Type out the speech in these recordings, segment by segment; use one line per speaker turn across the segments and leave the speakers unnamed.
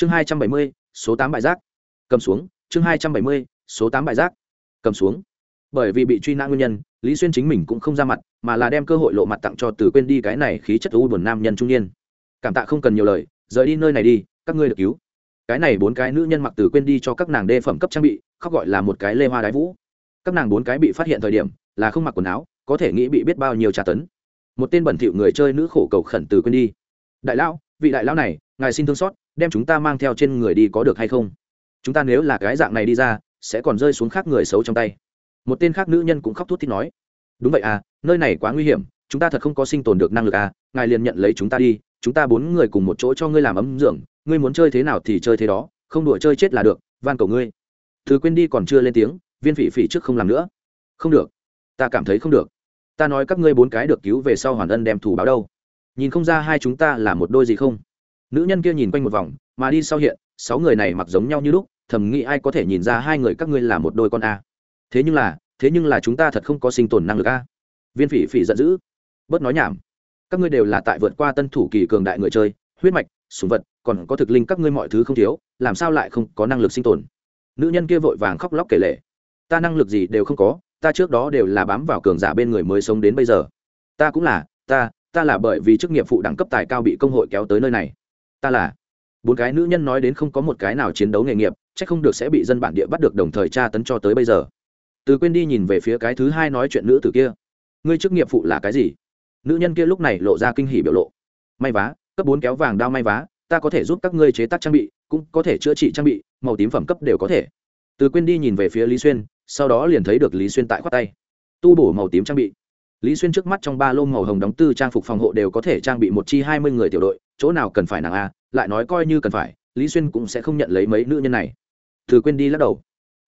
chương hai trăm bảy mươi, số tám bại giác. Cầm xuống. Chương hai trăm bảy mươi, số tám bại giác. Cầm xuống. Bởi vì bị truy nã nguyên nhân, lý xuyên chính mình cũng không ra mặt, mà là đem cơ hội lộ mặt tặng cho từ quên đi cái này khí chất u buồn nam nhân trung niên. Cảm tạ không cần nhiều lời, rời đi nơi này đi, các ngươi được cứu. Cái này bốn cái nữ nhân mặc từ quên đi cho các nàng đê phẩm cấp trang bị, khóc gọi là một cái lê hoa đái vũ. Các nàng bốn cái bị phát hiện thời điểm, là không mặc quần áo, có thể nghĩ bị biết bao nhiêu tra tấn. Một tên bẩn thỉu người chơi nữ khổ cầu khẩn từ quên đi. Đại lão vị đại lão này, ngài xin thương xót, đem chúng ta mang theo trên người đi có được hay không? Chúng ta nếu là cái dạng này đi ra, sẽ còn rơi xuống khác người xấu trong tay. Một tên khác nữ nhân cũng khóc thút thít nói. Đúng vậy à nơi này quá nguy hiểm, chúng ta thật không có sinh tồn được năng lực à ngài liền nhận lấy chúng ta đi, chúng ta bốn người cùng một chỗ cho ngươi làm ấm dưỡng, ngươi muốn chơi thế nào thì chơi thế đó, không đùa chơi chết là được, van cầu ngươi. Thứ quên đi còn chưa lên tiếng, viên phỉ phỉ trước không làm nữa. Không được. Ta cảm thấy không được. Ta nói các ngươi bốn cái được cứu về sau hoàn ân đem thù báo đâu nhìn không ra hai chúng ta là một đôi gì không? Nữ nhân kia nhìn quanh một vòng, mà đi sau hiện, sáu người này mặc giống nhau như lúc, thầm nghĩ ai có thể nhìn ra hai người các ngươi là một đôi con a. Thế nhưng là, thế nhưng là chúng ta thật không có sinh tồn năng lực a. Viên phỉ phỉ giận dữ. Bớt nói nhảm. Các ngươi đều là tại vượt qua tân thủ kỳ cường đại người chơi, huyết mạch sùng vật, còn có thực linh các ngươi mọi thứ không thiếu, làm sao lại không có năng lực sinh tồn? Nữ nhân kia vội vàng khóc lóc kể lệ ta năng lực gì đều không có, ta trước đó đều là bám vào cường giả bên người mới sống đến bây giờ. Ta cũng là, ta ta là bởi vì chức nghiệp phụ đẳng cấp tài cao bị công hội kéo tới nơi này. Ta là. Bốn cái nữ nhân nói đến không có một cái nào chiến đấu nghề nghiệp c h ắ c không được sẽ bị dân bản địa bắt được đồng thời tra tấn cho tới bây giờ. Từ quên đi nhìn về phía cái thứ hai nói chuyện nữ từ kia. Ngươi chức nghiệp phụ là cái gì? Nữ nhân kia lúc này lộ ra kinh hỉ biểu lộ. May vá, cấp bốn kéo vàng đao may vá, ta có thể giúp các ngươi chế tác trang bị, cũng có thể chữa trị trang bị, màu tím phẩm cấp đều có thể. Từ quên đi nhìn về phía lý xuyên, sau đó liền thấy được lý xuyên tại khoát tay. Tu bổ màu tím trang bị lý xuyên trước mắt trong ba lô màu hồng đóng tư trang phục phòng hộ đều có thể trang bị một chi hai mươi người tiểu đội, chỗ nào cần phải nàng a, lại nói coi như cần phải, lý xuyên cũng sẽ không nhận lấy mấy nữ nhân này. Thử quên đi lắc đầu.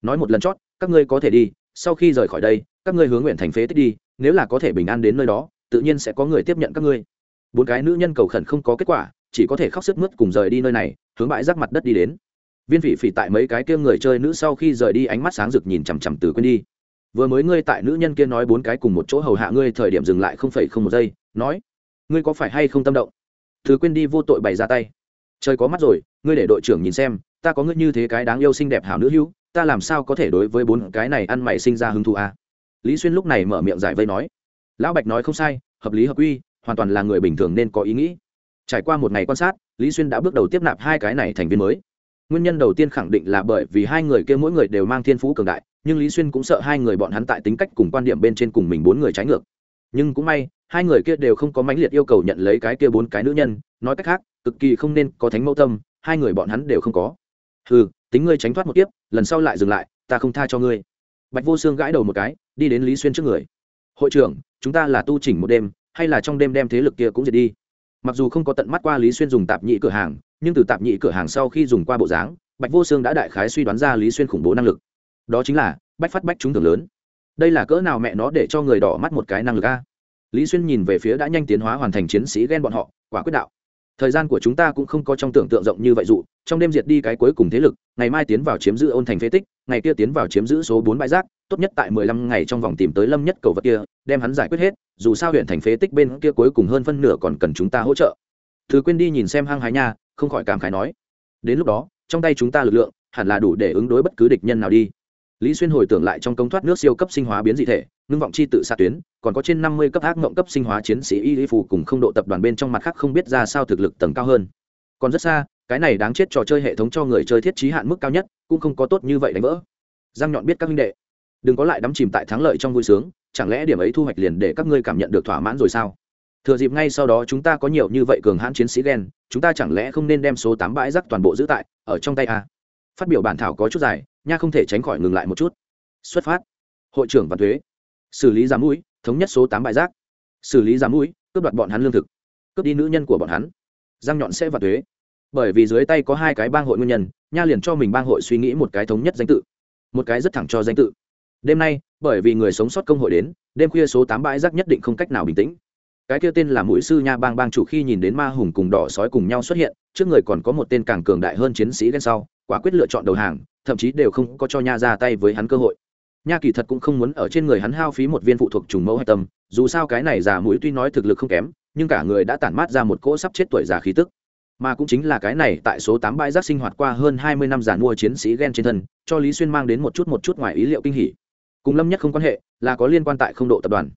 Nói một lần chót, các ngươi có thể đi, sau khi rời khỏi đây, các ngươi hướng nguyện thành phế tích đi, nếu là có thể bình an đến nơi đó, tự nhiên sẽ có người tiếp nhận các ngươi. Bốn cái nữ nhân cầu khẩn không có kết quả, chỉ có thể khóc sức mướt cùng rời đi nơi này, hướng bãi rác mặt đất đi đến. Viên phỉ phỉ tại mấy cái kia người chơi nữ sau khi rời đi ánh mắt sáng rực nhìn chằm chằm từ quên đi vừa mới ngươi tại nữ nhân kia nói bốn cái cùng một chỗ hầu hạ ngươi, thời điểm dừng lại không phẩy không một giây, nói, ngươi có phải hay không tâm động? Thứ quên đi vô tội bày ra tay. Trời có mắt rồi, ngươi để đội trưởng nhìn xem, ta có ngươi như thế cái đáng yêu xinh đẹp hảo nữ hữu, ta làm sao có thể đối với bốn cái này ăn mày sinh ra hứng thú à? lý xuyên lúc này mở miệng giải vây nói, lão bạch nói không sai, hợp lý hợp quy, hoàn toàn là người bình thường nên có ý nghĩ. Trải qua một ngày quan sát, lý xuyên đã bước đầu tiếp nạp hai cái này thành viên mới. Nguyên nhân đầu tiên khẳng định là bởi vì hai người kia mỗi người đều mang thiên phú cường đại nhưng lý xuyên cũng sợ hai người bọn hắn tại tính cách cùng quan điểm bên trên cùng mình bốn người trái ngược. Nhưng cũng may, hai người kia đều không có mãnh liệt yêu cầu nhận lấy cái kia bốn cái nữ nhân, nói cách khác, cực kỳ không nên có thánh mẫu tâm, hai người bọn hắn đều không có. Ừ tính ngươi tránh thoát một kiếp, lần sau lại dừng lại, ta không tha cho ngươi. Bạch vô xương gãi đầu một cái, đi đến lý xuyên trước người. Hội trưởng, chúng ta là tu chỉnh một đêm, hay là trong đêm đem thế lực kia cũng diệt đi? Mặc dù không có tận mắt qua lý xuyên dùng tạp nhị cửa hàng, nhưng từ tạp nhị cửa hàng sau khi dùng qua bộ dáng, bạch vô xương đã đại khái suy đoán ra lý xuyên khủng bố năng lực đó chính là, bách phát bách trúng thưởng lớn. Đây là cỡ nào mẹ nó để cho người đỏ mắt một cái năng lực a? Lý xuyên nhìn về phía đã nhanh tiến hóa hoàn thành chiến sĩ ghen bọn họ, quả quyết đạo. Thời gian của chúng ta cũng không có trong tưởng tượng rộng như vậy dụ, trong đêm diệt đi cái cuối cùng thế lực, ngày mai tiến vào chiếm giữ ôn thành phế tích, ngày kia tiến vào chiếm giữ số bốn bãi rác, tốt nhất tại mười lăm ngày trong vòng tìm tới lâm nhất cầu vật kia, đem hắn giải quyết hết, dù sao huyện thành phế tích bên kia cuối cùng hơn phân nửa còn cần chúng ta hỗ trợ. Thứ quên đi nhìn xem hăng hái nha, không khỏi cảm khái nói. Đến lúc đó, trong tay chúng ta lực lượng, hẳn là đủ để ứng đối bất cứ địch nhân nào đi lý xuyên hồi tưởng lại trong công thoát nước siêu cấp sinh hóa biến dị thể, ngưng vọng chi tự xạ tuyến, còn có trên năm mươi cấp ác mộng cấp sinh hóa chiến sĩ y lý phù cùng không độ tập đoàn bên trong mặt khác không biết ra sao thực lực tầng cao hơn. Còn rất xa, cái này đáng chết trò chơi hệ thống cho người chơi thiết trí hạn mức cao nhất, cũng không có tốt như vậy đánh vỡ. Giang nhọn biết các minh đệ, đừng có lại đắm chìm tại thắng lợi trong vui sướng, chẳng lẽ điểm ấy thu hoạch liền để các ngươi cảm nhận được thỏa mãn rồi sao? Thừa dịp ngay sau đó chúng ta có nhiều như vậy cường hãn chiến sĩ ghen chúng ta chẳng lẽ không nên đem số tám bãi rác toàn bộ giữ tại, ở trong tay a? Phát biểu bản thảo có chút dài nha không thể tránh khỏi ngừng lại một chút. Xuất phát. Hội trưởng và thuế. Xử lý giám mũi, thống nhất số tám bãi rác xử lý giám mũi, cướp đoạt bọn hắn lương thực. Cướp đi nữ nhân của bọn hắn. Răng nhọn sẽ và thuế. Bởi vì dưới tay có hai cái bang hội nguyên nhân, nha liền cho mình bang hội suy nghĩ một cái thống nhất danh tự. Một cái rất thẳng cho danh tự. Đêm nay, bởi vì người sống sót công hội đến, đêm khuya số tám bãi rác nhất định không cách nào bình tĩnh. Cái kia tên là mũi sư nha bang bang chủ khi nhìn đến ma hùng cùng đỏ sói cùng nhau xuất hiện, trước người còn có một tên càng cường đại hơn chiến sĩ đen sau quả quyết lựa chọn đầu hàng, thậm chí đều không có cho nha ra tay với hắn cơ hội. Nha kỳ thật cũng không muốn ở trên người hắn hao phí một viên phụ thuộc trùng mẫu hạch tâm, dù sao cái này già mũi tuy nói thực lực không kém, nhưng cả người đã tản mát ra một cỗ sắp chết tuổi già khí tức. Mà cũng chính là cái này, tại số tám bãi rác sinh hoạt qua hơn hai mươi năm giàn mua chiến sĩ ghen trên thân, cho lý xuyên mang đến một chút một chút ngoài ý liệu kinh hỉ. Cùng lâm nhất không quan hệ, là có liên quan tại không độ tập đoàn.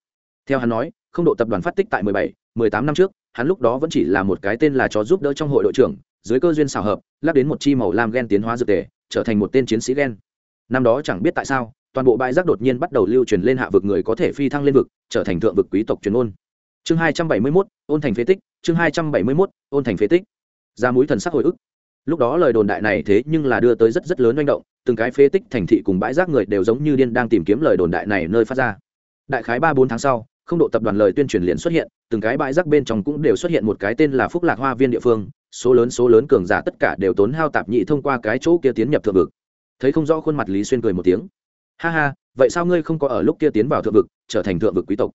Theo hắn nói, không độ tập đoàn phát tích tại mười bảy, mười tám năm trước, hắn lúc đó vẫn chỉ là một cái tên là chó giúp đỡ trong hội đội trưởng dưới cơ duyên xào hợp, lắp đến một chi màu lam ghen tiến hóa dược tề, trở thành một tên chiến sĩ ghen năm đó chẳng biết tại sao, toàn bộ bãi rác đột nhiên bắt đầu lưu truyền lên hạ vực người có thể phi thăng lên vực, trở thành thượng vực quý tộc truyền ôn chương hai trăm bảy mươi mốt, ôn thành phế tích, chương hai trăm bảy mươi mốt, ôn thành phế tích. Ra mũi thần sắc hồi ức. Lúc đó lời đồn đại này thế nhưng là đưa tới rất rất lớn manh động, từng cái phế tích thành thị cùng bãi rác người đều giống như điên đang tìm kiếm lời đồn đại này nơi phát ra. Đại khái ba bốn tháng sau không độ tập đoàn lời tuyên truyền liền xuất hiện, từng cái bãi rác bên trong cũng đều xuất hiện một cái tên là phúc lạc hoa viên địa phương, số lớn số lớn cường giả tất cả đều tốn hao tạp nhị thông qua cái chỗ kia tiến nhập thượng vực. Thấy không rõ khuôn mặt lý xuyên cười một tiếng. Ha ha, vậy sao ngươi không có ở lúc kia tiến vào thượng vực, trở thành thượng vực quý tộc?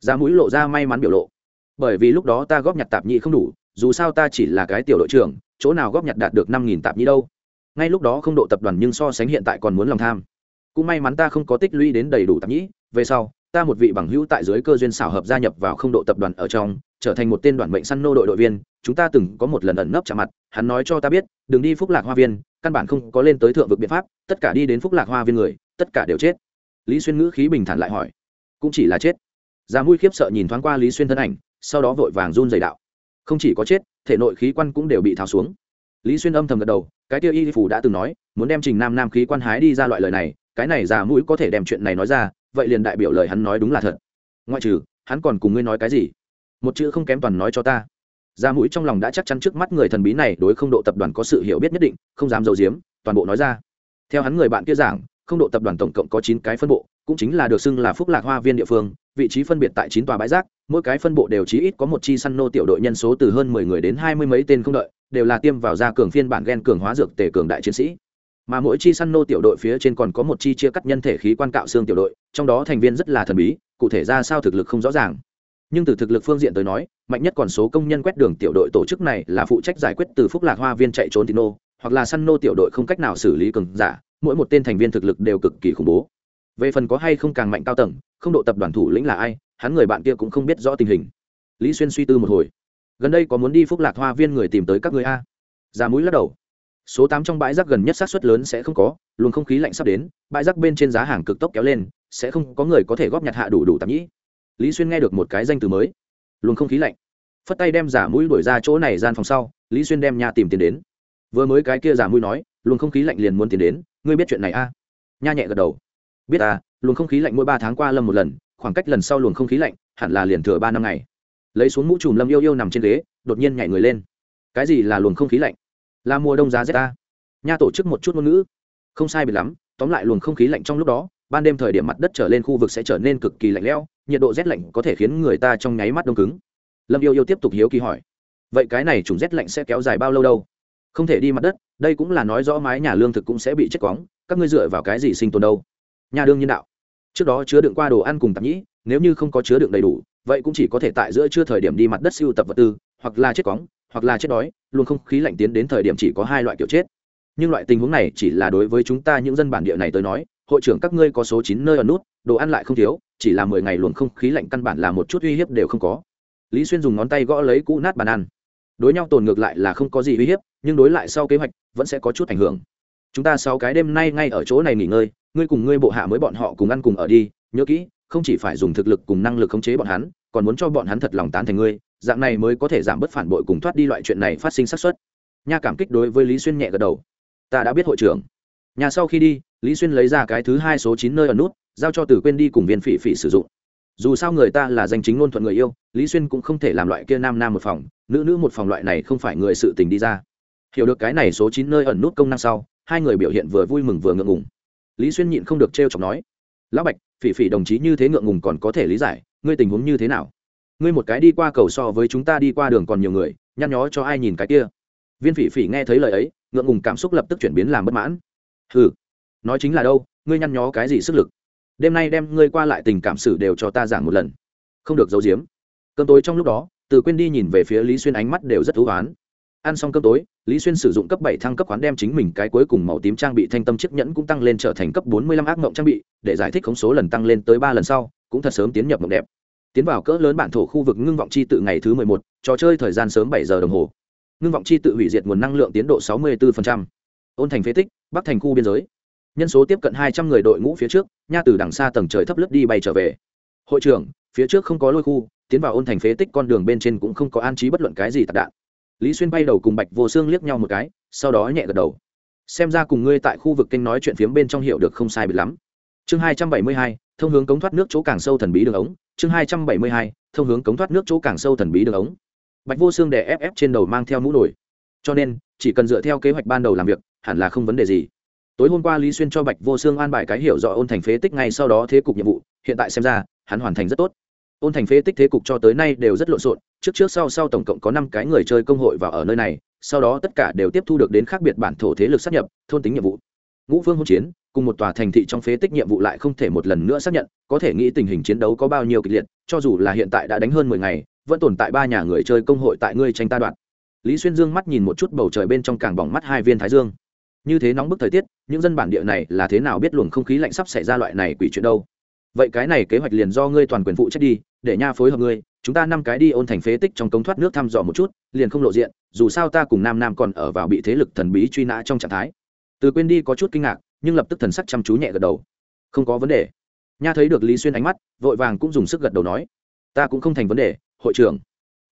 Giá mũi lộ ra may mắn biểu lộ. Bởi vì lúc đó ta góp nhặt tạp nhị không đủ, dù sao ta chỉ là cái tiểu đội trưởng, chỗ nào góp nhặt đạt được năm nghìn tạp nhị đâu. Ngay lúc đó không độ tập đoàn nhưng so sánh hiện tại còn muốn lòng tham. Cũng may mắn ta không có tích lũy đến đầy đủ tạp nhĩ về sau ta một vị bằng hữu tại dưới cơ duyên xảo hợp gia nhập vào không độ tập đoàn ở trong, trở thành một tên đoàn mệnh săn nô đội đội viên, chúng ta từng có một lần ẩn nấp chạm mặt, hắn nói cho ta biết, đừng đi phúc lạc hoa viên, căn bản không có lên tới thượng vực biện pháp, tất cả đi đến phúc lạc hoa viên người, tất cả đều chết. Lý xuyên ngữ khí bình thản lại hỏi, cũng chỉ là chết. Gia mũi khiếp sợ nhìn thoáng qua lý xuyên thân ảnh, sau đó vội vàng run dày đạo, không chỉ có chết, thể nội khí quan cũng đều bị tháo xuống. Lý xuyên âm thầm gật đầu, cái tiêu y phủ đã từng nói, muốn đem trình nam nam khí quan hái đi ra loại lời này, cái này già mũi có thể đem chuyện này nói ra vậy liền đại biểu lời hắn nói đúng là thật. Ngoại trừ, hắn còn cùng ngươi nói cái gì? Một chữ không kém toàn nói cho ta. Ra mũi trong lòng đã chắc chắn trước mắt người thần bí này đối không độ tập đoàn có sự hiểu biết nhất định, không dám giấu giếm, toàn bộ nói ra. Theo hắn người bạn kia giảng, không độ tập đoàn tổng cộng có chín cái phân bộ, cũng chính là được xưng là phúc lạc hoa viên địa phương, vị trí phân biệt tại chín tòa bãi rác, mỗi cái phân bộ đều chí ít có một chi săn nô tiểu đội nhân số từ hơn mười người đến hai mươi mấy tên không đợi, đều là tiêm vào ra cường phiên bản gen cường hóa dược tề cường đại chiến sĩ mà mỗi chi săn nô tiểu đội phía trên còn có một chi chia cắt nhân thể khí quan cạo xương tiểu đội, trong đó thành viên rất là thần bí, cụ thể ra sao thực lực không rõ ràng. Nhưng từ thực lực phương diện tới nói, mạnh nhất còn số công nhân quét đường tiểu đội tổ chức này là phụ trách giải quyết từ phúc lạc hoa viên chạy trốn tino hoặc là săn nô tiểu đội không cách nào xử lý cường giả, mỗi một tên thành viên thực lực đều cực kỳ khủng bố. Về phần có hay không càng mạnh cao tầng, không độ tập đoàn thủ lĩnh là ai, hắn người bạn kia cũng không biết rõ tình hình. Lý xuyên suy tư một hồi. Gần đây có muốn đi phúc lạc hoa viên người tìm tới các người a? Già mũi lắc đầu số tám trong bãi rác gần nhất sát suất lớn sẽ không có, luồng không khí lạnh sắp đến, bãi rác bên trên giá hàng cực tốc kéo lên, sẽ không có người có thể góp nhặt hạ đủ đủ tạp nhĩ. Lý xuyên nghe được một cái danh từ mới. Luồng không khí lạnh. Phất tay đem giả mũi đuổi ra chỗ này gian phòng sau, lý xuyên đem nhà tìm tiền đến. Vừa mới cái kia giả mũi nói, luồng không khí lạnh liền muốn tiền đến, ngươi biết chuyện này a nha nhẹ gật đầu. Biết à luồng không khí lạnh mỗi ba tháng qua lâm một lần, khoảng cách lần sau luồng không khí lạnh, hẳn là liền thừa ba năm ngày. Lấy xuống mũ trùm lâm yêu yêu nằm trên ghế, đột nhiên nhảy người lên. Cái gì là luồng không khí lạnh? Là mùa đông giá rét ta. nha tổ chức một chút ngôn ngữ. Không sai biệt lắm, tóm lại luồng không khí lạnh trong lúc đó, ban đêm thời điểm mặt đất trở lên khu vực sẽ trở nên cực kỳ lạnh lẽo, nhiệt độ rét lạnh có thể khiến người ta trong nháy mắt đông cứng. Lâm yêu yêu tiếp tục hiếu kỳ hỏi, vậy cái này chủng rét lạnh sẽ kéo dài bao lâu đâu? Không thể đi mặt đất, đây cũng là nói rõ mái nhà lương thực cũng sẽ bị chết quóng, các ngươi dựa vào cái gì sinh tồn đâu? Nhà đương nhân đạo. Trước đó chứa đựng qua đồ ăn cùng tạp nhĩ, nếu như không có chứa đựng đầy đủ, vậy cũng chỉ có thể tại giữa chưa thời điểm đi mặt đất siêu tập vật tư hoặc là chết cóng, hoặc là chết đói, luôn không khí lạnh tiến đến thời điểm chỉ có hai loại kiểu chết. Nhưng loại tình huống này chỉ là đối với chúng ta những dân bản địa này tới nói, hội trưởng các ngươi có số chín nơi ở nút, đồ ăn lại không thiếu, chỉ là mười ngày luồng không khí lạnh căn bản là một chút uy hiếp đều không có. Lý xuyên dùng ngón tay gõ lấy cũ nát bàn ăn. Đối nhau tồn ngược lại là không có gì uy hiếp, nhưng đối lại sau kế hoạch vẫn sẽ có chút ảnh hưởng. Chúng ta sáu cái đêm nay ngay ở chỗ này nghỉ ngơi, ngươi cùng ngươi bộ hạ mới bọn họ cùng ăn cùng ở đi, nhớ kỹ, không chỉ phải dùng thực lực cùng năng lực khống chế bọn hắn còn muốn cho bọn hắn thật lòng tán thành ngươi, dạng này mới có thể giảm bớt phản bội cùng thoát đi loại chuyện này phát sinh xác suất. Nha cảm kích đối với lý xuyên nhẹ gật đầu. Ta đã biết hội trưởng. Nhà sau khi đi, lý xuyên lấy ra cái thứ hai số chín nơi ở nút, giao cho từ quên đi cùng viên phỉ phỉ sử dụng. Dù sao người ta là danh chính ngôn thuận người yêu, lý xuyên cũng không thể làm loại kia nam nam một phòng, nữ nữ một phòng loại này không phải người sự tình đi ra. Hiểu được cái này số chín nơi ẩn nút công năng sau, hai người biểu hiện vừa vui mừng vừa ngượng ngùng. Lý xuyên nhịn không được t r chọc nói, lão bạch, phỉ phỉ đồng chí như thế ngượng ngùng còn có thể lý giải ngươi tình huống như thế nào? Ngươi một cái đi qua cầu so với chúng ta đi qua đường còn nhiều người, nhăn nhó cho ai nhìn cái kia? Viên phỉ phỉ nghe thấy lời ấy, ngượng ngùng cảm xúc lập tức chuyển biến làm bất mãn. Ừ nói chính là đâu, ngươi nhăn nhó cái gì sức lực? Đêm nay đem ngươi qua lại tình cảm xử đều cho ta giảng một lần. Không được giấu giếm. Cơm tối trong lúc đó, từ quên đi nhìn về phía lý xuyên ánh mắt đều rất thú oán. Ăn xong cơm tối, lý xuyên sử dụng cấp bảy thăng cấp khoán đem chính mình cái cuối cùng màu tím trang bị thanh tâm chiếc nhẫn cũng tăng lên trở thành cấp bốn mươi lăm ác mộng trang bị, để giải thích khống số lần tăng lên tới ba lần sau cũng thật sớm tiến nhập mộng đẹp. Tiến vào cỡ lớn bản thổ khu vực ngưng vọng chi tự ngày thứ mười một trò chơi thời gian sớm bảy giờ đồng hồ. Ngưng vọng chi tự hủy diệt nguồn năng lượng tiến độ 64%. ôn thành phế tích bắc thành khu biên giới. Nhân số tiếp cận 200 người đội ngũ phía trước nha từ đằng xa tầng trời thấp lướt đi bay trở về. Hội trưởng phía trước không có lôi khu tiến vào ôn thành phế tích con đường bên trên cũng không có an trí bất luận cái gì tạc đạn. Lý xuyên bay đầu cùng bạch vô xương liếc nhau một cái sau đó nhẹ gật đầu. Xem ra cùng ngươi tại khu vực kênh nói chuyện phiếm bên trong hiệu được không sai biệt lắm. Chương 272, thông hướng cống thoát nước chỗ càng sâu thần bí đường ống chương 272, thông hướng cống thoát nước chỗ càng sâu thần bí đường ống. Bạch vô xương đè ép ép trên đầu mang theo mũ nổi. Cho nên chỉ cần dựa theo kế hoạch ban đầu làm việc hẳn là không vấn đề gì. Tối hôm qua lý xuyên cho bạch vô xương an bài cái hiểu rõ ôn thành phế tích ngay sau đó thế cục nhiệm vụ hiện tại xem ra hắn hoàn thành rất tốt. Ôn thành phế tích thế cục cho tới nay đều rất lộn xộn trước trước sau sau tổng cộng có năm cái người chơi công hội vào ở nơi này sau đó tất cả đều tiếp thu được đến khác biệt bản thổ thế lực sắp nhập thôn tính nhiệm vụ. Ngũ phương hỗn chiến cùng một tòa thành thị trong phế tích nhiệm vụ lại không thể một lần nữa xác nhận, có thể nghĩ tình hình chiến đấu có bao nhiêu kịch liệt, cho dù là hiện tại đã đánh hơn mười ngày, vẫn tồn tại ba nhà người chơi công hội tại ngươi tranh ta đoạn lý xuyên dương mắt nhìn một chút bầu trời bên trong càng bỏng mắt hai viên thái dương. Như thế nóng bức thời tiết, những dân bản địa này là thế nào biết luồng không khí lạnh sắp xảy ra loại này quỷ chuyện đâu? Vậy cái này kế hoạch liền do ngươi toàn quyền phụ trách đi, để nha phối hợp ngươi, chúng ta năm cái đi ôn thành phế tích trong cống thoát nước thăm dò một chút, liền không lộ diện, dù sao ta cùng nam nam còn ở vào bị thế lực thần bí truy nã trong trạng thái. Từ quên đi có chút kinh ngạc nhưng lập tức thần sắc chăm chú nhẹ gật đầu. Không có vấn đề. Nha thấy được lý xuyên ánh mắt, vội vàng cũng dùng sức gật đầu nói, ta cũng không thành vấn đề, hội trưởng.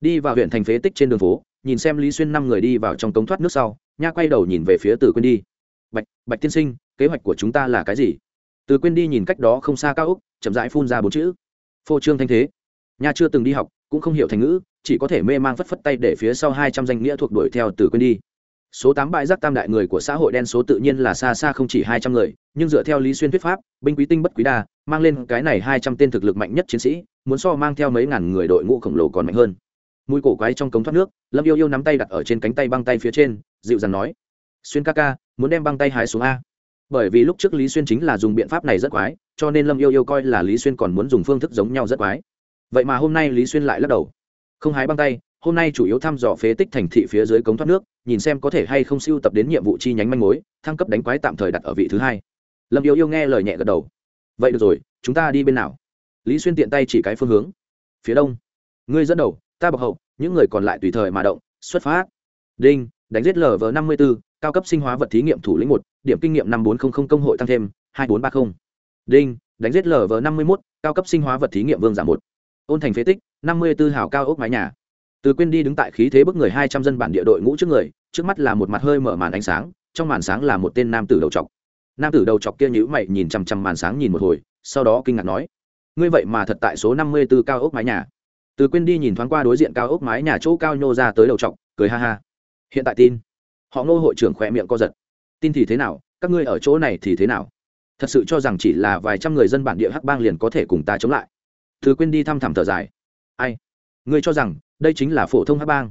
Đi vào huyện thành phế tích trên đường phố, nhìn xem lý xuyên năm người đi vào trong cống thoát nước sau, nha quay đầu nhìn về phía từ quên đi. Bạch bạch tiên sinh, kế hoạch của chúng ta là cái gì? Từ quên đi nhìn cách đó không xa cao úc chậm rãi phun ra bốn chữ. Phô trương thanh thế. Nha chưa từng đi học, cũng không hiểu thành ngữ, chỉ có thể mê mang phất phất tay để phía sau hai trăm danh nghĩa thuộc đuổi theo từ quên đi số tám bãi rác tam đại người của xã hội đen số tự nhiên là xa xa không chỉ hai trăm người, nhưng dựa theo lý xuyên thuyết pháp, binh quý tinh bất quý đa, mang lên cái này hai trăm tên thực lực mạnh nhất chiến sĩ, muốn so mang theo mấy ngàn người đội ngũ khổng lồ còn mạnh hơn. Mũi cổ quái trong cống thoát nước, lâm yêu yêu nắm tay đặt ở trên cánh tay băng tay phía trên, dịu dàng nói, xuyên ca ca, muốn đem băng tay hái xuống a? Bởi vì lúc trước lý xuyên chính là dùng biện pháp này rất quái, cho nên lâm yêu yêu coi là lý xuyên còn muốn dùng phương thức giống nhau rất quái. Vậy mà hôm nay lý xuyên lại lắc đầu, không hái băng tay hôm nay chủ yếu thăm dò phế tích thành thị phía dưới cống thoát nước, nhìn xem có thể hay không siêu tập đến nhiệm vụ chi nhánh manh mối, thăng cấp đánh quái tạm thời đặt ở vị thứ hai. Lâm yêu yêu nghe lời nhẹ gật đầu. Vậy được rồi, chúng ta đi bên nào? Lý xuyên tiện tay chỉ cái phương hướng. Phía đông. Ngươi dẫn đầu, ta bọc hậu, những người còn lại tùy thời mà động, xuất phát. Đinh, đánh giết lv năm mươi b ố cao cấp sinh hóa vật thí nghiệm thủ lĩnh một, điểm kinh nghiệm năm bốn trăm linh công hội tăng thêm, hai bốn ba mươi đinh, đánh giết lv năm mươi một cao cấp sinh hóa vật thí nghiệm vương giả một. Ôn thành phế tích, năm mươi b ố hào cao ốc mái nhà từ quên đi đứng tại khí thế bức người hai trăm dân bản địa đội ngũ trước người, trước mắt là một mặt hơi mở màn ánh sáng, trong màn sáng là một tên nam tử đầu chọc nam tử đầu chọc kia nhữ mày nhìn chằm chằm màn sáng nhìn một hồi, sau đó kinh ngạc nói, ngươi vậy mà thật tại số năm mươi b ố cao ốc mái nhà. Từ quên đi nhìn thoáng qua đối diện cao ốc mái nhà chỗ cao nhô ra tới đầu chọc cười ha ha. Hiện tại tin. Họ ngô hội trưởng khỏe miệng co giật. Tin thì thế nào? Các ngươi ở chỗ này thì thế nào? Thật sự cho rằng chỉ là vài trăm người dân bản địa hắc bang liền có thể cùng ta chống lại. Từ quên đi thăm thẳm thở dài. Ai? Ngươi cho rằng đây chính là phổ thông hắc bang.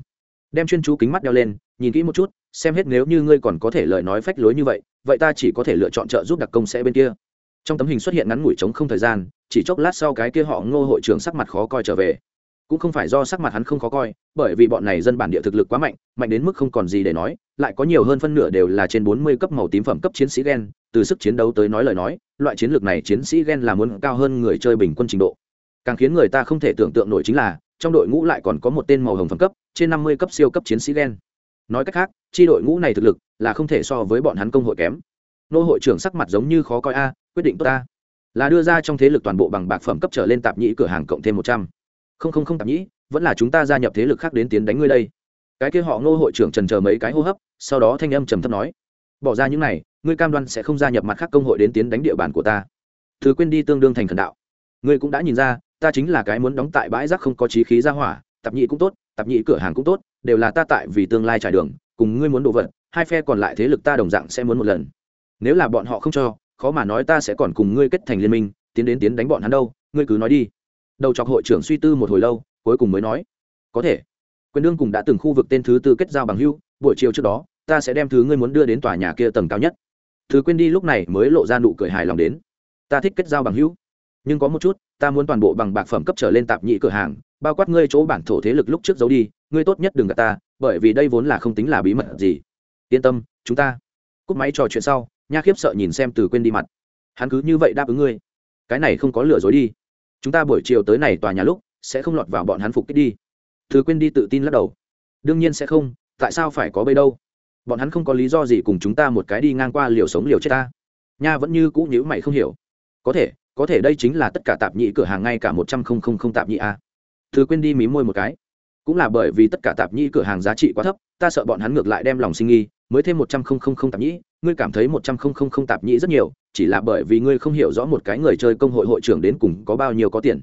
Đem chuyên chú kính mắt đeo lên, nhìn kỹ một chút, xem hết nếu như ngươi còn có thể lời nói phách lối như vậy vậy ta chỉ có thể lựa chọn trợ giúp đặc công sẽ bên kia. Trong tấm hình xuất hiện ngắn ngủi trống không thời gian, chỉ chốc lát sau cái kia họ ngô hội trưởng sắc mặt khó coi trở về. Cũng không phải do sắc mặt hắn không khó coi, bởi vì bọn này dân bản địa thực lực quá mạnh mạnh đến mức không còn gì để nói, lại có nhiều hơn phân nửa đều là trên bốn mươi cấp màu tím phẩm cấp chiến sĩ gen, từ sức chiến đấu tới nói lời nói, loại chiến lược này chiến sĩ gen là muốn cao hơn người chơi bình quân trình độ. Càng khiến người ta không thể tưởng tượng nổi chính là trong đội ngũ lại còn có một tên màu hồng phẩm cấp, trên năm mươi cấp siêu cấp chiến sĩ gen. Nói cách khác, chi đội ngũ này thực lực là không thể so với bọn hắn công hội kém. Nô hội trưởng sắc mặt giống như khó coi a, quyết định tốt ta. Là đưa ra trong thế lực toàn bộ bằng bạc phẩm cấp trở lên tạp nhĩ cửa hàng cộng thêm một trăm. Không không không tạp nhĩ, vẫn là chúng ta gia nhập thế lực khác đến tiến đánh ngươi đây. Cái kia họ ngô hội trưởng trần chờ mấy cái hô hấp, sau đó thanh âm trầm thấp nói. Bỏ ra những này, ngươi cam đoan sẽ không gia nhập mặt khác công hội đến tiến đánh địa bàn của ta. Thứ quên đi tương đương thành thần đạo. Ngươi cũng đã nhìn ra ta chính là cái muốn đóng tại bãi rác không có trí khí ra hỏa, tạp nhị cũng tốt, tạp nhị cửa hàng cũng tốt, đều là ta tại vì tương lai trải đường, cùng ngươi muốn đồ vật, hai phe còn lại thế lực ta đồng dạng sẽ muốn một lần. Nếu là bọn họ không cho, khó mà nói ta sẽ còn cùng ngươi kết thành liên minh, tiến đến tiến đánh bọn hắn đâu, ngươi cứ nói đi. Đầu chọc hội trưởng suy tư một hồi lâu, cuối cùng mới nói, có thể. Quyền đương cùng đã từng khu vực tên thứ tư kết giao bằng hưu buổi chiều trước đó, ta sẽ đem thứ ngươi muốn đưa đến tòa nhà kia tầng cao nhất. Thứ quên đi lúc này mới lộ ra nụ cười hài lòng đến. Ta thích kết giao bằng hữu, nhưng có một chút ta muốn toàn bộ bằng bạc phẩm cấp trở lên tạp nhị cửa hàng, bao quát ngươi chỗ bản thổ thế lực lúc trước giấu đi, ngươi tốt nhất đừng gạt ta, bởi vì đây vốn là không tính là bí mật gì. Yên tâm, chúng ta cúp máy trò chuyện sau, nha khiếp sợ nhìn xem từ quên đi mặt. Hắn cứ như vậy đáp ứng ngươi. Cái này không có lừa dối đi. Chúng ta buổi chiều tới này tòa nhà lúc, sẽ không lọt vào bọn hắn phục kích đi. Từ quên đi tự tin lắc đầu. Đương nhiên sẽ không, tại sao phải có bây đâu? Bọn hắn không có lý do gì cùng chúng ta một cái đi ngang qua liều sống liều chết ta. Nha vẫn như cũ nhữ mày không hiểu. Có thể có thể đây chính là tất cả tạp nhị cửa hàng ngay cả một trăm không không không tạp nhị a. Thứ quên đi mí môi một cái. Cũng là bởi vì tất cả tạp nhị cửa hàng giá trị quá thấp, ta sợ bọn hắn ngược lại đem lòng sinh nghi, mới thêm một trăm không không không tạp nhị, ngươi cảm thấy một trăm không không không tạp nhị rất nhiều, chỉ là bởi vì ngươi không hiểu rõ một cái người chơi công hội hội trưởng đến cùng có bao nhiêu có tiền.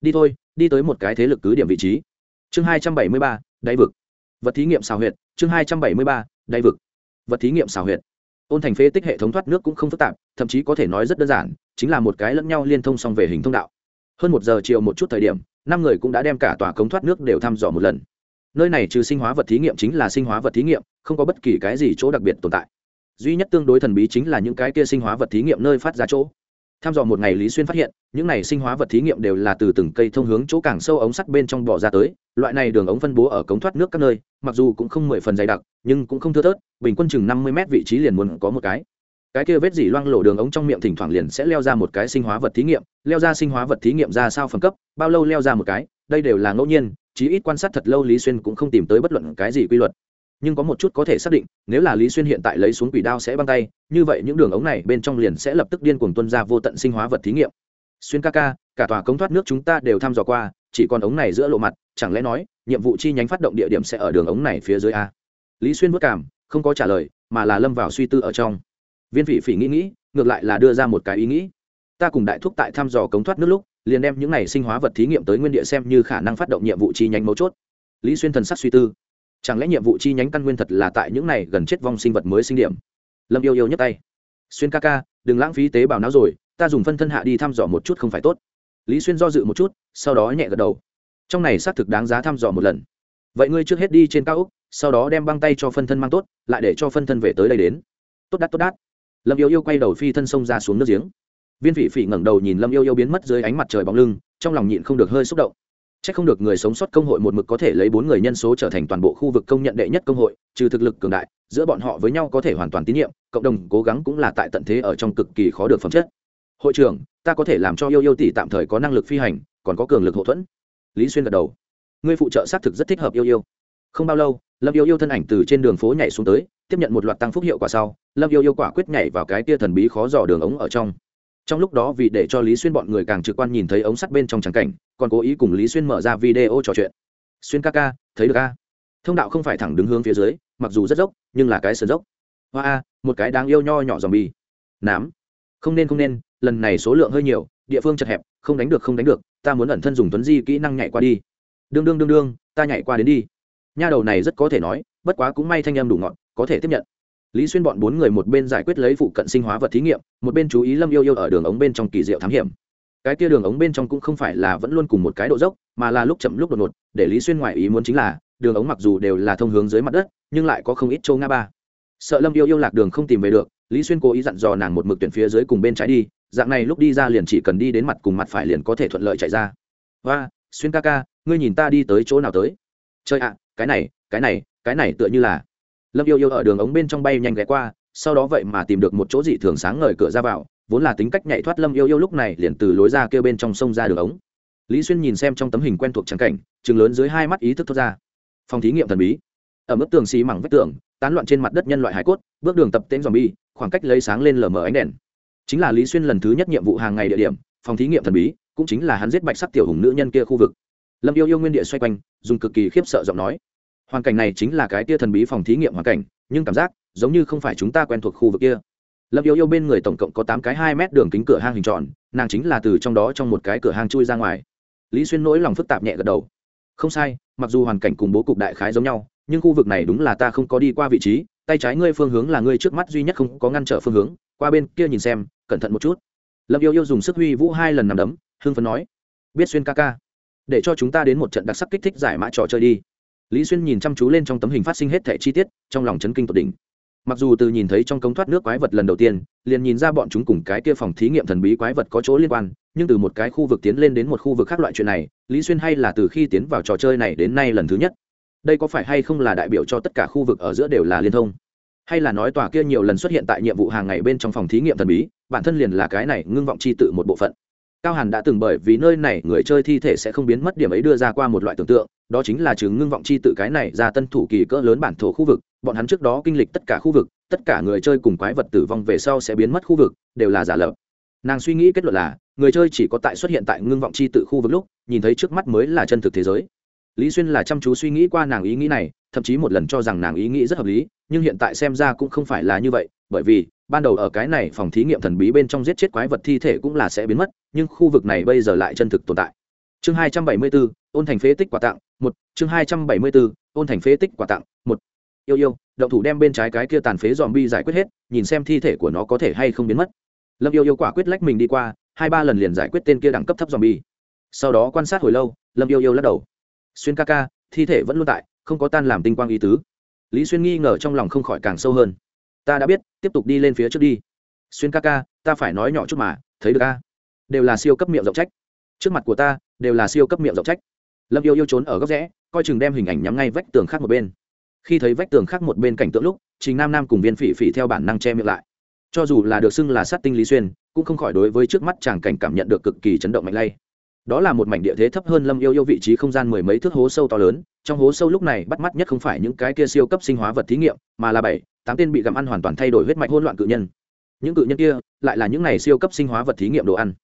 Đi thôi, đi tới một cái thế lực cứ điểm vị trí. Chương hai trăm bảy mươi ba, đáy vực. Vật thí nghiệm xào huyệt, chương hai trăm bảy mươi ba, đáy vực. Vật thí nghiệm xào huyệt ôn thành phế tích hệ thống thoát nước cũng không phức tạp, thậm chí có thể nói rất đơn giản, chính là một cái lẫn nhau liên thông xong về hình thông đạo. Hơn một giờ chiều một chút thời điểm, năm người cũng đã đem cả tòa cống thoát nước đều thăm dò một lần. Nơi này trừ sinh hóa vật thí nghiệm chính là sinh hóa vật thí nghiệm, không có bất kỳ cái gì chỗ đặc biệt tồn tại. Duy nhất tương đối thần bí chính là những cái kia sinh hóa vật thí nghiệm nơi phát ra chỗ tham dò một ngày lý xuyên phát hiện, những này sinh hóa vật thí nghiệm đều là từ từng cây thông hướng chỗ càng sâu ống sắt bên trong bỏ ra tới, loại này đường ống phân bố ở cống thoát nước các nơi, mặc dù cũng không mười phần dày đặc, nhưng cũng không thưa thớt, bình quân chừng năm mươi mét vị trí liền muốn có một cái. Cái kia vết dỉ loang lổ đường ống trong miệng thỉnh thoảng liền sẽ leo ra một cái sinh hóa vật thí nghiệm, leo ra sinh hóa vật thí nghiệm ra sao phẩm cấp, bao lâu leo ra một cái, đây đều là ngẫu nhiên, chí ít quan sát thật lâu lý xuyên cũng không tìm tới bất luận cái gì quy luật nhưng có một chút có thể xác định, nếu là lý xuyên hiện tại lấy xuống quỷ đao sẽ băng tay, như vậy những đường ống này bên trong liền sẽ lập tức điên cuồng tuân ra vô tận sinh hóa vật thí nghiệm. Xuyên ca ca, cả tòa cống thoát nước chúng ta đều thăm dò qua, chỉ còn ống này giữa lộ mặt, chẳng lẽ nói, nhiệm vụ chi nhánh phát động địa điểm sẽ ở đường ống này phía dưới a? Lý xuyên vất cảm, không có trả lời, mà là lâm vào suy tư ở trong. Viên phỉ phỉ nghĩ nghĩ, ngược lại là đưa ra một cái ý nghĩ. Ta cùng đại thúc tại thăm dò cống thoát nước lúc, liền đem những này sinh hóa vật thí nghiệm tới nguyên địa xem như khả năng phát động nhiệm vụ chi nhánh mấu chốt. Lý xuyên thần sắc suy tư chẳng lẽ nhiệm vụ chi nhánh căn nguyên thật là tại những này gần chết vong sinh vật mới sinh điểm? Lâm yêu yêu nhấc tay. Xuyên ca ca, đừng lãng phí tế bào não rồi, ta dùng phân thân hạ đi thăm dò một chút không phải tốt. Lý xuyên do dự một chút, sau đó nhẹ gật đầu. Trong này xác thực đáng giá thăm dò một lần. Vậy ngươi trước hết đi trên cao úc sau đó đem băng tay cho phân thân mang tốt, lại để cho phân thân về tới đây đến. Tốt đắt tốt đắt lâm yêu yêu quay đầu phi thân sông ra xuống nước giếng. Viên vị phỉ ngẩng đầu nhìn lâm yêu yêu biến mất dưới ánh mặt trời bóng lưng, trong lòng nhịn không được hơi xúc động. Chắc không được người sống sót công hội một mực có thể lấy bốn người nhân số trở thành toàn bộ khu vực công nhận đệ nhất công hội, trừ thực lực cường đại, giữa bọn họ với nhau có thể hoàn toàn tín nhiệm, cộng đồng cố gắng cũng là tại tận thế ở trong cực kỳ khó được phẩm chất. Hội trưởng, ta có thể làm cho yêu yêu tỷ tạm thời có năng lực phi hành, còn có cường lực hộ thuẫn. Lý xuyên gật đầu. Ngươi phụ trợ xác thực rất thích hợp yêu yêu. Không bao lâu, lâm yêu yêu thân ảnh từ trên đường phố nhảy xuống tới, tiếp nhận một loạt tăng phúc hiệu quả sau, lâm yêu yêu quả quyết nhảy vào cái tia thần bí khó dò đường ống ở trong. Trong lúc đó vì để cho lý xuyên bọn người càng trực quan nhìn thấy ống sắt bên trong trắng cảnh còn cố ý cùng lý xuyên mở ra video trò chuyện. Xuyên ca ca, thấy được a? Thông đạo không phải thẳng đứng hướng phía dưới, mặc dù rất dốc, nhưng là cái sườn dốc. Hoa a, một cái đáng yêu nho nhỏ dòm bi nám. Không nên không nên, lần này số lượng hơi nhiều, địa phương chật hẹp, không đánh được, không đánh được, ta muốn ẩn thân dùng tuấn di kỹ năng nhảy qua đi. Đương đương đương đương, ta nhảy qua đến đi. Nha đầu này rất có thể nói, bất quá cũng may thanh em đủ ngọn, có thể tiếp nhận. Lý xuyên bọn bốn người một bên giải quyết lấy phụ cận sinh hóa vật thí nghiệm, một bên chú ý lâm yêu yêu ở đường ống bên trong kỳ diệu thám hiểm cái kia đường ống bên trong cũng không phải là vẫn luôn cùng một cái độ dốc, mà là lúc chậm lúc đột ngột, để lý xuyên ngoại ý muốn chính là, đường ống mặc dù đều là thông hướng dưới mặt đất, nhưng lại có không ít châu nga ba. Sợ lâm yêu yêu lạc đường không tìm về được, lý xuyên cố ý dặn dò nàng một mực tuyển phía dưới cùng bên trái đi, dạng này lúc đi ra liền chỉ cần đi đến mặt cùng mặt phải liền có thể thuận lợi chạy ra. Và xuyên ca ca, ngươi nhìn ta đi tới chỗ nào tới? Chơi ạ, cái này cái này cái này tựa như là. Lâm yêu yêu ở đường ống bên trong bay nhanh ghé qua, sau đó vậy mà tìm được một chỗ dị thường sáng ngời cửa ra vào vốn là tính cách nhạy thoát lâm yêu yêu lúc này liền từ lối ra kêu bên trong sông ra đường ống. Lý xuyên nhìn xem trong tấm hình quen thuộc trắng cảnh chừng lớn dưới hai mắt ý thức thoát ra. Phòng thí nghiệm thần bí. Ở mức tường xí mảng vách tường, tán loạn trên mặt đất nhân loại hải cốt, bước đường tập tên dòm bi khoảng cách lấy sáng lên lờ mờ ánh đèn. Chính là lý xuyên lần thứ nhất nhiệm vụ hàng ngày địa điểm, phòng thí nghiệm thần bí, cũng chính là hắn giết bạch sắc tiểu hùng nữ nhân kia khu vực. Lâm yêu yêu nguyên địa xoay quanh, dùng cực kỳ khiếp sợ giọng nói. Hoàn cảnh này chính là cái tia thần bí phòng thí nghiệm hoàn cảnh, nhưng cảm giác giống như không phải chúng ta quen thuộc khu vực kia lâm yêu yêu bên người tổng cộng có tám cái hai mét đường kính cửa hang hình tròn, nàng chính là từ trong đó trong một cái cửa hang chui ra ngoài. Lý xuyên nỗi lòng phức tạp nhẹ gật đầu. Không sai, mặc dù hoàn cảnh cùng bố cục đại khái giống nhau, nhưng khu vực này đúng là ta không có đi qua vị trí, tay trái ngươi phương hướng là ngươi trước mắt duy nhất không có ngăn trở phương hướng, qua bên kia nhìn xem, cẩn thận một chút. Lâm yêu yêu dùng sức huy vũ hai lần nằm đấm hương phấn nói, biết xuyên ca ca, để cho chúng ta đến một trận đặc sắc kích thích giải mã trò chơi đi. Lý xuyên nhìn chăm chú lên trong tấm hình phát sinh hết thẻ chi tiết, trong lòng chấn kinh tột đỉnh mặc dù từ nhìn thấy trong cống thoát nước quái vật lần đầu tiên, liền nhìn ra bọn chúng cùng cái kia phòng thí nghiệm thần bí quái vật có chỗ liên quan, nhưng từ một cái khu vực tiến lên đến một khu vực khác loại chuyện này, lý xuyên hay là từ khi tiến vào trò chơi này đến nay lần thứ nhất. Đây có phải hay không là đại biểu cho tất cả khu vực ở giữa đều là liên thông? Hay là nói tòa kia nhiều lần xuất hiện tại nhiệm vụ hàng ngày bên trong phòng thí nghiệm thần bí, bản thân liền là cái này ngưng vọng chi tự một bộ phận. Cao hàn đã từng bởi vì nơi này người chơi thi thể sẽ không biến mất điểm ấy đưa ra qua một loại tưởng tượng, đó chính là chứng ngưng vọng chi tự cái này ra tân thủ kỳ cỡ lớn bản thổ khu vực bọn hắn trước đó kinh lịch tất cả khu vực, tất cả người chơi cùng quái vật tử vong về sau sẽ biến mất khu vực, đều là giả lập. Nàng suy nghĩ kết luận là, người chơi chỉ có tại xuất hiện tại ngưng vọng chi tự khu vực lúc, nhìn thấy trước mắt mới là chân thực thế giới. Lý xuyên là chăm chú suy nghĩ qua nàng ý nghĩ này, thậm chí một lần cho rằng nàng ý nghĩ rất hợp lý, nhưng hiện tại xem ra cũng không phải là như vậy, bởi vì, ban đầu ở cái này phòng thí nghiệm thần bí bên trong giết chết quái vật thi thể cũng là sẽ biến mất, nhưng khu vực này bây giờ lại chân thực tồn tại. Chương hai trăm bảy mươi bốn, ôn thành phế tích quà tặng, một, chương hai trăm bảy mươi bốn, ôn thành phế tích quà tặng yêu yêu, động thủ đem bên trái cái kia tàn phế dòm bi giải quyết hết, nhìn xem thi thể của nó có thể hay không biến mất. Lâm yêu yêu quả quyết lách mình đi qua, hai ba lần liền giải quyết tên kia đẳng cấp thấp dòm bi sau đó quan sát hồi lâu, lâm yêu yêu lắc đầu. Xuyên ca ca, thi thể vẫn luôn tại, không có tan làm tinh quang ý tứ. Lý xuyên nghi ngờ trong lòng không khỏi càng sâu hơn. Ta đã biết, tiếp tục đi lên phía trước đi. Xuyên ca ca, ta phải nói nhỏ chút mà, thấy được ca đều là siêu cấp miệng rộng trách. Trước mặt của ta, đều là siêu cấp miệng rộng trách. Lâm yêu yêu trốn ở góc rẽ, coi chừng đem hình ảnh nhắm ngay vách tường khác một bên khi thấy vách tường khác một bên cảnh tượng lúc, trình nam nam cùng viên phỉ phỉ theo bản năng che miệng lại. Cho dù là được xưng là sát tinh lý xuyên, cũng không khỏi đối với trước mắt chàng cảnh cảm nhận được cực kỳ chấn động mạnh lay. Đó là một mảnh địa thế thấp hơn lâm yêu yêu vị trí không gian mười mấy thước hố sâu to lớn, trong hố sâu lúc này bắt mắt nhất không phải những cái kia siêu cấp sinh hóa vật thí nghiệm, mà là bảy, tám tên bị gặm ăn hoàn toàn thay đổi huyết mạch hỗn loạn cự nhân. Những cự nhân kia lại là những này siêu cấp sinh hóa vật thí nghiệm đồ ăn.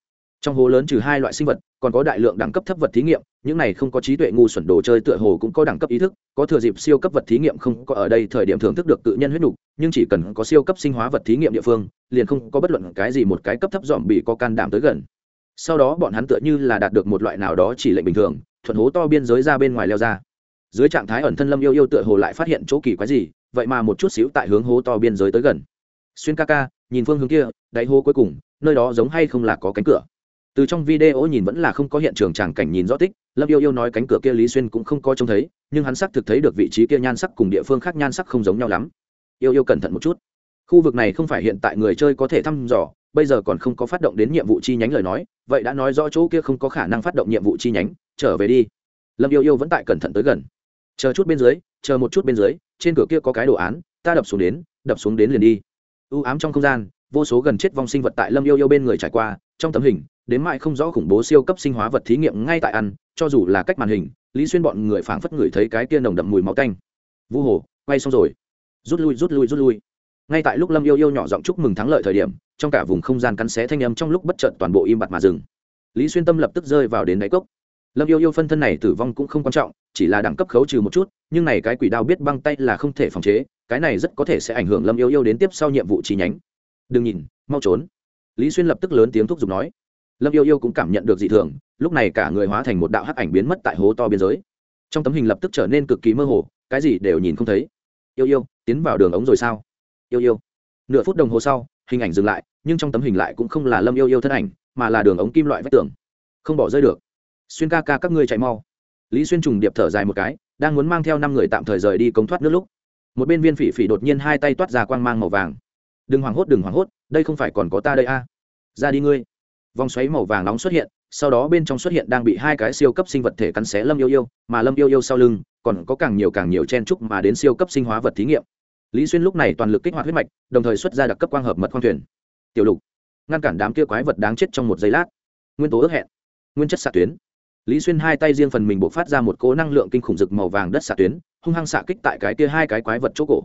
Trong hố lớn trừ hai loại sinh vật còn có đại lượng đẳng cấp thấp vật thí nghiệm, những này không có trí tuệ ngu xuẩn đồ chơi tựa hồ cũng có đẳng cấp ý thức, có thừa dịp siêu cấp vật thí nghiệm không có ở đây thời điểm thưởng thức được tự nhân huyết nục nhưng chỉ cần có siêu cấp sinh hóa vật thí nghiệm địa phương, liền không có bất luận cái gì một cái cấp thấp dòm bị có can đảm tới gần. Sau đó bọn hắn tựa như là đạt được một loại nào đó chỉ lệnh bình thường, thuận hố to biên giới ra bên ngoài leo ra. Dưới trạng thái ẩn thân lâm yêu yêu tựa hồ lại phát hiện chỗ kỳ quái gì, vậy mà một chút xíu tại hướng hố to biên giới tới gần. Xuyên ca ca, nhìn phương hướng kia, đáy hố cuối cùng, nơi đó giống hay không là có cánh cửa từ trong video nhìn vẫn là không có hiện trường tràng cảnh nhìn rõ tích, lâm yêu yêu nói cánh cửa kia lý xuyên cũng không có trông thấy, nhưng hắn xác thực thấy được vị trí kia nhan sắc cùng địa phương khác nhan sắc không giống nhau lắm. Yêu yêu cẩn thận một chút. Khu vực này không phải hiện tại người chơi có thể thăm dò, bây giờ còn không có phát động đến nhiệm vụ chi nhánh lời nói, vậy đã nói rõ chỗ kia không có khả năng phát động nhiệm vụ chi nhánh, trở về đi. Lâm yêu yêu vẫn tại cẩn thận tới gần. Chờ chút bên dưới, chờ một chút bên dưới, trên cửa kia có cái đồ án, ta đập xuống đến, đập xuống đến liền đi. U ám trong không gian, vô số gần chết vong sinh vật tại lâm yêu yêu bên người trải qua trong tấm hình, đến mãi không rõ khủng bố siêu cấp sinh hóa vật thí nghiệm ngay tại ăn, cho dù là cách màn hình, lý xuyên bọn người phảng phất người thấy cái kia nồng đậm mùi máu canh vu hồ, quay xong rồi. Rút lui rút lui rút lui. Ngay tại lúc lâm yêu yêu nhỏ giọng chúc mừng thắng lợi thời điểm, trong cả vùng không gian cắn xé thanh âm trong lúc bất chợt toàn bộ im bặt mà dừng. Lý xuyên tâm lập tức rơi vào đến đáy cốc. Lâm yêu yêu phân thân này tử vong cũng không quan trọng, chỉ là đẳng cấp khấu trừ một chút, nhưng này cái quỷ đao biết băng tay là không thể phòng chế, cái này rất có thể sẽ ảnh hưởng lâm yêu yêu đến tiếp sau nhiệm vụ chi nhánh. Đừng nhìn, mau trốn lý xuyên lập tức lớn tiếng thúc giục nói. Lâm yêu yêu cũng cảm nhận được dị thường, lúc này cả người hóa thành một đạo hắc ảnh biến mất tại hố to biên giới. Trong tấm hình lập tức trở nên cực kỳ mơ hồ, cái gì đều nhìn không thấy. Yêu yêu, tiến vào đường ống rồi sao? Yêu yêu. Nửa phút đồng hồ sau, hình ảnh dừng lại, nhưng trong tấm hình lại cũng không là lâm yêu yêu thân ảnh, mà là đường ống kim loại vách tường. Không bỏ rơi được. Xuyên ca ca, các ngươi chạy mau. Lý xuyên trùng điệp thở dài một cái, đang muốn mang theo năm người tạm thời rời đi cống thoát nước lúc, một bên viên phỉ phỉ đột nhiên hai tay toát ra quang mang màu vàng đừng hoảng hốt, đừng hoảng hốt, đây không phải còn có ta đây a. À. ra đi ngươi. Vòng xoáy màu vàng nóng xuất hiện, sau đó bên trong xuất hiện đang bị hai cái siêu cấp sinh vật thể cắn xé lâm yêu yêu, mà lâm yêu yêu sau lưng còn có càng nhiều càng nhiều chen trúc mà đến siêu cấp sinh hóa vật thí nghiệm. Lý xuyên lúc này toàn lực kích hoạt huyết mạch, đồng thời xuất ra đặc cấp quang hợp mật khoang thuyền. Tiểu lục, ngăn cản đám kia quái vật đáng chết trong một giây lát. Nguyên tố ước hẹn, nguyên chất xạ tuyến. Lý xuyên hai tay riêng phần mình buộc phát ra một cố năng lượng kinh khủng rực màu vàng đất xạ tuyến, hung hăng xạ kích tại cái kia hai cái quái vật chỗ cổ.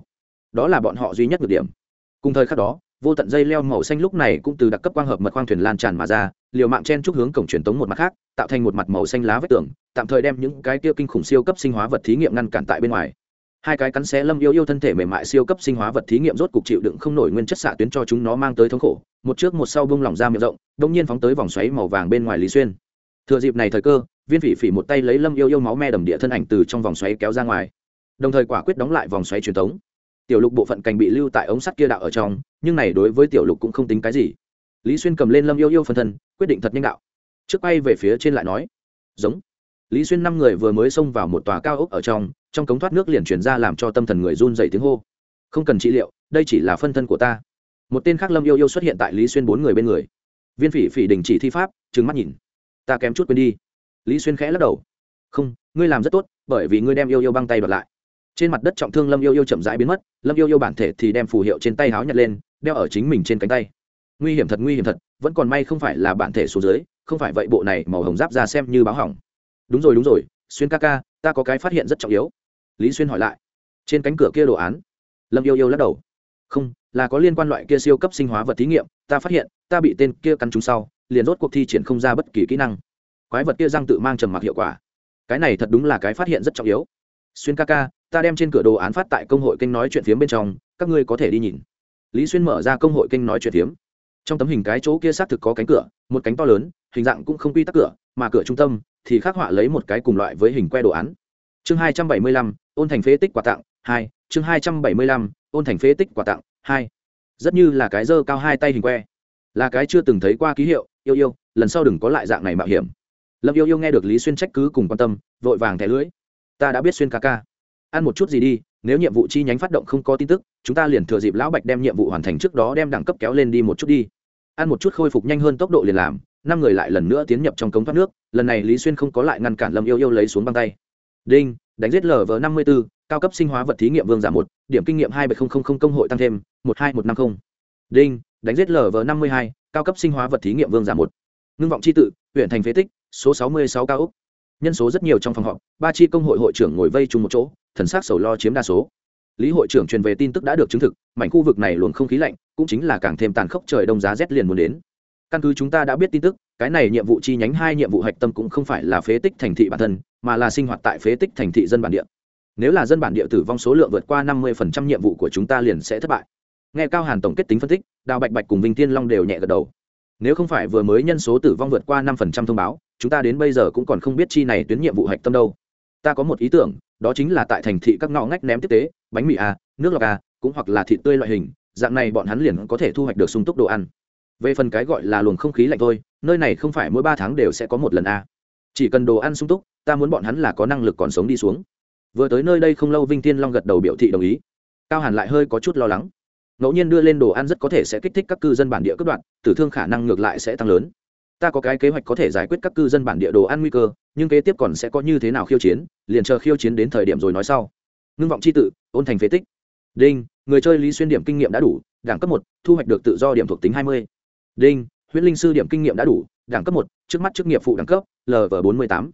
Đó là bọn họ duy nhất được điểm cùng thời khắc đó, vô tận dây leo màu xanh lúc này cũng từ đặc cấp quang hợp mật khoang thuyền lan tràn mà ra, liều mạng chen chúc hướng cổng truyền tống một mặt khác, tạo thành một mặt màu xanh lá vách tường, tạm thời đem những cái kia kinh khủng siêu cấp sinh hóa vật thí nghiệm ngăn cản tại bên ngoài. Hai cái cắn xé lâm yêu yêu thân thể mềm mại siêu cấp sinh hóa vật thí nghiệm rốt cục chịu đựng không nổi nguyên chất xạ tuyến cho chúng nó mang tới thống khổ, một trước một sau bông lỏng ra miệng rộng đông nhiên phóng tới vòng xoáy màu vàng bên ngoài lý xuyên. Thừa dịp này thời cơ, viên phỉ phỉ một tay lấy lâm yêu yêu máu me đầm địa thân ảnh từ trong vòng xoáy kéo ra ngoài. Đồng thời quả quyết đóng lại vòng xoáy truyền thống tiểu lục bộ phận cành bị lưu tại ống sắt kia đạo ở trong, nhưng này đối với tiểu lục cũng không tính cái gì. Lý xuyên cầm lên lâm yêu yêu phân thân, quyết định thật nhanh đạo. Trước bay về phía trên lại nói, giống. Lý xuyên năm người vừa mới xông vào một tòa cao ốc ở trong trong cống thoát nước liền chuyển ra làm cho tâm thần người run dày tiếng hô. Không cần trị liệu, đây chỉ là phân thân của ta. Một tên khác lâm yêu yêu xuất hiện tại lý xuyên bốn người bên người. Viên phỉ phỉ đình chỉ thi pháp, trừng mắt nhìn. Ta kém chút quên đi. Lý xuyên khẽ lắc đầu. Không, ngươi làm rất tốt, bởi vì ngươi đem yêu yêu băng tay bật lại trên mặt đất trọng thương lâm yêu yêu chậm rãi biến mất, lâm yêu yêu bản thể thì đem phù hiệu trên tay háo nhặt lên, đeo ở chính mình trên cánh tay. Nguy hiểm thật, nguy hiểm thật, vẫn còn may không phải là bản thể số dưới, không phải vậy bộ này màu hồng giáp ra xem như báo hỏng. Đúng rồi đúng rồi, xuyên ca ca, ta có cái phát hiện rất trọng yếu. Lý xuyên hỏi lại. Trên cánh cửa kia đồ án. Lâm yêu yêu lắc đầu. Không, là có liên quan loại kia siêu cấp sinh hóa vật thí nghiệm, ta phát hiện, ta bị tên kia cắn trúng sau, liền rốt cuộc thi triển không ra bất kỳ kỹ năng. Quái vật kia răng tự mang trầm mặc hiệu quả. Cái này thật đúng là cái phát hiện rất trọng yếu. Xuyên ca ca ta đem trên cửa đồ án phát tại công hội kênh nói chuyện phiếm bên trong, các ngươi có thể đi nhìn. Lý xuyên mở ra công hội kênh nói chuyện phiếm. Trong tấm hình cái chỗ kia xác thực có cánh cửa, một cánh to lớn, hình dạng cũng không quy tắc cửa, mà cửa trung tâm thì khắc họa lấy một cái cùng loại với hình que đồ án. Chương hai trăm bảy mươi lăm, ôn thành phế tích quà tặng, hai, chương hai trăm bảy mươi lăm, ôn thành phế tích quà tặng, hai. Rất như là cái dơ cao hai tay hình que. Là cái chưa từng thấy qua ký hiệu, yêu yêu, lần sau đừng có lại dạng này mạo hiểm. Lâm yêu yêu nghe được lý xuyên trách cứ cùng quan tâm, vội vàng thẻ lưỡi ta đã biết xuyên ca ca ăn một chút gì đi, nếu nhiệm vụ chi nhánh phát động không có tin tức, chúng ta liền thừa dịp lão bạch đem nhiệm vụ hoàn thành trước đó đem đẳng cấp kéo lên đi một chút đi. Ăn một chút khôi phục nhanh hơn tốc độ liền làm, năm người lại lần nữa tiến nhập trong cống thoát nước, lần này lý xuyên không có lại ngăn cản lâm yêu yêu lấy xuống băng tay. Đinh, đánh giết lv năm mươi b ố cao cấp sinh hóa vật thí nghiệm vương giả một, điểm kinh nghiệm hai bảy không không công hội tăng thêm, một hai một năm không. Đinh, đánh giết lv năm mươi hai, cao cấp sinh hóa vật thí nghiệm vương giả một. Ngưng vọng c h i tự, huyện thành phế tích, số sáu mươi sáu cao úc nhân số rất nhiều trong phòng họp, ba chi công hội hội trưởng ngồi vây chung một chỗ thần sắc sầu lo chiếm đa số. Lý hội trưởng truyền về tin tức đã được chứng thực, mảnh khu vực này luồng không khí lạnh cũng chính là càng thêm tàn khốc trời đông giá rét liền muốn đến. Căn cứ chúng ta đã biết tin tức, cái này nhiệm vụ chi nhánh hai nhiệm vụ hạch tâm cũng không phải là phế tích thành thị bản thân, mà là sinh hoạt tại phế tích thành thị dân bản địa. Nếu là dân bản địa tử vong số lượng vượt qua năm mươi nhiệm vụ của chúng ta liền sẽ thất bại. Nghe cao hàn tổng kết tính phân tích, đào bạch bạch cùng vinh tiên long đều nhẹ gật đầu. Nếu không phải vừa mới nhân số tử vong vượt qua năm phần trăm thông báo, chúng ta đến bây giờ cũng còn không biết chi này tuyến nhiệm vụ hạch tâm đâu. Ta có một ý tưởng đó chính là tại thành thị các ngõ ngách ném tiếp tế, bánh mì a nước lọc a cũng hoặc là thịt tươi loại hình, dạng này bọn hắn liền có thể thu hoạch được sung túc đồ ăn. Về phần cái gọi là luồng không khí lạnh thôi, nơi này không phải mỗi ba tháng đều sẽ có một lần a chỉ cần đồ ăn sung túc, ta muốn bọn hắn là có năng lực còn sống đi xuống. Vừa tới nơi đây không lâu vinh tiên long gật đầu biểu thị đồng ý. Cao hàn lại hơi có chút lo lắng. Ngẫu nhiên đưa lên đồ ăn rất có thể sẽ kích thích các cư dân bản địa cướp đoạn tử thương khả năng ngược lại sẽ tăng lớn ta có cái kế hoạch có thể giải quyết các cư dân bản địa đồ ăn nguy cơ, nhưng kế tiếp còn sẽ có như thế nào khiêu chiến, liền chờ khiêu chiến đến thời điểm rồi nói sau. Ngưng vọng c h i tự, ôn thành phế tích. Đinh, người chơi lý xuyên điểm kinh nghiệm đã đủ, đẳng cấp một, thu hoạch được tự do điểm thuộc tính hai mươi. Đinh, huyễn linh sư điểm kinh nghiệm đã đủ, đẳng cấp một, trước mắt chức nghiệp phụ đẳng cấp lv bốn mươi tám.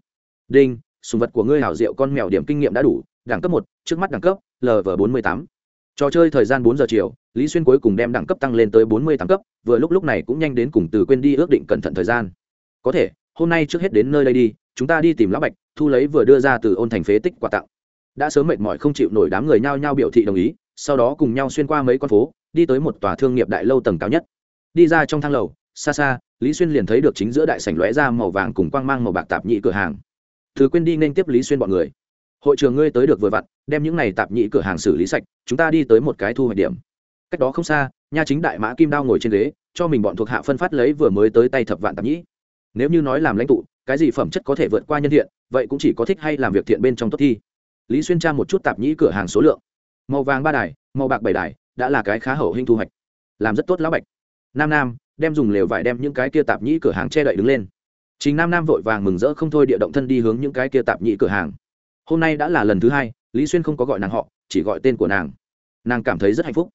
Đinh, sùng vật của ngươi hảo diệu con mèo điểm kinh nghiệm đã đủ, đẳng cấp một, trước mắt đẳng cấp lv bốn mươi tám trò chơi thời gian bốn giờ chiều, lý xuyên cuối cùng đem đẳng cấp tăng lên tới bốn mươi tám cấp, vừa lúc lúc này cũng nhanh đến cùng từ quên đi ước định cẩn thận thời gian. Có thể, hôm nay trước hết đến nơi đây đi, chúng ta đi tìm lão bạch, thu lấy vừa đưa ra từ ôn thành phế tích quà tặng. Đã sớm mệt mỏi không chịu nổi đám người nhao nhao biểu thị đồng ý, sau đó cùng nhau xuyên qua mấy con phố, đi tới một tòa thương nghiệp đại lâu tầng cao nhất. Đi ra trong thang lầu, xa xa, lý xuyên liền thấy được chính giữa đại sảnh lóe ra màu vàng cùng quang mang màu bạc tạp nhị cửa hàng. Thứ quên đi nên tiếp lý xuyên bọn người hội trường ngươi tới được vừa vặn, đem những này tạp nhĩ cửa hàng xử lý sạch, chúng ta đi tới một cái thu hoạch điểm. Cách đó không xa, nha chính đại mã kim đao ngồi trên ghế, cho mình bọn thuộc hạ phân phát lấy vừa mới tới tay thập vạn tạp nhĩ nếu như nói làm lãnh tụ, cái gì phẩm chất có thể vượt qua nhân thiện, vậy cũng chỉ có thích hay làm việc thiện bên trong tốt thi. Lý xuyên tra một chút tạp nhĩ cửa hàng số lượng. Màu vàng ba đài, màu bạc bảy đài, đã là cái khá hậu hình thu hoạch. Làm rất tốt lão bạch. Nam nam, đem dùng lều vải đem những cái kia tạp nhĩ cửa hàng che đậy đứng lên. Chính nam nam vội vàng mừng rỡ không thôi địa động thân đi hướng những cái kia tạp nhĩ cửa hàng hôm nay đã là lần thứ hai, lý xuyên không có gọi nàng họ, chỉ gọi tên của nàng. Nàng cảm thấy rất hạnh phúc.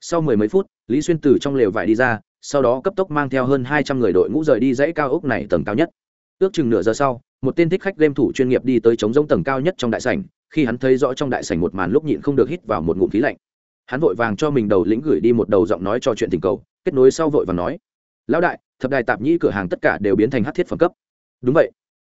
Sau mười mấy phút, lý xuyên từ trong lều vải đi ra, sau đó cấp tốc mang theo hơn hai trăm người đội ngũ rời đi dãy cao ốc này tầng cao nhất. Ước chừng nửa giờ sau, một tên thích khách game thủ chuyên nghiệp đi tới chống giống tầng cao nhất trong đại sảnh, khi hắn thấy rõ trong đại sảnh một màn lúc nhịn không được hít vào một ngụm khí lạnh. Hắn vội vàng cho mình đầu lĩnh gửi đi một đầu giọng nói cho chuyện tình cầu, kết nối sau vội và nói, lão đại, thập đài tạp nhĩ cửa hàng tất cả đều biến thành hát thiết phẩm cấp. Đúng vậy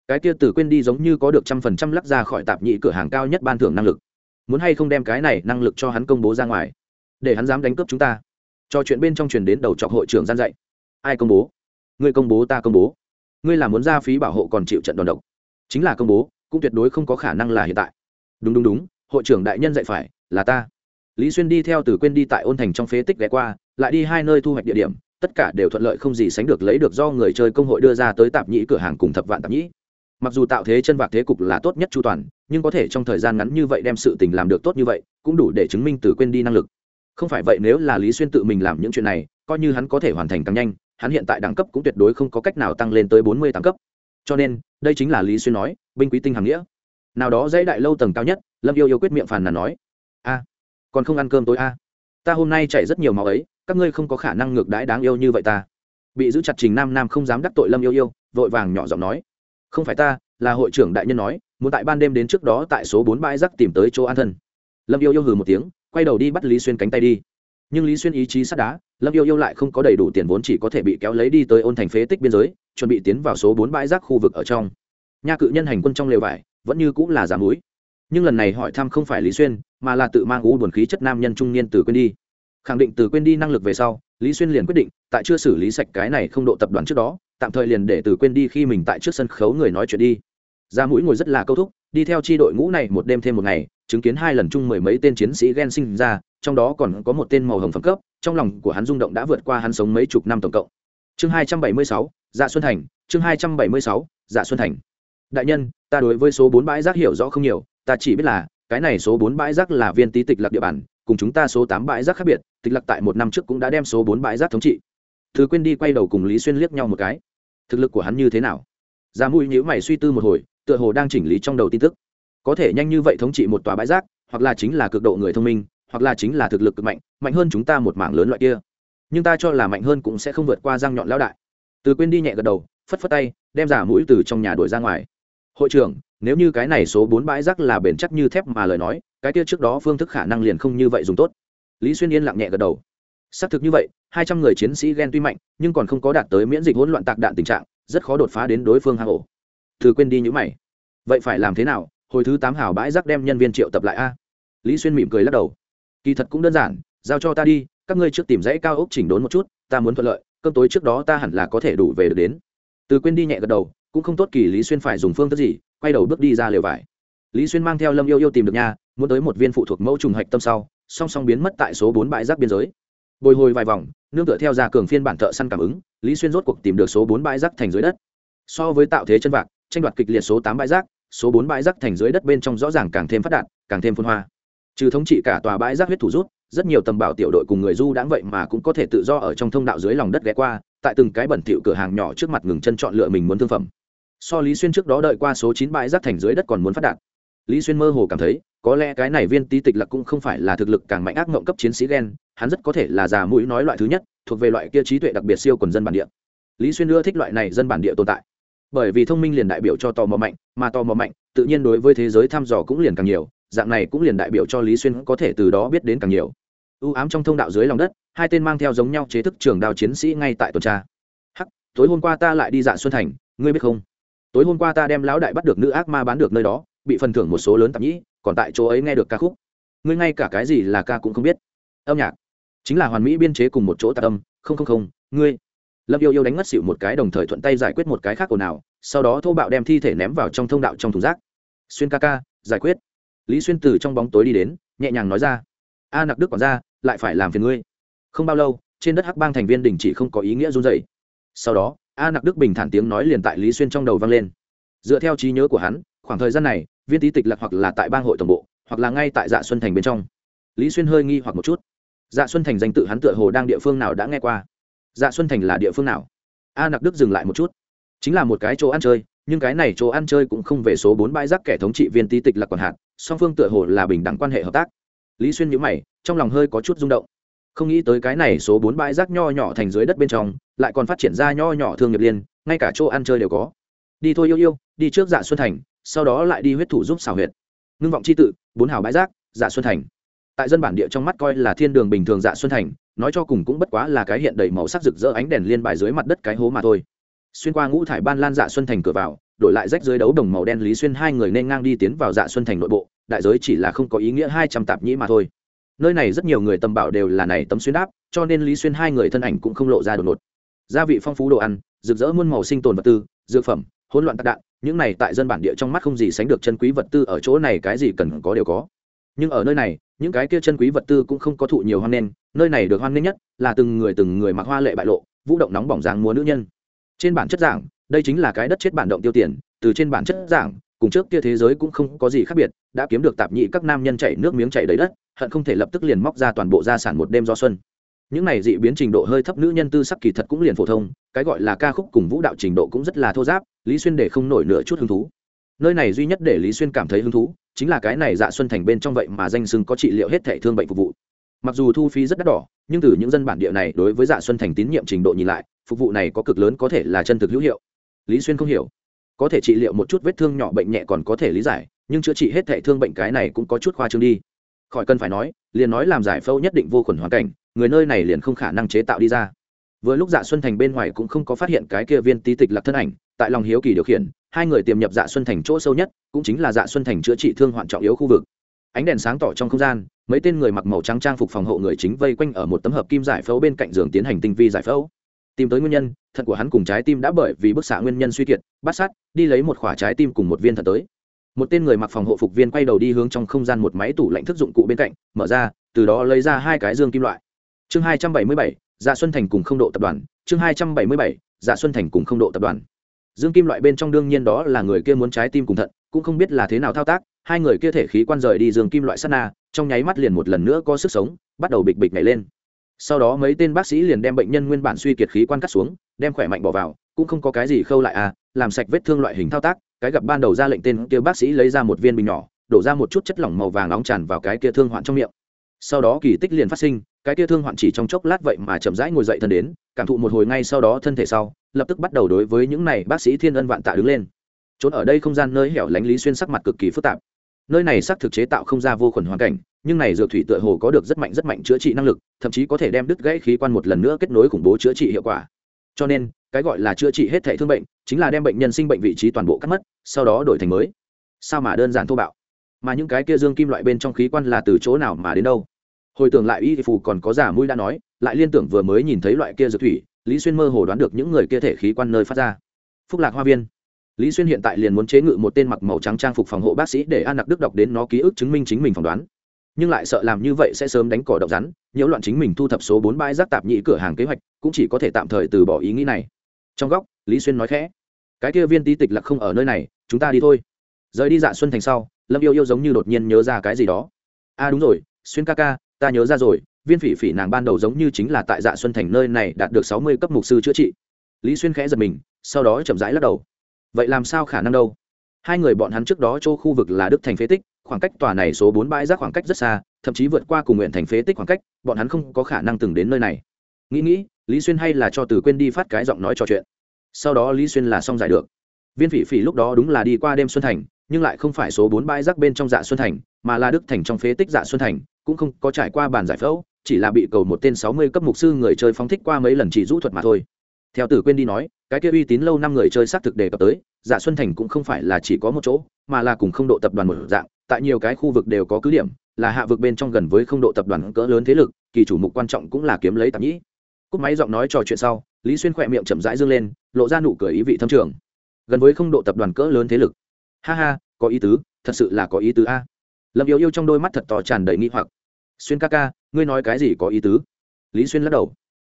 cái kia từ quên đi giống như có được trăm phần trăm lắc ra khỏi tạp nhị cửa hàng cao nhất ban thưởng năng lực. Muốn hay không đem cái này năng lực cho hắn công bố ra ngoài? Để hắn dám đánh cướp chúng ta. Cho chuyện bên trong truyền đến đầu trọc hội trưởng gian dạy. Ai công bố? Ngươi công bố, ta công bố. Ngươi là muốn ra phí bảo hộ còn chịu trận đòn độc. Chính là công bố, cũng tuyệt đối không có khả năng là hiện tại. Đúng đúng đúng, hội trưởng đại nhân dạy phải, là ta. Lý xuyên đi theo từ quên đi tại ôn thành trong phế tích ghé qua, lại đi hai nơi thu hoạch địa điểm, tất cả đều thuận lợi không gì sánh được lấy được do người chơi công hội đưa ra tới tạp nhĩ cửa hàng cùng thập vạn tạp nhĩ mặc dù tạo thế chân vạc thế cục là tốt nhất chu toàn, nhưng có thể trong thời gian ngắn như vậy đem sự tình làm được tốt như vậy, cũng đủ để chứng minh từ quên đi năng lực. Không phải vậy nếu là lý xuyên tự mình làm những chuyện này, coi như hắn có thể hoàn thành càng nhanh, hắn hiện tại đẳng cấp cũng tuyệt đối không có cách nào tăng lên tới bốn mươi tám cấp. Cho nên, đây chính là lý xuyên nói, binh quý tinh hàm nghĩa. Nào đó dãy đại lâu tầng cao nhất, lâm yêu yêu quyết miệng phàn là nói, a, còn không ăn cơm tối a? Ta hôm nay chảy rất nhiều máu ấy, các ngươi không có khả năng ngược đãi đáng yêu như vậy ta. Bị giữ chặt trình nam nam không dám đắc tội lâm yêu yêu, vội vàng nhỏ giọng nói không phải ta, là hội trưởng đại nhân nói, muốn tại ban đêm đến trước đó tại số bốn bãi rác tìm tới chỗ an thân. Lâm yêu yêu hừ một tiếng, quay đầu đi bắt lý xuyên cánh tay đi. Nhưng lý xuyên ý chí sắt đá, lâm yêu yêu lại không có đầy đủ tiền vốn chỉ có thể bị kéo lấy đi tới ôn thành phế tích biên giới, chuẩn bị tiến vào số bốn bãi rác khu vực ở trong. Nha cự nhân hành quân trong lều vải, vẫn như cũng là giả múi nhưng lần này hỏi thăm không phải lý xuyên, mà là tự mang u buồn khí chất nam nhân trung niên từ quên đi. Khẳng định từ quên đi năng lực về sau, lý xuyên liền quyết định, tại chưa xử lý sạch cái này không độ tập đoàn trước đó tạm thời liền để từ quên đi khi mình tại trước sân khấu người nói chuyện đi. Ra mũi ngồi rất là câu thúc, đi theo chi đội ngũ này một đêm thêm một ngày, chứng kiến hai lần chung mười mấy tên chiến sĩ ghen sinh ra, trong đó còn có một tên màu hồng phẩm cấp, trong lòng của hắn rung động đã vượt qua hắn sống mấy chục năm tổng cộng. Chương hai trăm bảy mươi sáu dạ xuân thành, chương hai trăm bảy mươi sáu dạ xuân thành. Đại nhân, ta đối với số bốn bãi rác hiểu rõ không nhiều, ta chỉ biết là, cái này số bốn bãi rác là viên tý tịch lập địa bàn, cùng chúng ta số tám bãi rác khác biệt, tịch lập tại một năm trước cũng đã đem số bốn bãi rác thống trị thứ quên đi quay đầu cùng lý xuyên liếc nhau một cái. Thực lực của hắn như thế nào? Ra mũi nhữ mày suy tư một hồi, tựa hồ đang chỉnh lý trong đầu tin tức. Có thể nhanh như vậy thống trị một tòa bãi rác, hoặc là chính là cực độ người thông minh, hoặc là chính là thực lực cực mạnh mạnh hơn chúng ta một mảng lớn loại kia. Nhưng ta cho là mạnh hơn cũng sẽ không vượt qua răng nhọn lão đại. Từ quên đi nhẹ gật đầu, phất phất tay, đem giả mũi từ trong nhà đuổi ra ngoài. Hội trưởng, nếu như cái này số bốn bãi rác là bền chắc như thép mà lời nói, cái kia trước đó phương thức khả năng liền không như vậy dùng tốt. Lý xuyên yên lặng nhẹ gật đầu xác thực như vậy, hai trăm người chiến sĩ ghen tuy mạnh, nhưng còn không có đạt tới miễn dịch hỗn loạn tạc đạn tình trạng, rất khó đột phá đến đối phương hang ổ. Từ quên đi những mày. Vậy phải làm thế nào? Hồi thứ tám hào bãi rác đem nhân viên triệu tập lại a. Lý xuyên mỉm cười lắc đầu. Kỳ thật cũng đơn giản, giao cho ta đi, các ngươi trước tìm dãy cao ốc chỉnh đốn một chút, ta muốn thuận lợi, cơm tối trước đó ta hẳn là có thể đủ về được đến. Từ quên đi nhẹ gật đầu, cũng không tốt kỳ lý xuyên phải dùng phương thức gì, quay đầu bước đi ra lều vải. Lý xuyên mang theo lâm yêu yêu tìm được nhà, muốn tới một viên phụ thuộc mẫu trùng hạch tâm sau, song song biến mất tại số bốn bãi rác biên giới bồi hồi vài vòng, nương tựa theo ra cường phiên bản thợ săn cảm ứng, lý xuyên rốt cuộc tìm được số bốn bãi rác thành dưới đất. So với tạo thế chân vạc, tranh đoạt kịch liệt số tám bãi rác, số bốn bãi rác thành dưới đất bên trong rõ ràng càng thêm phát đạt, càng thêm phun hoa. Trừ thống trị cả tòa bãi rác huyết thủ rút, rất nhiều tầm bảo tiểu đội cùng người du đãng vậy mà cũng có thể tự do ở trong thông đạo dưới lòng đất ghé qua, tại từng cái bẩn thỉu cửa hàng nhỏ trước mặt ngừng chân chọn lựa mình muốn thương phẩm. So lý xuyên trước đó đợi qua số chín bãi rác thành dưới đất còn muốn phát đạt. Lý xuyên mơ hồ cảm thấy có lẽ cái này viên tí tịch lặc cũng không phải là thực lực càng mạnh ác mộng cấp chiến sĩ ghen hắn rất có thể là già mũi nói loại thứ nhất, thuộc về loại kia trí tuệ đặc biệt siêu quần dân bản địa. Lý xuyên ưa thích loại này dân bản địa tồn tại. Bởi vì thông minh liền đại biểu cho tò mò mạnh, mà tò mò mạnh, tự nhiên đối với thế giới thăm dò cũng liền càng nhiều, dạng này cũng liền đại biểu cho lý xuyên có thể từ đó biết đến càng nhiều. Ưu ám trong thông đạo dưới lòng đất, hai tên mang theo giống nhau chế thức trường đào chiến sĩ ngay tại tuần tra. Hắc, tối hôm qua ta lại đi dạ xuân thành, ngươi biết không? Tối hôm qua ta đem lão đại bắt được nữ ác ma bán được nơi đó, bị phần thưởng một số lớn tạp nhĩ còn tại chỗ ấy nghe được ca khúc. Ngươi ngay cả cái gì là ca cũng không biết. Âm nhạc. Chính là hoàn mỹ biên chế cùng một chỗ tạc âm. Không không không, ngươi. Lâm yêu yêu đánh ngất xịu một cái đồng thời thuận tay giải quyết một cái khác ồn ào, sau đó thô bạo đem thi thể ném vào trong thông đạo trong thùng rác. Xuyên ca ca, giải quyết. Lý xuyên từ trong bóng tối đi đến, nhẹ nhàng nói ra. A nặc đức quản ra lại phải làm phiền ngươi. Không bao lâu, trên đất hắc bang thành viên đình chỉ không có ý nghĩa run dày sau đó, a nặc đức bình thản tiếng nói liền tại lý xuyên trong đầu vang lên. Dựa theo trí nhớ của hắn, khoảng thời gian này viên tý tịch lạc hoặc là tại bang hội tổng bộ, hoặc là ngay tại dạ xuân thành bên trong. Lý xuyên hơi nghi hoặc một chút. Dạ xuân thành danh tự hắn tựa hồ đang địa phương nào đã nghe qua? Dạ xuân thành là địa phương nào? A nặc đức dừng lại một chút. Chính là một cái chỗ ăn chơi, nhưng cái này chỗ ăn chơi cũng không về số bốn bãi rác kẻ thống trị viên tý tịch lạc còn hạt, song phương tựa hồ là bình đẳng quan hệ hợp tác. Lý xuyên nhữ mày, trong lòng hơi có chút rung động. Không nghĩ tới cái này số bốn bãi rác nho nhỏ thành dưới đất bên trong, lại còn phát triển ra nho nhỏ thương nghiệp liên, ngay cả chỗ ăn chơi đều có. Đi thôi yêu yêu, đi trước dạ xuân thành sau đó lại đi huyết thủ giúp xảo huyệt. Ngưng vọng c h i tự, bốn hào bãi rác dạ xuân thành. Tại dân bản địa trong mắt coi là thiên đường bình thường dạ xuân thành, nói cho cùng cũng bất quá là cái hiện đầy màu sắc rực rỡ ánh đèn liên bài dưới mặt đất cái hố mà thôi. Xuyên qua ngũ thải ban lan dạ xuân thành cửa vào, đổi lại rách dưới đấu đồng màu đen lý xuyên hai người nên ngang đi tiến vào dạ xuân thành nội bộ, đại giới chỉ là không có ý nghĩa hai trăm tạp nhĩ mà thôi. Nơi này rất nhiều người tầm bảo đều là này tấm xuyên đáp cho nên lý xuyên hai người thân ảnh cũng không lộ ra đột ngột. Gia vị phong phú đồ ăn, rực rỡ muôn màu sinh tồn vật tư, dược phẩm hỗn loạn tạc đạn, những này tại dân bản địa trong mắt không gì sánh được chân quý vật tư ở chỗ này cái gì cần có đều có. Nhưng ở nơi này, những cái kia chân quý vật tư cũng không có thụ nhiều hoan nghênh, nơi này được hoan nghênh nhất là từng người từng người mặc hoa lệ bại lộ, vũ động nóng bỏng dáng múa nữ nhân. Trên bản chất giảng đây chính là cái đất chết bản động tiêu tiền, từ trên bản chất giảng cùng trước kia thế giới cũng không có gì khác biệt, đã kiếm được tạp nhị các nam nhân chạy nước miếng chạy đầy đất, hận không thể lập tức liền móc ra toàn bộ gia sản một đêm do xuân những này dị biến trình độ hơi thấp nữ nhân tư sắc kỳ thật cũng liền phổ thông, cái gọi là ca khúc cùng vũ đạo trình độ cũng rất là thô giáp, lý xuyên để không nổi nửa chút hứng thú. Nơi này duy nhất để lý xuyên cảm thấy hứng thú, chính là cái này dạ xuân thành bên trong vậy mà danh sưng có trị liệu hết thể thương bệnh phục vụ. Mặc dù thu phí rất đắt đỏ, nhưng từ những dân bản địa này đối với dạ xuân thành tín nhiệm trình độ nhìn lại, phục vụ này có cực lớn có thể là chân thực hữu hiệu. Lý xuyên không hiểu. Có thể trị liệu một chút vết thương nhỏ bệnh nhẹ còn có thể lý giải, nhưng chữa trị hết thệ thương bệnh cái này cũng có chút khoa trương đi. Khỏi cần phải nói, liền nói làm giải phẫu nhất định vô khuẩn hoàn cảnh người nơi này liền không khả năng chế tạo đi ra. Vừa lúc dạ xuân thành bên ngoài cũng không có phát hiện cái kia viên tí tịch lạc thân ảnh, tại lòng hiếu kỳ điều khiển, hai người tiềm nhập dạ xuân thành chỗ sâu nhất, cũng chính là dạ xuân thành chữa trị thương hoạn trọng yếu khu vực. Ánh đèn sáng tỏ trong không gian, mấy tên người mặc màu trắng trang phục phòng hộ người chính vây quanh ở một tấm hợp kim giải phẫu bên cạnh giường tiến hành tinh vi giải phẫu. Tìm tới nguyên nhân thận của hắn cùng trái tim đã bởi vì bức xạ nguyên nhân suy kiệt, bắt sát, đi lấy một khoả trái tim cùng một viên thận tới. Một tên người mặc phòng hộ phục viên quay đầu đi hướng trong không gian một máy tủ lạnh thức dụng cụ bên cạnh, mở ra, từ đó lấy ra hai cái dương kim loại chương hai trăm bảy mươi bảy dạ xuân thành cùng không độ tập đoàn. Chương hai trăm bảy mươi bảy dạ xuân thành cùng không độ tập đoàn. Dương kim loại bên trong đương nhiên đó là người kia muốn trái tim cùng thận, cũng không biết là thế nào thao tác, hai người kia thể khí quan rời đi dương kim loại sắt na, trong nháy mắt liền một lần nữa có sức sống, bắt đầu bịch bịch nhảy lên. Sau đó mấy tên bác sĩ liền đem bệnh nhân nguyên bản suy kiệt khí quan cắt xuống, đem khỏe mạnh bỏ vào, cũng không có cái gì khâu lại à làm sạch vết thương loại hình thao tác, cái gặp ban đầu ra lệnh tên kia bác sĩ lấy ra một viên bình nhỏ, đổ ra một chút chất lỏng màu vàng nóng tràn vào cái kia thương hoạn trong miệng sau đó kỳ tích liền phát sinh, cái kia thương hoạn chỉ trong chốc lát vậy mà chậm rãi ngồi dậy thân đến, cảm thụ một hồi ngay sau đó thân thể sau, lập tức bắt đầu đối với những này bác sĩ thiên ân vạn tạ đứng lên. Trốn ở đây không gian nơi hẻo lánh lý xuyên sắc mặt cực kỳ phức tạp. Nơi này xác thực chế tạo không ra vô khuẩn hoàn cảnh, nhưng này dược thủy tựa hồ có được rất mạnh rất mạnh chữa trị năng lực, thậm chí có thể đem đứt gãy khí quan một lần nữa kết nối khủng bố chữa trị hiệu quả. Cho nên, cái gọi là chữa trị hết thể thương bệnh, chính là đem bệnh nhân sinh bệnh vị trí toàn bộ cắt mất, sau đó đổi thành mới. Sao mà đơn giản thô bạo? Mà những cái kia dương kim loại bên trong khí quan là từ chỗ nào mà đến đâu? Hồi tưởng lại y phù còn có giả mũi đã nói, lại liên tưởng vừa mới nhìn thấy loại kia dược thủy, lý xuyên mơ hồ đoán được những người kia thể khí quan nơi phát ra. Phúc lạc hoa viên. Lý xuyên hiện tại liền muốn chế ngự một tên mặc màu trắng trang phục phòng hộ bác sĩ để an nặc đức đọc đến nó ký ức chứng minh chính mình phỏng đoán. Nhưng lại sợ làm như vậy sẽ sớm đánh cỏ độc rắn, nhiễu loạn chính mình thu thập số bốn bãi rác tạp nhị cửa hàng kế hoạch, cũng chỉ có thể tạm thời từ bỏ ý nghĩ này. Trong góc, lý xuyên nói khẽ, cái kia viên tí tịch là không ở nơi này, chúng ta đi thôi. Rời đi dạ xuân thành sau lâm yêu yêu giống như đột nhiên nhớ ra cái gì đó. A à đúng rồi, xuyên ca ca, ta nhớ ra rồi, viên phỉ phỉ nàng ban đầu giống như chính là tại dạ xuân thành nơi này đạt được sáu mươi cấp mục sư chữa trị. Lý xuyên khẽ giật mình, sau đó chậm rãi lắc đầu. Vậy làm sao khả năng đâu? Hai người bọn hắn trước đó chỗ khu vực là đức thành phế tích, khoảng cách tòa này số bốn bãi rác khoảng cách rất xa, thậm chí vượt qua cùng nguyện thành phế tích khoảng cách, bọn hắn không có khả năng từng đến nơi này. Nghĩ nghĩ, lý xuyên hay là cho từ quên đi phát cái giọng nói trò chuyện. Sau đó lý xuyên là xong giải được. Viên phỉ phỉ lúc đó đúng là đi qua đêm xuân thành nhưng lại không phải số bốn bãi rác bên trong dạ xuân thành, mà là đức thành trong phế tích dạ xuân thành, cũng không có trải qua bàn giải phẫu, chỉ là bị cầu một tên sáu mươi cấp mục sư người chơi phóng thích qua mấy lần chỉ rũ thuật mà thôi. Theo tử quên đi nói, cái kia uy tín lâu năm người chơi xác thực đề cập tới dạ xuân thành cũng không phải là chỉ có một chỗ, mà là cùng không độ tập đoàn một dạng, tại nhiều cái khu vực đều có cứ điểm, là hạ vực bên trong gần với không độ tập đoàn cỡ lớn thế lực, kỳ chủ mục quan trọng cũng là kiếm lấy tạp nhĩ. Cúp máy giọng nói trò chuyện sau, lý xuyên khỏe miệng chậm rãi dương lên, lộ ra nụ cười ý vị thâm trường. Gần với không độ tập đoàn cỡ lớn thế lực ha ha, có ý tứ, thật sự là có ý tứ a. Lâm yêu yêu trong đôi mắt thật to tràn đầy nghi hoặc. Xuyên ca ca, ngươi nói cái gì có ý tứ? Lý xuyên lắc đầu.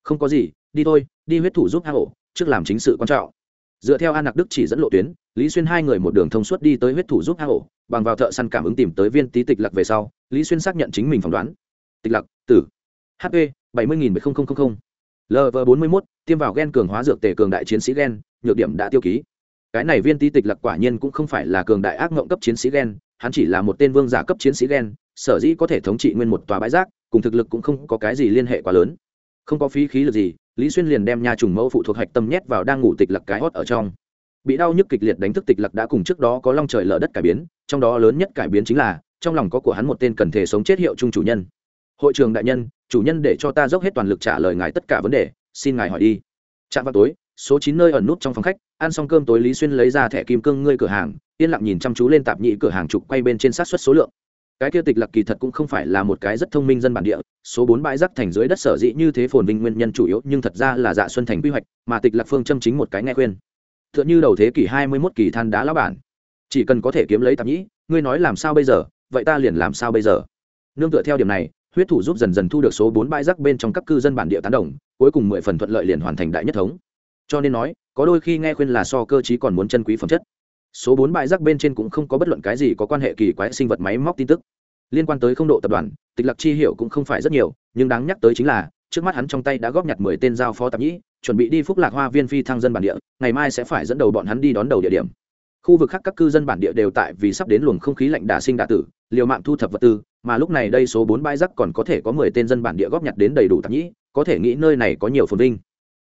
Không có gì, đi thôi, đi huyết thủ giúp hạ hổ, trước làm chính sự quan trọng. Dựa theo an nặc đức chỉ dẫn lộ tuyến, lý xuyên hai người một đường thông suốt đi tới huyết thủ giúp hạ hổ, bằng vào thợ săn cảm ứng tìm tới viên tí tịch lặc về sau, lý xuyên xác nhận chính mình phỏng đoán. Tịch lặc, tử. Hp bảy mươi nghìn lv bốn mươi mốt, tiêm vào g e n cường hóa dược tể cường đại chiến sĩ g e n nhược điểm đã tiêu ký cái này viên ti tịch lặc quả nhiên cũng không phải là cường đại ác ngộng cấp chiến sĩ gen, hắn chỉ là một tên vương giả cấp chiến sĩ gen, sở dĩ có thể thống trị nguyên một tòa bãi rác, cùng thực lực cũng không có cái gì liên hệ quá lớn. Không có phí khí lực gì, lý xuyên liền đem nhà trùng mẫu phụ thuộc hạch tâm nhét vào đang ngủ tịch lặc cái hót ở trong. Bị đau nhức kịch liệt đánh thức tịch lặc đã cùng trước đó có long trời lở đất cải biến, trong đó lớn nhất cải biến chính là, trong lòng có của hắn một tên cần thể sống chết hiệu chung chủ nhân. Hội trường đại nhân, chủ nhân để cho ta dốc hết toàn lực trả lời ngài tất cả vấn đề, xin ngài hỏi đi. Chạm vào tối số chín nơi ẩn nút trong phòng khách, ăn xong cơm tối lý xuyên lấy ra thẻ kim cương ngươi cửa hàng, yên lặng nhìn chăm chú lên tạp nhị cửa hàng trục quay bên trên sát xuất số lượng. Cái kia tịch lạc kỳ thật cũng không phải là một cái rất thông minh dân bản địa, số bốn bãi rác thành dưới đất sở dĩ như thế phồn vinh nguyên nhân chủ yếu, nhưng thật ra là dạ xuân thành quy hoạch, mà tịch lạc phương châm chính một cái nghe khuyên. T h ư ợ n h ư đầu thế kỷ hai mươi mốt kỳ than đá lá bản. Chỉ cần có thể kiếm lấy tạp nhĩ ngươi nói làm sao bây giờ, vậy ta liền làm sao bây giờ? Nương tựa theo điểm này, huyết thủ giúp dần dần thu được số bốn bãi rác bên trong các cư dân bản địa tán đồng, cuối cùng mười phần thuận lợi liền hoàn thành đại nhất thống cho nên nói, có đôi khi nghe khuyên là so cơ chí còn muốn chân quý phẩm chất. Số bốn bãi rác bên trên cũng không có bất luận cái gì có quan hệ kỳ quái sinh vật máy móc tin tức. Liên quan tới không độ tập đoàn, tịch lạc chi hiệu cũng không phải rất nhiều, nhưng đáng nhắc tới chính là, trước mắt hắn trong tay đã góp nhặt mười tên giao phó tạp nhĩ, chuẩn bị đi phúc lạc hoa viên phi thăng dân bản địa, ngày mai sẽ phải dẫn đầu bọn hắn đi đón đầu địa điểm. Khu vực khác các cư dân bản địa đều tại vì sắp đến luồng không khí lạnh đà sinh đà tử, liều mạng thu thập vật tư, mà lúc này đây số bốn bãi rác còn có thể có mười tên dân bản địa góp nhặt đến đầy đủ tạp nhĩ, có thể nghĩ nơi này có nhiều phồn vinh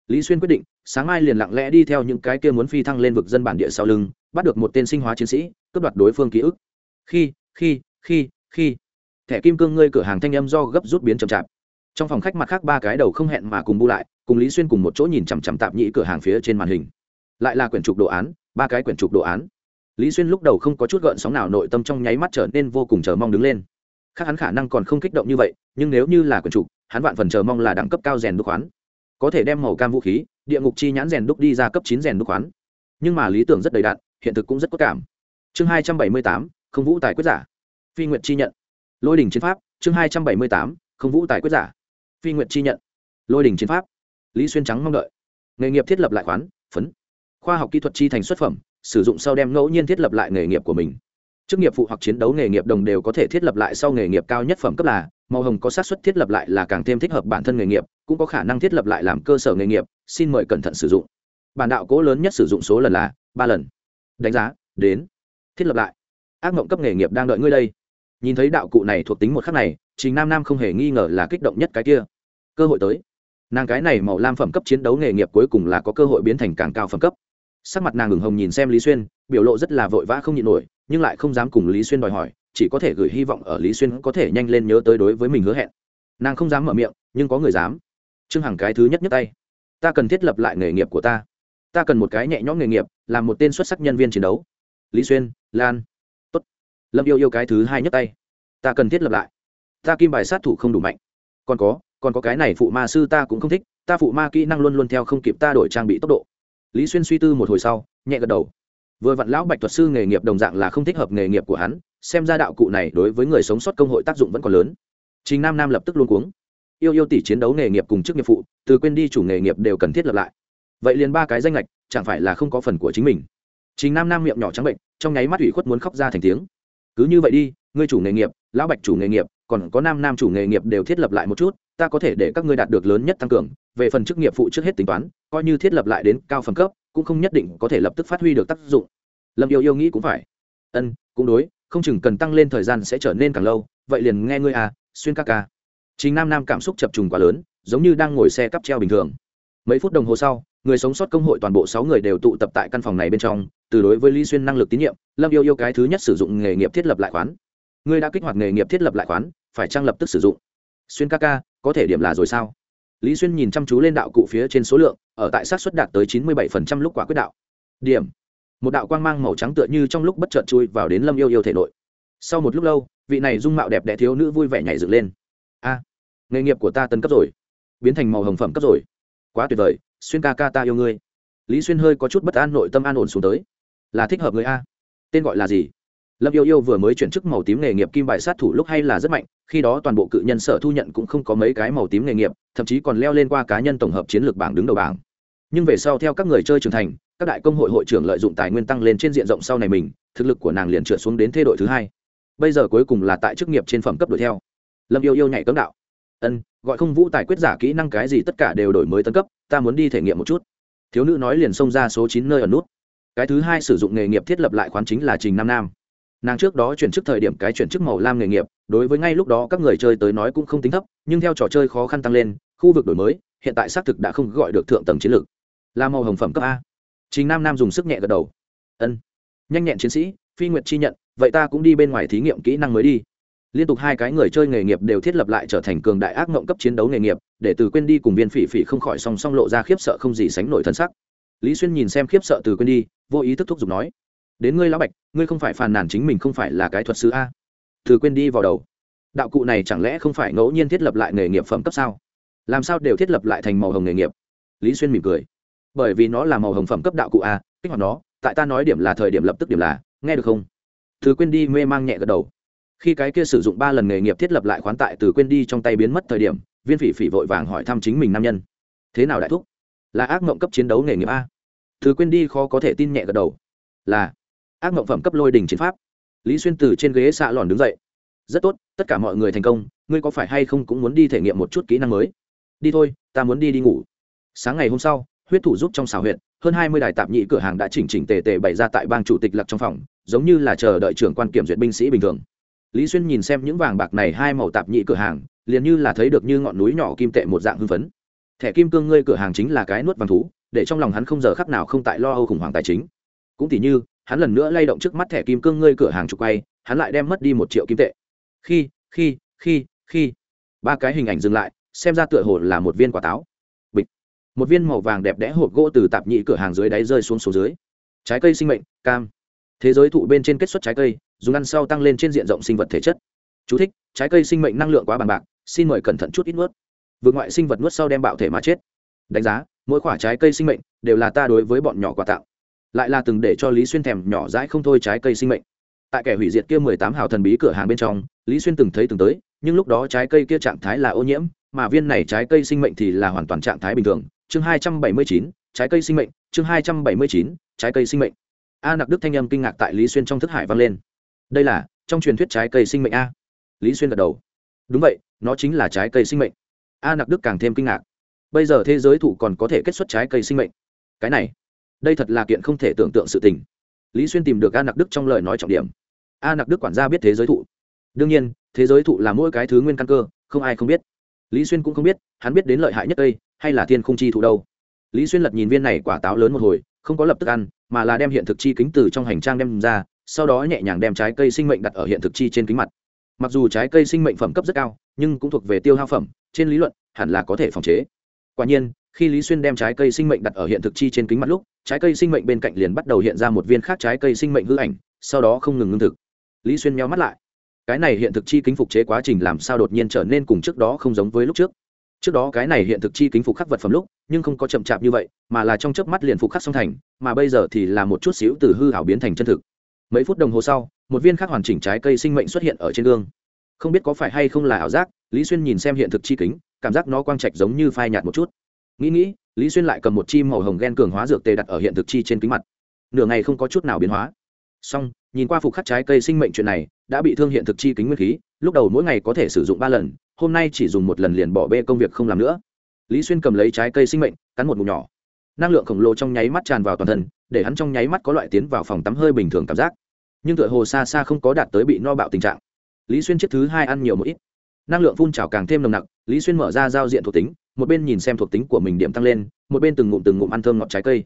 lý xuyên quyết định, sáng mai liền lặng lẽ đi theo những cái kia muốn phi thăng lên vực dân bản địa sau lưng, bắt được một tên sinh hóa chiến sĩ, cướp đoạt đối phương ký ức. Khi khi khi khi. Thẻ kim cương ngươi cửa hàng thanh âm do gấp rút biến chậm chạp. Trong phòng khách mặt khác ba cái đầu không hẹn mà cùng bu lại, cùng lý xuyên cùng một chỗ nhìn chằm chằm tạp nhĩ cửa hàng phía trên màn hình. Lại là quyển trục đồ án, ba cái quyển trục đồ án. Lý xuyên lúc đầu không có chút gợn sóng nào, nội tâm trong nháy mắt trở nên vô cùng chờ mong đứng lên. Khác hắn khả năng còn không kích động như vậy, nhưng nếu như là quyển trục, hắn vạn phần chờ mong là đẳng cấp cao rèn đúc khoán có thể đem màu cam vũ khí, địa ngục chi nhãn rèn đúc đi ra cấp chín rèn đúc khoán. Nhưng mà lý tưởng rất đầy đạn hiện thực cũng rất có cảm. Chương hai trăm bảy mươi tám, không vũ tài quyết giả. Phi nguyện chi nhận. Lôi đình chiến pháp, chương hai trăm bảy mươi tám, không vũ tài quyết giả. Phi nguyện chi nhận. Lôi đình chiến pháp. Lý xuyên trắng mong đợi. Nghề nghiệp thiết lập lại khoán, phấn. Khoa học kỹ thuật chi thành xuất phẩm, sử dụng sau đem ngẫu nhiên thiết lập lại nghề nghiệp của mình chức nghiệp phụ hoặc chiến đấu nghề nghiệp đồng đều có thể thiết lập lại sau nghề nghiệp cao nhất phẩm cấp là, màu hồng có xác suất thiết lập lại là càng thêm thích hợp bản thân nghề nghiệp, cũng có khả năng thiết lập lại làm cơ sở nghề nghiệp, xin mời cẩn thận sử dụng. Bản đạo cố lớn nhất sử dụng số lần là ba lần. Đánh giá, đến. Thiết lập lại. Ác mộng cấp nghề nghiệp đang đợi ngươi đây. Nhìn thấy đạo cụ này thuộc tính một khắc này, trình nam nam không hề nghi ngờ là kích động nhất cái kia. Cơ hội tới. Nàng cái này màu lam phẩm cấp chiến đấu nghề nghiệp cuối cùng là có cơ hội biến thành càng cao phẩm cấp. Sắc mặt nàng ửng hồng nhìn xem lý xuyên, biểu lộ rất là vội vã không nhịn nổi nhưng lại không dám cùng lý xuyên đòi hỏi, chỉ có thể gửi hy vọng ở lý xuyên có thể nhanh lên nhớ tới đối với mình hứa hẹn. Nàng không dám mở miệng, nhưng có người dám. Trương hằng cái thứ nhất nhất tay. Ta cần thiết lập lại nghề nghiệp của ta. Ta cần một cái nhẹ nhõm nghề nghiệp, làm một tên xuất sắc nhân viên chiến đấu. Lý xuyên, lan. Tốt. Lâm yêu yêu cái thứ hai nhất tay. Ta cần thiết lập lại. Ta kim bài sát thủ không đủ mạnh. Còn có còn có cái này phụ ma sư ta cũng không thích, ta phụ ma kỹ năng luôn luôn theo không kịp ta đổi trang bị tốc độ. Lý xuyên suy tư một hồi sau, nhẹ gật đầu vừa vặn lão bạch thuật sư nghề nghiệp đồng dạng là không thích hợp nghề nghiệp của hắn, xem ra đạo cụ này đối với người sống sót công hội tác dụng vẫn còn lớn. Chính nam nam lập tức luôn cuống. Yêu yêu tỷ chiến đấu nghề nghiệp cùng chức nghiệp phụ, từ quên đi chủ nghề nghiệp đều cần thiết lập lại. Vậy liền ba cái danh lệch chẳng phải là không có phần của chính mình. Chính nam nam miệng nhỏ trắng bệnh, trong nháy mắt ủy khuất muốn khóc ra thành tiếng. Cứ như vậy đi, ngươi chủ nghề nghiệp, lão bạch chủ nghề nghiệp, còn có nam nam chủ nghề nghiệp đều thiết lập lại một chút, ta có thể để các ngươi đạt được lớn nhất tăng cường, về phần chức nghiệp phụ trước hết tính toán, coi như thiết lập lại đến cao phẩm cấp cũng không nhất định có thể lập tức phát huy được tác dụng. Lâm yêu yêu nghĩ cũng phải. Ân, cũng đối, không chừng cần tăng lên thời gian sẽ trở nên càng lâu, vậy liền nghe ngươi à xuyên ca ca. Chính nam nam cảm xúc chập trùng quá lớn, giống như đang ngồi xe cắp treo bình thường. Mấy phút đồng hồ sau, người sống sót công hội toàn bộ sáu người đều tụ tập tại căn phòng này bên trong, từ đối với lý xuyên năng lực tín nhiệm, lâm yêu yêu cái thứ nhất sử dụng nghề nghiệp thiết lập lại khoán. Ngươi đã kích hoạt nghề nghiệp thiết lập lại khoán, phải trang lập tức sử dụng? Xuyên ca ca, có thể điểm là rồi sao? Lý xuyên nhìn chăm chú lên đạo cụ phía trên số lượng, ở tại sát xuất đạt tới chín mươi bảy lúc quả quyết đạo. Điểm. Một đạo quang mang màu trắng tựa như trong lúc bất chợt chui vào đến lâm yêu yêu thể nội. Sau một lúc lâu, vị này dung mạo đẹp đẽ thiếu nữ vui vẻ nhảy dựng lên. A, nghề nghiệp của ta tân cấp rồi. Biến thành màu hồng phẩm cấp rồi. Quá tuyệt vời, xuyên ca ca ta yêu ngươi. Lý xuyên hơi có chút bất an nội tâm an ổn xuống tới. Là thích hợp người a. Tên gọi là gì? Lâm yêu yêu vừa mới chuyển chức màu tím nghề nghiệp kim bài sát thủ lúc hay là rất mạnh, khi đó toàn bộ cự nhân sở thu nhận cũng không có mấy cái màu tím nghề nghiệp, thậm chí còn leo lên qua cá nhân tổng hợp chiến lược bảng đứng đầu bảng. Nhưng về sau theo các người chơi trưởng thành, các đại công hội hội trưởng lợi dụng tài nguyên tăng lên trên diện rộng sau này mình, thực lực của nàng liền trượt xuống đến thê đội thứ hai. Bây giờ cuối cùng là tại chức nghiệp trên phẩm cấp đuổi theo. Lâm yêu yêu nhảy cấm đạo. Ân, gọi không vũ tài quyết giả kỹ năng cái gì tất cả đều đổi mới tân cấp, ta muốn đi thể nghiệm một chút. Thiếu nữ nói liền xông ra số chín nơi ở nút. Cái thứ hai sử dụng nghề nghiệp thiết lập lại khoán chính là trình nam nam nàng trước đó chuyển chức thời điểm cái chuyển chức màu lam nghề nghiệp, đối với ngay lúc đó các người chơi tới nói cũng không tính thấp, nhưng theo trò chơi khó khăn tăng lên, khu vực đổi mới, hiện tại xác thực đã không gọi được thượng tầng chiến lược. Là màu hồng phẩm cấp a. Chính nam nam dùng sức nhẹ gật đầu. Ân. Nhanh nhẹn chiến sĩ, phi nguyệt chi nhận, vậy ta cũng đi bên ngoài thí nghiệm kỹ năng mới đi. Liên tục hai cái người chơi nghề nghiệp đều thiết lập lại trở thành cường đại ác mộng cấp chiến đấu nghề nghiệp, để từ quên đi cùng viên phỉ phỉ không khỏi song song lộ ra khiếp sợ không gì sánh nổi thân sắc. Lý xuyên nhìn xem khiếp sợ từ quên đi, vô ý thức thúc giục nói đến ngươi lão bạch, ngươi không phải phàn nàn chính mình không phải là cái thuật sư a? Từ quên đi vào đầu. Đạo cụ này chẳng lẽ không phải ngẫu nhiên thiết lập lại nghề nghiệp phẩm cấp sao? Làm sao đều thiết lập lại thành màu hồng nghề nghiệp? Lý xuyên mỉm cười. Bởi vì nó là màu hồng phẩm cấp đạo cụ a, kích hoạt nó, tại ta nói điểm là thời điểm lập tức điểm là, nghe được không? Từ quên đi mê mang nhẹ gật đầu. Khi cái kia sử dụng ba lần nghề nghiệp thiết lập lại khoán tại từ quên đi trong tay biến mất thời điểm, viên phỉ phỉ vội vàng hỏi thăm chính mình nam nhân. Thế nào đại thúc? Là ác mộng cấp chiến đấu nghề nghiệp a? Từ quên đi khó có thể tin nhẹ gật đầu. Là ác mộng phẩm cấp lôi đình chiến pháp. Lý xuyên từ trên ghế xạ lòn đứng dậy. Rất tốt, tất cả mọi người thành công, ngươi có phải hay không cũng muốn đi thể nghiệm một chút kỹ năng mới? Đi thôi, ta muốn đi đi ngủ. Sáng ngày hôm sau, huyết thủ giúp trong xào huyện hơn hai mươi đài tạp nhị cửa hàng đã chỉnh chỉnh tề tề bày ra tại bang chủ tịch lặc trong phòng, giống như là chờ đợi trưởng quan kiểm duyệt binh sĩ bình thường. Lý xuyên nhìn xem những vàng bạc này hai màu tạp nhị cửa hàng, liền như là thấy được như ngọn núi nhỏ kim tệ một dạng hưng phấn. Thẻ kim cương ngươi cửa hàng chính là cái nuốt vàng thú, để trong lòng hắn không giờ khắc nào không tại lo âu khủng hoảng tài chính. Cũng tỉ như hắn lần nữa lay động trước mắt thẻ kim cương ngươi cửa hàng trục quay hắn lại đem mất đi một triệu kim tệ. Khi khi khi khi. Ba cái hình ảnh dừng lại xem ra tựa hồ là một viên quả táo. Bịch. Một viên màu vàng đẹp đẽ hộp gỗ từ tạp nhị cửa hàng dưới đáy rơi xuống số dưới. Trái cây sinh mệnh cam. Thế giới thụ bên trên kết xuất trái cây dùng ăn sau tăng lên trên diện rộng sinh vật thể chất. Chú thích, trái cây sinh mệnh năng lượng quá bằng bạc xin mời cẩn thận chút ít nuốt. Vượt ngoại sinh vật nuốt sau đem bạo thể mà chết. Đánh giá mỗi quả trái cây sinh mệnh đều là ta đối với bọn nhỏ quà tặng lại là từng để cho lý xuyên thèm nhỏ dãi không thôi trái cây sinh mệnh. Tại kẻ hủy diệt kia mười tám hào thần bí cửa hàng bên trong, lý xuyên từng thấy từng tới, nhưng lúc đó trái cây kia trạng thái là ô nhiễm, mà viên này trái cây sinh mệnh thì là hoàn toàn trạng thái bình thường. Chương hai trăm bảy mươi chín, trái cây sinh mệnh. Chương hai trăm bảy mươi chín, trái cây sinh mệnh. A nặc đức thanh âm kinh ngạc tại lý xuyên trong thức hải vang lên. Đây là, trong truyền thuyết trái cây sinh mệnh a. Lý xuyên gật đầu. Đúng vậy, nó chính là trái cây sinh mệnh. A nặc đức càng thêm kinh ngạc. Bây giờ thế giới thụ còn có thể kết xuất trái cây sinh mệnh. Cái này đây thật là kiện không thể tưởng tượng sự tình. Lý xuyên tìm được a nặc đức trong lời nói trọng điểm. A nặc đức quản gia biết thế giới thụ. Đương nhiên, thế giới thụ là mỗi cái thứ nguyên căn cơ, không ai không biết. Lý xuyên cũng không biết, hắn biết đến lợi hại nhất đây hay là thiên không chi thụ đâu. Lý xuyên lật nhìn viên này quả táo lớn một hồi, không có lập tức ăn, mà là đem hiện thực chi kính từ trong hành trang đem ra, sau đó nhẹ nhàng đem trái cây sinh mệnh đặt ở hiện thực chi trên kính mặt. Mặc dù trái cây sinh mệnh phẩm cấp rất cao, nhưng cũng thuộc về tiêu hao phẩm, trên lý luận, hẳn là có thể phòng chế. Quả nhiên, khi lý xuyên đem trái cây sinh mệnh đặt ở hiện thực chi trên kính mặt lúc trái cây sinh mệnh bên cạnh liền bắt đầu hiện ra một viên khác trái cây sinh mệnh hư ảnh, sau đó không ngừng ngưng thực. Lý xuyên meo mắt lại. Cái này hiện thực chi kính phục chế quá trình làm sao đột nhiên trở nên cùng trước đó không giống với lúc trước. Trước đó cái này hiện thực chi kính phục khắc vật phẩm lúc, nhưng không có chậm chạp như vậy, mà là trong chớp mắt liền phục khắc song thành, mà bây giờ thì là một chút xíu từ hư hảo biến thành chân thực. Mấy phút đồng hồ sau, một viên khác hoàn chỉnh trái cây sinh mệnh xuất hiện ở trên gương. Không biết có phải hay không là ảo giác, lý xuyên nhìn xem hiện thực chi kính, cảm giác nó quang trạch giống như phai nhạt một chút nghĩ nghĩ, lý xuyên lại cầm một chi màu hồng ghen cường hóa dược tề đặt ở hiện thực chi trên kính mặt. Nửa ngày không có chút nào biến hóa. Song nhìn qua phục khắc trái cây sinh mệnh chuyện này, đã bị thương hiện thực chi kính nguyên khí, lúc đầu mỗi ngày có thể sử dụng ba lần, hôm nay chỉ dùng một lần liền bỏ bê công việc không làm nữa. Lý xuyên cầm lấy trái cây sinh mệnh, cắn một mục nhỏ. Năng lượng khổng lồ trong nháy mắt tràn vào toàn thân, để hắn trong nháy mắt có loại tiến vào phòng tắm hơi bình thường cảm giác. Nhưng tựa hồ xa xa không có đạt tới bị no bạo tình trạng. Lý xuyên chiếc thứ hai ăn nhiều một ít. Năng lượng phun trào càng thêm nồng nặc, lý xuyên mở ra giao diện thuộc tính một bên nhìn xem thuộc tính của mình điểm tăng lên, một bên từng ngụm từng ngụm ăn thơm ngọt trái cây.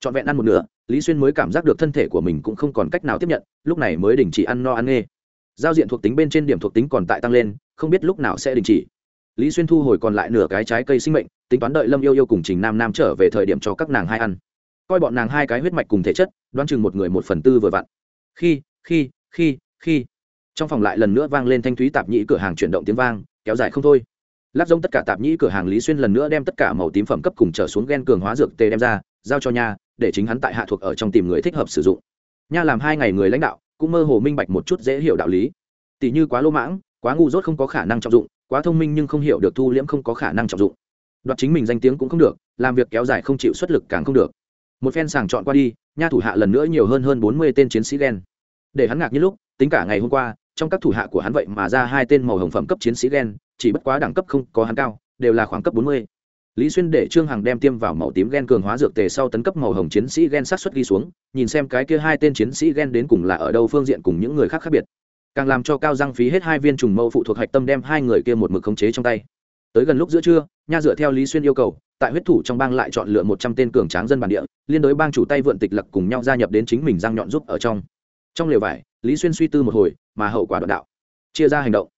Trọn vẹn ăn một nửa, lý xuyên mới cảm giác được thân thể của mình cũng không còn cách nào tiếp nhận, lúc này mới đình chỉ ăn no ăn nghê. Giao diện thuộc tính bên trên điểm thuộc tính còn tại tăng lên, không biết lúc nào sẽ đình chỉ. Lý xuyên thu hồi còn lại nửa cái trái cây sinh mệnh, tính toán đợi lâm yêu yêu cùng trình nam nam trở về thời điểm cho các nàng hai ăn. Coi bọn nàng hai cái huyết mạch cùng thể chất, đoán chừng một người một phần tư vừa vặn. Khi khi khi khi. Trong phòng lại lần nữa vang lên thanh thúy tạp nhĩ cửa hàng chuyển động tiếng vang, kéo dài không thôi lắp rông tất cả tạp nhĩ cửa hàng lý xuyên lần nữa đem tất cả màu tím phẩm cấp cùng trở xuống ghen cường hóa dược tê đem ra, giao cho nha, để chính hắn tại hạ thuộc ở trong tìm người thích hợp sử dụng. Nha làm hai ngày người lãnh đạo, cũng mơ hồ minh bạch một chút dễ hiểu đạo lý. Tỷ như quá lô mãng, quá ngu dốt không có khả năng trọng dụng, quá thông minh nhưng không hiểu được thu liễm không có khả năng trọng dụng. Đoạt chính mình danh tiếng cũng không được, làm việc kéo dài không chịu xuất lực càng không được. Một phen sàng chọn qua đi, nha thủ hạ lần nữa nhiều hơn hơn bốn mươi tên chiến sĩ ghen để hắn ngạc như lúc, tính cả ngày hôm qua, trong các thủ hạ của hắn vậy mà ra hai tên màu hồng phẩm cấp chiến sĩ ghen chỉ bất quá đẳng cấp không có hắn cao, đều là khoảng cấp bốn mươi. Lý xuyên để trương hằng đem tiêm vào màu tím gen cường hóa dược tề sau tấn cấp màu hồng chiến sĩ gen sát xuất ghi xuống, nhìn xem cái kia hai tên chiến sĩ gen đến cùng là ở đâu phương diện cùng những người khác khác biệt. Càng làm cho cao giang phí hết hai viên trùng mâu phụ thuộc hạch tâm đem hai người kia một mực khống chế trong tay. Tới gần lúc giữa trưa, nha dựa theo lý xuyên yêu cầu, tại huyết thủ trong bang lại chọn lựa một trăm tên cường tráng dân bản địa, liên đối bang chủ tay vượn tịch lặc cùng nhau gia nhập đến chính mình giang nhọn giúp ở trong. Trong lều vải, lý xuyên suy tư một hồi, mà hậu quả đoạn đạo. Chia ra hành động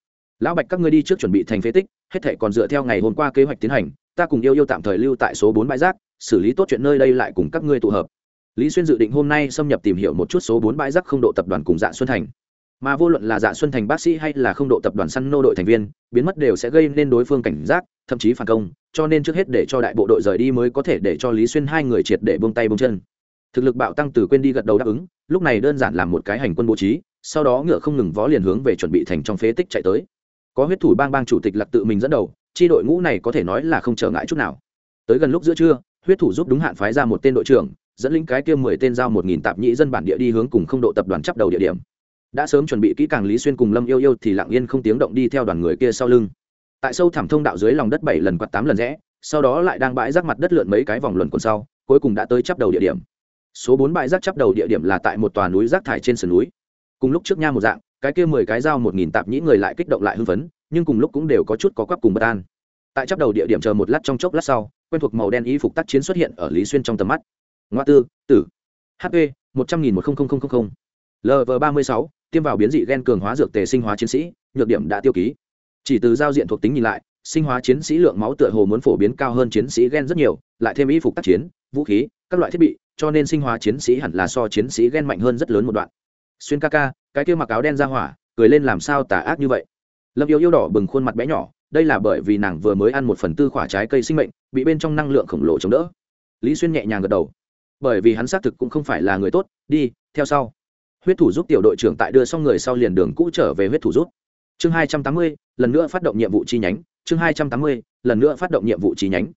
lão bạch các ngươi đi trước chuẩn bị thành phế tích, hết thể còn dựa theo ngày hôm qua kế hoạch tiến hành, ta cùng yêu yêu tạm thời lưu tại số bốn bãi rác, xử lý tốt chuyện nơi đây lại cùng các ngươi tụ hợp. Lý xuyên dự định hôm nay xâm nhập tìm hiểu một chút số bốn bãi rác không độ tập đoàn cùng dạ xuân thành. Mà vô luận là dạ xuân thành bác sĩ hay là không độ tập đoàn săn nô đội thành viên, biến mất đều sẽ gây nên đối phương cảnh giác, thậm chí phản công, cho nên trước hết để cho đại bộ đội rời đi mới có thể để cho lý xuyên hai người triệt để bông tay bông chân. Thực lực bạo tăng từ quên đi gật đầu đáp ứng, lúc này đơn giản làm một cái hành quân bố trí, sau đó ngựa không ngừng vó liền hướng về chuẩn bị thành trong phế tích chạy tới có huyết thủ bang bang chủ tịch lật tự mình dẫn đầu, chi đội ngũ này có thể nói là không trở ngại chút nào. Tới gần lúc giữa trưa, huyết thủ giúp đúng hạn phái ra một tên đội trưởng, dẫn lính cái kia mười tên giao một nghìn tạp nhĩ dân bản địa đi hướng cùng không độ tập đoàn chấp đầu địa điểm. Đã sớm chuẩn bị kỹ càng lý xuyên cùng lâm yêu yêu thì lặng yên không tiếng động đi theo đoàn người kia sau lưng. Tại sâu thẳm thông đạo dưới lòng đất bảy lần quạt tám lần rẽ, sau đó lại đang bãi rác mặt đất lượn mấy cái vòng luẩn quần sau, cuối cùng đã tới chấp đầu địa điểm. Số bốn bãi rác chấp đầu địa điểm là tại một tòa núi rác thải trên sườn núi. Cùng lúc trước nha một dạng cái kia mười cái dao một nghìn tạp nhĩ người lại kích động lại hưng phấn, nhưng cùng lúc cũng đều có chút có quắp cùng bất an. Tại chấp đầu địa điểm chờ một lát trong chốc lát sau, quen thuộc màu đen y phục tác chiến xuất hiện ở lý xuyên trong tầm mắt. Ngoa tư, tử. Hp một trăm nghìn một lv ba mươi sáu, tiêm vào biến dị gen cường hóa dược tề sinh hóa chiến sĩ, nhược điểm đã tiêu ký. Chỉ từ giao diện thuộc tính nhìn lại, sinh hóa chiến sĩ lượng máu tựa hồ muốn phổ biến cao hơn chiến sĩ ghen rất nhiều, lại thêm y phục tác chiến, vũ khí, các loại thiết bị, cho nên sinh hóa chiến sĩ hẳn là so chiến sĩ ghen mạnh hơn rất lớn một đoạn xuyên ca ca, cái kia mặc áo đen ra hỏa, cười lên làm sao tà ác như vậy? Lâm yêu yêu đỏ bừng khuôn mặt bé nhỏ, đây là bởi vì nàng vừa mới ăn một phần tư quả trái cây sinh mệnh, bị bên trong năng lượng khổng lồ chống đỡ. Lý xuyên nhẹ nhàng gật đầu. Bởi vì hắn xác thực cũng không phải là người tốt, đi, theo sau. Huyết thủ giúp tiểu đội trưởng tại đưa xong người sau liền đường cũ trở về huyết thủ rút chương hai trăm tám mươi, lần nữa phát động nhiệm vụ chi nhánh, chương hai trăm tám mươi, lần nữa phát động nhiệm vụ chi nhánh.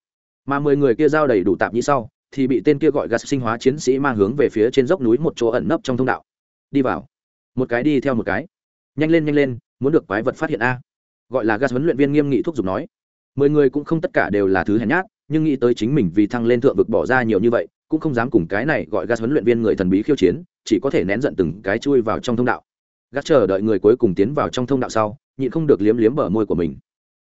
Mà mười người kia giao đầy đủ tạp như sau, thì bị tên kia gọi gas sinh hóa chiến sĩ mang hướng về phía trên dốc núi một chỗ ẩn nấp trong thông đạo đi vào. Một cái đi theo một cái. Nhanh lên nhanh lên, muốn được quái vật phát hiện a. Gọi là gas huấn luyện viên nghiêm nghị thúc giục nói. Mười người cũng không tất cả đều là thứ hèn nhát, nhưng nghĩ tới chính mình vì thăng lên thượng vực bỏ ra nhiều như vậy, cũng không dám cùng cái này gọi gas huấn luyện viên người thần bí khiêu chiến, chỉ có thể nén giận từng cái chui vào trong thông đạo. Gas chờ đợi người cuối cùng tiến vào trong thông đạo sau, nhịn không được liếm liếm bờ môi của mình.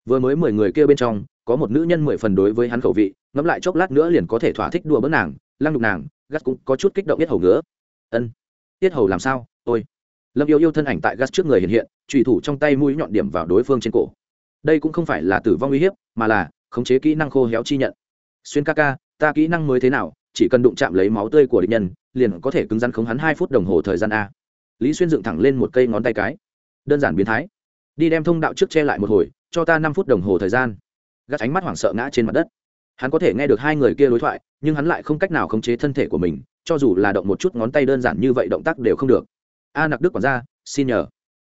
Vừa mới mười người kia bên trong, có một nữ nhân mười phần đối với hắn khẩu vị, ngẫm lại chốc lát nữa liền có thể thỏa thích đùa bớt nàng, lăng đục nàng gas cũng có chút kích động biết hầu ngứa. Ân tiết hầu làm sao? Ôi. Lâm yêu yêu thân ảnh tại gas trước người hiện hiện trùy thủ trong tay mũi nhọn điểm vào đối phương trên cổ. Đây cũng không phải là tử vong uy hiếp, mà là khống chế kỹ năng khô héo chi nhận. Xuyên ca ca, ta kỹ năng mới thế nào? Chỉ cần đụng chạm lấy máu tươi của địch nhân, liền có thể cứng rắn khống hắn hai phút đồng hồ thời gian a. Lý xuyên dựng thẳng lên một cây ngón tay cái. Đơn giản biến thái. Đi đem thông đạo trước che lại một hồi, cho ta năm phút đồng hồ thời gian. Gắt ánh mắt hoảng sợ ngã trên mặt đất. Hắn có thể nghe được hai người kia đối thoại, nhưng hắn lại không cách nào khống chế thân thể của mình cho dù là động một chút ngón tay đơn giản như vậy động tác đều không được. A nặc đức quản gia, xin nhờ.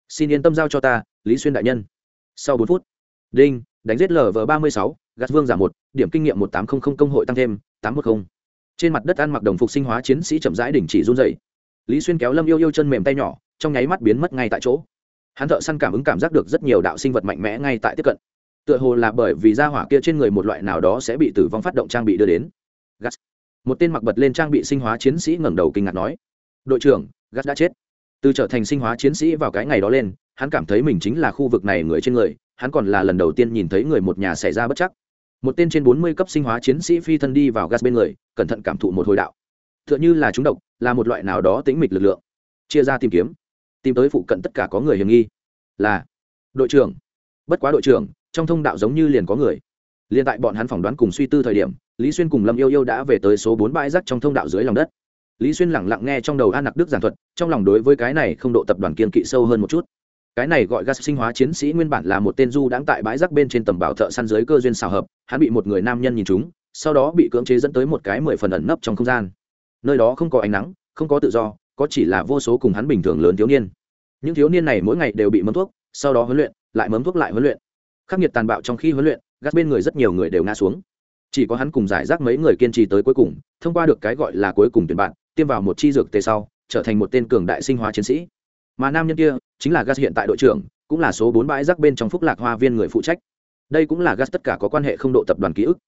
Xin yên tâm giao cho ta, lý xuyên đại nhân. Sau bốn phút, đinh, đánh giết lv ba mươi sáu, gạt vương giảm một, điểm kinh nghiệm một tám trăm linh công hội tăng thêm, tám trăm một trên mặt đất ăn mặc đồng phục sinh hóa chiến sĩ chậm rãi đình chỉ run dày lý xuyên kéo lâm yêu yêu chân mềm tay nhỏ, trong nháy mắt biến mất ngay tại chỗ. Hắn thợ săn cảm ứng cảm giác được rất nhiều đạo sinh vật mạnh mẽ ngay tại tiếp cận. Tựa hồ là bởi vì da hỏa kia trên người một loại nào đó sẽ bị tử vong phát động trang bị đưa đến. Gas một tên mặc bật lên trang bị sinh hóa chiến sĩ ngẩng đầu kinh ngạc nói, đội trưởng, gắt đã chết. Từ trở thành sinh hóa chiến sĩ vào cái ngày đó lên, hắn cảm thấy mình chính là khu vực này người trên người, hắn còn là lần đầu tiên nhìn thấy người một nhà xảy ra bất chắc. Một tên trên bốn mươi cấp sinh hóa chiến sĩ phi thân đi vào gas bên người, cẩn thận cảm thụ một hồi đạo. T h ư ợ n h ư là chúng độc, là một loại nào đó tĩnh mịch lực lượng. Chia ra tìm kiếm, tìm tới phụ cận tất cả có người hiểm nghi. Là, đội trưởng. Bất quá đội trưởng, trong thông đạo giống như liền có người. Liền tại bọn hắn phỏng đoán cùng suy tư thời điểm lý xuyên cùng lâm yêu yêu đã về tới số bốn bãi rác trong thông đạo dưới lòng đất. Lý xuyên lẳng lặng nghe trong đầu an nặc đức giảng thuật, trong lòng đối với cái này không độ tập đoàn kiên kỵ sâu hơn một chút. Cái này gọi gas sinh hóa chiến sĩ nguyên bản là một tên du đãng tại bãi rác bên trên tầm bảo thợ săn dưới cơ duyên xào hợp, hắn bị một người nam nhân nhìn chúng sau đó bị cưỡng chế dẫn tới một cái mười phần ẩn nấp trong không gian. Nơi đó không có ánh nắng, không có tự do, có chỉ là vô số cùng hắn bình thường lớn thiếu niên. Những thiếu niên này mỗi ngày đều bị mấm thuốc, sau đó huấn luyện, lại mấm thuốc lại huấn luyện. Khắc nghiệt tàn bạo trong khi huấn luyện gắt bên người rất nhiều người đều ngã xuống chỉ có hắn cùng giải rác mấy người kiên trì tới cuối cùng, thông qua được cái gọi là cuối cùng tuyển bạn, tiêm vào một chi dược tề sau, trở thành một tên cường đại sinh hóa chiến sĩ. Mà nam nhân kia, chính là gas hiện tại đội trưởng, cũng là số bốn bãi rác bên trong phúc lạc hoa viên người phụ trách. Đây cũng là gas tất cả có quan hệ không độ tập đoàn ký ức.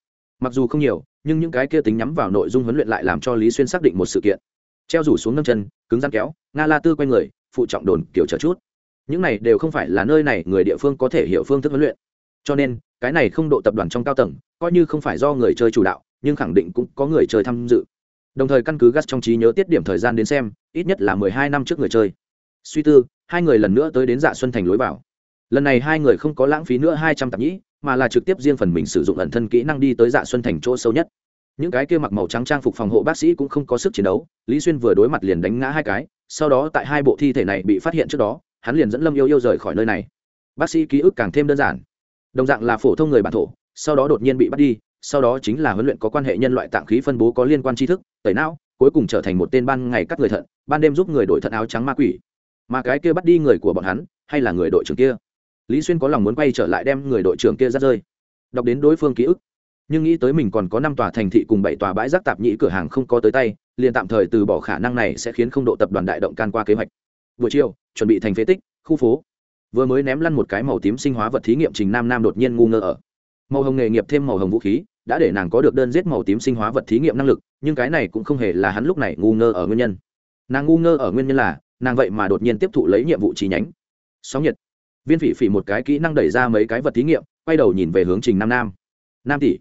Mặc dù không nhiều, nhưng những cái kia tính nhắm vào nội dung huấn luyện lại làm cho lý xuyên xác định một sự kiện. Treo rủ xuống nâng chân, cứng rắn kéo, nga la tư quanh người, phụ trọng đồn, kiểu trợ chút. Những này đều không phải là nơi này người địa phương có thể hiểu phương thức huấn luyện. Cho nên, cái này không độ tập đoàn trong cao tầng coi như không phải do người chơi chủ đạo, nhưng khẳng định cũng có người chơi tham dự. Đồng thời căn cứ gas trong trí nhớ tiết điểm thời gian đến xem, ít nhất là mười hai năm trước người chơi. Suy tư, hai người lần nữa tới đến dạ xuân thành lối vào. Lần này hai người không có lãng phí nữa hai trăm tạp nhĩ, mà là trực tiếp riêng phần mình sử dụng ẩn thân kỹ năng đi tới dạ xuân thành chỗ sâu nhất. Những cái kia mặc màu trắng trang phục phòng hộ bác sĩ cũng không có sức chiến đấu, lý xuyên vừa đối mặt liền đánh ngã hai cái, sau đó tại hai bộ thi thể này bị phát hiện trước đó, hắn liền dẫn lâm yêu yêu rời khỏi nơi này. Bác sĩ ký ức càng thêm đơn giản. Đồng dạng là phổ thông người bản thổ sau đó đột nhiên bị bắt đi, sau đó chính là huấn luyện có quan hệ nhân loại tạng khí phân bố có liên quan tri thức, tẩy não, cuối cùng trở thành một tên ban ngày cắt người thận, ban đêm giúp người đổi thận áo trắng ma quỷ. Mà cái kia bắt đi người của bọn hắn, hay là người đội trưởng kia? Lý xuyên có lòng muốn quay trở lại đem người đội trưởng kia ra rơi. Đọc đến đối phương ký ức, nhưng nghĩ tới mình còn có năm tòa thành thị cùng bảy tòa bãi rác tạp nhĩ cửa hàng không có tới tay, liền tạm thời từ bỏ khả năng này sẽ khiến không độ tập đoàn đại động can qua kế hoạch. Buổi chiều, chuẩn bị thành phế tích, khu phố. Vừa mới ném lăn một cái màu tím sinh hóa vật thí nghiệm trình nam nam đột nhiên ngu ngơ ở màu hồng nghề nghiệp thêm màu hồng vũ khí, đã để nàng có được đơn giết màu tím sinh hóa vật thí nghiệm năng lực, nhưng cái này cũng không hề là hắn lúc này ngu ngơ ở nguyên nhân. Nàng ngu ngơ ở nguyên nhân là, nàng vậy mà đột nhiên tiếp thụ lấy nhiệm vụ chi nhánh. Sóng nhiệt. Viên phỉ phỉ một cái kỹ năng đẩy ra mấy cái vật thí nghiệm, quay đầu nhìn về hướng trình nam nam. Nam tỷ,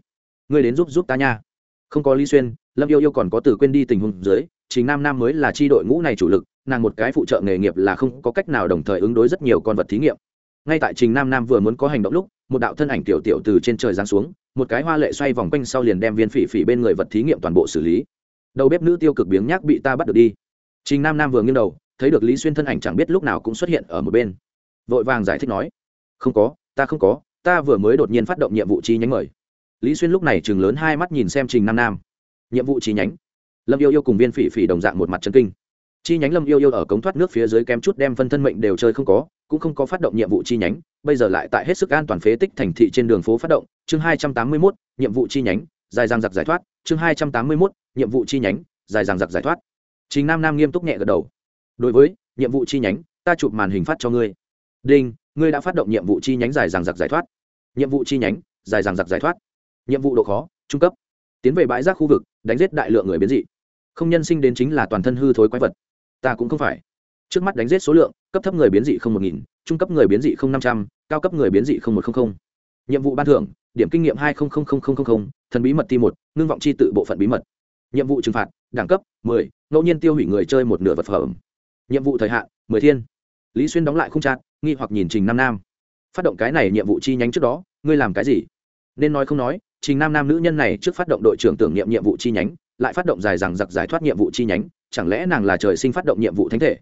ngươi đến giúp giúp ta nha. Không có lý xuyên, lâm yêu yêu còn có từ quên đi tình huống dưới, trình nam nam mới là tri đội ngũ này chủ lực, nàng một cái phụ trợ nghề nghiệp là không có cách nào đồng thời ứng đối rất nhiều con vật thí nghiệm. Ngay tại trình nam nam vừa muốn có hành động lúc một đạo thân ảnh tiểu tiểu từ trên trời giáng xuống, một cái hoa lệ xoay vòng quanh sau liền đem viên phỉ phỉ bên người vật thí nghiệm toàn bộ xử lý. Đầu bếp nữ tiêu cực biếng nhác bị ta bắt được đi. Trình nam nam vừa nghiêng đầu, thấy được lý xuyên thân ảnh chẳng biết lúc nào cũng xuất hiện ở một bên. Vội vàng giải thích nói, không có, ta không có, ta vừa mới đột nhiên phát động nhiệm vụ chi nhánh mời. Lý xuyên lúc này chừng lớn hai mắt nhìn xem trình nam nam. Nhiệm vụ chi nhánh? Lâm yêu yêu cùng viên phỉ phỉ đồng dạng một mặt chân kinh. Chi nhánh lâm yêu yêu ở cống thoát nước phía dưới kém chút đem phân thân mệnh đều chơi không có cũng không có phát động nhiệm vụ chi nhánh, bây giờ lại tại hết sức an toàn phế tích thành thị trên đường phố phát động, chương hai trăm tám mươi mốt, nhiệm vụ chi nhánh, dài dàng giặc giải thoát, chương hai trăm tám mươi mốt, nhiệm vụ chi nhánh, dài dàng giặc giải thoát. Trình nam nam nghiêm túc nhẹ gật đầu. Đối với, nhiệm vụ chi nhánh, ta chụp màn hình phát cho ngươi. Đinh, ngươi đã phát động nhiệm vụ chi nhánh dài dàng giặc giải thoát. Nhiệm vụ chi nhánh, dài dàng giặc giải thoát. Nhiệm vụ độ khó, trung cấp. Tiến về bãi rác khu vực, đánh giết đại lượng người biến dị. Không nhân sinh đến chính là toàn thân hư thối quái vật. Ta cũng không phải trước mắt đánh giết số lượng, cấp thấp người biến dị không một nghìn, trung cấp người biến dị không năm trăm, cao cấp người biến dị không một trăm linh nhiệm vụ ban thưởng, điểm kinh nghiệm hai thần bí mật ti một, ngưng vọng chi tự bộ phận bí mật. Nhiệm vụ trừng phạt, đẳng cấp, mười, ngẫu nhiên tiêu hủy người chơi một nửa vật phẩm. Nhiệm vụ thời hạn, mười thiên. Lý xuyên đóng lại không chặt, nghi hoặc nhìn trình nam nam. Phát động cái này nhiệm vụ chi nhánh trước đó, ngươi làm cái gì? Nên nói không nói, trình nam nam nữ nhân này trước phát động đội trưởng tưởng niệm nhiệm vụ chi nhánh, lại phát động dài rằng giặc giải thoát nhiệm vụ chi nhánh, chẳng lẽ nàng là trời sinh phát động nhiệm vụ thánh thể?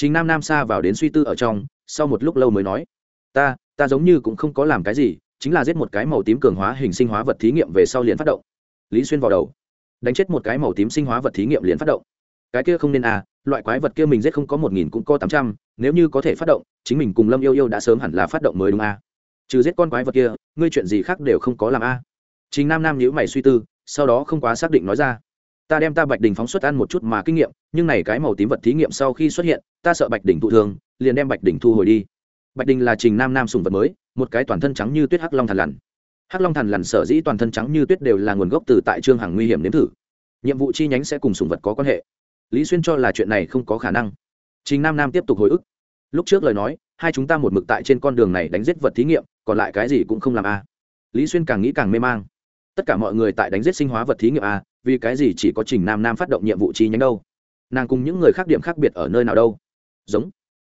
Chính nam nam xa vào đến suy tư ở trong, sau một lúc lâu mới nói, ta ta giống như cũng không có làm cái gì, chính là giết một cái màu tím cường hóa hình sinh hóa vật thí nghiệm về sau liền phát động lý xuyên vào đầu, đánh chết một cái màu tím sinh hóa vật thí nghiệm liền phát động cái kia không nên à loại quái vật kia mình giết không có một nghìn cũng có tám trăm, nếu như có thể phát động, chính mình cùng lâm yêu yêu đã sớm hẳn là phát động mới đúng à. trừ giết con quái vật kia, ngươi chuyện gì khác đều không có làm à. chính nam nam nhữ mày suy tư, sau đó không quá xác định nói ra ta đem ta bạch đỉnh phóng xuất ăn một chút mà kinh nghiệm, nhưng này cái màu tím vật thí nghiệm sau khi xuất hiện, ta sợ bạch đỉnh thụ thường liền đem bạch đỉnh thu hồi đi. Bạch đỉnh là trình nam nam sùng vật mới, một cái toàn thân trắng như tuyết hắc long thần lằn. Hắc long thần lằn sở dĩ toàn thân trắng như tuyết đều là nguồn gốc từ tại trương hằng nguy hiểm nếm thử. Nhiệm vụ chi nhánh sẽ cùng sùng vật có quan hệ. Lý xuyên cho là chuyện này không có khả năng. Trình nam nam tiếp tục hồi ức. Lúc trước lời nói, hai chúng ta một mực tại trên con đường này đánh giết vật thí nghiệm, còn lại cái gì cũng không làm a lý xuyên càng nghĩ càng mê mang. Tất cả mọi người tại đánh giết sinh hóa vật thí nghiệm a vì cái gì chỉ có trình nam nam phát động nhiệm vụ chi nhánh đâu nàng cùng những người khác điểm khác biệt ở nơi nào đâu giống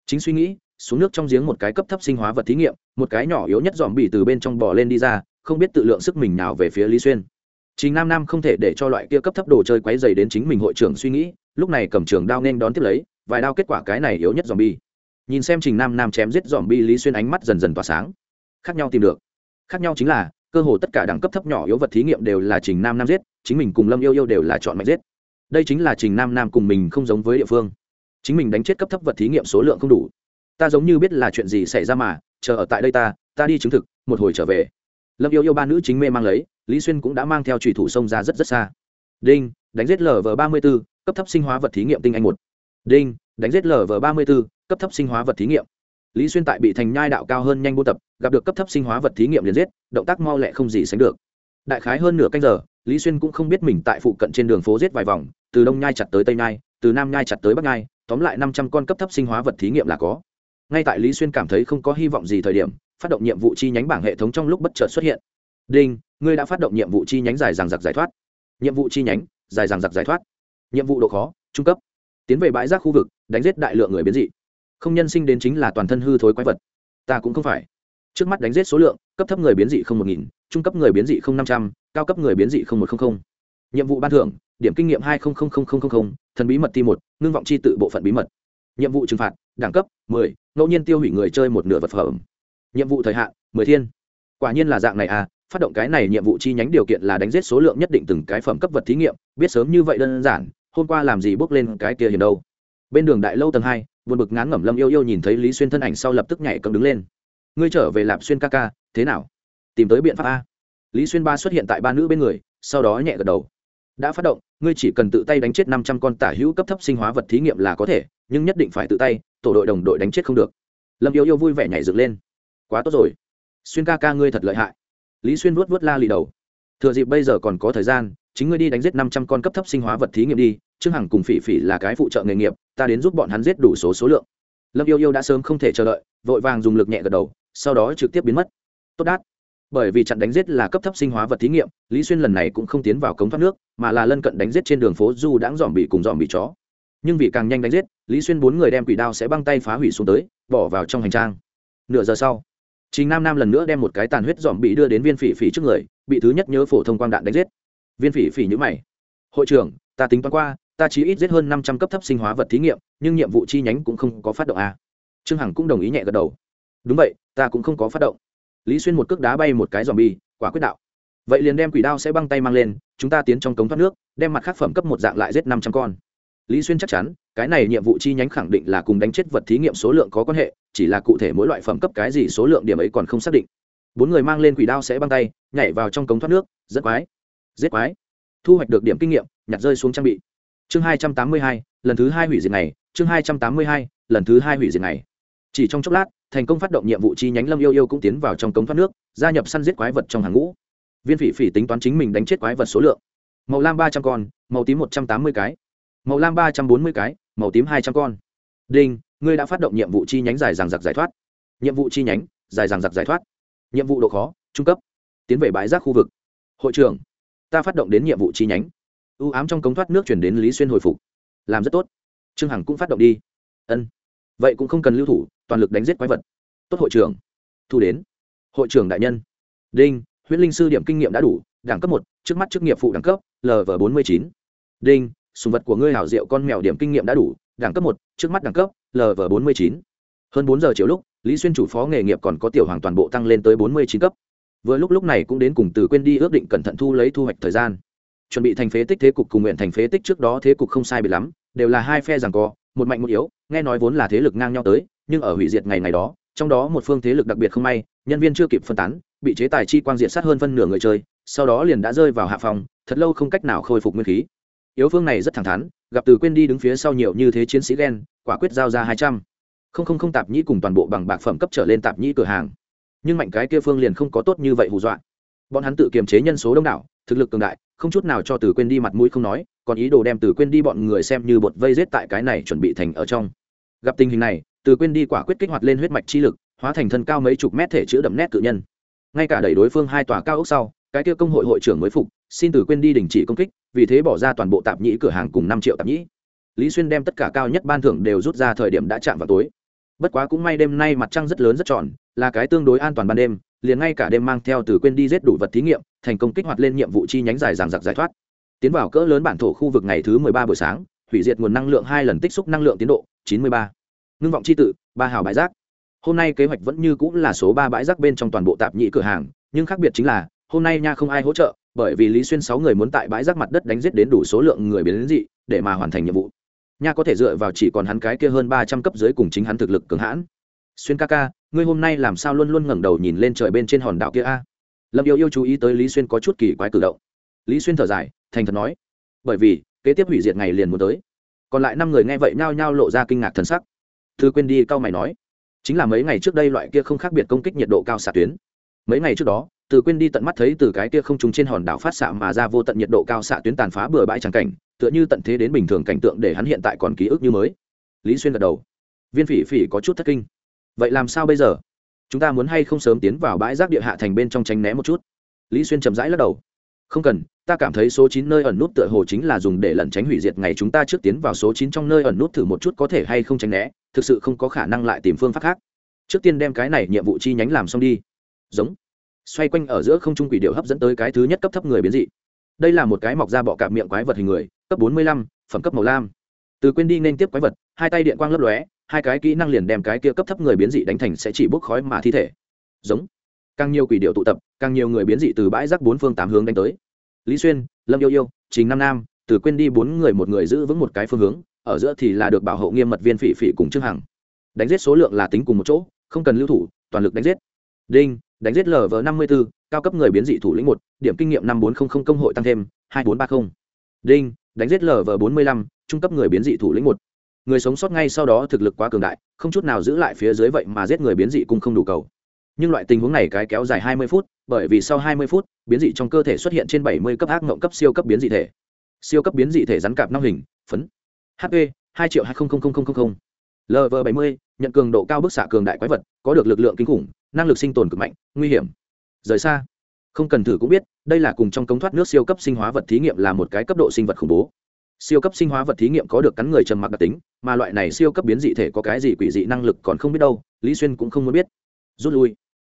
chính suy nghĩ xuống nước trong giếng một cái cấp thấp sinh hóa vật thí nghiệm một cái nhỏ yếu nhất dòm bị từ bên trong bò lên đi ra không biết tự lượng sức mình nào về phía lý xuyên Trình Nam Nam không thể để cho loại kia cấp thấp đồ chơi quấy rầy đến chính mình hội trưởng suy nghĩ, lúc này cầm trường đao nên đón tiếp lấy, vài đao kết quả cái này yếu nhất zombie. Nhìn xem Trình Nam Nam chém giết zombie Lý Xuyên ánh mắt dần dần tỏa sáng. Khác nhau tìm được. Khác nhau chính là, cơ hồ tất cả đẳng cấp thấp nhỏ yếu vật thí nghiệm đều là Trình Nam Nam giết, chính mình cùng Lâm Yêu Yêu đều là chọn mạnh giết. Đây chính là Trình Nam Nam cùng mình không giống với địa phương. Chính mình đánh chết cấp thấp vật thí nghiệm số lượng không đủ. Ta giống như biết là chuyện gì xảy ra mà, chờ ở tại đây ta, ta đi chứng thực, một hồi trở về. Lâm Yêu Yêu ba nữ chính mê mang lấy, lý xuyên cũng đã mang theo trùy thủ sông ra rất rất xa đinh đánh giết lv ba mươi b ố cấp thấp sinh hóa vật thí nghiệm tinh anh một đinh đánh giết lv ba mươi b ố cấp thấp sinh hóa vật thí nghiệm lý xuyên tại bị thành nhai đạo cao hơn nhanh buôn tập gặp được cấp thấp sinh hóa vật thí nghiệm liền giết động tác mau lẹ không gì sánh được đại khái hơn nửa canh giờ lý xuyên cũng không biết mình tại phụ cận trên đường phố giết vài vòng, từ đông nhai chặt tới tây nhai, từ nam nhai chặt tới bắc nhai, tóm lại năm trăm con cấp thấp sinh hóa vật thí nghiệm là có. Ngay tại lý xuyên cảm thấy không có hy vọng gì thời điểm, phát động nhiệm vụ chi nhánh bảng hệ thống trong lúc bất chợt xuất hiện. Đinh, ngươi đã phát động nhiệm vụ chi nhánh dài dằng giặc giải thoát. Nhiệm vụ chi nhánh, dài dằng giặc giải thoát. Nhiệm vụ độ khó, trung cấp. Tiến về bãi rác khu vực, đánh giết đại lượng người biến dị. Không nhân sinh đến chính là toàn thân hư thối quái vật. Ta cũng không phải. Trước mắt đánh giết số lượng, cấp thấp người biến dị không một nghìn, trung cấp người biến dị không năm trăm cao cấp người biến dị không một trăm linh nhiệm vụ ban thưởng, điểm kinh nghiệm hai thần bí mật ti một, ngưng vọng chi tự bộ phận bí mật. Nhiệm vụ trừng phạt, đẳng cấp, mười, ngẫu nhiên tiêu hủy người chơi một nửa vật phẩm. Nhiệm vụ thời hạn, mười thiên. Quả nhiên là dạng này à phát động cái này nhiệm vụ chi nhánh điều kiện là đánh giết số lượng nhất định từng cái phẩm cấp vật thí nghiệm, biết sớm như vậy đơn giản, hôm qua làm gì bước lên cái kia hiền đâu. Bên đường đại lâu tầng hai vượt bực ngán ngẩm lâm yêu yêu nhìn thấy lý xuyên thân ảnh sau lập tức nhảy cầm đứng lên. Ngươi trở về lạp xuyên ca ca, thế nào? Tìm tới biện pháp a lý xuyên ba xuất hiện tại ba nữ bên người, sau đó nhẹ gật đầu. Đã phát động, ngươi chỉ cần tự tay đánh chết năm trăm con tả hữu cấp thấp sinh hóa vật thí nghiệm là có thể, nhưng nhất định phải tự tay, tổ đội đồng đội đánh chết không được. Lâm yêu yêu vui vẻ nhảy dựng lên. Quá tốt rồi. Xuyên ca ca ngươi thật lợi hại. Lý xuyên vuốt vuốt la lì đầu. Thừa dịp bây giờ còn có thời gian, chính ngươi đi đánh giết năm trăm con cấp thấp sinh hóa vật thí nghiệm đi, trương hằng cùng phỉ phỉ là cái phụ trợ nghề nghiệp, ta đến giúp bọn hắn giết đủ số số lượng. Lâm yêu yêu đã sớm không thể chờ đợi, vội vàng dùng lực nhẹ gật đầu, sau đó trực tiếp biến mất. Tốt đát bởi vì chặn đánh giết là cấp thấp sinh hóa vật thí nghiệm, lý xuyên lần này cũng không tiến vào cống thoát nước, mà là lân cận đánh giết trên đường phố du đãng dòm bị cùng dòm bị chó. Nhưng vì càng nhanh đánh giết, lý xuyên bốn người đem quỷ đao sẽ băng tay phá hủy xuống tới, bỏ vào trong hành trang. Nửa giờ sau, trình nam nam lần nữa đem một cái tàn huyết dòm bị đưa đến viên phỉ phỉ trước người, bị thứ nhất nhớ phổ thông quang đạn đánh giết. Viên phỉ phỉ nhữ mày. Hội trưởng, ta tính toán qua, ta chỉ ít giết hơn năm trăm cấp thấp sinh hóa vật thí nghiệm, nhưng nhiệm vụ chi nhánh cũng không có phát động a trương hằng cũng đồng ý nhẹ gật đầu. Đúng vậy, ta cũng không có phát động lý xuyên một cước đá bay một cái dòm bi quả quyết đạo. Vậy liền đem quỷ đao sẽ băng tay mang lên, chúng ta tiến trong cống thoát nước, đem mặt khác phẩm cấp một dạng lại giết năm trăm con. Lý xuyên chắc chắn, cái này nhiệm vụ chi nhánh khẳng định là cùng đánh chết vật thí nghiệm số lượng có quan hệ, chỉ là cụ thể mỗi loại phẩm cấp cái gì số lượng điểm ấy còn không xác định. Bốn người mang lên quỷ đao sẽ băng tay, nhảy vào trong cống thoát nước, rất quái, giết quái. Thu hoạch được điểm kinh nghiệm, nhặt rơi xuống trang bị. Chương hai trăm tám mươi hai, lần thứ hai hủy diệt này chương hai trăm tám mươi hai, lần thứ hai hủy diệt này chỉ trong chốc lát thành công phát động nhiệm vụ chi nhánh lâm yêu yêu cũng tiến vào trong cống thoát nước, gia nhập săn giết quái vật trong hàng ngũ. Viên phỉ phỉ tính toán chính mình đánh chết quái vật số lượng. Màu lam ba trăm con, màu tím một trăm tám mươi cái. Màu lam ba trăm bốn mươi cái, màu tím hai trăm con. Đinh, ngươi đã phát động nhiệm vụ chi nhánh dài ràng giặc giải thoát. Nhiệm vụ chi nhánh, dài ràng giặc giải thoát. Nhiệm vụ độ khó, trung cấp. Tiến về bãi rác khu vực. Hội trưởng, ta phát động đến nhiệm vụ chi nhánh. Ưu ám trong cống thoát nước chuyển đến lý xuyên hồi phục. Làm rất tốt. Trương hằng cũng phát động đi. Ân. Vậy cũng không cần lưu thủ toàn lực đánh giết quái vật. Tốt hội trưởng. Thu đến. Hội trưởng đại nhân. Đinh huyễn linh sư điểm kinh nghiệm đã đủ, đẳng cấp một, trước mắt chức nghiệp phụ đẳng cấp lv bốn mươi chín. Đinh, sùng vật của ngươi hảo diệu con mèo điểm kinh nghiệm đã đủ, đẳng cấp một, trước mắt đẳng cấp lv bốn mươi chín. Hơn bốn giờ chiều lúc, lý xuyên chủ phó nghề nghiệp còn có tiểu hoàng toàn bộ tăng lên tới bốn mươi chín cấp. Vừa lúc lúc này cũng đến cùng từ quên đi ước định cẩn thận thu lấy thu hoạch thời gian. Chuẩn bị thành phế tích thế cục cùng nguyện thành phế tích trước đó thế cục không sai bị lắm, đều là hai phe rằng co một mạnh một yếu, nghe nói vốn là thế lực ngang nhau tới, nhưng ở hủy diệt ngày ngày đó, trong đó một phương thế lực đặc biệt không may, nhân viên chưa kịp phân tán, bị chế tài chi quang diệt sát hơn phân nửa người chơi, sau đó liền đã rơi vào hạ phòng, thật lâu không cách nào khôi phục nguyên khí. Yếu phương này rất thẳng thắn, gặp từ quên đi đứng phía sau nhiều như thế chiến sĩ ghen, quả quyết giao ra hai trăm. Không không không tạp nhĩ cùng toàn bộ bằng bạc phẩm cấp trở lên tạp nhĩ cửa hàng. Nhưng mạnh cái kia phương liền không có tốt như vậy hù dọa. Bọn hắn tự kiềm chế nhân số đông đảo, thực lực cường đại, không chút nào cho từ quên đi mặt mũi không nói còn ý đồ đem từ quên đi bọn người xem như bột vây rết tại cái này chuẩn bị thành ở trong. Gặp tình hình này, từ quên đi quả quyết kích hoạt lên huyết mạch chi lực, hóa thành thân cao mấy chục mét thể chữ đậm nét cự nhân. Ngay cả đẩy đối phương hai tòa cao ốc sau, cái kia công hội hội trưởng mới phục, xin từ quên đi đình chỉ công kích, vì thế bỏ ra toàn bộ tạp nhĩ cửa hàng cùng năm triệu tạp nhĩ. Lý xuyên đem tất cả cao nhất ban thưởng đều rút ra thời điểm đã chạm vào tối. Bất quá cũng may đêm nay mặt trăng rất lớn rất tròn, là cái tương đối an toàn ban đêm, liền ngay cả đêm mang theo từ quên đi giết đủ vật thí nghiệm, thành công kích hoạt lên nhiệm vụ chi nhánh dài dàng giặc giải thoát tiến vào cỡ lớn bản thổ khu vực ngày thứ mười ba buổi sáng, hủy diệt nguồn năng lượng hai lần tích xúc năng lượng tiến độ, chín mươi ba. Ngưng vọng c h i tự, ba hào bãi rác. Hôm nay kế hoạch vẫn như cũng là số ba bãi rác bên trong toàn bộ tạp nhị cửa hàng, nhưng khác biệt chính là, hôm nay nha không ai hỗ trợ, bởi vì lý xuyên sáu người muốn tại bãi rác mặt đất đánh giết đến đủ số lượng người biến dị, để mà hoàn thành nhiệm vụ. Nha có thể dựa vào chỉ còn hắn cái kia hơn ba trăm cấp dưới cùng chính hắn thực lực cường hãn. Xuyên ca ca, ngươi hôm nay làm sao luôn luôn ngẩng đầu nhìn lên trời bên trên hòn đảo kia a? Lâm yêu yêu chú ý tới lý xuyên có chút kỳ quái cử động. Lý xuyên thở dài thành thật nói. Bởi vì, kế tiếp hủy diệt ngày liền muốn tới. Còn lại năm người nghe vậy nhao nhao lộ ra kinh ngạc thần sắc. Thư quên đi cao mày nói, chính là mấy ngày trước đây loại kia không khác biệt công kích nhiệt độ cao xạ tuyến. Mấy ngày trước đó, từ quên đi tận mắt thấy từ cái kia không trùng trên hòn đảo phát xạ mà ra vô tận nhiệt độ cao xạ tuyến tàn phá bừa bãi trắng cảnh, tựa như tận thế đến bình thường cảnh tượng để hắn hiện tại còn ký ức như mới. Lý xuyên gật đầu. Viên phỉ phỉ có chút thất kinh. Vậy làm sao bây giờ? Chúng ta muốn hay không sớm tiến vào bãi rác địa hạ thành bên trong tránh né một chút? Lý xuyên chậm rãi lắc đầu không cần, ta cảm thấy số chín nơi ẩn nút tựa hồ chính là dùng để lẩn tránh hủy diệt ngày chúng ta trước tiến vào số chín trong nơi ẩn nút thử một chút có thể hay không tránh né, thực sự không có khả năng lại tìm phương pháp khác. Trước tiên đem cái này nhiệm vụ chi nhánh làm xong đi. Giống. Xoay quanh ở giữa không trung quỷ điệu hấp dẫn tới cái thứ nhất cấp thấp người biến dị. Đây là một cái mọc ra bọ cạp miệng quái vật hình người, cấp bốn mươi lăm, phẩm cấp màu lam. Từ quên đi nên tiếp quái vật, hai tay điện quang lấp lóe, hai cái kỹ năng liền đem cái kia cấp thấp người biến dị đánh thành sẽ chỉ bốc khói mà thi thể. Giống. Càng nhiều quỷ điệu tụ tập, càng nhiều người biến dị từ bãi rác bốn phương tám hướng đánh tới lý xuyên, lâm yêu yêu, trình nam nam, từ quên đi bốn người một người giữ vững một cái phương hướng, ở giữa thì là được bảo hộ nghiêm mật viên phỉ phỉ cùng trương hằng. Đánh giết số lượng là tính cùng một chỗ, không cần lưu thủ, toàn lực đánh giết. Đinh, đánh giết lv năm mươi b ố cao cấp người biến dị thủ lĩnh một, điểm kinh nghiệm năm bốn trăm linh công hội tăng thêm, hai bốn ba mươi đinh, đánh giết lv bốn mươi lăm, trung cấp người biến dị thủ lĩnh một. Người sống sót ngay sau đó thực lực quá cường đại, không chút nào giữ lại phía dưới vậy mà giết người biến dị cũng không đủ cầu nhưng loại tình huống này cái kéo dài hai mươi phút, bởi vì sau hai mươi phút, biến dị trong cơ thể xuất hiện trên bảy mươi cấp ác ngộng cấp siêu cấp biến dị thể. Siêu cấp biến dị thể rắn cạp năm hình, phấn. Hp hai triệu hai lv bảy mươi, nhận cường độ cao bức xạ cường đại quái vật, có được lực lượng kinh khủng, năng lực sinh tồn cực mạnh, nguy hiểm. Rời xa. Không cần thử cũng biết, đây là cùng trong cống thoát nước siêu cấp sinh hóa vật thí nghiệm là một cái cấp độ sinh vật khủng bố. Siêu cấp sinh hóa vật thí nghiệm có được cắn người trầm mặc đặc tính, mà loại này siêu cấp biến dị thể có cái gì quỷ dị năng lực còn không biết đâu, lý xuyên cũng không muốn biết. Rút lui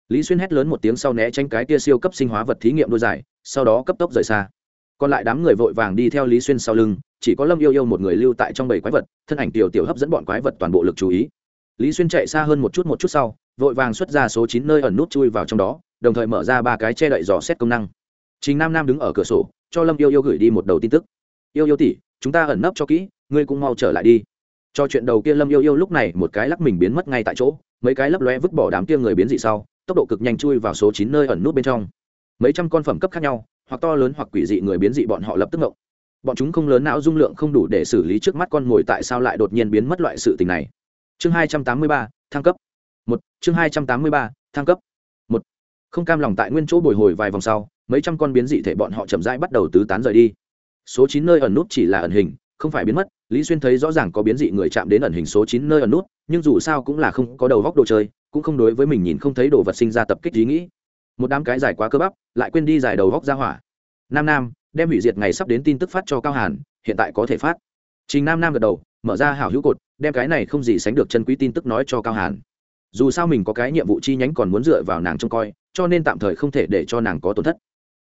lý xuyên hét lớn một tiếng sau né tránh cái tia siêu cấp sinh hóa vật thí nghiệm đôi dài, sau đó cấp tốc rời xa. Còn lại đám người vội vàng đi theo lý xuyên sau lưng, chỉ có lâm yêu yêu một người lưu tại trong bầy quái vật, thân ảnh tiểu tiểu hấp dẫn bọn quái vật toàn bộ lực chú ý. Lý xuyên chạy xa hơn một chút một chút sau, vội vàng xuất ra số chín nơi ẩn nút chui vào trong đó, đồng thời mở ra ba cái che đậy dò xét công năng. Chính nam nam đứng ở cửa sổ, cho lâm yêu yêu gửi đi một đầu tin tức. Yêu yêu tỉ chúng ta ẩn nấp cho kỹ, ngươi cũng mau trở lại đi. Cho chuyện đầu kia lâm yêu yêu lúc này một cái lắc mình biến mất ngay tại chỗ, mấy cái lấp lóe vứt bỏ đám kia người biến dị sau tốc độ cực nhanh chui vào số chín nơi ẩn nút bên trong. Mấy trăm con phẩm cấp khác nhau, hoặc to lớn hoặc quỷ dị người biến dị bọn họ lập tức ngộng. Bọn chúng không lớn não dung lượng không đủ để xử lý trước mắt con mồi tại sao lại đột nhiên biến mất loại sự tình này. Chương hai trăm tám mươi ba, thăng cấp. Một, chương hai trăm tám mươi ba, thăng cấp. Một, không cam lòng tại nguyên chỗ bồi hồi vài vòng sau, mấy trăm con biến dị thể bọn họ chậm rãi bắt đầu tứ tán rời đi. Số chín nơi ẩn nút chỉ là ẩn hình, không phải biến mất, lý xuyên thấy rõ ràng có biến dị người chạm đến ẩn hình số chín nơi ẩn nút, nhưng dù sao cũng là không có đầu góc đồ chơi cũng không đối với mình nhìn không thấy đồ vật sinh ra tập kích ý nghĩ. Một đám cái dài quá cơ bắp, lại quên đi giải đầu góc ra hỏa. Nam nam, đem hủy diệt ngày sắp đến tin tức phát cho cao hàn, hiện tại có thể phát. Trình nam nam gật đầu, mở ra hảo hữu cột, đem cái này không gì sánh được chân quý tin tức nói cho cao hàn. Dù sao mình có cái nhiệm vụ chi nhánh còn muốn dựa vào nàng trông coi, cho nên tạm thời không thể để cho nàng có tổn thất.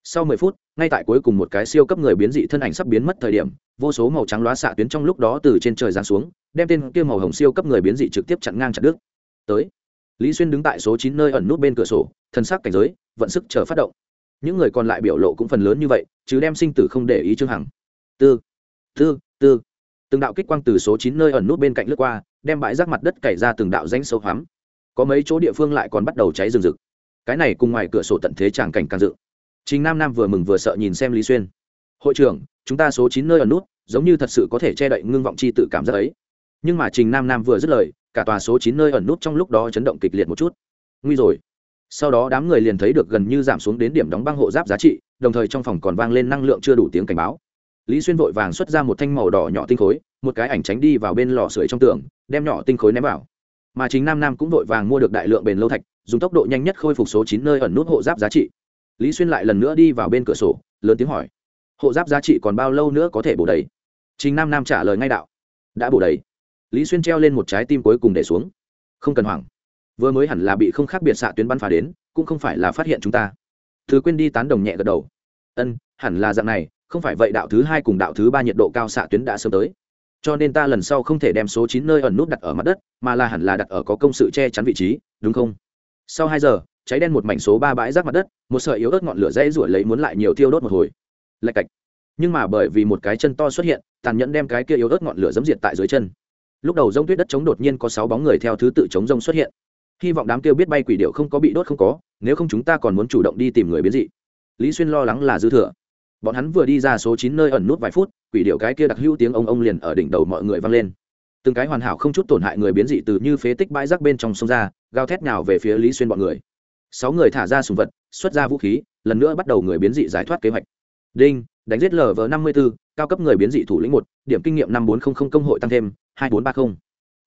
Sau mười phút, ngay tại cuối cùng một cái siêu cấp người biến dị thân ảnh sắp biến mất thời điểm, vô số màu trắng loá xạ tuyến trong lúc đó từ trên trời giáng xuống, đem tên kia màu hồng siêu cấp người biến dị trực tiếp chặn ngang chặt đứt. Tới lý xuyên đứng tại số chín nơi ẩn nút bên cửa sổ thân sắc cảnh giới, vận sức chờ phát động. Những người còn lại biểu lộ cũng phần lớn như vậy, chứ đem sinh tử không để ý trương hằng. Tư tư tư. Từng đạo kích quang từ số chín nơi ẩn nút bên cạnh lướt qua, đem bãi rác mặt đất cày ra từng đạo danh sâu hoắm. Có mấy chỗ địa phương lại còn bắt đầu cháy rừng rực. Cái này cùng ngoài cửa sổ tận thế tràng cảnh càng dự. Chính nam nam vừa mừng vừa sợ nhìn xem lý xuyên. Hội trưởng, chúng ta số chín nơi ẩn nút, giống như thật sự có thể che đậy ngưng vọng chi tự cảm giác ấy. Nhưng mà trình nam nam vừa dứt lời cả tòa số chín nơi ẩn nút trong lúc đó chấn động kịch liệt một chút. Nguy rồi. Sau đó đám người liền thấy được gần như giảm xuống đến điểm đóng băng hộ giáp giá trị, đồng thời trong phòng còn vang lên năng lượng chưa đủ tiếng cảnh báo. Lý xuyên vội vàng xuất ra một thanh màu đỏ nhỏ tinh khối, một cái ảnh tránh đi vào bên lò sưởi trong tường, đem nhỏ tinh khối ném vào. Mà chính nam nam cũng vội vàng mua được đại lượng bền lâu thạch, dùng tốc độ nhanh nhất khôi phục số chín nơi ẩn nút hộ giáp giá trị. Lý xuyên lại lần nữa đi vào bên cửa sổ, lớn tiếng hỏi, hộ giáp giá trị còn bao lâu nữa có thể bổ đầy? Chính nam nam trả lời ngay đạo, đã bổ đầy lý xuyên treo lên một trái tim cuối cùng để xuống. Không cần hoảng. Vừa mới hẳn là bị không khác biệt xạ tuyến bắn phá đến, cũng không phải là phát hiện chúng ta. Thứ quên đi tán đồng nhẹ gật đầu. Ân, hẳn là dạng này, không phải vậy đạo thứ hai cùng đạo thứ ba nhiệt độ cao xạ tuyến đã sớm tới. Cho nên ta lần sau không thể đem số chín nơi ẩn nút đặt ở mặt đất, mà là hẳn là đặt ở có công sự che chắn vị trí, đúng không? Sau hai giờ, cháy đen một mảnh số ba bãi rác mặt đất, một sợi yếu ớt ngọn lửa dây ruổi lấy muốn lại nhiều thiêu đốt một hồi. Lạch cạch. Nhưng mà bởi vì một cái chân to xuất hiện, tàn nhẫn đem cái kia yếu ớt ngọn lửa dấm diệt tại dưới chân lúc đầu rông tuyết đất chống đột nhiên có sáu bóng người theo thứ tự chống rông xuất hiện. Hy vọng đám kêu biết bay quỷ điệu không có bị đốt không có, nếu không chúng ta còn muốn chủ động đi tìm người biến dị. Lý xuyên lo lắng là dư thừa. Bọn hắn vừa đi ra số chín nơi ẩn nút vài phút, quỷ điệu cái kia đặc hữu tiếng ông ông liền ở đỉnh đầu mọi người vang lên. Từng cái hoàn hảo không chút tổn hại người biến dị từ như phế tích bãi rác bên trong sông ra, gào thét nào về phía lý xuyên bọn người. Sáu người thả ra sùng vật, xuất ra vũ khí, lần nữa bắt đầu người biến dị giải thoát kế hoạch. Đinh, đánh giết lv năm mươi b ố cao cấp người biến dị thủ lĩnh một, điểm kinh nghiệm năm bốn trăm linh công hội tăng thêm, hai bốn ba mươi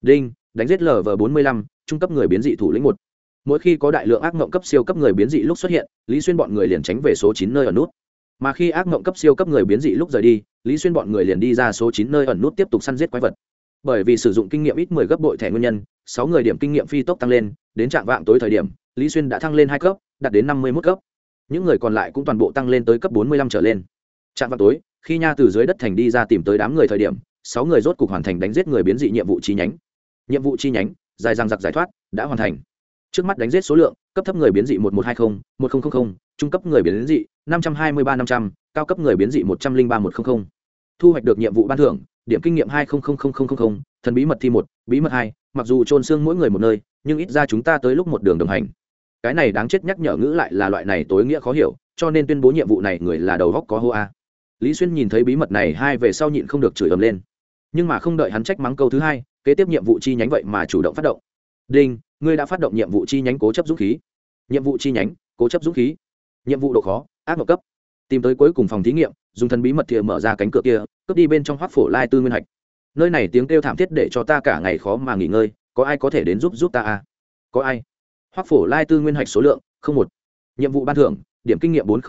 đinh, đánh giết lv bốn mươi lăm, trung cấp người biến dị thủ lĩnh một. Mỗi khi có đại lượng ác mộng cấp siêu cấp người biến dị lúc xuất hiện, lý xuyên bọn người liền tránh về số chín nơi ở nút. Mà khi ác mộng cấp siêu cấp người biến dị lúc rời đi, lý xuyên bọn người liền đi ra số chín nơi ẩn nút tiếp tục săn giết quái vật. Bởi vì sử dụng kinh nghiệm ít mười gấp bội thẻ nguyên nhân, sáu người điểm kinh nghiệm phi tốc tăng lên, đến trạng vạng tối thời điểm, lý xuyên đã thăng lên hai cấp, đạt đến năm mươi mốt cấp. Những người còn lại cũng toàn bộ tăng lên tới cấp bốn mươi lăm trở lên. Trạng vạng tối khi nha từ dưới đất thành đi ra tìm tới đám người thời điểm, sáu người rốt cục hoàn thành đánh giết người biến dị nhiệm vụ chi nhánh. Nhiệm vụ chi nhánh, dài răng giặc giải thoát, đã hoàn thành. Trước mắt đánh giết số lượng, cấp thấp người biến dị một một hai mươi một nghìn trung cấp người biến dị năm trăm hai mươi ba năm trăm, cao cấp người biến dị một trăm linh ba một nghìn thu hoạch được nhiệm vụ ban thưởng, điểm kinh nghiệm hai thần bí mật thi một, bí mật hai, mặc dù trôn xương mỗi người một nơi, nhưng ít ra chúng ta tới lúc một đường đồng hành. Cái này đáng chết nhắc nhở ngữ lại là loại này tối nghĩa khó hiểu, cho nên tuyên bố nhiệm vụ này người là đầu góc có hô a lý xuyên nhìn thấy bí mật này hai về sau nhịn không được chửi ầm lên. Nhưng mà không đợi hắn trách mắng câu thứ hai, kế tiếp nhiệm vụ chi nhánh vậy mà chủ động phát động. Đinh, ngươi đã phát động nhiệm vụ chi nhánh cố chấp dũng khí. Nhiệm vụ chi nhánh, cố chấp dũng khí. Nhiệm vụ độ khó, ác mộng cấp. Tìm tới cuối cùng phòng thí nghiệm, dùng thần bí mật thìa mở ra cánh cửa kia, cướp đi bên trong hoác phổ lai tư nguyên hạch. Nơi này tiếng kêu thảm thiết để cho ta cả ngày khó mà nghỉ ngơi, có ai có thể đến giúp giúp ta à? Có ai? Hoác phổ lai tư nguyên hạch số lượng, không một. Nhiệm vụ ban thưởng điểm kinh nghiệm bốn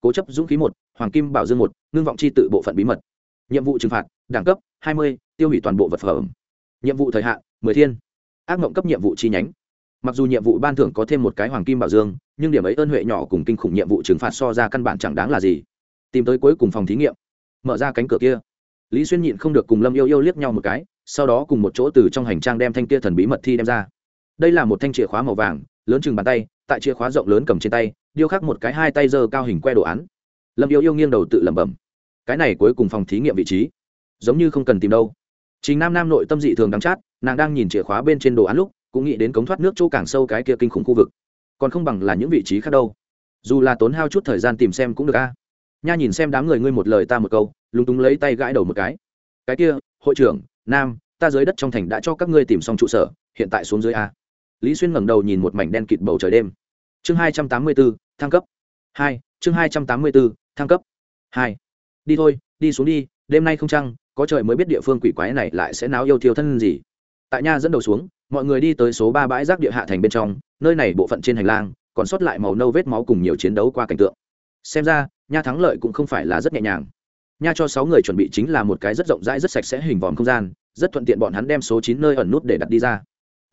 cố chấp dũng khí một, hoàng kim bảo dương một, ngưng vọng c h i tự bộ phận bí mật. Nhiệm vụ trừng phạt, đẳng cấp, hai mươi, tiêu hủy toàn bộ vật phẩm. Nhiệm vụ thời hạn, mười thiên. Ác mộng cấp nhiệm vụ chi nhánh. Mặc dù nhiệm vụ ban thưởng có thêm một cái hoàng kim bảo dương, nhưng điểm ấy ơn huệ nhỏ cùng kinh khủng nhiệm vụ trừng phạt so ra căn bản chẳng đáng là gì. Tìm tới cuối cùng phòng thí nghiệm. Mở ra cánh cửa kia. Lý xuyên nhịn không được cùng lâm yêu yêu liếc nhau một cái, sau đó cùng một chỗ từ trong hành trang đem thanh kia thần bí mật thi đem ra. Đây là một thanh chìa khóa màu vàng, lớn chừng bàn tay, tại chìa khóa rộng lớn cầm trên tay điêu khắc một cái hai tay giơ cao hình que đồ án. Lâm yêu yêu nghiêng đầu tự lẩm bẩm. Cái này cuối cùng phòng thí nghiệm vị trí. Giống như không cần tìm đâu. Chính nam nam nội tâm dị thường đắng chát, nàng đang nhìn chìa khóa bên trên đồ án lúc, cũng nghĩ đến cống thoát nước chỗ càng sâu cái kia kinh khủng khu vực. Còn không bằng là những vị trí khác đâu. Dù là tốn hao chút thời gian tìm xem cũng được a. Nha nhìn xem đám người ngươi một lời ta một câu, lúng túng lấy tay gãi đầu một cái. Cái kia, hội trưởng, nam, ta dưới đất trong thành đã cho các ngươi tìm xong trụ sở, hiện tại xuống dưới a. Lý xuyên ngẩng đầu nhìn một mảnh đen kịt bầu trời đêm chương hai trăm tám mươi bốn thăng cấp. Hai, chương hai trăm tám mươi bốn thăng cấp. Hai. Đi thôi, đi xuống đi, đêm nay không trăng, có trời mới biết địa phương quỷ quái này lại sẽ náo yêu thiêu thân gì. Tại nha dẫn đầu xuống, mọi người đi tới số ba bãi rác địa hạ thành bên trong, nơi này bộ phận trên hành lang, còn sót lại màu nâu vết máu cùng nhiều chiến đấu qua cảnh tượng. Xem ra nha thắng lợi cũng không phải là rất nhẹ nhàng. Nha cho sáu người chuẩn bị chính là một cái rất rộng rãi, rất sạch sẽ hình vòm không gian, rất thuận tiện bọn hắn đem số chín nơi ẩn nút để đặt đi ra.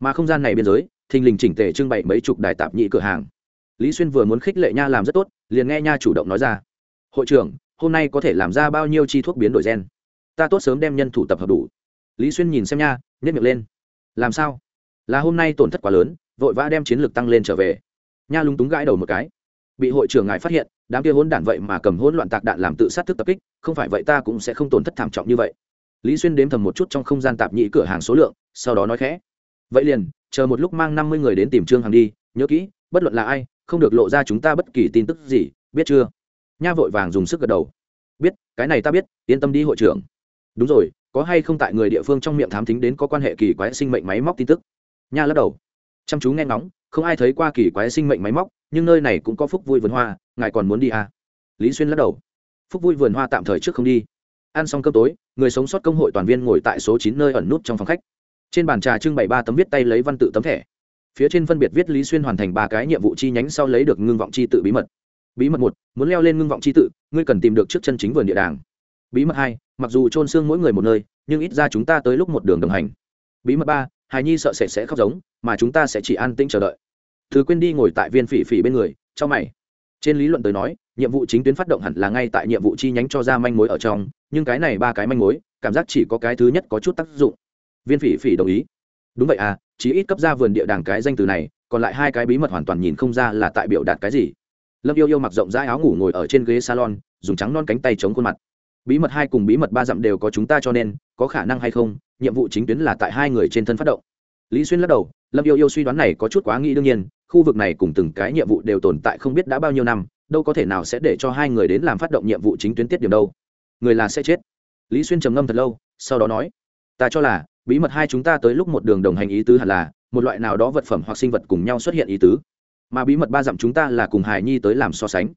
Mà không gian này biên giới, thình lình chỉnh tề trưng bày mấy chục đài tạp nhị cửa hàng lý xuyên vừa muốn khích lệ nha làm rất tốt, liền nghe nha chủ động nói ra. Hội trưởng, hôm nay có thể làm ra bao nhiêu chi thuốc biến đổi gen? Ta tốt sớm đem nhân thủ tập hợp đủ. Lý xuyên nhìn xem nha nhét miệng lên. Làm sao? Là hôm nay tổn thất quá lớn, vội vã đem chiến lược tăng lên trở về. Nha lúng túng gãi đầu một cái. Bị hội trưởng ngài phát hiện, đám kia hỗn đản vậy mà cầm hỗn loạn tạc đạn làm tự sát thức tập kích, không phải vậy ta cũng sẽ không tổn thất thảm trọng như vậy. Lý xuyên đếm thầm một chút trong không gian tạp nhị cửa hàng số lượng, sau đó nói khẽ. Vậy liền, chờ một lúc mang năm mươi người đến tìm trương hằng đi, nhớ kỹ, bất luận là ai không được lộ ra chúng ta bất kỳ tin tức gì, biết chưa? Nha vội vàng dùng sức gật đầu. Biết, cái này ta biết, yên tâm đi hội trưởng. Đúng rồi, có hay không tại người địa phương trong miệng thám thính đến có quan hệ kỳ quái sinh mệnh máy móc tin tức? Nha lắc đầu. Chăm chú nghe ngóng, không ai thấy qua kỳ quái sinh mệnh máy móc, nhưng nơi này cũng có phúc vui vườn hoa, ngài còn muốn đi à? lý xuyên lắc đầu. Phúc vui vườn hoa tạm thời trước không đi. Ăn xong cơm tối, người sống sót công hội toàn viên ngồi tại số chín nơi ẩn nút trong phòng khách. Trên bàn trà trưng bày ba tấm viết tay lấy văn tự tấm thẻ phía trên phân biệt viết lý xuyên hoàn thành ba cái nhiệm vụ chi nhánh sau lấy được ngưng vọng chi tự bí mật. Bí mật một, muốn leo lên ngưng vọng chi tự, ngươi cần tìm được trước chân chính vườn địa đàng. Bí mật hai, mặc dù trôn xương mỗi người một nơi, nhưng ít ra chúng ta tới lúc một đường đồng hành. Bí mật ba, hài nhi sợ sẽ sẽ khóc giống, mà chúng ta sẽ chỉ an tĩnh chờ đợi. Thứ quên đi ngồi tại viên phỉ phỉ bên người, cho mày. Trên lý luận tới nói, nhiệm vụ chính tuyến phát động hẳn là ngay tại nhiệm vụ chi nhánh cho ra manh mối ở trong, nhưng cái này ba cái manh mối, cảm giác chỉ có cái thứ nhất có chút tác dụng. Viên phỉ phỉ đồng ý. Đúng vậy à chỉ ít cấp ra vườn địa đàng cái danh từ này, còn lại hai cái bí mật hoàn toàn nhìn không ra là tại biểu đạt cái gì. Lâm yêu yêu mặc rộng rãi áo ngủ ngồi ở trên ghế salon, dùng trắng non cánh tay chống khuôn mặt. Bí mật hai cùng bí mật ba dặm đều có chúng ta cho nên, có khả năng hay không, nhiệm vụ chính tuyến là tại hai người trên thân phát động. Lý xuyên lắc đầu, lâm yêu yêu suy đoán này có chút quá nghĩ đương nhiên, khu vực này cùng từng cái nhiệm vụ đều tồn tại không biết đã bao nhiêu năm, đâu có thể nào sẽ để cho hai người đến làm phát động nhiệm vụ chính tuyến tiết điểm đâu. Người là sẽ chết. Lý xuyên trầm ngâm thật lâu, sau đó nói, ta cho là bí mật hai chúng ta tới lúc một đường đồng hành ý tứ hẳn là, một loại nào đó vật phẩm hoặc sinh vật cùng nhau xuất hiện ý tứ. Mà bí mật ba dặm chúng ta là cùng hài nhi tới làm so sánh.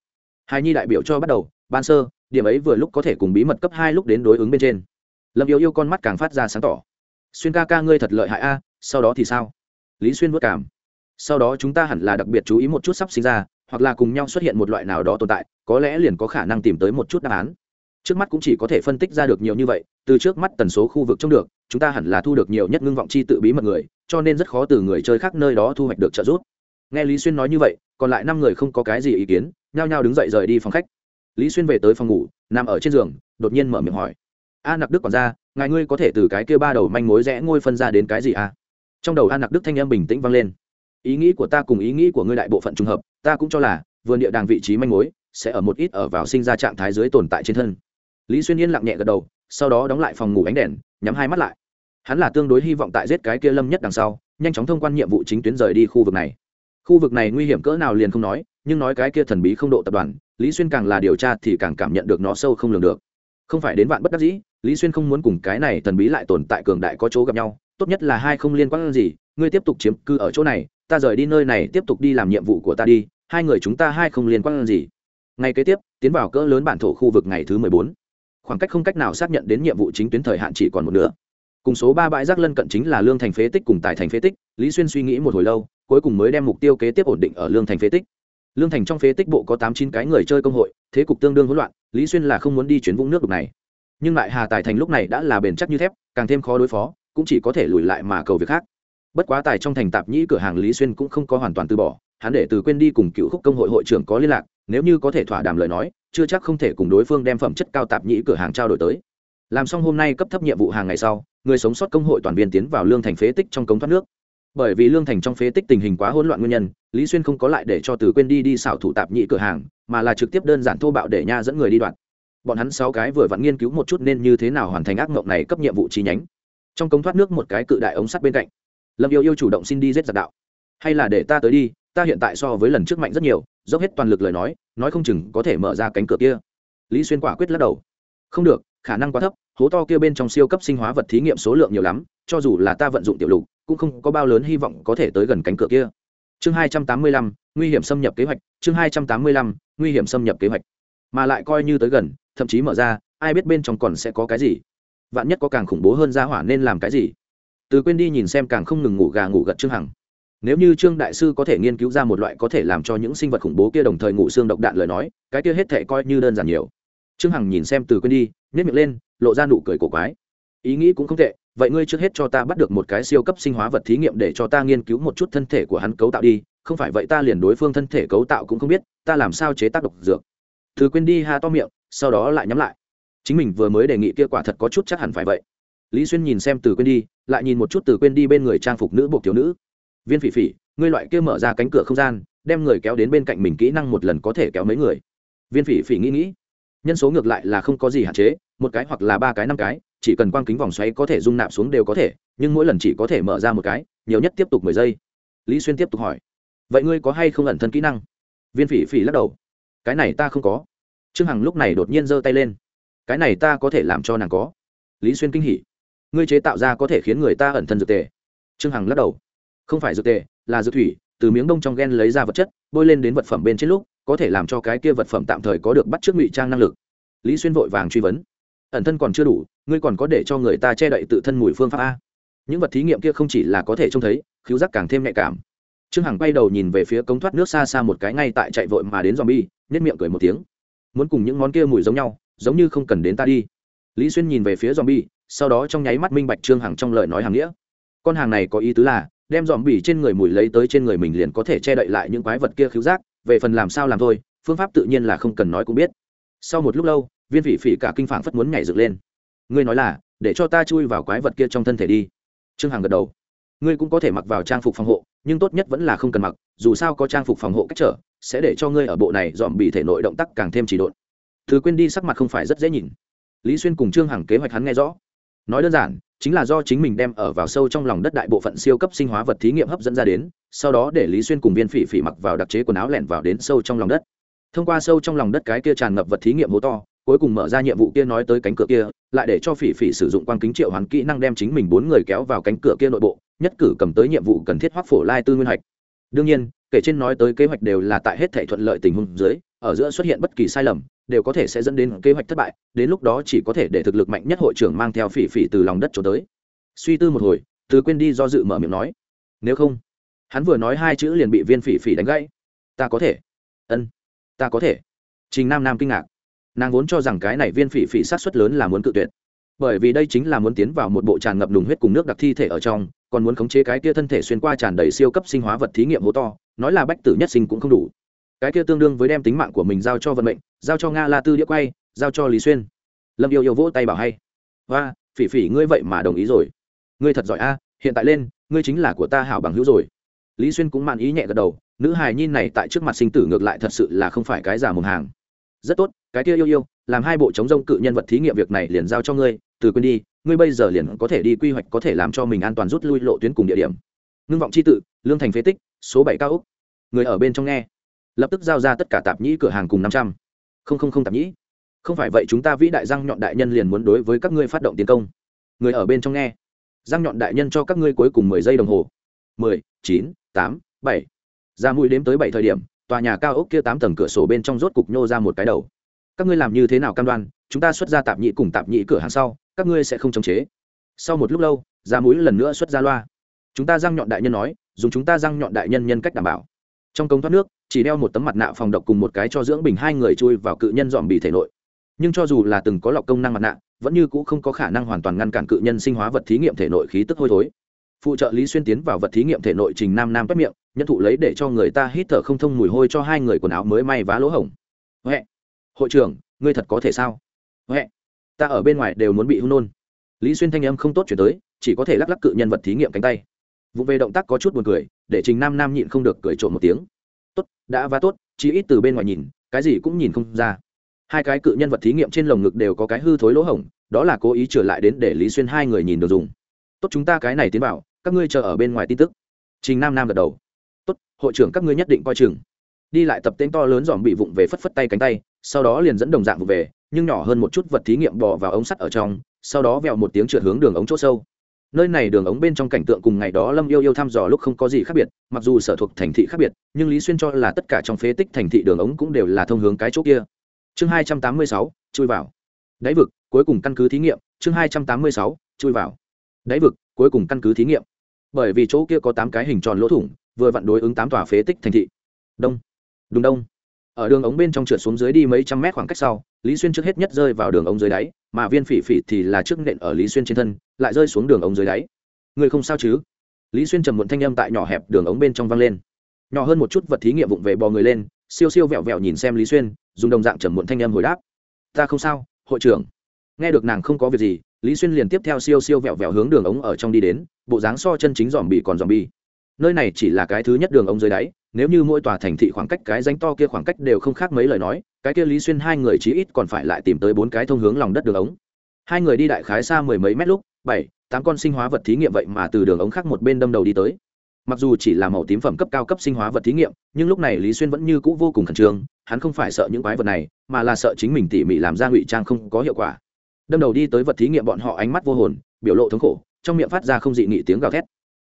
Hài nhi đại biểu cho bắt đầu, ban sơ, điểm ấy vừa lúc có thể cùng bí mật cấp hai lúc đến đối ứng bên trên. Lâm yêu yêu con mắt càng phát ra sáng tỏ. Xuyên ca ca ngươi thật lợi hại a, sau đó thì sao? Lý xuyên vất cảm. Sau đó chúng ta hẳn là đặc biệt chú ý một chút sắp sinh ra, hoặc là cùng nhau xuất hiện một loại nào đó tồn tại, có lẽ liền có khả năng tìm tới một chút đáp án trước mắt cũng chỉ có thể phân tích ra được nhiều như vậy, từ trước mắt tần số khu vực trông được, chúng ta hẳn là thu được nhiều nhất ngưng vọng chi tự bí mật người, cho nên rất khó từ người chơi khác nơi đó thu hoạch được trợ giúp. Nghe lý xuyên nói như vậy, còn lại năm người không có cái gì ý kiến, nhao nhao đứng dậy rời đi phòng khách. Lý xuyên về tới phòng ngủ, nằm ở trên giường, đột nhiên mở miệng hỏi. A nặc đức còn ra ngài ngươi có thể từ cái kia ba đầu manh mối rẽ ngôi phân ra đến cái gì a trong đầu a nặc đức thanh em bình tĩnh vang lên. Ý nghĩ của ta cùng ý nghĩ của ngươi đại bộ phận trùng hợp, ta cũng cho là, vườn địa đàng vị trí manh mối sẽ ở một ít ở vào sinh ra trạng thái dưới tồn tại trên thân lý xuyên yên lặng nhẹ gật đầu, sau đó đóng lại phòng ngủ ánh đèn, nhắm hai mắt lại. Hắn là tương đối hy vọng tại giết cái kia lâm nhất đằng sau, nhanh chóng thông quan nhiệm vụ chính tuyến rời đi khu vực này. Khu vực này nguy hiểm cỡ nào liền không nói, nhưng nói cái kia thần bí không độ tập đoàn, lý xuyên càng là điều tra thì càng cảm nhận được nó sâu không lường được. Không phải đến vạn bất đắc dĩ, lý xuyên không muốn cùng cái này thần bí lại tồn tại cường đại có chỗ gặp nhau, tốt nhất là hai không liên quan gì, ngươi tiếp tục chiếm cư ở chỗ này, ta rời đi nơi này tiếp tục đi làm nhiệm vụ của ta đi, hai người chúng ta hai không liên quan gì. Ngày kế tiếp, tiến vào cỡ lớn bản thổ khu vực ngày thứ mười bốn khoảng cách không cách nào xác nhận đến nhiệm vụ chính tuyến thời hạn chỉ còn một nửa. Cùng số ba bãi rác lân cận chính là lương thành phế tích cùng tài thành phế tích, lý xuyên suy nghĩ một hồi lâu, cuối cùng mới đem mục tiêu kế tiếp ổn định ở lương thành phế tích. Lương thành trong phế tích bộ có tám chín cái người chơi công hội, thế cục tương đương hỗn loạn, lý xuyên là không muốn đi chuyến vũng nước đục này. Nhưng lại hà tài thành lúc này đã là bền chắc như thép, càng thêm khó đối phó, cũng chỉ có thể lùi lại mà cầu việc khác. Bất quá tài trong thành tạp nhĩ cửa hàng lý xuyên cũng không có hoàn toàn từ bỏ, hắn để từ quên đi cùng cựu khúc công hội hội trưởng có liên lạc, nếu như có thể thỏa đàm lời nói chưa chắc không thể cùng đối phương đem phẩm chất cao tạp nhĩ cửa hàng trao đổi tới. Làm xong hôm nay cấp thấp nhiệm vụ hàng ngày sau, người sống sót công hội toàn viên tiến vào lương thành phế tích trong cống thoát nước. Bởi vì lương thành trong phế tích tình hình quá hỗn loạn nguyên nhân, lý xuyên không có lại để cho từ quên đi đi xảo thủ tạp nhị cửa hàng, mà là trực tiếp đơn giản thô bạo để nha dẫn người đi đoạn. Bọn hắn sáu cái vừa vặn nghiên cứu một chút nên như thế nào hoàn thành ác mộng này cấp nhiệm vụ chi nhánh. Trong cống thoát nước một cái cự đại ống sắt bên cạnh, lâm yêu yêu chủ động xin đi giết giặc đạo. Hay là để ta tới đi, ta hiện tại so với lần trước mạnh rất nhiều dốc hết toàn lực lời nói nói không chừng có thể mở ra cánh cửa kia. Lý xuyên quả quyết lắc đầu. Không được, khả năng quá thấp, hố to kia bên trong siêu cấp sinh hóa vật thí nghiệm số lượng nhiều lắm, cho dù là ta vận dụng tiểu lục, cũng không có bao lớn hy vọng có thể tới gần cánh cửa kia. Chương hai trăm tám mươi lăm, nguy hiểm xâm nhập kế hoạch, chương hai trăm tám mươi lăm, nguy hiểm xâm nhập kế hoạch. Mà lại coi như tới gần, thậm chí mở ra, ai biết bên trong còn sẽ có cái gì. Vạn nhất có càng khủng bố hơn ra hỏa nên làm cái gì? Từ quên đi nhìn xem càng không ngừng ngủ gà ngủ gật trương hằng nếu như trương đại sư có thể nghiên cứu ra một loại có thể làm cho những sinh vật khủng bố kia đồng thời ngủ xương độc đạn lời nói, cái kia hết thể coi như đơn giản nhiều. Trương hằng nhìn xem từ quên đi nhét miệng lên, lộ ra nụ cười cổ quái. Ý nghĩ cũng không tệ, vậy ngươi trước hết cho ta bắt được một cái siêu cấp sinh hóa vật thí nghiệm để cho ta nghiên cứu một chút thân thể của hắn cấu tạo đi, không phải vậy ta liền đối phương thân thể cấu tạo cũng không biết, ta làm sao chế tác độc dược. Từ quên đi ha to miệng, sau đó lại nhắm lại. Chính mình vừa mới đề nghị kia quả thật có chút chắc hẳn phải vậy. Lý xuyên nhìn xem từ quên đi, lại nhìn một chút từ quên đi bên người trang phục nữ buộc thiếu nữ viên phỉ phỉ, ngươi loại kia mở ra cánh cửa không gian, đem người kéo đến bên cạnh mình kỹ năng một lần có thể kéo mấy người? Viên phỉ phỉ nghĩ nghĩ. Nhân số ngược lại là không có gì hạn chế, một cái hoặc là ba cái năm cái, chỉ cần quang kính vòng xoáy có thể rung nạp xuống đều có thể, nhưng mỗi lần chỉ có thể mở ra một cái, nhiều nhất tiếp tục mười giây. Lý xuyên tiếp tục hỏi. Vậy ngươi có hay không ẩn thân kỹ năng? Viên phỉ phỉ lắc đầu. Cái này ta không có. Trương hằng lúc này đột nhiên giơ tay lên. Cái này ta có thể làm cho nàng có. Lý xuyên kinh hỉ. Ngươi chế tạo ra có thể khiến người ta ẩn thân dược tề. Trương hằng lắc đầu không phải dược tề, là dược thủy, từ miếng đông trong gen lấy ra vật chất, bôi lên đến vật phẩm bên trên lúc, có thể làm cho cái kia vật phẩm tạm thời có được bắt trước ngụy trang năng lực. Lý xuyên vội vàng truy vấn. Ẩn thân còn chưa đủ, ngươi còn có để cho người ta che đậy tự thân mùi phương pháp a? Những vật thí nghiệm kia không chỉ là có thể trông thấy khiếu giác càng thêm nhạy cảm. Trương hằng quay đầu nhìn về phía cống thoát nước xa xa một cái ngay tại chạy vội mà đến dòm bi nhất miệng cười một tiếng. Muốn cùng những món kia mùi giống nhau, giống như không cần đến ta đi. Lý xuyên nhìn về phía dòm bi sau đó trong nháy mắt minh bạch trương hằng trong lời nói hàng nghĩa. Con hàng này có ý tứ là đem dòm bỉ trên người mùi lấy tới trên người mình liền có thể che đậy lại những quái vật kia khiếu giác, về phần làm sao làm thôi, phương pháp tự nhiên là không cần nói cũng biết. Sau một lúc lâu, viên vị phỉ cả kinh phản phất muốn nhảy dựng lên. Ngươi nói là, để cho ta chui vào quái vật kia trong thân thể đi. Trương hằng gật đầu. Ngươi cũng có thể mặc vào trang phục phòng hộ, nhưng tốt nhất vẫn là không cần mặc, dù sao có trang phục phòng hộ cách trở, sẽ để cho ngươi ở bộ này dòm bị thể nội động tác càng thêm chỉ độn. Thứ quên đi sắc mặt không phải rất dễ nhìn. Lý xuyên cùng trương hằng kế hoạch hắn nghe rõ nói đơn giản, chính là do chính mình đem ở vào sâu trong lòng đất đại bộ phận siêu cấp sinh hóa vật thí nghiệm hấp dẫn ra đến, sau đó để lý xuyên cùng viên phỉ phỉ mặc vào đặc chế quần áo lẻn vào đến sâu trong lòng đất thông qua sâu trong lòng đất cái kia tràn ngập vật thí nghiệm hố to, cuối cùng mở ra nhiệm vụ kia nói tới cánh cửa kia, lại để cho phỉ phỉ sử dụng quang kính triệu hoán kỹ năng đem chính mình bốn người kéo vào cánh cửa kia nội bộ, nhất cử cầm tới nhiệm vụ cần thiết hoác phổ lai tư nguyên hoạch. đương nhiên, kể trên nói tới kế hoạch đều là tại hết thể thuận lợi tình huống dưới, ở giữa xuất hiện bất kỳ sai lầm đều có thể sẽ dẫn đến kế hoạch thất bại, đến lúc đó chỉ có thể để thực lực mạnh nhất hội trưởng mang theo phỉ phỉ từ lòng đất trốn tới. Suy tư một hồi, từ quên đi do dự mở miệng nói, nếu không, hắn vừa nói hai chữ liền bị viên phỉ phỉ đánh gãy. Ta có thể. Ân, ta có thể. Trình nam nam kinh ngạc. Nàng vốn cho rằng cái này viên phỉ phỉ sát xuất lớn là muốn cự tuyệt. Bởi vì đây chính là muốn tiến vào một bộ tràn ngập đùng huyết cùng nước đặc thi thể ở trong, còn muốn khống chế cái kia thân thể xuyên qua tràn đầy siêu cấp sinh hóa vật thí nghiệm hố to, nói là bách tử nhất sinh cũng không đủ cái kia tương đương với đem tính mạng của mình giao cho vận mệnh, giao cho nga la tư đĩa quay, giao cho lý xuyên. Lâm yêu yêu vỗ tay bảo hay. Và phỉ phỉ, ngươi vậy mà đồng ý rồi. Ngươi thật giỏi a, hiện tại lên, ngươi chính là của ta hảo bằng hữu rồi. Lý xuyên cũng mạn ý nhẹ gật đầu, nữ hài nhi này tại trước mặt sinh tử ngược lại thật sự là không phải cái giả mồm hàng. Rất tốt, cái kia yêu yêu, làm hai bộ chống rông cự nhân vật thí nghiệm việc này liền giao cho ngươi, từ quên đi, ngươi bây giờ liền có thể đi quy hoạch có thể làm cho mình an toàn rút lui lộ tuyến cùng địa điểm. Ngưng vọng c h i tự, lương thành phế tích, số bảy cao úc. Người ở bên trong nghe lập tức giao ra tất cả tạp nhĩ cửa hàng cùng năm trăm. Không không không tạp nhĩ. Không phải vậy chúng ta vĩ đại răng nhọn đại nhân liền muốn đối với các ngươi phát động tiến công. Người ở bên trong nghe. Răng nhọn đại nhân cho các ngươi cuối cùng mười giây đồng hồ. Mười, chín, tám, bảy. Ra mũi đếm tới bảy thời điểm, tòa nhà cao ốc kia tám tầng cửa sổ bên trong rốt cục nhô ra một cái đầu. Các ngươi làm như thế nào cam đoan, chúng ta xuất ra tạp nhĩ cùng tạp nhĩ cửa hàng sau, các ngươi sẽ không chống chế. Sau một lúc lâu, ra mũi lần nữa xuất ra loa. Chúng ta răng nhọn đại nhân nói, dùng chúng ta răng nhọn đại nhân nhân cách đảm bảo trong công thoát nước, chỉ đeo một tấm mặt nạ phòng độc cùng một cái cho dưỡng bình hai người chui vào cự nhân dòm bị thể nội. Nhưng cho dù là từng có lọc công năng mặt nạ, vẫn như cũ không có khả năng hoàn toàn ngăn cản cự nhân sinh hóa vật thí nghiệm thể nội khí tức hôi thối. Phụ trợ lý xuyên tiến vào vật thí nghiệm thể nội trình nam nam toát miệng nhân thụ lấy để cho người ta hít thở không thông mùi hôi cho hai người quần áo mới may vá lỗ hổng. Huệ, hội trưởng, ngươi thật có thể sao? Huệ, ta ở bên ngoài đều muốn bị hung nôn. Lý xuyên thanh âm không tốt chuyển tới, chỉ có thể lắc lắc cự nhân vật thí nghiệm cánh tay vụ về động tác có chút buồn cười, để trình nam nam nhịn không được cười trộm một tiếng. Tốt, đã và tốt, chỉ ít từ bên ngoài nhìn, cái gì cũng nhìn không ra. Hai cái cự nhân vật thí nghiệm trên lồng ngực đều có cái hư thối lỗ hổng, đó là cố ý trở lại đến để lý xuyên hai người nhìn được dùng. Tốt, chúng ta cái này tiến vào, các ngươi chờ ở bên ngoài tin tức. Trình nam nam gật đầu. Tốt, hội trưởng các ngươi nhất định coi chừng. Đi lại tập tên to lớn dòm bị vụng về phất phất tay cánh tay, sau đó liền dẫn đồng dạng vụ về, nhưng nhỏ hơn một chút vật thí nghiệm bỏ vào ống sắt ở trong, sau đó vẹo một tiếng trượt hướng đường ống chỗ sâu nơi này đường ống bên trong cảnh tượng cùng ngày đó lâm yêu yêu thăm dò lúc không có gì khác biệt, mặc dù sở thuộc thành thị khác biệt, nhưng lý xuyên cho là tất cả trong phế tích thành thị đường ống cũng đều là thông hướng cái chỗ kia. Chương hai trăm tám mươi sáu, chui vào. Đáy vực, cuối cùng căn cứ thí nghiệm. Chương hai trăm tám mươi sáu, chui vào. Đáy vực, cuối cùng căn cứ thí nghiệm. Bởi vì chỗ kia có tám cái hình tròn lỗ thủng, vừa vặn đối ứng tám tòa phế tích thành thị. Đông. Đúng đông ở đường ống bên trong trượt xuống dưới đi mấy trăm mét khoảng cách sau, lý xuyên trước hết nhất rơi vào đường ống dưới đáy, mà viên phỉ phỉ thì là trước nện ở lý xuyên trên thân, lại rơi xuống đường ống dưới đáy. Người không sao chứ? Lý xuyên trầm muộn thanh âm tại nhỏ hẹp đường ống bên trong văng lên. Nhỏ hơn một chút vật thí nghiệm vụng về bò người lên, siêu siêu vẹo vẹo nhìn xem lý xuyên, dùng đồng dạng trầm muộn thanh âm hồi đáp. Ta không sao, hội trưởng. Nghe được nàng không có việc gì, lý xuyên liền tiếp theo siêu siêu vẹo vẹo hướng đường ống ở trong đi đến, bộ dáng so chân chính dòm bì còn dòm bì nơi này chỉ là cái thứ nhất đường ống dưới đáy, nếu như mỗi tòa thành thị khoảng cách cái danh to kia khoảng cách đều không khác mấy lời nói, cái kia lý xuyên hai người chí ít còn phải lại tìm tới bốn cái thông hướng lòng đất đường ống. Hai người đi đại khái xa mười mấy mét lúc, bảy, tám con sinh hóa vật thí nghiệm vậy mà từ đường ống khác một bên đâm đầu đi tới. Mặc dù chỉ là màu tím phẩm cấp cao cấp sinh hóa vật thí nghiệm, nhưng lúc này lý xuyên vẫn như c ũ vô cùng khẩn trương, hắn không phải sợ những quái vật này, mà là sợ chính mình tỉ mỉ làm ra ngụy trang không có hiệu quả. Đâm đầu đi tới vật thí nghiệm bọn họ ánh mắt vô hồn, biểu lộ thống khổ, trong miệng phát ra không dị nghị tiếng gào thét.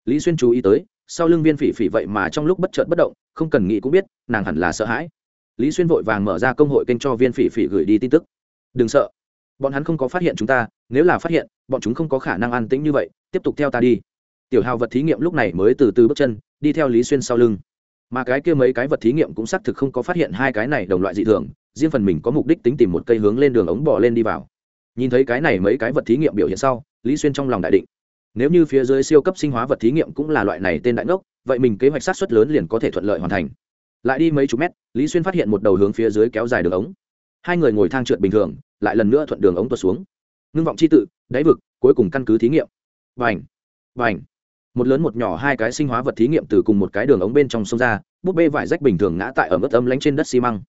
Lý xuyên chú ý tới sau lưng viên phỉ phỉ vậy mà trong lúc bất chợt bất động, không cần nghĩ cũng biết, nàng hẳn là sợ hãi. Lý xuyên vội vàng mở ra công hội kênh cho viên phỉ phỉ gửi đi tin tức. Đừng sợ, bọn hắn không có phát hiện chúng ta, nếu là phát hiện, bọn chúng không có khả năng an tĩnh như vậy, tiếp tục theo ta đi. Tiểu hào vật thí nghiệm lúc này mới từ từ bước chân, đi theo lý xuyên sau lưng. Mà cái kia mấy cái vật thí nghiệm cũng xác thực không có phát hiện hai cái này đồng loại dị thường, riêng phần mình có mục đích tính tìm một cây hướng lên đường ống bỏ lên đi vào. Nhìn thấy cái này mấy cái vật thí nghiệm biểu hiện sau, lý xuyên trong lòng đại định nếu như phía dưới siêu cấp sinh hóa vật thí nghiệm cũng là loại này tên đại ngốc, vậy mình kế hoạch sát xuất lớn liền có thể thuận lợi hoàn thành. Lại đi mấy chục mét, lý xuyên phát hiện một đầu hướng phía dưới kéo dài đường ống. Hai người ngồi thang trượt bình thường, lại lần nữa thuận đường ống tuột xuống. Ngưng vọng c h i tự, đáy vực, cuối cùng căn cứ thí nghiệm. Vành vành một lớn một nhỏ hai cái sinh hóa vật thí nghiệm từ cùng một cái đường ống bên trong sông ra, búp bê vải rách bình thường ngã tại ở mức âm lánh trên đất xi măng.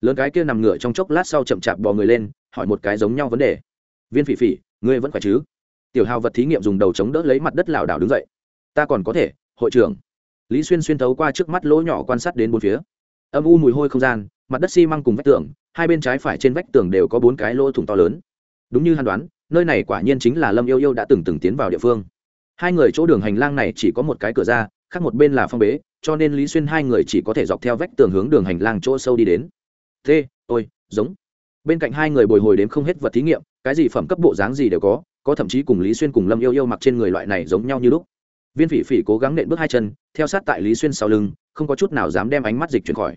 Lớn cái kia nằm ngửa trong chốc lát sau chậm chạp bò người lên, hỏi một cái giống nhau vấn đề. Viên phỉ phỉ, ngươi vẫn khỏe chứ? Tiểu hào vật thí nghiệm dùng đầu chống đỡ lấy mặt đất lảo đảo đứng dậy. Ta còn có thể, hội trưởng. Lý xuyên xuyên thấu qua trước mắt lỗ nhỏ quan sát đến bốn phía. Âm u mùi hôi không gian, mặt đất xi măng cùng vách tường, hai bên trái phải trên vách tường đều có bốn cái lỗ thủng to lớn. Đúng như hàn đoán, nơi này quả nhiên chính là lâm yêu yêu đã từng từng tiến vào địa phương. Hai người chỗ đường hành lang này chỉ có một cái cửa ra, khác một bên là phong bế, cho nên lý xuyên hai người chỉ có thể dọc theo vách tường hướng đường hành lang chỗ sâu đi đến. Thế ôi, giống. Bên cạnh hai người bồi hồi đến không hết vật thí nghiệm, cái gì phẩm cấp bộ dáng gì đều có có thậm chí cùng lý xuyên cùng lâm yêu yêu mặc trên người loại này giống nhau như lúc. Viên phỉ phỉ cố gắng nện bước hai chân, theo sát tại lý xuyên sau lưng, không có chút nào dám đem ánh mắt dịch chuyển khỏi.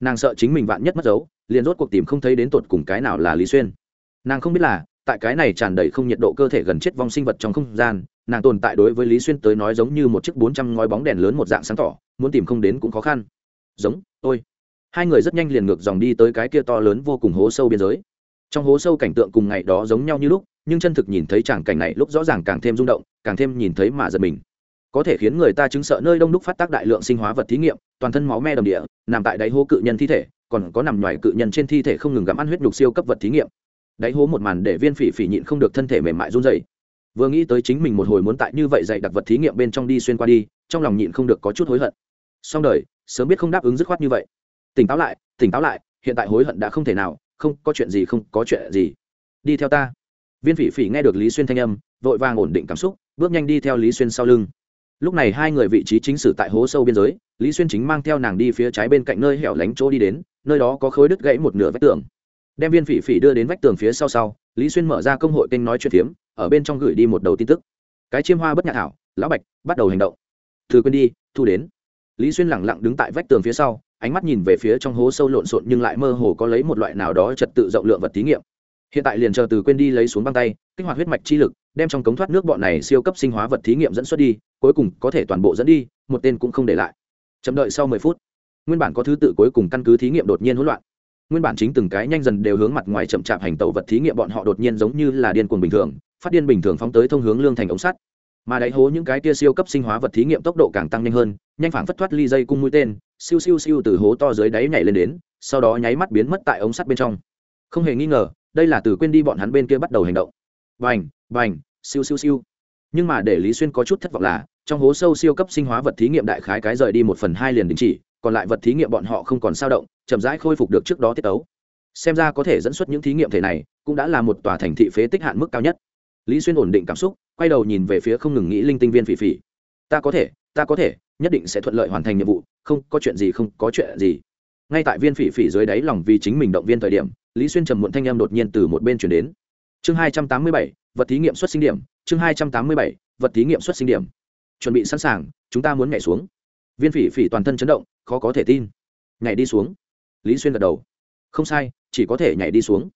Nàng sợ chính mình vạn nhất mất dấu, liền rốt cuộc tìm không thấy đến tột cùng cái nào là lý xuyên. Nàng không biết là, tại cái này tràn đầy không nhiệt độ cơ thể gần chết vong sinh vật trong không gian, nàng tồn tại đối với lý xuyên tới nói giống như một chiếc bốn trăm ngói bóng đèn lớn một dạng sáng tỏ, muốn tìm không đến cũng khó khăn. Giống, ôi. Hai người rất nhanh liền ngược dòng đi tới cái kia to lớn vô cùng hố sâu biên giới. Trong hố sâu cảnh tượng cùng ngày đó giống nhau như lúc nhưng chân thực nhìn thấy tràng cảnh này lúc rõ ràng càng thêm rung động, càng thêm nhìn thấy mà giật mình. Có thể khiến người ta chứng sợ nơi đông đúc phát tác đại lượng sinh hóa vật thí nghiệm, toàn thân máu me đầm địa, nằm tại đáy hố cự nhân thi thể, còn có nằm ngoài cự nhân trên thi thể không ngừng gặm ăn huyết nhục siêu cấp vật thí nghiệm. Đáy hố một màn để viên phỉ phỉ nhịn không được thân thể mềm mại run dày vừa nghĩ tới chính mình một hồi muốn tại như vậy dạy đặc vật thí nghiệm bên trong đi xuyên qua đi, trong lòng nhịn không được có chút hối hận. Xong đời, sớm biết không đáp ứng dứt khoát như vậy. Tỉnh táo lại, tỉnh táo lại, hiện tại hối hận đã không thể nào, không có chuyện gì, không có chuyện gì. Đi theo ta viên phỉ phỉ nghe được lý xuyên thanh âm, vội vàng ổn định cảm xúc, bước nhanh đi theo lý xuyên sau lưng. Lúc này hai người vị trí chính sử tại hố sâu biên giới, lý xuyên chính mang theo nàng đi phía trái bên cạnh nơi hẻo lánh chỗ đi đến, nơi đó có khối đứt gãy một nửa vách tường. Đem viên phỉ phỉ đưa đến vách tường phía sau sau, lý xuyên mở ra công hội kênh nói chuyện phiếm, ở bên trong gửi đi một đầu tin tức. Cái chiêm hoa bất nhạc thảo lão bạch, bắt đầu hành động. Thư quên đi, thu đến. Lý xuyên lẳng lặng đứng tại vách tường phía sau, ánh mắt nhìn về phía trong hố sâu lộn xộn nhưng lại mơ hồ có lấy một loại nào đó trật tự rộng lượng vật thí nghiệm hiện tại liền chờ từ quên đi lấy xuống băng tay, kích hoạt huyết mạch chi lực, đem trong cống thoát nước bọn này siêu cấp sinh hóa vật thí nghiệm dẫn xuất đi, cuối cùng có thể toàn bộ dẫn đi, một tên cũng không để lại. Chậm đợi sau mười phút, nguyên bản có thứ tự cuối cùng căn cứ thí nghiệm đột nhiên hỗn loạn. Nguyên bản chính từng cái nhanh dần đều hướng mặt ngoài chậm chạp hành tẩu vật thí nghiệm bọn họ đột nhiên giống như là điên cuồng bình thường, phát điên bình thường phóng tới thông hướng lương thành ống sắt. Mà đáy hố những cái tia siêu cấp sinh hóa vật thí nghiệm tốc độ càng tăng nhanh hơn, nhanh phản phất thoát ly dây cung mũi tên, siêu siêu siêu từ hố to dưới đáy nhảy lên đến, sau đó nháy mắt biến mất tại ống sắt bên trong. Không hề nghi ngờ đây là từ quên đi bọn hắn bên kia bắt đầu hành động. Bành bành, siêu siêu siêu. Nhưng mà để lý xuyên có chút thất vọng là, trong hố sâu siêu cấp sinh hóa vật thí nghiệm đại khái cái rời đi một phần hai liền đình chỉ, còn lại vật thí nghiệm bọn họ không còn sao động, chậm rãi khôi phục được trước đó tiết tấu. Xem ra có thể dẫn xuất những thí nghiệm thể này, cũng đã là một tòa thành thị phế tích hạn mức cao nhất. Lý xuyên ổn định cảm xúc, quay đầu nhìn về phía không ngừng nghĩ linh tinh viên phỉ phỉ. Ta có thể, ta có thể, nhất định sẽ thuận lợi hoàn thành nhiệm vụ, không có chuyện gì không có chuyện gì. Ngay tại viên phỉ phỉ dưới đáy lòng vì chính mình động viên thời điểm lý xuyên trầm muộn thanh em đột nhiên từ một bên chuyển đến. Chương hai trăm tám mươi bảy, vật thí nghiệm xuất sinh điểm. Chương hai trăm tám mươi bảy, vật thí nghiệm xuất sinh điểm. Chuẩn bị sẵn sàng, chúng ta muốn nhảy xuống. Viên phỉ phỉ toàn thân chấn động, khó có thể tin. Nhảy đi xuống. Lý xuyên gật đầu. Không sai, chỉ có thể nhảy đi xuống.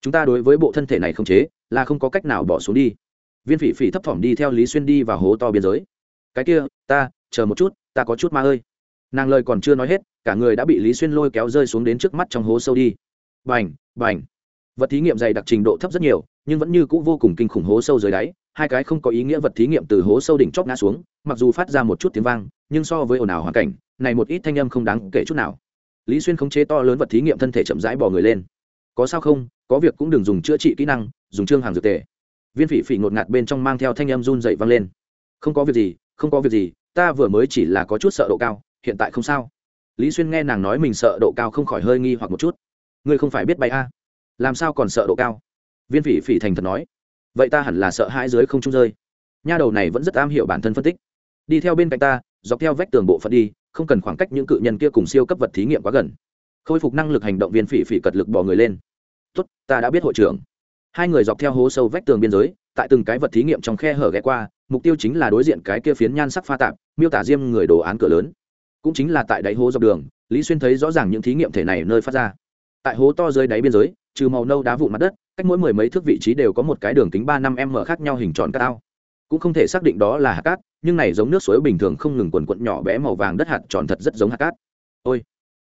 Chúng ta đối với bộ thân thể này không chế, là không có cách nào bỏ xuống đi. Viên phỉ phỉ thấp thỏm đi theo lý xuyên đi vào hố to biên giới. Cái kia, ta, chờ một chút, ta có chút ma ơi. Nàng lời còn chưa nói hết, cả người đã bị lý xuyên lôi kéo rơi xuống đến trước mắt trong hố sâu đi bành vật thí nghiệm dày đặc trình độ thấp rất nhiều, nhưng vẫn như c ũ vô cùng kinh khủng hố sâu dưới đáy, hai cái không có ý nghĩa vật thí nghiệm từ hố sâu đỉnh chóp ngã xuống, mặc dù phát ra một chút tiếng vang, nhưng so với ồn ào hoàn cảnh, này một ít thanh âm không đáng kể chút nào. Lý xuyên khống chế to lớn vật thí nghiệm thân thể chậm rãi bỏ người lên. Có sao không, có việc cũng đừng dùng chữa trị kỹ năng, dùng trương hàng dược tề. Viên phỉ phỉ ngột ngạt bên trong mang theo thanh âm run dậy vang lên. Không có việc gì, không có việc gì, ta vừa mới chỉ là có chút sợ độ cao, hiện tại không sao. Lý xuyên nghe nàng nói mình sợ độ cao không khỏi hơi nghi hoặc một chút ngươi không phải biết bay a. Làm sao còn sợ độ cao? Viên phỉ phỉ thành thật nói. Vậy ta hẳn là sợ hãi dưới không trung rơi. Nha đầu này vẫn rất am hiểu bản thân phân tích. Đi theo bên cạnh ta, dọc theo vách tường bộ phận đi, không cần khoảng cách những cự nhân kia cùng siêu cấp vật thí nghiệm quá gần. Khôi phục năng lực hành động viên phỉ phỉ cật lực bỏ người lên. Tốt, ta đã biết hội trưởng. Hai người dọc theo hố sâu vách tường biên giới, tại từng cái vật thí nghiệm trong khe hở ghé qua, mục tiêu chính là đối diện cái kia phiến nhan sắc pha tạp, miêu tả diêm người đồ án cửa lớn. Cũng chính là tại đáy hố dọc đường, lý xuyên thấy rõ ràng những thí nghiệm thể này nơi phát ra tại hố to dưới đáy biên giới, trừ màu nâu đá vụn mặt đất, cách mỗi mười mấy thước vị trí đều có một cái đường kính ba năm m khác nhau hình tròn cao cũng không thể xác định đó là hạt cát, nhưng này giống nước suối bình thường không ngừng quần quận nhỏ bé màu vàng đất hạt tròn thật rất giống hạt cát. Ôi!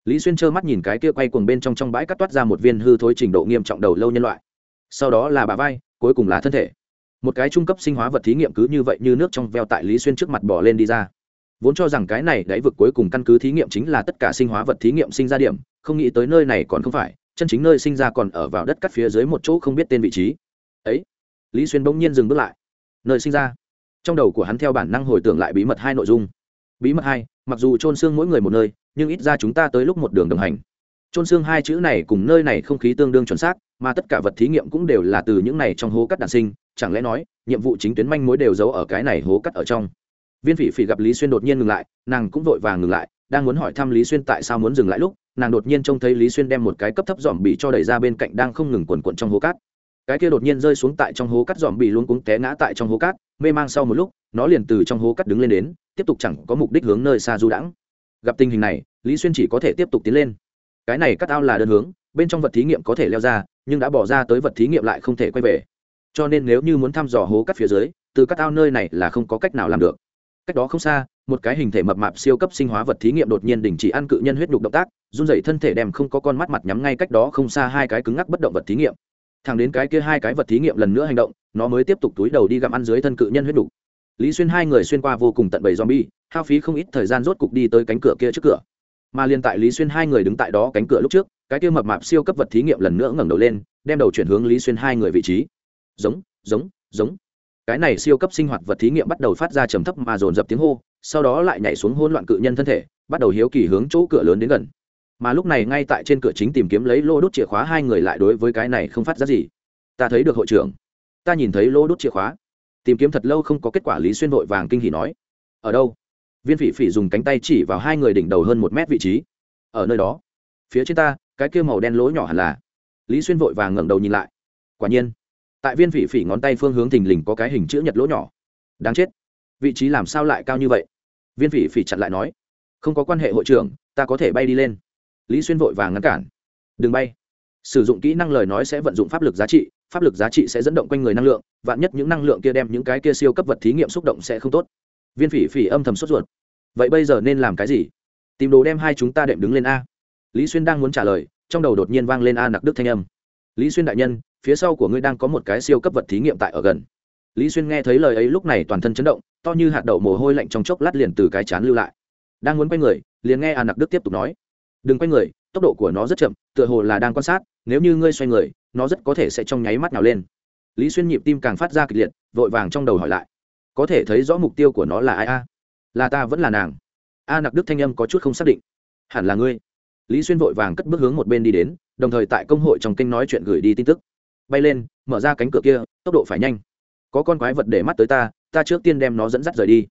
Lý xuyên trơ mắt nhìn cái kia quay cuồng bên trong trong bãi cắt toát ra một viên hư thối trình độ nghiêm trọng đầu lâu nhân loại. Sau đó là bà vai, cuối cùng là thân thể. Một cái trung cấp sinh hóa vật thí nghiệm cứ như vậy như nước trong veo tại lý xuyên trước mặt bỏ lên đi ra. Vốn cho rằng cái này đáy vực cuối cùng căn cứ thí nghiệm chính là tất cả sinh hóa vật thí nghiệm sinh ra điểm không nghĩ tới nơi này còn không phải, chân chính nơi sinh ra còn ở vào đất cắt phía dưới một chỗ không biết tên vị trí. Ấy, lý xuyên bỗng nhiên dừng bước lại. Nơi sinh ra. Trong đầu của hắn theo bản năng hồi tưởng lại bí mật hai nội dung. Bí mật hai, mặc dù trôn xương mỗi người một nơi, nhưng ít ra chúng ta tới lúc một đường đồng hành. Trôn xương hai chữ này cùng nơi này không khí tương đương chuẩn xác, mà tất cả vật thí nghiệm cũng đều là từ những này trong hố cắt đạn sinh, chẳng lẽ nói, nhiệm vụ chính tuyến manh mối đều giấu ở cái này hố cắt ở trong. Viên phỉ phỉ gặp lý xuyên đột nhiên ngừng lại, nàng cũng vội vàng ngừng lại, đang muốn hỏi thăm lý xuyên tại sao muốn dừng lại lúc nàng đột nhiên trông thấy lý xuyên đem một cái cấp thấp dòm bị cho đẩy ra bên cạnh đang không ngừng quần quận trong hố cát. Cái kia đột nhiên rơi xuống tại trong hố cát dòm bị luôn cuống té ngã tại trong hố cát, mê mang sau một lúc, nó liền từ trong hố cát đứng lên đến, tiếp tục chẳng có mục đích hướng nơi xa du đãng. Gặp tình hình này, lý xuyên chỉ có thể tiếp tục tiến lên. Cái này cắt ao là đơn hướng, bên trong vật thí nghiệm có thể leo ra, nhưng đã bỏ ra tới vật thí nghiệm lại không thể quay về. Cho nên nếu như muốn thăm dò hố cắt phía dưới, từ cắt ao nơi này là không có cách nào làm được. Cách đó không xa một cái hình thể mập mạp siêu cấp sinh hóa vật thí nghiệm đột nhiên đình chỉ ăn cự nhân huyết nhục động tác, run dậy thân thể đem không có con mắt mặt nhắm ngay cách đó không xa hai cái cứng ngắc bất động vật thí nghiệm. Thẳng đến cái kia hai cái vật thí nghiệm lần nữa hành động, nó mới tiếp tục túi đầu đi gặm ăn dưới thân cự nhân huyết nhục. Lý xuyên hai người xuyên qua vô cùng tận bầy zombie, hao phí không ít thời gian rốt cục đi tới cánh cửa kia trước cửa. Mà liên tại lý xuyên hai người đứng tại đó cánh cửa lúc trước, cái kia mập mạp siêu cấp vật thí nghiệm lần nữa ngẩng đầu lên, đem đầu chuyển hướng lý xuyên hai người vị trí. Giống giống giống. Cái này siêu cấp sinh hoạt vật thí nghiệm bắt đầu phát ra trầm thấp mà dồn dập tiếng hô sau đó lại nhảy xuống hỗn loạn cự nhân thân thể, bắt đầu hiếu kỳ hướng chỗ cửa lớn đến gần. Mà lúc này ngay tại trên cửa chính tìm kiếm lấy lô đốt chìa khóa, hai người lại đối với cái này không phát ra gì. Ta thấy được hội trưởng. Ta nhìn thấy lô đốt chìa khóa. Tìm kiếm thật lâu không có kết quả, lý xuyên vội vàng kinh hỉ nói. Ở đâu? Viên phỉ phỉ dùng cánh tay chỉ vào hai người đỉnh đầu hơn một mét vị trí. Ở nơi đó. Phía trên ta, cái kia màu đen lỗ nhỏ hẳn là. Lý xuyên vội vàng ngẩng đầu nhìn lại. Quả nhiên, tại viên phỉ phỉ ngón tay phương hướng thình lình có cái hình chữ nhật lỗ nhỏ. Đáng chết. Vị trí làm sao lại cao như vậy? Viên phỉ phỉ chặn lại nói, không có quan hệ hội trưởng, ta có thể bay đi lên. Lý xuyên vội vàng ngăn cản, đừng bay. Sử dụng kỹ năng lời nói sẽ vận dụng pháp lực giá trị, pháp lực giá trị sẽ dẫn động quanh người năng lượng, vạn nhất những năng lượng kia đem những cái kia siêu cấp vật thí nghiệm xúc động sẽ không tốt. Viên phỉ phỉ âm thầm sốt ruột, vậy bây giờ nên làm cái gì? Tìm đồ đem hai chúng ta đệm đứng lên a. Lý xuyên đang muốn trả lời, trong đầu đột nhiên vang lên a nặc đức thanh âm. Lý xuyên đại nhân, phía sau của ngươi đang có một cái siêu cấp vật thí nghiệm tại ở gần lý xuyên nghe thấy lời ấy lúc này toàn thân chấn động, to như hạt đậu mồ hôi lạnh trong chốc lát liền từ cái chán lưu lại. Đang muốn quay người, liền nghe An nặc đức tiếp tục nói. Đừng quay người, tốc độ của nó rất chậm, tựa hồ là đang quan sát, nếu như ngươi xoay người, nó rất có thể sẽ trong nháy mắt nào lên. Lý xuyên nhịp tim càng phát ra kịch liệt, vội vàng trong đầu hỏi lại. Có thể thấy rõ mục tiêu của nó là ai a? Là ta vẫn là nàng. A nặc đức thanh âm có chút không xác định. Hẳn là ngươi. Lý xuyên vội vàng cất bước hướng một bên đi đến, đồng thời tại công hội trong kênh nói chuyện gửi đi tin tức. Bay lên, mở ra cánh cửa kia, tốc độ phải nhanh có con quái vật để mắt tới ta ta trước tiên đem nó dẫn dắt rời đi.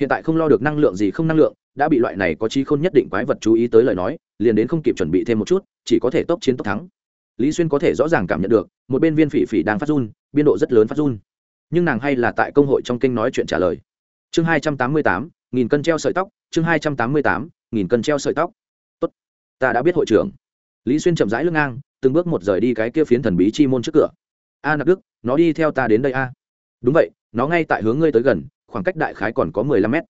Hiện tại không lo được năng lượng gì không năng lượng, đã bị loại này có trí khôn nhất định quái vật chú ý tới lời nói, liền đến không kịp chuẩn bị thêm một chút, chỉ có thể tốc chiến tốc thắng. Lý xuyên có thể rõ ràng cảm nhận được, một bên viên phỉ phỉ đang phát run, biên độ rất lớn phát run. Nhưng nàng hay là tại công hội trong kênh nói chuyện trả lời. Chương hai trăm tám mươi tám, nghìn cân treo sợi tóc, chương hai trăm tám mươi tám, nghìn cân treo sợi tóc. Tốt, ta đã biết hội trưởng. Lý xuyên chậm rãi lưng ngang, từng bước một rời đi cái kia phiến thần bí chi môn trước cửa. A nặc đức, nó đi theo ta đến đây a đúng vậy, nó ngay tại hướng ngươi tới gần, khoảng cách đại khái còn có mười lăm mét.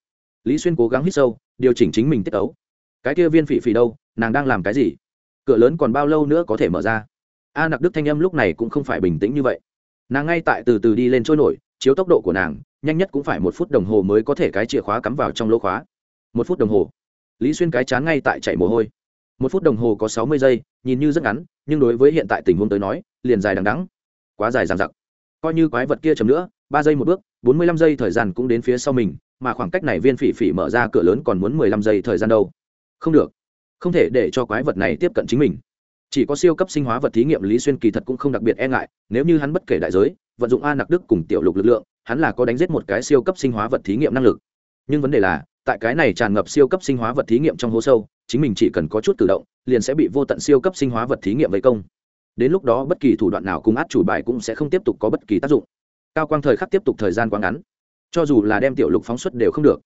Lý xuyên cố gắng hít sâu, điều chỉnh chính mình tiết ấu cái kia viên phỉ phỉ đâu, nàng đang làm cái gì? Cửa lớn còn bao lâu nữa có thể mở ra? A nặc đức thanh âm lúc này cũng không phải bình tĩnh như vậy. Nàng ngay tại từ từ đi lên trôi nổi, chiếu tốc độ của nàng, nhanh nhất cũng phải một phút đồng hồ mới có thể cái chìa khóa cắm vào trong lỗ khóa. Một phút đồng hồ. Lý xuyên cái chán ngay tại chạy mồ hôi. Một phút đồng hồ có sáu mươi giây, nhìn như rất ngắn, nhưng đối với hiện tại tình huống tới nói, liền dài đằng đắng quá dài dằng dặc. Coi như quái vật kia chấm nữa ba giây một bước, bốn mươi lăm giây thời gian cũng đến phía sau mình, mà khoảng cách này viên phỉ phỉ mở ra cửa lớn còn muốn mười lăm giây thời gian đâu. Không được. Không thể để cho quái vật này tiếp cận chính mình. Chỉ có siêu cấp sinh hóa vật thí nghiệm lý xuyên kỳ thật cũng không đặc biệt e ngại, nếu như hắn bất kể đại giới, vận dụng a nặc đức cùng tiểu lục lực lượng, hắn là có đánh giết một cái siêu cấp sinh hóa vật thí nghiệm năng lực. Nhưng vấn đề là, tại cái này tràn ngập siêu cấp sinh hóa vật thí nghiệm trong hố sâu, chính mình chỉ cần có chút cử động, liền sẽ bị vô tận siêu cấp sinh hóa vật thí nghiệm vây công. Đến lúc đó bất kỳ thủ đoạn nào cùng át chủ bài cũng sẽ không tiếp tục có bất kỳ tác dụng cao quang thời khắc tiếp tục thời gian quá ngắn. Cho dù là đem tiểu lục phóng xuất đều không được.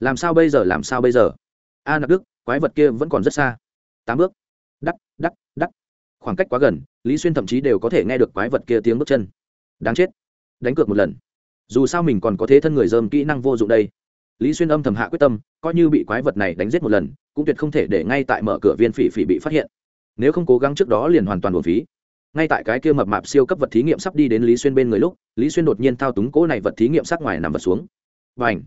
Làm sao bây giờ, làm sao bây giờ? A nặc đức, quái vật kia vẫn còn rất xa. Tám bước. Đắc đắc đắc. Khoảng cách quá gần, lý xuyên thậm chí đều có thể nghe được quái vật kia tiếng bước chân. Đáng chết. Đánh cược một lần. Dù sao mình còn có thế thân người dơm kỹ năng vô dụng đây. Lý xuyên âm thầm hạ quyết tâm, coi như bị quái vật này đánh giết một lần, cũng tuyệt không thể để ngay tại mở cửa viên phỉ phỉ bị phát hiện. Nếu không cố gắng trước đó liền hoàn toàn buồn phí ngay tại cái kia mập mạp siêu cấp vật thí nghiệm sắp đi đến lý xuyên bên người lúc, lý xuyên đột nhiên thao túng cỗ này vật thí nghiệm sát ngoài nằm vật xuống. Và ảnh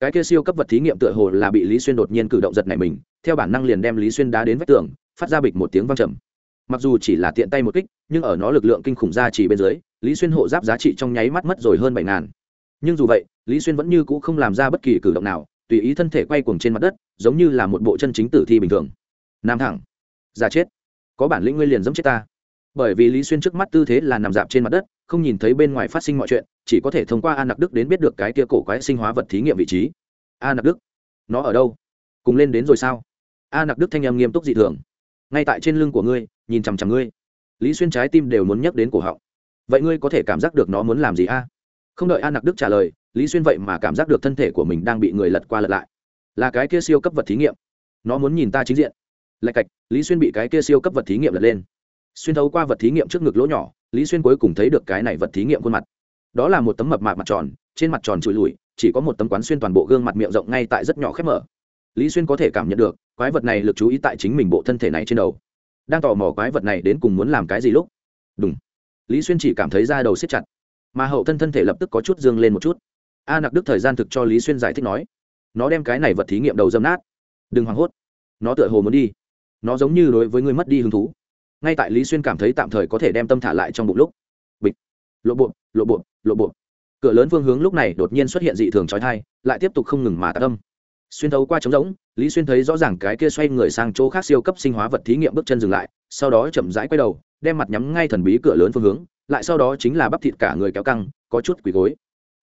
cái kia siêu cấp vật thí nghiệm tựa hồ là bị lý xuyên đột nhiên cử động giật này mình, theo bản năng liền đem lý xuyên đá đến vách tường, phát ra bịch một tiếng văng trầm. Mặc dù chỉ là tiện tay một kích, nhưng ở nó lực lượng kinh khủng ra chỉ bên dưới, lý xuyên hộ giáp giá trị trong nháy mắt mất rồi hơn bảy ngàn. Nhưng dù vậy, lý xuyên vẫn như c ũ không làm ra bất kỳ cử động nào, tùy ý thân thể quay cuồng trên mặt đất, giống như là một bộ chân chính tử thi bình thường. Nam thẳng. Ra chết. Có bản lĩnh ngươi liền giống chết ta bởi vì lý xuyên trước mắt tư thế là nằm dạp trên mặt đất, không nhìn thấy bên ngoài phát sinh mọi chuyện, chỉ có thể thông qua an nặc đức đến biết được cái kia cổ quái sinh hóa vật thí nghiệm vị trí. A nặc đức? Nó ở đâu? Cùng lên đến rồi sao? A nặc đức thanh em nghiêm túc dị thường. Ngay tại trên lưng của ngươi, nhìn chằm chằm ngươi. Lý xuyên trái tim đều muốn nhắc đến cổ họng. Vậy ngươi có thể cảm giác được nó muốn làm gì a? Không đợi a nặc đức trả lời, lý xuyên vậy mà cảm giác được thân thể của mình đang bị người lật qua lật lại. Là cái kia siêu cấp vật thí nghiệm. Nó muốn nhìn ta chính diện. Lạch cạch, lý xuyên bị cái kia siêu cấp vật thí nghiệm lật lên xuyên thấu qua vật thí nghiệm trước ngực lỗ nhỏ, lý xuyên cuối cùng thấy được cái này vật thí nghiệm khuôn mặt. Đó là một tấm mập mạp mặt tròn, trên mặt tròn trụi lùi, chỉ có một tấm quán xuyên toàn bộ gương mặt miệng rộng ngay tại rất nhỏ khép mở. Lý xuyên có thể cảm nhận được, quái vật này lực chú ý tại chính mình bộ thân thể này trên đầu. Đang tò mò quái vật này đến cùng muốn làm cái gì lúc? Đúng lý xuyên chỉ cảm thấy da đầu xếp chặt, mà hậu thân thân thể lập tức có chút dương lên một chút. A nặc đức thời gian thực cho lý xuyên giải thích nói, nó đem cái này vật thí nghiệm đầu dâm nát. Đừng hoảng hốt. Nó tựa hồ muốn đi. Nó giống như đối với người mất đi hứng thú ngay tại lý xuyên cảm thấy tạm thời có thể đem tâm thả lại trong bụng lúc, bịch, lộ bộ lộ bộ lộ bộ. Cửa lớn phương hướng lúc này đột nhiên xuất hiện dị thường trói thai lại tiếp tục không ngừng mà tạ tâm xuyên thấu qua trống rỗng, lý xuyên thấy rõ ràng cái kia xoay người sang chỗ khác siêu cấp sinh hóa vật thí nghiệm bước chân dừng lại, sau đó chậm rãi quay đầu, đem mặt nhắm ngay thần bí cửa lớn phương hướng, lại sau đó chính là bắp thịt cả người kéo căng, có chút quỳ gối.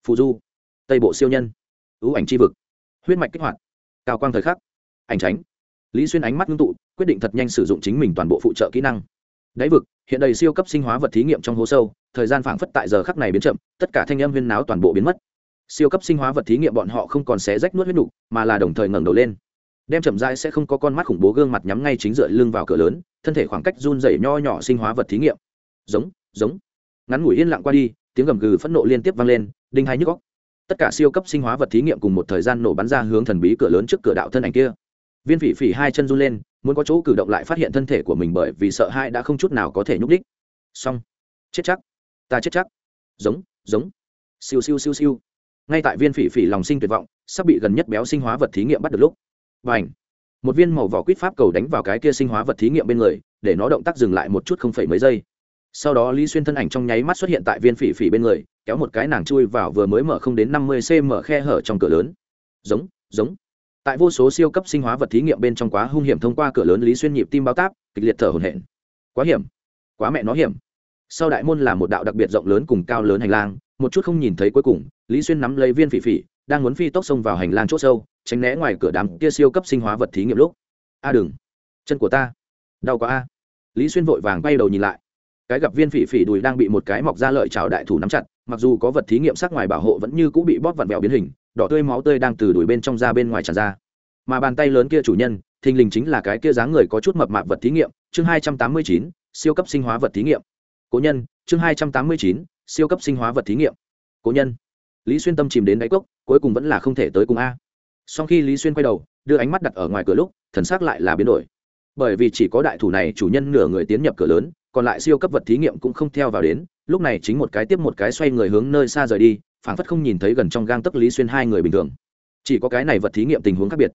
Phù du, tây bộ siêu nhân, ưu ảnh c h i vực, huyết mạch kích hoạt, cao quang thời khắc, ảnh tránh lý xuyên ánh mắt ngưng tụ quyết định thật nhanh sử dụng chính mình toàn bộ phụ trợ kỹ năng. Đáy vực hiện đầy siêu cấp sinh hóa vật thí nghiệm trong hố sâu thời gian phảng phất tại giờ khắc này biến chậm tất cả thanh âm huyên náo toàn bộ biến mất. Siêu cấp sinh hóa vật thí nghiệm bọn họ không còn xé rách nuốt huyết đủ, mà là đồng thời ngẩng đầu lên. Đem chậm rãi sẽ không có con mắt khủng bố gương mặt nhắm ngay chính dựa lưng vào cửa lớn thân thể khoảng cách run rẩy nho nhỏ sinh hóa vật thí nghiệm. Giống giống. Ngắn ngủi yên lặng qua đi tiếng gầm gừ phẫn nộ liên tiếp vang lên đinh hai nhức góc tất cả siêu cấp sinh hóa vật thí nghiệm cùng một thời gian nổ bắn ra hướng thần bí cửa lớn trước cửa đạo thân ảnh kia viên phỉ phỉ hai chân run lên, muốn có chỗ cử động lại phát hiện thân thể của mình bởi vì sợ hai đã không chút nào có thể nhúc đích xong. Chết chắc. Ta chết chắc. Giống giống. Siêu siêu siêu siêu. Ngay tại viên phỉ phỉ lòng sinh tuyệt vọng, sắp bị gần nhất béo sinh hóa vật thí nghiệm bắt được lúc. Và ảnh một viên màu vỏ quýt pháp cầu đánh vào cái kia sinh hóa vật thí nghiệm bên người, để nó động tác dừng lại một chút không phải mấy giây. Sau đó lý xuyên thân ảnh trong nháy mắt xuất hiện tại viên phỉ phỉ bên người, kéo một cái nàng chui vào vừa mới mở không đến năm mươi cm khe hở trong cửa lớn. Giống giống tại vô số siêu cấp sinh hóa vật thí nghiệm bên trong quá hung hiểm thông qua cửa lớn lý xuyên nhịp tim bao táp, kịch liệt thở hổn hển. Quá hiểm. Quá mẹ nó hiểm. Sau đại môn là một đạo đặc biệt rộng lớn cùng cao lớn hành lang, một chút không nhìn thấy cuối cùng, lý xuyên nắm lấy viên phỉ phỉ, đang muốn phi tốc xông vào hành lang c h ỗ sâu, tránh né ngoài cửa đám kia siêu cấp sinh hóa vật thí nghiệm lúc. A đừng. Chân của ta. Đau quá a. Lý xuyên vội vàng bay đầu nhìn lại. Cái gặp viên phỉ phỉ đùi đang bị một cái mọc ra lợi chảo đại thủ nắm chặt, mặc dù có vật thí nghiệm sắc ngoài bảo hộ vẫn như cũng bị bóp vặn vẹo biến hình đỏ tươi máu tươi đang từ đùi bên trong ra bên ngoài tràn ra. Mà bàn tay lớn kia chủ nhân, thình lình chính là cái kia dáng người có chút mập mạp vật thí nghiệm, chương hai trăm tám mươi chín, siêu cấp sinh hóa vật thí nghiệm. Cố nhân, chương hai trăm tám mươi chín, siêu cấp sinh hóa vật thí nghiệm. Cố nhân. Lý xuyên tâm chìm đến đáy cốc, cuối cùng vẫn là không thể tới cùng a. Sau khi lý xuyên quay đầu, đưa ánh mắt đặt ở ngoài cửa lúc, thần xác lại là biến đổi. Bởi vì chỉ có đại thủ này chủ nhân nửa người tiến nhập cửa lớn, còn lại siêu cấp vật thí nghiệm cũng không theo vào đến, lúc này chính một cái tiếp một cái xoay người hướng nơi xa rời đi phảng phất không nhìn thấy gần trong gang tấc lý xuyên hai người bình thường. Chỉ có cái này vật thí nghiệm tình huống khác biệt.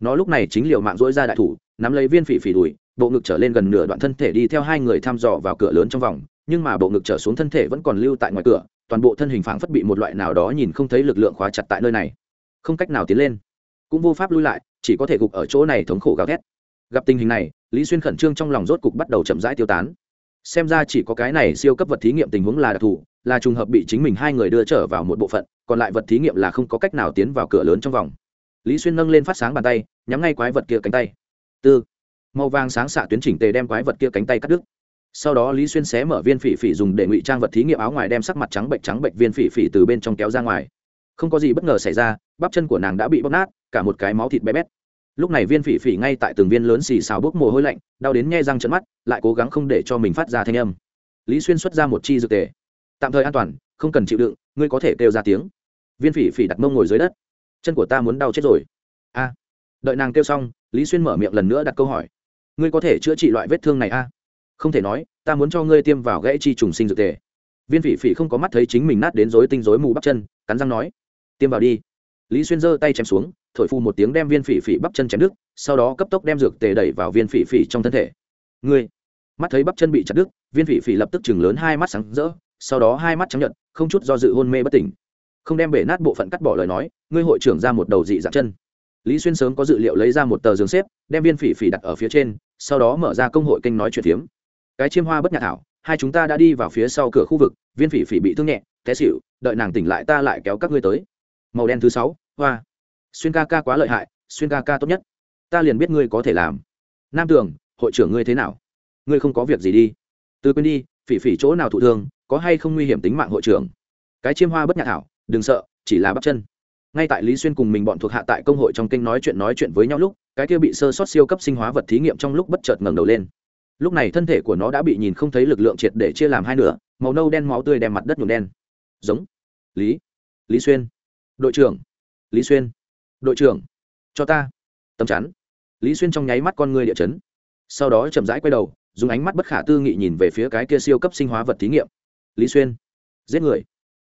Nó lúc này chính liệu mạng dỗi ra đại thủ, nắm lấy viên phỉ phỉ đùi, bộ ngực trở lên gần nửa đoạn thân thể đi theo hai người thăm dò vào cửa lớn trong vòng, nhưng mà bộ ngực trở xuống thân thể vẫn còn lưu tại ngoài cửa, toàn bộ thân hình phảng phất bị một loại nào đó nhìn không thấy lực lượng khóa chặt tại nơi này. Không cách nào tiến lên. Cũng vô pháp lui lại, chỉ có thể gục ở chỗ này thống khổ gào thét. Gặp tình hình này, lý xuyên khẩn trương trong lòng rốt cục bắt đầu chậm rãi tiêu tán xem ra chỉ có cái này siêu cấp vật thí nghiệm tình huống là đặc thù, là trùng hợp bị chính mình hai người đưa trở vào một bộ phận, còn lại vật thí nghiệm là không có cách nào tiến vào cửa lớn trong vòng. Lý xuyên nâng lên phát sáng bàn tay, nhắm ngay quái vật kia cánh tay. Tư. Màu vàng sáng xạ tuyến chỉnh tề đem quái vật kia cánh tay cắt đứt. Sau đó lý xuyên xé mở viên phỉ phỉ dùng để ngụy trang vật thí nghiệm áo ngoài đem sắc mặt trắng bệnh trắng bệnh viên phỉ phỉ từ bên trong kéo ra ngoài. Không có gì bất ngờ xảy ra, bắp chân của nàng đã bị bóp nát, cả một cái máu thịt bé bét lúc này viên phỉ phỉ ngay tại từng viên lớn xì xào bốc mồ hôi lạnh, đau đến nghe răng trận mắt, lại cố gắng không để cho mình phát ra thanh âm. Lý xuyên xuất ra một chi dược tề. Tạm thời an toàn, không cần chịu đựng, ngươi có thể kêu ra tiếng. Viên phỉ phỉ đặt mông ngồi dưới đất. Chân của ta muốn đau chết rồi. A. Đợi nàng kêu xong, lý xuyên mở miệng lần nữa đặt câu hỏi. Ngươi có thể chữa trị loại vết thương này a? Không thể nói, ta muốn cho ngươi tiêm vào gãy chi trùng sinh dược tề. Viên phỉ phỉ không có mắt thấy chính mình nát đến rối tinh rối mù bắp chân, cắn răng nói. Tiêm vào đi lý xuyên giơ tay chém xuống, thổi phu một tiếng đem viên phỉ phỉ bắp chân chém đứt, sau đó cấp tốc đem dược tề đẩy vào viên phỉ phỉ trong thân thể. Ngươi, mắt thấy bắp chân bị chặt đứt, viên phỉ phỉ lập tức chừng lớn hai mắt sáng rỡ, sau đó hai mắt trắng nhận không chút do dự hôn mê bất tỉnh. Không đem bể nát bộ phận cắt bỏ lời nói, ngươi hội trưởng ra một đầu dị dạng chân. Lý xuyên sớm có dự liệu lấy ra một tờ giường xếp, đem viên phỉ phỉ đặt ở phía trên, sau đó mở ra công hội kênh nói chuyện phiếm. Cái chiêm hoa bất nhạc thảo, hai chúng ta đã đi vào phía sau cửa khu vực, viên phỉ phỉ bị thương nhẹ, té xịu đợi nàng tỉnh lại ta lại kéo các ngươi tới. Màu đen thứ sáu hoa. Xuyên ca ca quá lợi hại, xuyên ca ca tốt nhất. Ta liền biết ngươi có thể làm. Nam tường, hội trưởng ngươi thế nào? Ngươi không có việc gì đi. Từ quên đi, phỉ phỉ chỗ nào thụ thương, có hay không nguy hiểm tính mạng hội trưởng? Cái chiêm hoa bất nhạc thảo đừng sợ, chỉ là bắp chân. Ngay tại lý xuyên cùng mình bọn thuộc hạ tại công hội trong kênh nói chuyện nói chuyện với nhau lúc, cái kia bị sơ sót siêu cấp sinh hóa vật thí nghiệm trong lúc bất chợt ngẩng đầu lên. Lúc này thân thể của nó đã bị nhìn không thấy lực lượng triệt để chia làm hai nửa, màu nâu đen máu tươi đem mặt đất nhuộm đen. Giống. Lý. Lý xuyên. Đội trưởng lý xuyên. Đội trưởng, cho ta. Tầm chắn. Lý xuyên trong nháy mắt con người địa chấn. Sau đó chậm rãi quay đầu, dùng ánh mắt bất khả tư nghị nhìn về phía cái kia siêu cấp sinh hóa vật thí nghiệm. Lý xuyên. Giết người.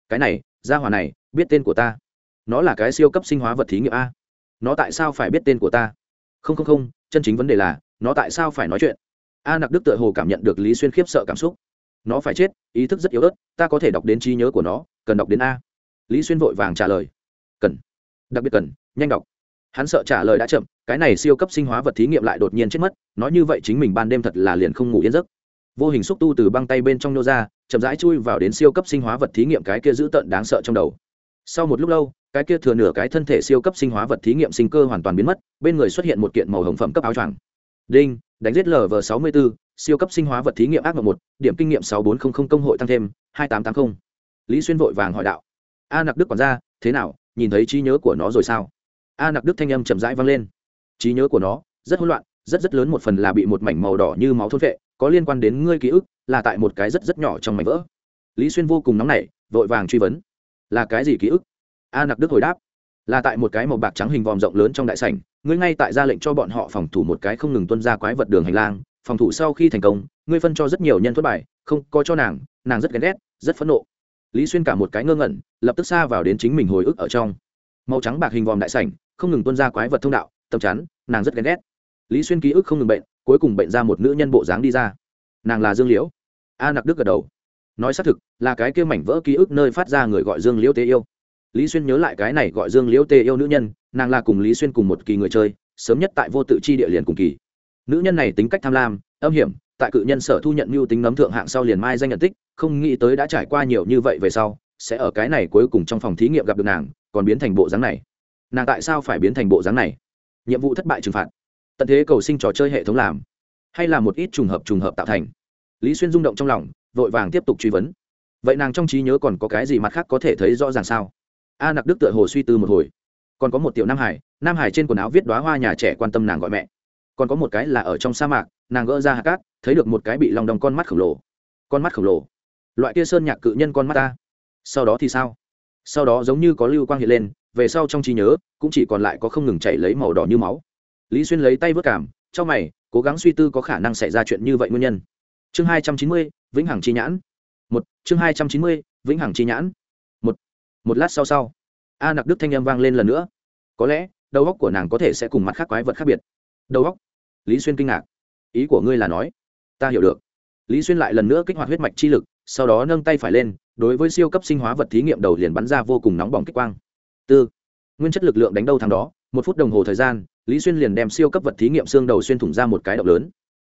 Cái này, gia hỏa này, biết tên của ta. Nó là cái siêu cấp sinh hóa vật thí nghiệm a. Nó tại sao phải biết tên của ta? Không không không, chân chính vấn đề là, nó tại sao phải nói chuyện? A nặc đức tựa hồ cảm nhận được lý xuyên khiếp sợ cảm xúc. Nó phải chết, ý thức rất yếu ớt, ta có thể đọc đến trí nhớ của nó, cần đọc đến a. Lý xuyên vội vàng trả lời. Cần đặc biệt cần, nhanh đọc. Hắn sợ trả lời đã chậm, cái này siêu cấp sinh hóa vật thí nghiệm lại đột nhiên chết mất, nói như vậy chính mình ban đêm thật là liền không ngủ yên giấc. Vô hình xúc tu từ băng tay bên trong nô ra, chậm rãi chui vào đến siêu cấp sinh hóa vật thí nghiệm cái kia dữ tợn đáng sợ trong đầu. Sau một lúc lâu, cái kia thừa nửa cái thân thể siêu cấp sinh hóa vật thí nghiệm sinh cơ hoàn toàn biến mất, bên người xuất hiện một kiện màu hồng phẩm cấp áo choàng. Đinh, đánh giết lv sáu mươi bốn siêu cấp sinh hóa vật thí nghiệm ác mộng một, điểm kinh nghiệm sáu bốn trăm linh công hội tăng thêm, hai tám tám mươi lý xuyên vội vàng hỏi đạo. A nặc đức còn ra thế nào? Nhìn thấy trí nhớ của nó rồi sao? A nặc đức thanh âm chậm rãi vang lên. Trí nhớ của nó, rất hỗn loạn, rất rất lớn một phần là bị một mảnh màu đỏ như máu thôn vệ có liên quan đến ngươi ký ức, là tại một cái rất rất nhỏ trong mảnh vỡ. Lý xuyên vô cùng nóng nảy, vội vàng truy vấn. Là cái gì ký ức? A nặc đức hồi đáp. Là tại một cái màu bạc trắng hình vòm rộng lớn trong đại sảnh, ngươi ngay tại ra lệnh cho bọn họ phòng thủ một cái không ngừng tuân ra quái vật đường hành lang, phòng thủ sau khi thành công, ngươi phân cho rất nhiều nhân thất bài, không có cho nàng nàng rất ghen ghét, rất phẫn nộ lý xuyên cả một cái ngơ ngẩn, lập tức xa vào đến chính mình hồi ức ở trong. Màu trắng bạc hình vòm đại sảnh, không ngừng tuân ra quái vật thông đạo tầm chắn, nàng rất ghen ghét. Lý xuyên ký ức không ngừng bệnh, cuối cùng bệnh ra một nữ nhân bộ dáng đi ra. Nàng là dương liễu. A nặc đức gật đầu. Nói xác thực, là cái kia mảnh vỡ ký ức nơi phát ra người gọi dương liễu tế yêu. Lý xuyên nhớ lại cái này gọi dương liễu tê yêu nữ nhân, nàng là cùng lý xuyên cùng một kỳ người chơi, sớm nhất tại vô tự chi địa liền cùng kỳ. Nữ nhân này tính cách tham lam, âm hiểm tại cự nhân sở thu nhận mưu tính nấm thượng hạng sau liền mai danh nhận tích, không nghĩ tới đã trải qua nhiều như vậy về sau, sẽ ở cái này cuối cùng trong phòng thí nghiệm gặp được nàng, còn biến thành bộ dáng này. Nàng tại sao phải biến thành bộ dáng này? Nhiệm vụ thất bại trừng phạt. Tận thế cầu sinh trò chơi hệ thống làm, hay là một ít trùng hợp trùng hợp tạo thành? Lý xuyên rung động trong lòng, vội vàng tiếp tục truy vấn. Vậy nàng trong trí nhớ còn có cái gì mặt khác có thể thấy rõ ràng sao? A nặc đức tựa hồ suy tư một hồi. Còn có một tiểu nam hải nam hải trên quần áo viết đoá hoa nhà trẻ quan tâm nàng gọi mẹ còn có một cái là ở trong sa mạc, nàng gỡ ra hạt cát, thấy được một cái bị lòng đồng con mắt khổng lồ. Con mắt khổng lồ? Loại kia sơn nhạc cự nhân con mắt ta. Sau đó thì sao? Sau đó giống như có lưu quang hiện lên, về sau trong trí nhớ, cũng chỉ còn lại có không ngừng chảy lấy màu đỏ như máu. Lý xuyên lấy tay vớt cảm, trong mày, cố gắng suy tư có khả năng xảy ra chuyện như vậy nguyên nhân. Chương hai trăm chín mươi, vĩnh hằng chi nhãn. Một, chương hai trăm chín mươi, vĩnh hằng chi nhãn. Một lát sau sau, a nặc đức thanh â m vang lên lần nữa. Có lẽ, đầu óc của nàng có thể sẽ cùng mặt khác quái vật khác biệt đầu óc. Lý xuyên kinh ngạc. Ý của ngươi là nói, ta hiểu được. Lý xuyên lại lần nữa kích hoạt huyết mạch chi lực, sau đó nâng tay phải lên, đối với siêu cấp sinh hóa vật thí nghiệm đầu liền bắn ra vô cùng nóng bỏng kích quang. Tư. Nguyên chất lực lượng đánh đâu thằng đó, một phút đồng hồ thời gian, lý xuyên liền đem siêu cấp vật thí nghiệm xương đầu xuyên thủng ra một cái động lớn.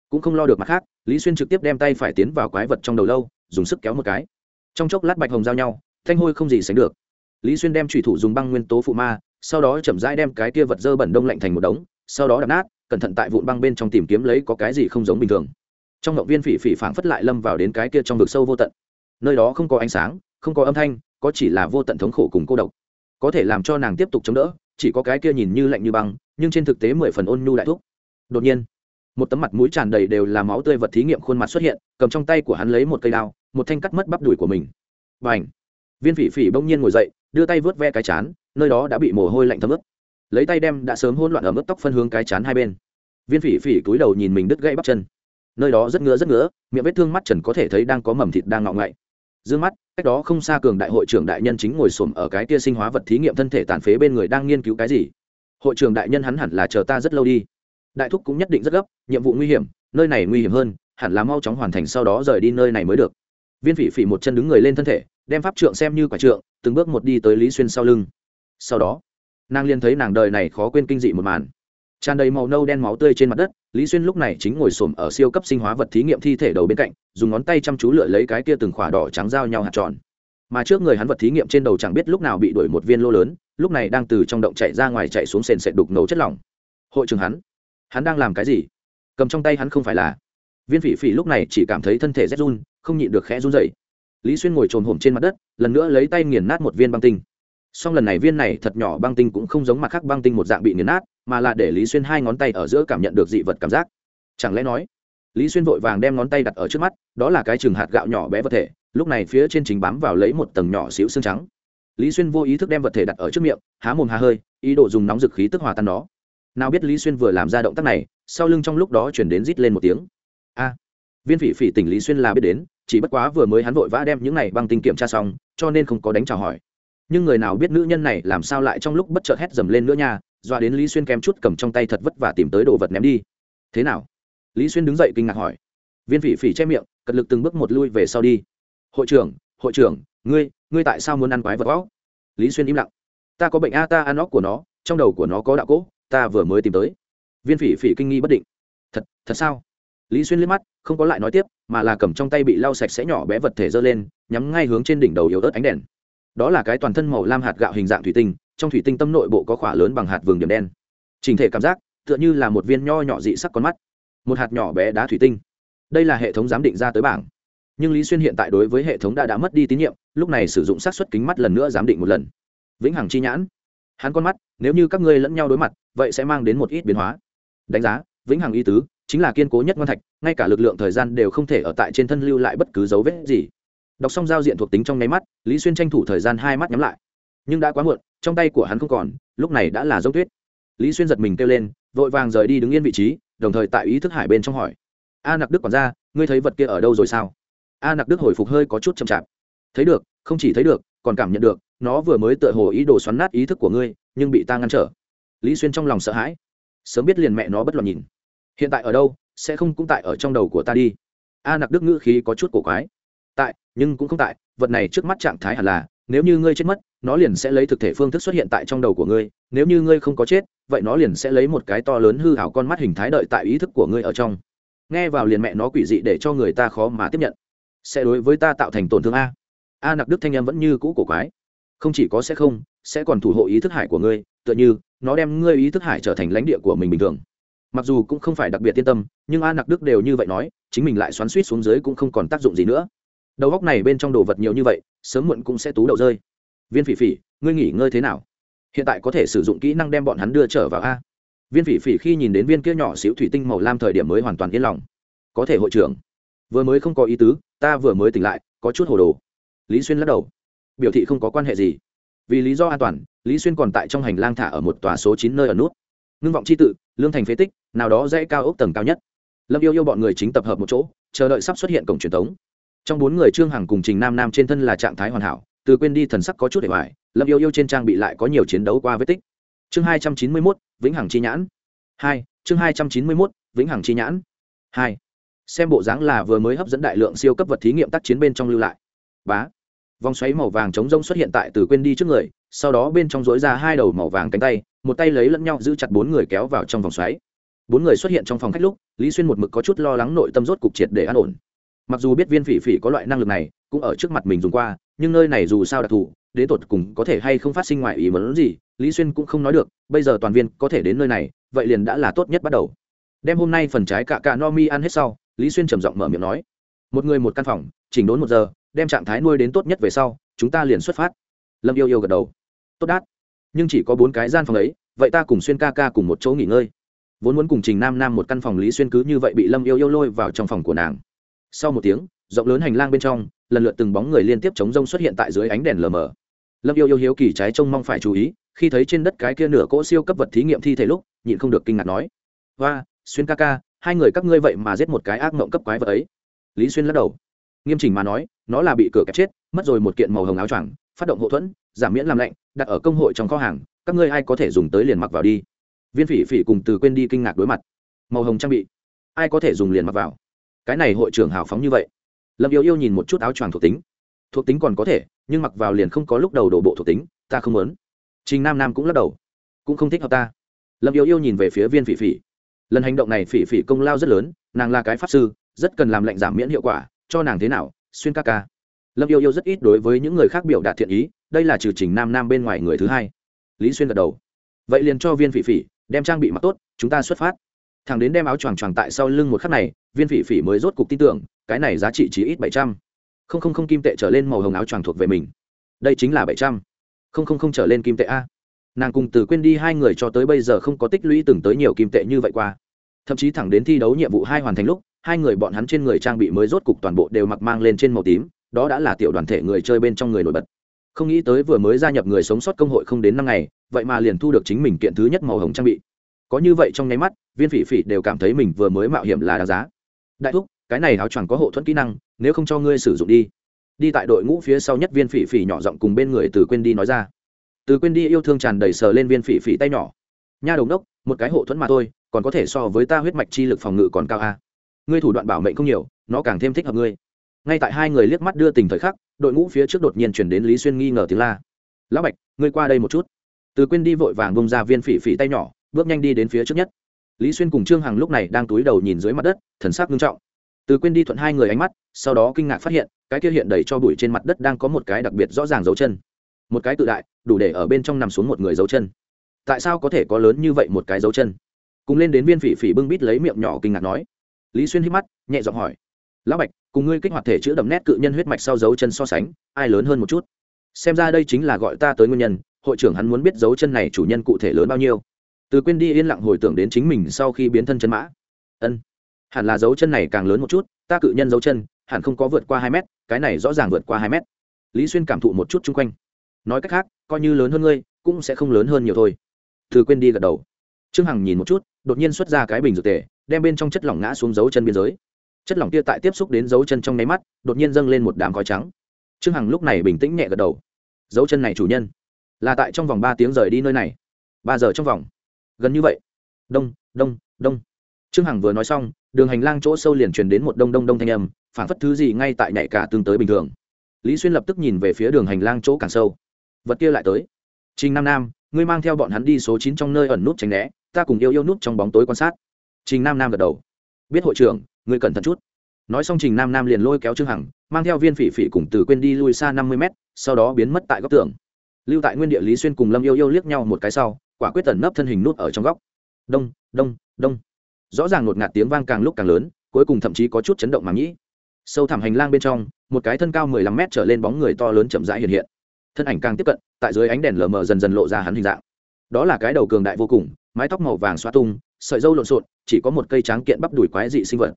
Cũng không lo được mặt khác, lý xuyên trực tiếp đem tay phải tiến vào quái vật trong đầu lâu, dùng sức kéo một cái. Trong chốc lát bạch hồng giao nhau, thanh hôi không gì sánh được. Lý xuyên đem thủy thủ dùng băng nguyên tố phụ ma, sau đó chậm rãi đem cái kia vật dơ bẩn đông lạnh thành một đống, sau đó đập nát cẩn thận tại vụn băng bên trong tìm kiếm lấy có cái gì không giống bình thường. Trong động viên phỉ phỉ phảng phất lại lâm vào đến cái kia trong vực sâu vô tận. Nơi đó không có ánh sáng, không có âm thanh, có chỉ là vô tận thống khổ cùng cô độc. Có thể làm cho nàng tiếp tục chống đỡ, chỉ có cái kia nhìn như lạnh như băng, nhưng trên thực tế mười phần ôn nhu đại thuốc đột nhiên, một tấm mặt mũi tràn đầy đều là máu tươi vật thí nghiệm khuôn mặt xuất hiện, cầm trong tay của hắn lấy một cây đao, một thanh cắt mất bắp đùi của mình. Và ảnh viên phỉ phỉ bỗng nhiên ngồi dậy, đưa tay vớt ve cái chán, nơi đó đã bị mồ hôi lạnh thấm ướt lấy tay đem đã sớm hỗn loạn ở mức tóc phân hướng cái chán hai bên. Viên phỉ phỉ cúi đầu nhìn mình đứt gãy bắp chân. Nơi đó rất ngứa rất ngứa, miệng vết thương mắt trần có thể thấy đang có mầm thịt đang ngọ ngậy. D mắt, cách đó không xa cường đại hội trưởng đại nhân chính ngồi xổm ở cái tia sinh hóa vật thí nghiệm thân thể tàn phế bên người đang nghiên cứu cái gì. Hội trưởng đại nhân hắn hẳn là chờ ta rất lâu đi. Đại thúc cũng nhất định rất gấp, nhiệm vụ nguy hiểm, nơi này nguy hiểm hơn, hẳn là mau chóng hoàn thành sau đó rời đi nơi này mới được. Viên phỉ phỉ một chân đứng người lên thân thể, đem pháp trượng xem như quả trượng, từng bước một đi tới lý xuyên sau lưng. Sau đó nàng liền thấy nàng đời này khó quên kinh dị một màn. Tràn đầy màu nâu đen máu tươi trên mặt đất, lý xuyên lúc này chính ngồi s ổ m ở siêu cấp sinh hóa vật thí nghiệm thi thể đầu bên cạnh, dùng ngón tay chăm chú lựa lấy cái kia từng khỏa đỏ trắng giao nhau hạt tròn. Mà trước người hắn vật thí nghiệm trên đầu chẳng biết lúc nào bị đuổi một viên lô lớn, lúc này đang từ trong động chạy ra ngoài chạy xuống sền sệt đục ngầu chất lỏng. Hội trường hắn hắn đang làm cái gì? Cầm trong tay hắn không phải là. Viên phỉ phỉ lúc này chỉ cảm thấy thân thể rét run, không nhịn được khẽ run dậy lý xuyên ngồi trồm hổm trên mặt đất, lần nữa lấy tay nghiền nát một viên băng tinh song lần này viên này thật nhỏ băng tinh cũng không giống mặt khác băng tinh một dạng bị nghiền nát, mà là để lý xuyên hai ngón tay ở giữa cảm nhận được dị vật cảm giác. Chẳng lẽ nói, lý xuyên vội vàng đem ngón tay đặt ở trước mắt, đó là cái chừng hạt gạo nhỏ bé vật thể, lúc này phía trên chính bám vào lấy một tầng nhỏ xíu xương trắng. Lý xuyên vô ý thức đem vật thể đặt ở trước miệng, há mồm há hơi, ý đồ dùng nóng dực khí tức hòa tan nó. Nào biết lý xuyên vừa làm ra động tác này, sau lưng trong lúc đó chuyển đến rít lên một tiếng. A! Viên phỉ phỉ tỉnh lý xuyên là biết đến, chỉ bất quá vừa mới hắn vội vã đem những này băng tinh kiểm tra xong, cho nên không có đánh chào hỏi nhưng người nào biết nữ nhân này làm sao lại trong lúc bất chợt hét dầm lên nữa nha doa đến lý xuyên kém chút cầm trong tay thật vất vả tìm tới đồ vật ném đi. Thế nào? Lý xuyên đứng dậy kinh ngạc hỏi. Viên phỉ phỉ che miệng, cật lực từng bước một lui về sau đi. Hội trưởng hội trưởng, ngươi ngươi tại sao muốn ăn quái vật võ? Lý xuyên im lặng. Ta có bệnh a, ta ăn óc của nó, trong đầu của nó có đạo cỗ ta vừa mới tìm tới. Viên phỉ phỉ kinh nghi bất định. Thật thật sao? Lý xuyên liếc mắt, không có lại nói tiếp, mà là cầm trong tay bị lau sạch sẽ nhỏ bé vật thể giơ lên, nhắm ngay hướng trên đỉnh đầu yếu ớt ánh đèn đó là cái toàn thân màu lam hạt gạo hình dạng thủy tinh, trong thủy tinh tâm nội bộ có khỏa lớn bằng hạt vườn điểm đen. Trình thể cảm giác, tựa như là một viên nho nhỏ dị sắc con mắt, một hạt nhỏ bé đá thủy tinh. Đây là hệ thống giám định ra tới bảng. Nhưng lý xuyên hiện tại đối với hệ thống đã đã mất đi tín nhiệm, lúc này sử dụng xác suất kính mắt lần nữa giám định một lần. Vĩnh hằng chi nhãn. Hắn con mắt, nếu như các ngươi lẫn nhau đối mặt, vậy sẽ mang đến một ít biến hóa. Đánh giá, vĩnh hằng y tứ, chính là kiên cố nhất ngon thạch, ngay cả lực lượng thời gian đều không thể ở tại trên thân lưu lại bất cứ dấu vết gì đọc xong giao diện thuộc tính trong nháy mắt, lý xuyên tranh thủ thời gian hai mắt nhắm lại. Nhưng đã quá muộn, trong tay của hắn không còn, lúc này đã là dốc tuyết. Lý xuyên giật mình kêu lên, vội vàng rời đi đứng yên vị trí, đồng thời tại ý thức hải bên trong hỏi. A nặc đức còn ra ngươi thấy vật kia ở đâu rồi sao? A nặc đức hồi phục hơi có chút chậm chạp. Thấy được, không chỉ thấy được, còn cảm nhận được, nó vừa mới tựa hồ ý đồ xoắn nát ý thức của ngươi, nhưng bị ta ngăn trở. Lý xuyên trong lòng sợ hãi. Sớm biết liền mẹ nó bất loạn nhìn. Hiện tại ở đâu, sẽ không cũng tại ở trong đầu của ta đi. A nặc đức ngữ khí có chút cổ quái nhưng cũng không tại, vật này trước mắt trạng thái hẳn là, nếu như ngươi chết mất, nó liền sẽ lấy thực thể phương thức xuất hiện tại trong đầu của ngươi, nếu như ngươi không có chết, vậy nó liền sẽ lấy một cái to lớn hư hảo con mắt hình thái đợi tại ý thức của ngươi ở trong. Nghe vào liền mẹ nó quỷ dị để cho người ta khó mà tiếp nhận. Sẽ đối với ta tạo thành tổn thương a. A nặc đức thanh em vẫn như cũ cổ quái. Không chỉ có sẽ không, sẽ còn thủ hộ ý thức hải của ngươi, tựa như, nó đem ngươi ý thức hải trở thành lãnh địa của mình bình thường. Mặc dù cũng không phải đặc biệt tiên tâm, nhưng a nặc đức đều như vậy nói, chính mình lại xoắn suýt xuống dưới cũng không còn tác dụng gì nữa đầu góc này bên trong đồ vật nhiều như vậy, sớm muộn cũng sẽ tú đậu rơi. Viên phỉ phỉ, ngươi nghỉ ngơi thế nào? Hiện tại có thể sử dụng kỹ năng đem bọn hắn đưa trở vào a. Viên phỉ phỉ khi nhìn đến viên kia nhỏ xíu thủy tinh màu lam thời điểm mới hoàn toàn yên lòng. Có thể hội trưởng. Vừa mới không có ý tứ, ta vừa mới tỉnh lại, có chút hồ đồ. Lý xuyên lắc đầu. Biểu thị không có quan hệ gì. Vì lý do an toàn, lý xuyên còn tại trong hành lang thả ở một tòa số chín nơi ở nút. Ngưng vọng c h i tự, lương thành phế tích, nào đó dãy cao ốc tầng cao nhất. Lâm yêu yêu bọn người chính tập hợp một chỗ, chờ đợi sắp xuất hiện cổng truyền thống trong bốn người trương hằng cùng trình nam nam trên thân là trạng thái hoàn hảo, từ quên đi thần sắc có chút để hoài lâm yêu yêu trên trang bị lại có nhiều chiến đấu qua vết tích. Chương hai trăm chín mươi mốt, vĩnh hằng chi nhãn. Hai, chương hai trăm chín mươi mốt, vĩnh hằng chi nhãn. Hai, xem bộ dáng là vừa mới hấp dẫn đại lượng siêu cấp vật thí nghiệm tác chiến bên trong lưu lại. Bá, vòng xoáy màu vàng chống rông xuất hiện tại từ quên đi trước người, sau đó bên trong dối ra hai đầu màu vàng cánh tay, một tay lấy lẫn nhau giữ chặt bốn người kéo vào trong vòng xoáy. Bốn người xuất hiện trong phòng khách lúc, lý xuyên một mực có chút lo lắng nội tâm rốt cục triệt để an ổn mặc dù biết viên phỉ phỉ có loại năng lực này, cũng ở trước mặt mình dùng qua, nhưng nơi này dù sao đặc thù, đến tột cùng có thể hay không phát sinh ngoài ý muốn gì, lý xuyên cũng không nói được, bây giờ toàn viên có thể đến nơi này, vậy liền đã là tốt nhất bắt đầu. Đem hôm nay phần trái cạ cạ no mi ăn hết sau, lý xuyên trầm giọng mở miệng nói, một người một căn phòng, chỉnh đốn một giờ, đem trạng thái nuôi đến tốt nhất về sau, chúng ta liền xuất phát. Lâm yêu yêu gật đầu, tốt đát, nhưng chỉ có bốn cái gian phòng ấy, vậy ta cùng xuyên ca ca cùng một chỗ nghỉ ngơi. Vốn muốn cùng trình nam nam một căn phòng, lý xuyên cứ như vậy bị lâm yêu yêu lôi vào trong phòng của nàng sau một tiếng, rộng lớn hành lang bên trong, lần lượt từng bóng người liên tiếp chống rông xuất hiện tại dưới ánh đèn lờ mờ. Lâm yêu yêu hiếu kỳ trái trông mong phải chú ý, khi thấy trên đất cái kia nửa cỗ siêu cấp vật thí nghiệm thi thể lúc, nhịn không được kinh ngạc nói và xuyên ca ca, hai người các ngươi vậy mà giết một cái ác mộng cấp quái vật ấy. Lý xuyên lắc đầu. Nghiêm chỉnh mà nói, nó là bị cửa kẹp chết, mất rồi một kiện màu hồng áo choàng, phát động hậu thuẫn, giảm miễn làm lạnh, đặt ở công hội trong kho hàng, các ngươi ai có thể dùng tới liền mặc vào đi. Viên phỉ phỉ cùng từ quên đi kinh ngạc đối mặt. Màu hồng trang bị. Ai có thể dùng liền mặc vào? Cái này hội trưởng hào phóng như vậy. Lâm yêu yêu nhìn một chút áo choàng thuộc tính. Thuộc tính còn có thể, nhưng mặc vào liền không có lúc đầu đổ bộ thuộc tính, ta không muốn. Trình nam nam cũng lắc đầu. Cũng không thích hợp ta. Lâm yêu yêu nhìn về phía viên phỉ phỉ. Lần hành động này phỉ phỉ công lao rất lớn, nàng là cái pháp sư, rất cần làm lệnh giảm miễn hiệu quả, cho nàng thế nào, xuyên ca ca. Lâm yêu yêu rất ít đối với những người khác biểu đạt thiện ý, đây là trừ trình nam nam bên ngoài người thứ hai. Lý xuyên gật đầu. Vậy liền cho viên phỉ phỉ, đem trang bị mặc tốt, chúng ta xuất phát thằng đến đem áo choàng choàng tại sau lưng một khắc này, viên phỉ phỉ mới rốt cục tin tưởng, cái này giá trị chỉ ít bảy trăm. Không không không kim tệ trở lên màu hồng áo choàng thuộc về mình. Đây chính là bảy trăm. Không không không trở lên kim tệ a. Nàng cùng từ quên đi hai người cho tới bây giờ không có tích lũy từng tới nhiều kim tệ như vậy qua. Thậm chí thẳng đến thi đấu nhiệm vụ hai hoàn thành lúc, hai người bọn hắn trên người trang bị mới rốt cục toàn bộ đều mặc mang lên trên màu tím, đó đã là tiểu đoàn thể người chơi bên trong người nổi bật. Không nghĩ tới vừa mới gia nhập người sống sót công hội không đến năm ngày, vậy mà liền thu được chính mình kiện thứ nhất màu hồng trang bị có như vậy trong nháy mắt, viên phỉ phỉ đều cảm thấy mình vừa mới mạo hiểm là đáng giá. Đại thúc, cái này áo choàng có hộ thuẫn kỹ năng, nếu không cho ngươi sử dụng đi. Đi tại đội ngũ phía sau nhất viên phỉ phỉ nhỏ giọng cùng bên người từ quên đi nói ra. Từ quên đi yêu thương tràn đầy sờ lên viên phỉ phỉ tay nhỏ. Nha đồng đốc, một cái hộ thuẫn mà thôi, còn có thể so với ta huyết mạch chi lực phòng ngự còn cao a. Ngươi thủ đoạn bảo mệnh không nhiều, nó càng thêm thích hợp ngươi. Ngay tại hai người liếc mắt đưa tình thời khắc, đội ngũ phía trước đột nhiên chuyển đến lý xuyên nghi ngờ tiếng la. Lão bạch, ngươi qua đây một chút. Từ quên đi vội vàng bông ra viên phỉ phỉ tay nhỏ bước nhanh đi đến phía trước nhất. Lý xuyên cùng trương hằng lúc này đang túi đầu nhìn dưới mặt đất, thần sắc nghiêm trọng. Từ quên đi thuận hai người ánh mắt, sau đó kinh ngạc phát hiện, cái kia hiện đầy cho bụi trên mặt đất đang có một cái đặc biệt rõ ràng dấu chân. Một cái tự đại, đủ để ở bên trong nằm xuống một người dấu chân. Tại sao có thể có lớn như vậy một cái dấu chân? Cùng lên đến viên phỉ phỉ bưng bít lấy miệng nhỏ kinh ngạc nói. Lý xuyên hít mắt, nhẹ giọng hỏi. Lão bạch, cùng ngươi kích hoạt thể chữ đậm nét cự nhân huyết mạch sau dấu chân so sánh, ai lớn hơn một chút? Xem ra đây chính là gọi ta tới nguyên nhân, hội trưởng hắn muốn biết dấu chân này chủ nhân cụ thể lớn bao nhiêu từ quên đi yên lặng hồi tưởng đến chính mình sau khi biến thân chân mã. Ân. Hẳn là dấu chân này càng lớn một chút, ta cự nhân dấu chân, hẳn không có vượt qua hai mét, cái này rõ ràng vượt qua hai mét. Lý xuyên cảm thụ một chút chung quanh. Nói cách khác, coi như lớn hơn ngươi, cũng sẽ không lớn hơn nhiều thôi. Từ quên đi gật đầu. Trương hằng nhìn một chút, đột nhiên xuất ra cái bình dược tề, đem bên trong chất lỏng ngã xuống dấu chân biên giới. Chất lỏng kia tại tiếp xúc đến dấu chân trong nháy mắt, đột nhiên dâng lên một đám khói trắng. Trương hằng lúc này bình tĩnh nhẹ gật đầu. Dấu chân này chủ nhân, là tại trong vòng ba tiếng rời đi nơi này. Ba giờ trong vòng gần như vậy. Đông đông đông. Trương hằng vừa nói xong, đường hành lang chỗ sâu liền truyền đến một đông đông đông thanh âm phản phất thứ gì ngay tại nhạy cả tương tới bình thường. Lý xuyên lập tức nhìn về phía đường hành lang chỗ càng sâu. Vật kia lại tới. Trình nam nam, ngươi mang theo bọn hắn đi số chín trong nơi ẩn nút tránh né, ta cùng yêu yêu nút trong bóng tối quan sát. Trình nam nam gật đầu. Biết hội trưởng, ngươi cẩn thận chút. Nói xong trình nam nam liền lôi kéo trương hằng, mang theo viên phỉ phỉ cùng từ quên đi lui xa năm mươi mét, sau đó biến mất tại góc tường. Lưu tại nguyên địa lý xuyên cùng lâm yêu yêu liếc nhau một cái sau quả quyết tẩn nấp thân hình nút ở trong góc. Đông đông đông. Rõ ràng ngột ngạt tiếng vang càng lúc càng lớn, cuối cùng thậm chí có chút chấn động mà nhĩ sâu thẳm hành lang bên trong, một cái thân cao mười lăm mét trở lên bóng người to lớn chậm rãi hiện hiện. Thân ảnh càng tiếp cận, tại dưới ánh đèn lờ mờ dần dần lộ ra hắn hình dạng. Đó là cái đầu cường đại vô cùng, mái tóc màu vàng xoa tung, sợi dâu lộn xộn, chỉ có một cây tráng kiện bắp đùi quái dị sinh vật.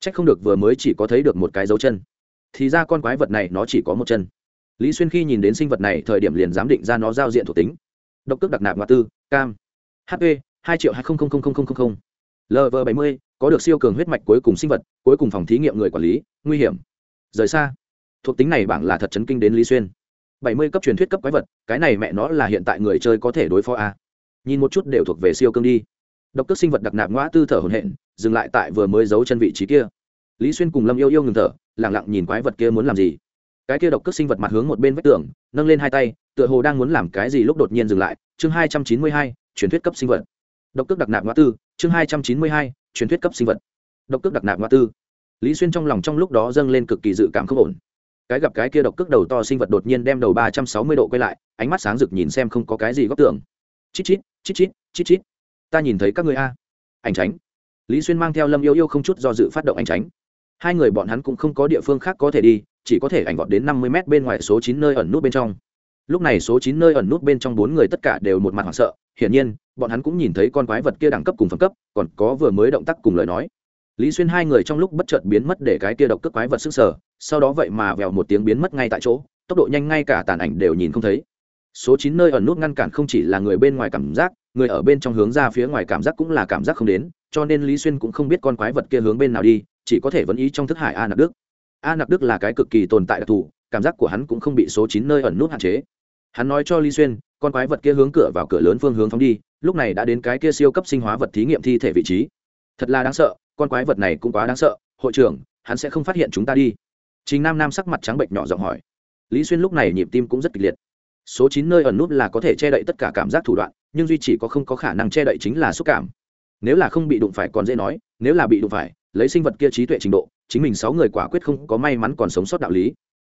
C h ắ c không được vừa mới chỉ có thấy được một cái dấu chân. Thì ra con quái vật này nó chỉ có một chân. Lý xuyên khi nhìn đến sinh vật này, thời điểm liền giám định ra nó giao diện thuộc tính độc cước đặc nạp ngoại tư, cam hp hai triệu hai lv bảy mươi, có được siêu cường huyết mạch cuối cùng sinh vật, cuối cùng phòng thí nghiệm người quản lý, nguy hiểm. Rời xa. Thuộc tính này bảng là thật chấn kinh đến lý xuyên. bảy mươi cấp truyền thuyết cấp quái vật, cái này mẹ nó là hiện tại người chơi có thể đối phó a nhìn một chút đều thuộc về siêu cương đi. Độc cước sinh vật đặc nạp ngoã tư thở hồn hện dừng lại tại vừa mới giấu chân vị trí kia. Lý xuyên cùng lâm yêu yêu ngừng thở lẳng lặng nhìn quái vật kia muốn làm gì. Cái kia độc cước sinh vật mặt hướng một bên vách tường, nâng lên hai tay tựa hồ đang muốn làm cái gì lúc đột nhiên dừng lại. Chương hai trăm chín mươi hai, truyền thuyết cấp sinh vật. Độc cước đặc nạp Ngoại tư. Chương hai trăm chín mươi hai, truyền thuyết cấp sinh vật. Độc cước đặc nạp Ngoại tư. Lý xuyên trong lòng trong lúc đó dâng lên cực kỳ dự cảm không ổn. Cái gặp cái kia độc cước đầu to sinh vật đột nhiên đem đầu ba trăm sáu mươi độ quay lại, ánh mắt sáng rực nhìn xem không có cái gì góc tưởng. chít chít chít chít chít chít. Ta nhìn thấy các người a. Ảnh tránh. Lý xuyên mang theo lâm yêu yêu không chút do dự phát động ảnh tránh. Hai người bọn hắn cũng không có địa phương khác có thể đi, chỉ có thể ảnh vọt đến năm mươi m bên ngoài số chín nơi ẩn nút bên trong lúc này số chín nơi ẩn nút bên trong bốn người tất cả đều một mặt hoảng sợ, hiển nhiên, bọn hắn cũng nhìn thấy con quái vật kia đẳng cấp cùng phẩm cấp, còn có vừa mới động tác cùng lời nói. Lý xuyên hai người trong lúc bất chợt biến mất để cái kia độc cước quái vật sức sở sau đó vậy mà vèo một tiếng biến mất ngay tại chỗ, tốc độ nhanh ngay cả tàn ảnh đều nhìn không thấy. Số chín nơi ẩn nút ngăn cản không chỉ là người bên ngoài cảm giác, người ở bên trong hướng ra phía ngoài cảm giác cũng là cảm giác không đến, cho nên lý xuyên cũng không biết con quái vật kia hướng bên nào đi, chỉ có thể vẫn ý trong thức hải a nặc đức. A nặc đức là cái cực kỳ tồn tại đặc thù cảm giác của hắn cũng không bị số chín nơi ẩn nút hạn chế. Hắn nói cho lý xuyên, con quái vật kia hướng cửa vào cửa lớn phương hướng phóng đi, lúc này đã đến cái kia siêu cấp sinh hóa vật thí nghiệm thi thể vị trí. Thật là đáng sợ, con quái vật này cũng quá đáng sợ, hội trưởng, hắn sẽ không phát hiện chúng ta đi. Chính nam nam sắc mặt trắng bệnh nhỏ giọng hỏi. Lý xuyên lúc này nhịp tim cũng rất kịch liệt. Số chín nơi ẩn nút là có thể che đậy tất cả cảm giác thủ đoạn, nhưng duy chỉ có không có khả năng che đậy chính là xúc cảm. Nếu là không bị đụng phải còn dễ nói, nếu là bị đụng phải, lấy sinh vật kia trí tuệ trình độ, chính mình sáu người quả quyết không có may mắn còn sống sót đạo lý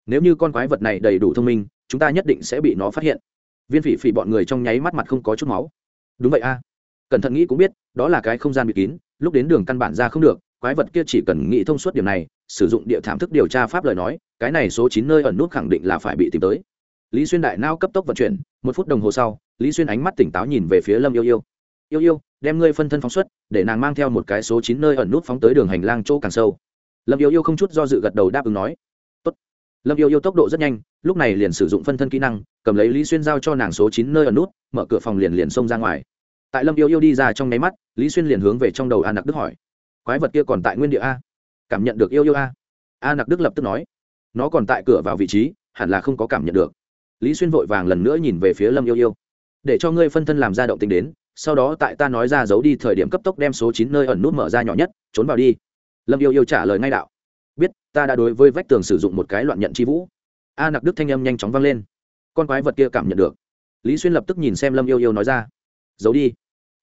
nếu như con quái vật này đầy đủ thông minh, chúng ta nhất định sẽ bị nó phát hiện. Viên phỉ phỉ bọn người trong nháy mắt mặt không có chút máu. Đúng vậy a. Cẩn thận nghĩ cũng biết, đó là cái không gian bị kín, lúc đến đường căn bản ra không được, quái vật kia chỉ cần nghĩ thông suốt điểm này, sử dụng địa thảm thức điều tra pháp lời nói, cái này số chín nơi ẩn nút khẳng định là phải bị tìm tới. Lý xuyên đại nao cấp tốc vận chuyển, một phút đồng hồ sau, lý xuyên ánh mắt tỉnh táo nhìn về phía lâm yêu yêu. Yêu yêu, đem ngươi phân thân phóng xuất, để nàng mang theo một cái số chín nơi ẩn nút phóng tới đường hành lang chỗ càng sâu. Lâm yêu yêu không chút do dự gật đầu đáp ứng nói lâm yêu yêu tốc độ rất nhanh, lúc này liền sử dụng phân thân kỹ năng, cầm lấy lý xuyên giao cho nàng số chín nơi ẩn nút, mở cửa phòng liền liền xông ra ngoài. Tại lâm yêu yêu đi ra trong nháy mắt, lý xuyên liền hướng về trong đầu a nặc đức hỏi. Quái vật kia còn tại nguyên địa a? Cảm nhận được yêu yêu a? A nặc đức lập tức nói. Nó còn tại cửa vào vị trí, hẳn là không có cảm nhận được. Lý xuyên vội vàng lần nữa nhìn về phía lâm yêu yêu. Để cho ngươi phân thân làm ra động tính đến, sau đó tại ta nói ra giấu đi thời điểm cấp tốc đem số chín nơi ẩn nút mở ra nhỏ nhất, trốn vào đi. Lâm yêu yêu trả lời ngay đạo biết, ta đã đối với vách tường sử dụng một cái loạn nhận chi vũ. A nặc đức thanh âm nhanh chóng vang lên. Con quái vật kia cảm nhận được. Lý xuyên lập tức nhìn xem lâm yêu yêu nói ra. Giấu đi.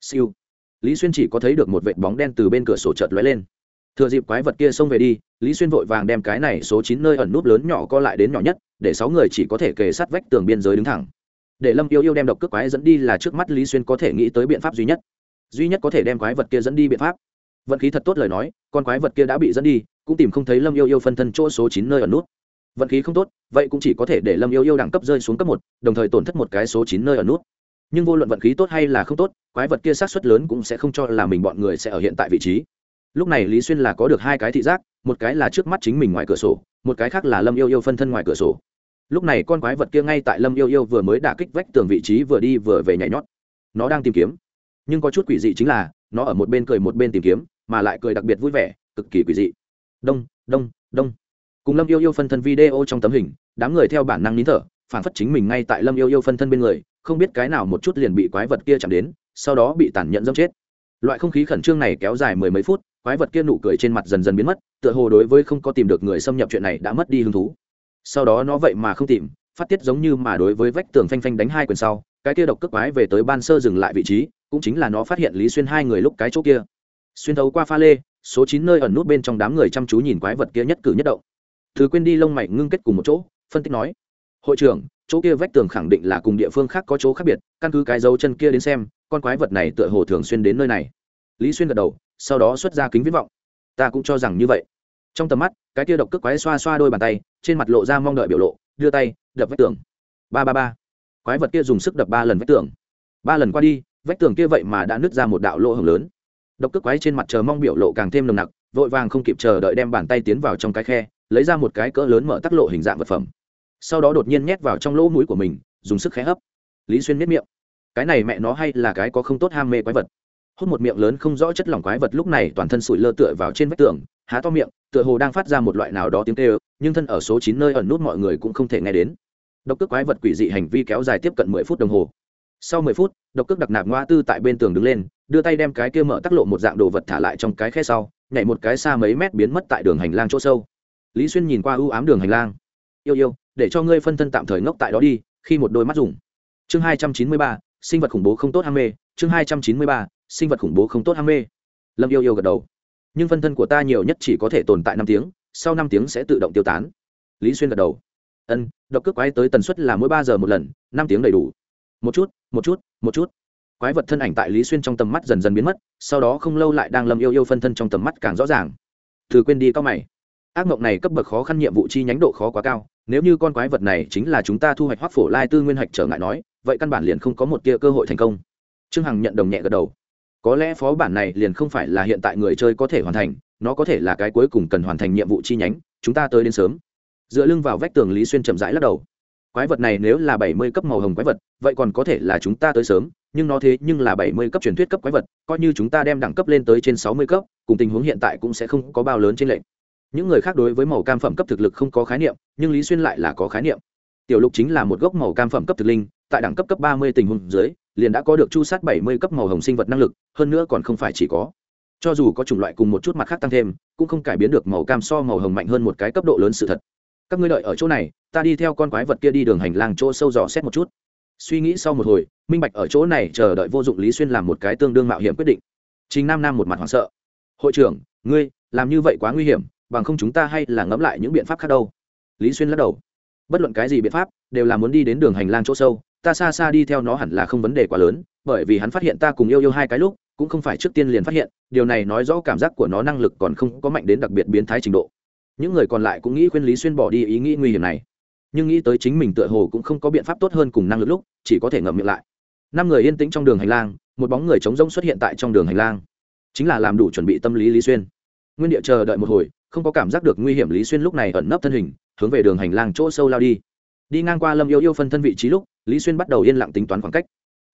Siêu. Lý xuyên chỉ có thấy được một vệt bóng đen từ bên cửa sổ chợt lóe lên. Thừa dịp quái vật kia xông về đi, lý xuyên vội vàng đem cái này số chín nơi ẩn nút lớn nhỏ co lại đến nhỏ nhất, để sáu người chỉ có thể kề sát vách tường biên giới đứng thẳng. Để lâm yêu yêu đem độc cước quái dẫn đi là trước mắt lý xuyên có thể nghĩ tới biện pháp duy nhất. Duy nhất có thể đem quái vật kia dẫn đi biện pháp vận khí thật tốt lời nói, con quái vật kia đã bị dẫn đi, cũng tìm không thấy lâm yêu yêu phân thân chỗ số chín nơi ở nút. Vận khí không tốt, vậy cũng chỉ có thể để lâm yêu yêu đẳng cấp rơi xuống cấp một, đồng thời tổn thất một cái số chín nơi ở nút. Nhưng vô luận vận khí tốt hay là không tốt, quái vật kia sát xuất lớn cũng sẽ không cho là mình bọn người sẽ ở hiện tại vị trí. Lúc này lý xuyên là có được hai cái thị giác, một cái là trước mắt chính mình ngoài cửa sổ, một cái khác là lâm yêu yêu phân thân ngoài cửa sổ. Lúc này con quái vật kia ngay tại lâm yêu yêu vừa mới đả kích vách tường vị trí vừa đi vừa về nhảy nhót. Nó đang tìm kiếm. Nhưng có chút quỷ dị chính là, nó ở một bên cười một bên tìm kiếm mà lại cười đặc biệt vui vẻ, cực kỳ quỷ dị. Đông đông đông. Cùng lâm yêu yêu phân thân video trong tấm hình, đám người theo bản năng nín thở, phản phất chính mình ngay tại lâm yêu yêu phân thân bên người, không biết cái nào một chút liền bị quái vật kia chạm đến, sau đó bị tàn nhẫn dâm chết. Loại không khí khẩn trương này kéo dài mười mấy phút, quái vật kia nụ cười trên mặt dần dần biến mất, tựa hồ đối với không có tìm được người xâm nhập chuyện này đã mất đi hứng thú. Sau đó nó vậy mà không tìm, phát tiết giống như mà đối với vách tường phanh phanh đánh hai quyền sau, cái kia độc cước quái về tới ban sơ dừng lại vị trí, cũng chính là nó phát hiện lý xuyên hai người lúc cái chỗ kia xuyên thấu qua pha lê, số chín nơi ẩn nút bên trong đám người chăm chú nhìn quái vật kia nhất cử nhất động. Thứ quên đi lông mày ngưng kết cùng một chỗ, phân tích nói, hội trưởng, chỗ kia vách tường khẳng định là cùng địa phương khác có chỗ khác biệt, căn cứ cái dấu chân kia đến xem, con quái vật này tựa hồ thường xuyên đến nơi này. Lý xuyên gật đầu, sau đó xuất ra kính viễn vọng. Ta cũng cho rằng như vậy. Trong tầm mắt, cái kia độc cước quái xoa xoa đôi bàn tay, trên mặt lộ ra mong đợi biểu lộ, đưa tay, đập vách tường. Ba ba ba. Quái vật kia dùng sức đập ba lần vách tường. Ba lần qua đi, vách tường kia vậy mà đã nứt ra một đạo lỗ hồng lớn độc cước quái trên mặt chờ mong biểu lộ càng thêm nồng nặc, vội vàng không kịp chờ đợi đem bàn tay tiến vào trong cái khe, lấy ra một cái cỡ lớn mở tắc lộ hình dạng vật phẩm. Sau đó đột nhiên nhét vào trong lỗ mũi của mình, dùng sức khé hấp. Lý xuyên miết miệng. Cái này mẹ nó hay là cái có không tốt ham mê quái vật. Hút một miệng lớn không rõ chất lỏng quái vật lúc này toàn thân sủi lơ tựa vào trên vách tường, há to miệng, tựa hồ đang phát ra một loại nào đó tiếng kêu, nhưng thân ở số chín nơi ẩn nút mọi người cũng không thể nghe đến. Độc cước quái vật quỷ dị hành vi kéo dài tiếp cận mười phút đồng hồ. Sau mười phút, độc cước đặc nạp ngoa tư tại bên tường đứng lên đưa tay đem cái kia mở tắc lộ một dạng đồ vật thả lại trong cái khe sau, nhảy một cái xa mấy mét biến mất tại đường hành lang chỗ sâu. Lý xuyên nhìn qua ưu ám đường hành lang. Yêu yêu, để cho ngươi phân thân tạm thời ngốc tại đó đi, khi một đôi mắt dùng. Chương hai trăm chín mươi ba, sinh vật khủng bố không tốt ham mê. Chương hai trăm chín mươi ba, sinh vật khủng bố không tốt ham mê. Lâm yêu yêu gật đầu. Nhưng phân thân của ta nhiều nhất chỉ có thể tồn tại năm tiếng, sau năm tiếng sẽ tự động tiêu tán. Lý xuyên gật đầu. Ân, độc cước quái tới tần suất là mỗi ba giờ một lần, năm tiếng đầy đủ. Một chút một chút một chút quái vật thân ảnh tại lý xuyên trong tầm mắt dần dần biến mất, sau đó không lâu lại đang lâm yêu yêu phân thân trong tầm mắt càng rõ ràng. Thử quên đi cao mày. Ác mộng này cấp bậc khó khăn nhiệm vụ chi nhánh độ khó quá cao, nếu như con quái vật này chính là chúng ta thu hoạch hoác phổ lai tư nguyên hạch trở ngại nói, vậy căn bản liền không có một tia cơ hội thành công. Trương hằng nhận đồng nhẹ gật đầu. Có lẽ phó bản này liền không phải là hiện tại người chơi có thể hoàn thành, nó có thể là cái cuối cùng cần hoàn thành nhiệm vụ chi nhánh, chúng ta tới đến sớm. Dựa lưng vào vách tường lý xuyên chậm rãi lắc đầu. Quái vật này nếu là bảy mươi cấp màu hồng quái vật, vậy còn có thể là chúng ta tới sớm nhưng nó thế nhưng là bảy mươi cấp truyền thuyết cấp quái vật, coi như chúng ta đem đẳng cấp lên tới trên sáu mươi cấp, cùng tình huống hiện tại cũng sẽ không có bao lớn trên lệnh những người khác đối với màu cam phẩm cấp thực lực không có khái niệm, nhưng lý xuyên lại là có khái niệm. Tiểu lục chính là một gốc màu cam phẩm cấp thực linh, tại đẳng cấp cấp ba mươi tình huống dưới, liền đã có được chu sát bảy mươi cấp màu hồng sinh vật năng lực, hơn nữa còn không phải chỉ có. Cho dù có chủng loại cùng một chút mặt khác tăng thêm, cũng không cải biến được màu cam so màu hồng mạnh hơn một cái cấp độ lớn sự thật. Các ngươi đợi ở chỗ này, ta đi theo con quái vật kia đi đường hành lang chỗ sâu dò xét một chút. Suy nghĩ sau một hồi minh bạch ở chỗ này chờ đợi vô dụng lý xuyên làm một cái tương đương mạo hiểm quyết định. Chính nam nam một mặt hoảng sợ. Hội trưởng, ngươi, làm như vậy quá nguy hiểm, bằng không chúng ta hay là ngẫm lại những biện pháp khác đâu. Lý xuyên lắc đầu. Bất luận cái gì biện pháp, đều là muốn đi đến đường hành lang chỗ sâu, ta xa xa đi theo nó hẳn là không vấn đề quá lớn, bởi vì hắn phát hiện ta cùng yêu yêu hai cái lúc, cũng không phải trước tiên liền phát hiện, điều này nói rõ cảm giác của nó năng lực còn không có mạnh đến đặc biệt biến thái trình độ. Những người còn lại cũng nghĩ khuyên lý xuyên bỏ đi ý nghĩ nguy hiểm này. Nhưng nghĩ tới chính mình tựa hồ cũng không có biện pháp tốt hơn cùng năng lực lúc, chỉ có thể ngậm miệng lại năm người yên tĩnh trong đường hành lang, một bóng người trống rỗng xuất hiện tại trong đường hành lang. Chính là làm đủ chuẩn bị tâm lý lý xuyên. Nguyên địa chờ đợi một hồi, không có cảm giác được nguy hiểm lý xuyên lúc này ẩn nấp thân hình, hướng về đường hành lang chỗ sâu lao đi. Đi ngang qua lâm yêu yêu phân thân vị trí lúc, lý xuyên bắt đầu yên lặng tính toán khoảng cách.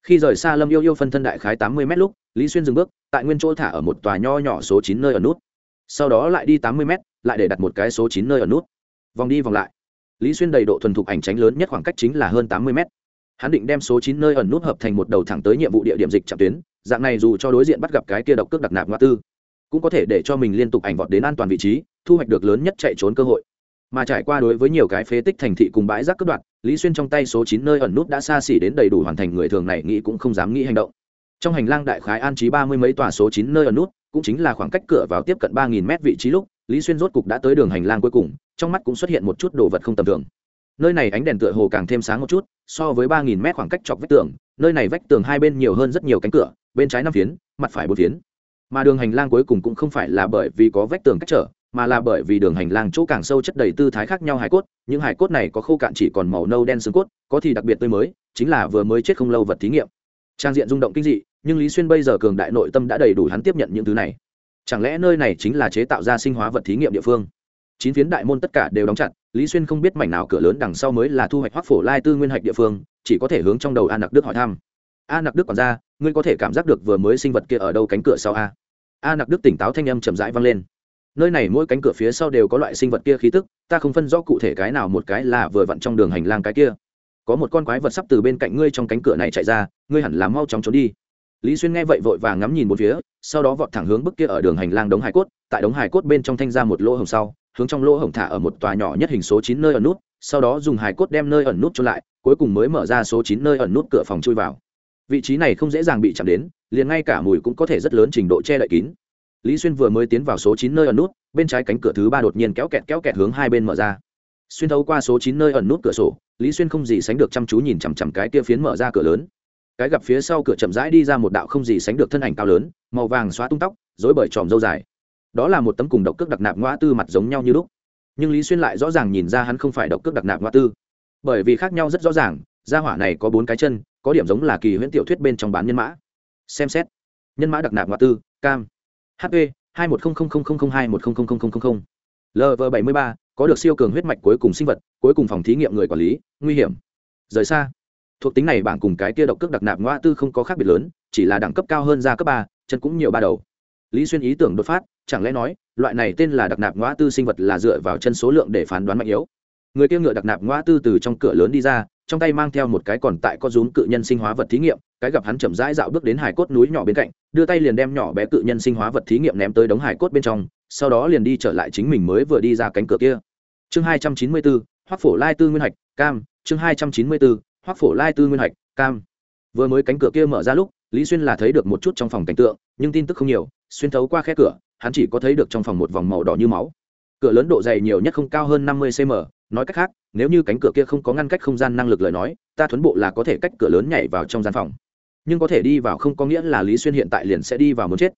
Khi rời xa lâm yêu yêu phân thân đại khái tám mươi m lúc, lý xuyên dừng bước, tại nguyên chỗ thả ở một tòa nho nhỏ số chín nơi ở nút. Sau đó lại đi tám mươi m lại để đặt một cái số chín nơi ở nút. Vòng đi vòng lại. Lý xuyên đầy độ thuần thục ảnh tránh lớn nhất khoảng cách chính là hơn tám mươi m hắn định đem số chín nơi ẩn nút hợp thành một đầu thẳng tới nhiệm vụ địa điểm dịch chạm tuyến, dạng này dù cho đối diện bắt gặp cái kia độc cước đặc nạp ngoại tư, cũng có thể để cho mình liên tục ảnh vọt đến an toàn vị trí, thu hoạch được lớn nhất chạy trốn cơ hội. Mà trải qua đối với nhiều cái phế tích thành thị cùng bãi rác cướp đoạt, lý xuyên trong tay số chín nơi ẩn nút đã xa xỉ đến đầy đủ hoàn thành người thường này nghĩ cũng không dám nghĩ hành động. Trong hành lang đại khái an trí ba mươi mấy tòa số chín nơi ẩn nút, cũng chính là khoảng cách cửa vào tiếp cận ba nghìn mét vị trí lúc, lý xuyên rốt cục đã tới đường hành lang cuối cùng, trong mắt cũng xuất hiện một chút đồ vật không tầm thường nơi này ánh đèn tựa hồ càng thêm sáng một chút, so với ba nghìn mét khoảng cách chọc vách tường, nơi này vách tường hai bên nhiều hơn rất nhiều cánh cửa, bên trái năm phiến, mặt phải bốn phiến. Mà đường hành lang cuối cùng cũng không phải là bởi vì có vách tường cách trở, mà là bởi vì đường hành lang chỗ càng sâu chất đầy tư thái khác nhau hải cốt, những hải cốt này có khô cạn chỉ còn màu nâu đen xương cốt, có thì đặc biệt tươi mới, chính là vừa mới chết không lâu vật thí nghiệm. Trang diện rung động kinh dị, nhưng lý xuyên bây giờ cường đại nội tâm đã đầy đủ hắn tiếp nhận những thứ này. Chẳng lẽ nơi này chính là chế tạo ra sinh hóa vật thí nghiệm địa phương? Chín phiến đại môn tất cả đều đóng chặt lý xuyên không biết mảnh nào cửa lớn đằng sau mới là thu hoạch hoác phổ lai tư nguyên hạch địa phương, chỉ có thể hướng trong đầu a nặc đức hỏi thăm. A nặc đức còn ra, ngươi có thể cảm giác được vừa mới sinh vật kia ở đâu cánh cửa sau a? A nặc đức tỉnh táo thanh âm chậm rãi vang lên. Nơi này mỗi cánh cửa phía sau đều có loại sinh vật kia khí tức, ta không phân rõ cụ thể cái nào, một cái là vừa vặn trong đường hành lang cái kia. Có một con quái vật sắp từ bên cạnh ngươi trong cánh cửa này chạy ra, ngươi hẳn là mau chóng trốn đi. Lý xuyên nghe vậy vội và ngắm nhìn một phía, sau đó vọt thẳng hướng bức kia ở đường hành lang đống hải cốt, tại đống hải cốt bên trong thanh ra một lỗ hồng sau hướng trong lỗ hổng thả ở một tòa nhỏ nhất hình số chín nơi ẩn nút, sau đó dùng hài cốt đem nơi ẩn nút cho lại, cuối cùng mới mở ra số chín nơi ẩn nút cửa phòng chui vào. Vị trí này không dễ dàng bị chạm đến, liền ngay cả mùi cũng có thể rất lớn trình độ che đậy kín. Lý xuyên vừa mới tiến vào số chín nơi ẩn nút, bên trái cánh cửa thứ ba đột nhiên kéo kẹt kéo kẹt hướng hai bên mở ra. Xuyên thấu qua số chín nơi ẩn nút cửa sổ, lý xuyên không gì sánh được chăm chú nhìn chằm chằm cái kia phiến mở ra cửa lớn. Cái gặp phía sau cửa chậm rãi đi ra một đạo không gì sánh được thân ảnh cao lớn, màu vàng xóa tung tóc dối bởi tròm dâu dài đó là một tấm cùng độc cước đặc nạp ngoã tư mặt giống nhau như lúc. Nhưng lý xuyên lại rõ ràng nhìn ra hắn không phải độc cước đặc nạp ngoại tư. Bởi vì khác nhau rất rõ ràng, gia hỏa này có bốn cái chân, có điểm giống là kỳ huyễn tiểu thuyết bên trong bán nhân mã. Xem xét. Nhân mã đặc nạp ngoại tư, cam. Hp hai một hai một lv bảy mươi ba, có được siêu cường huyết mạch cuối cùng sinh vật, cuối cùng phòng thí nghiệm người quản lý, nguy hiểm. Rời xa. Thuộc tính này bảng cùng cái kia độc cước đặc nạp ngoa tư không có khác biệt lớn, chỉ là đẳng cấp cao hơn ra cấp ba, chân cũng nhiều ba đầu. Lý xuyên ý tưởng đột phát chẳng lẽ nói, loại này tên là đặc nạp ngoa tư sinh vật là dựa vào chân số lượng để phán đoán mạnh yếu? Người kia ngựa đặc nạp ngoa tư từ trong cửa lớn đi ra, trong tay mang theo một cái còn tại có rúm cự nhân sinh hóa vật thí nghiệm, cái gặp hắn chậm rãi dạo bước đến hải cốt núi nhỏ bên cạnh, đưa tay liền đem nhỏ bé cự nhân sinh hóa vật thí nghiệm ném tới đống hải cốt bên trong, sau đó liền đi trở lại chính mình mới vừa đi ra cánh cửa kia. Chương hai trăm chín mươi bốn hoác phổ lai tư nguyên hạch, cam. Chương hai trăm chín mươi bốn hoác phổ lai tư nguyên hạch, cam. Vừa mới cánh cửa kia mở ra lúc lý xuyên là thấy được một chút trong phòng cảnh tượng, nhưng tin tức không nhiều, xuyên thấu qua khe cửa, hắn chỉ có thấy được trong phòng một vòng màu đỏ như máu. Cửa lớn độ dày nhiều nhất không cao hơn năm mươi cm nói cách khác, nếu như cánh cửa kia không có ngăn cách không gian năng lực lời nói, ta thuấn bộ là có thể cách cửa lớn nhảy vào trong gian phòng. Nhưng có thể đi vào không có nghĩa là lý xuyên hiện tại liền sẽ đi vào muốn chết.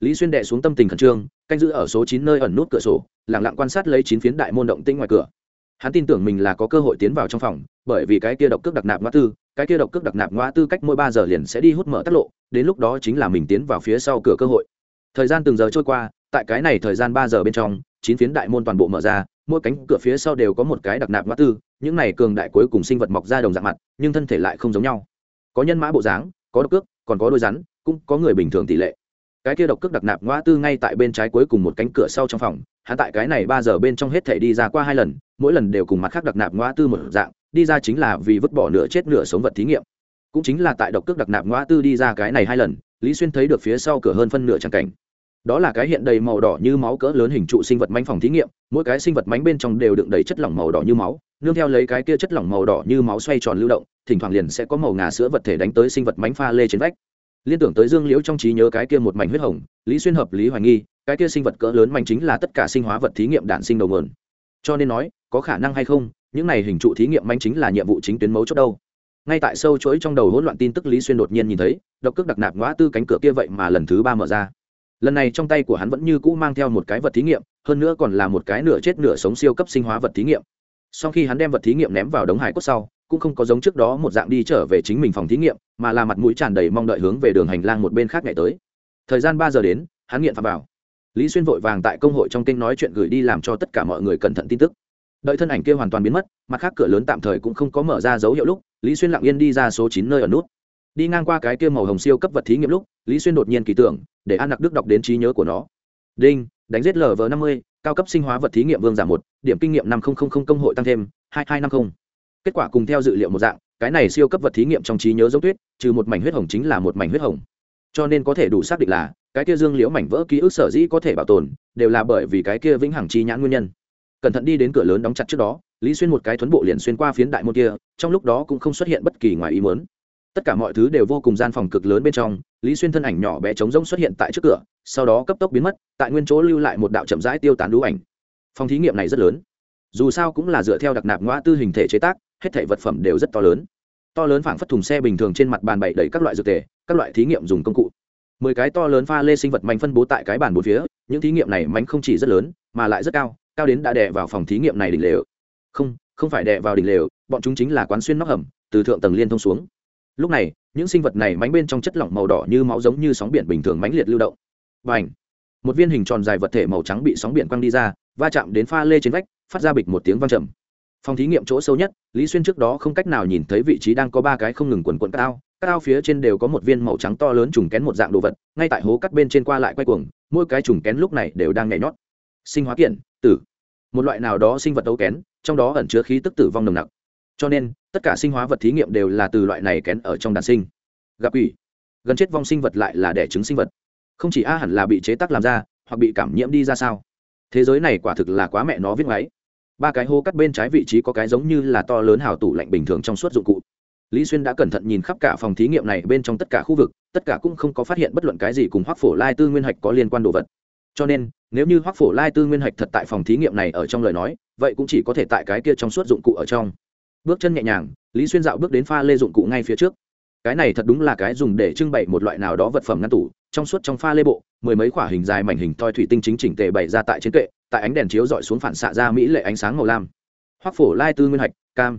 Lý xuyên đệ xuống tâm tình khẩn trương, canh giữ ở số chín nơi ẩn nút cửa sổ lẳng lặng quan sát lấy chín phiến đại môn động tĩnh ngoài cửa. Hắn tin tưởng mình là có cơ hội tiến vào trong phòng, bởi vì cái kia độc cước đặc nạp ngã tư cái kia độc cước đặc nạp ngoa tư cách mỗi ba giờ liền sẽ đi hút mở tắt lộ, đến lúc đó chính là mình tiến vào phía sau cửa cơ hội. Thời gian từng giờ trôi qua, tại cái này thời gian ba giờ bên trong, chín phiến đại môn toàn bộ mở ra, mỗi cánh cửa phía sau đều có một cái đặc nạp ngoa tư, những này cường đại cuối cùng sinh vật mọc ra đồng dạng mặt, nhưng thân thể lại không giống nhau. Có nhân mã bộ dáng, có độc cước, còn có đôi rắn, cũng có người bình thường tỷ lệ. Cái kia độc cước đặc nạp ngoa tư ngay tại bên trái cuối cùng một cánh cửa sau trong phòng, hắn tại cái này ba giờ bên trong hết thể đi ra qua hai lần, mỗi lần đều cùng mặt khác đặc nạp ngoa tư một dạng đi ra chính là vì vứt bỏ nửa chết nửa sống vật thí nghiệm. Cũng chính là tại độc cước đặc nạp ngõ tư đi ra cái này hai lần, lý xuyên thấy được phía sau cửa hơn phân nửa tràng cảnh. Đó là cái hiện đầy màu đỏ như máu cỡ lớn hình trụ sinh vật mánh phòng thí nghiệm, mỗi cái sinh vật mánh bên trong đều đựng đầy chất lỏng màu đỏ như máu. Nương theo lấy cái kia chất lỏng màu đỏ như máu xoay tròn lưu động, thỉnh thoảng liền sẽ có màu ngà sữa vật thể đánh tới sinh vật mánh pha lê trên vách. Liên tưởng tới dương liễu trong trí nhớ cái kia một mảnh huyết hồng, lý xuyên hợp lý hoài nghi, cái kia sinh vật cỡ lớn mánh chính là tất cả sinh hóa vật thí nghiệm đạn sinh đầu mườn cho nên nói, có khả năng hay không những này hình trụ thí nghiệm manh chính là nhiệm vụ chính tuyến mấu chốt đâu. Ngay tại sâu chuỗi trong đầu hỗn loạn tin tức lý xuyên đột nhiên nhìn thấy, độc cước đặc nạp ngõ tư cánh cửa kia vậy mà lần thứ ba mở ra. Lần này trong tay của hắn vẫn như cũ mang theo một cái vật thí nghiệm, hơn nữa còn là một cái nửa chết nửa sống siêu cấp sinh hóa vật thí nghiệm. Sau khi hắn đem vật thí nghiệm ném vào đống hải cốt sau, cũng không có giống trước đó một dạng đi trở về chính mình phòng thí nghiệm, mà là mặt mũi tràn đầy mong đợi hướng về đường hành lang một bên khác ngày tới. Thời gian ba giờ đến, hắn nghiện phạt vào. Lý xuyên vội vàng tại công hội trong kênh nói chuyện gửi đi làm cho tất cả mọi người cẩn thận tin tức đợi thân ảnh kia hoàn toàn biến mất, mặt khác cửa lớn tạm thời cũng không có mở ra dấu hiệu lúc, lý xuyên lặng yên đi ra số chín nơi ở nút. Đi ngang qua cái kia màu hồng siêu cấp vật thí nghiệm lúc, lý xuyên đột nhiên kỳ tưởng, để an nặc đức đọc đến trí nhớ của nó. Đinh, đánh giết lv năm mươi, cao cấp sinh hóa vật thí nghiệm vương giảm một, điểm kinh nghiệm năm nghìn công hội tăng thêm, hai hai năm mươi kết quả cùng theo dự liệu một dạng, cái này siêu cấp vật thí nghiệm trong trí nhớ dấu tuyết, trừ một mảnh huyết hồng chính là một mảnh huyết hồng. Cho nên có thể đủ xác định là, cái kia dương liễu mảnh vỡ ký ức sở dĩ có thể bảo tồn, đều là bởi vì cái kia vĩnh hằng chi nhãn nguyên nhân cẩn thận đi đến cửa lớn đóng chặt trước đó, lý xuyên một cái thuấn bộ liền xuyên qua phiến đại môn kia, trong lúc đó cũng không xuất hiện bất kỳ ngoài ý muốn. Tất cả mọi thứ đều vô cùng gian phòng cực lớn bên trong, lý xuyên thân ảnh nhỏ bé trống rỗng xuất hiện tại trước cửa, sau đó cấp tốc biến mất, tại nguyên chỗ lưu lại một đạo chậm rãi tiêu tán đũ ảnh. Phòng thí nghiệm này rất lớn. Dù sao cũng là dựa theo đặc nạp ngoa tư hình thể chế tác, hết thể vật phẩm đều rất to lớn. To lớn phảng phất thùng xe bình thường trên mặt bàn bày đầy các loại dược tề, các loại thí nghiệm dùng công cụ. Mười cái to lớn pha lê sinh vật mảnh phân bố tại cái bàn bốn phía, những thí nghiệm này mảnh không chỉ rất lớn, mà lại rất cao cao đến đã đè vào phòng thí nghiệm này đỉnh lều. Không không phải đè vào đỉnh lều, bọn chúng chính là quán xuyên nóc hầm, từ thượng tầng liên thông xuống. Lúc này, những sinh vật này mánh bên trong chất lỏng màu đỏ như máu giống như sóng biển bình thường mãnh liệt lưu động. Và ảnh một viên hình tròn dài vật thể màu trắng bị sóng biển quăng đi ra, va chạm đến pha lê trên vách, phát ra bịch một tiếng vang trầm. Phòng thí nghiệm chỗ sâu nhất, lý xuyên trước đó không cách nào nhìn thấy vị trí đang có ba cái không ngừng quần quận các ao các ao phía trên đều có một viên màu trắng to lớn trùng kén một dạng đồ vật, ngay tại hố cắt bên trên qua lại quay cuồng, mỗi cái trùng kén lúc này đều đang nhảy nhót. Sinh hóa kiện tử. Một loại nào đó sinh vật ấu kén, trong đó ẩn chứa khí tức tử vong nồng nặc. Cho nên, tất cả sinh hóa vật thí nghiệm đều là từ loại này kén ở trong đàn sinh. Gặp ủy gần chết vong sinh vật lại là đẻ trứng sinh vật. Không chỉ a hẳn là bị chế tác làm ra, hoặc bị cảm nhiễm đi ra sao? Thế giới này quả thực là quá mẹ nó viết máy ba cái hô cắt bên trái vị trí có cái giống như là to lớn hào tủ lạnh bình thường trong suốt dụng cụ. Lý xuyên đã cẩn thận nhìn khắp cả phòng thí nghiệm này bên trong tất cả khu vực, tất cả cũng không có phát hiện bất luận cái gì cùng hoác phổ lai tư nguyên hạch có liên quan đồ vật. Cho nên nếu như hoác phổ lai tư nguyên hạch thật tại phòng thí nghiệm này ở trong lời nói, vậy cũng chỉ có thể tại cái kia trong suốt dụng cụ ở trong. Bước chân nhẹ nhàng, lý xuyên dạo bước đến pha lê dụng cụ ngay phía trước. Cái này thật đúng là cái dùng để trưng bày một loại nào đó vật phẩm ngăn tủ, trong suốt trong pha lê bộ, mười mấy quả hình dài mảnh hình toi thủy tinh chính chỉnh tề bày ra tại trên kệ, tại ánh đèn chiếu dọi xuống phản xạ ra mỹ lệ ánh sáng màu lam. Hoác phổ lai tư nguyên hạch, cam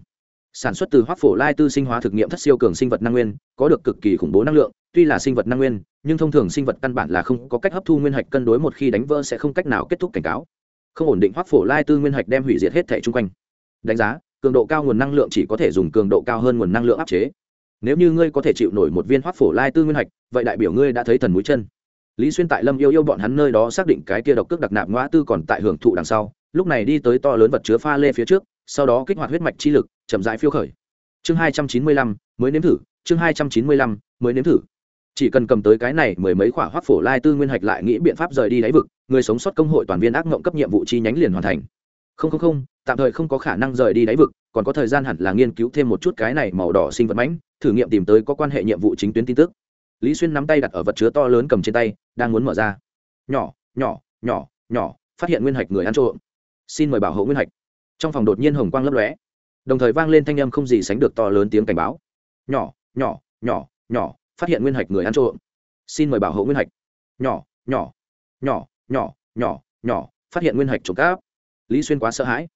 sản xuất từ hoác phổ lai tư sinh hóa thực nghiệm thất siêu cường sinh vật năng nguyên, có được cực kỳ khủng bố năng lượng, tuy là sinh vật năng nguyên, nhưng thông thường sinh vật căn bản là không có cách hấp thu nguyên hạch cân đối một khi đánh vỡ sẽ không cách nào kết thúc cảnh cáo. Không ổn định hoác phổ lai tư nguyên hạch đem hủy diệt hết thẻ chung quanh. Đánh giá, cường độ cao nguồn năng lượng chỉ có thể dùng cường độ cao hơn nguồn năng lượng áp chế. Nếu như ngươi có thể chịu nổi một viên hoác phổ lai tư nguyên hạch, vậy đại biểu ngươi đã thấy thần mũi chân. Lý xuyên tại lâm yêu yêu bọn hắn nơi đó xác định cái kia độc cước đặc nạp ngõ tư còn tại hưởng thụ đằng sau, lúc này đi tới to lớn vật chứa pha lê phía trước, sau đó kích hoạt huyết mạch chi lực chậm rãi phiêu khởi. Chương hai trăm chín mươi lăm, mới nếm thử, chương hai trăm chín mươi lăm, mới nếm thử. Chỉ cần cầm tới cái này mười mấy khỏa hoác phổ lai tư nguyên hạch lại nghĩ biện pháp rời đi đáy vực, người sống sót công hội toàn viên ác mộng cấp nhiệm vụ chi nhánh liền hoàn thành. Không không không, tạm thời không có khả năng rời đi đáy vực, còn có thời gian hẳn là nghiên cứu thêm một chút cái này màu đỏ sinh vật mãnh, thử nghiệm tìm tới có quan hệ nhiệm vụ chính tuyến tin tức. Lý xuyên nắm tay đặt ở vật chứa to lớn cầm trên tay, đang muốn mở ra. Nhỏ nhỏ nhỏ nhỏ, phát hiện nguyên hạch người ăn trộm. Xin mời bảo hộ nguyên hạch. Trong phòng đột nhiên hồng quang lấp lóe đồng thời vang lên thanh âm không gì sánh được to lớn tiếng cảnh báo. Nhỏ nhỏ nhỏ nhỏ, phát hiện nguyên hạch người ăn trộm. Xin mời bảo hộ nguyên hạch. Nhỏ nhỏ nhỏ nhỏ nhỏ nhỏ, phát hiện nguyên hạch trộm cắp. Lý xuyên quá sợ hãi.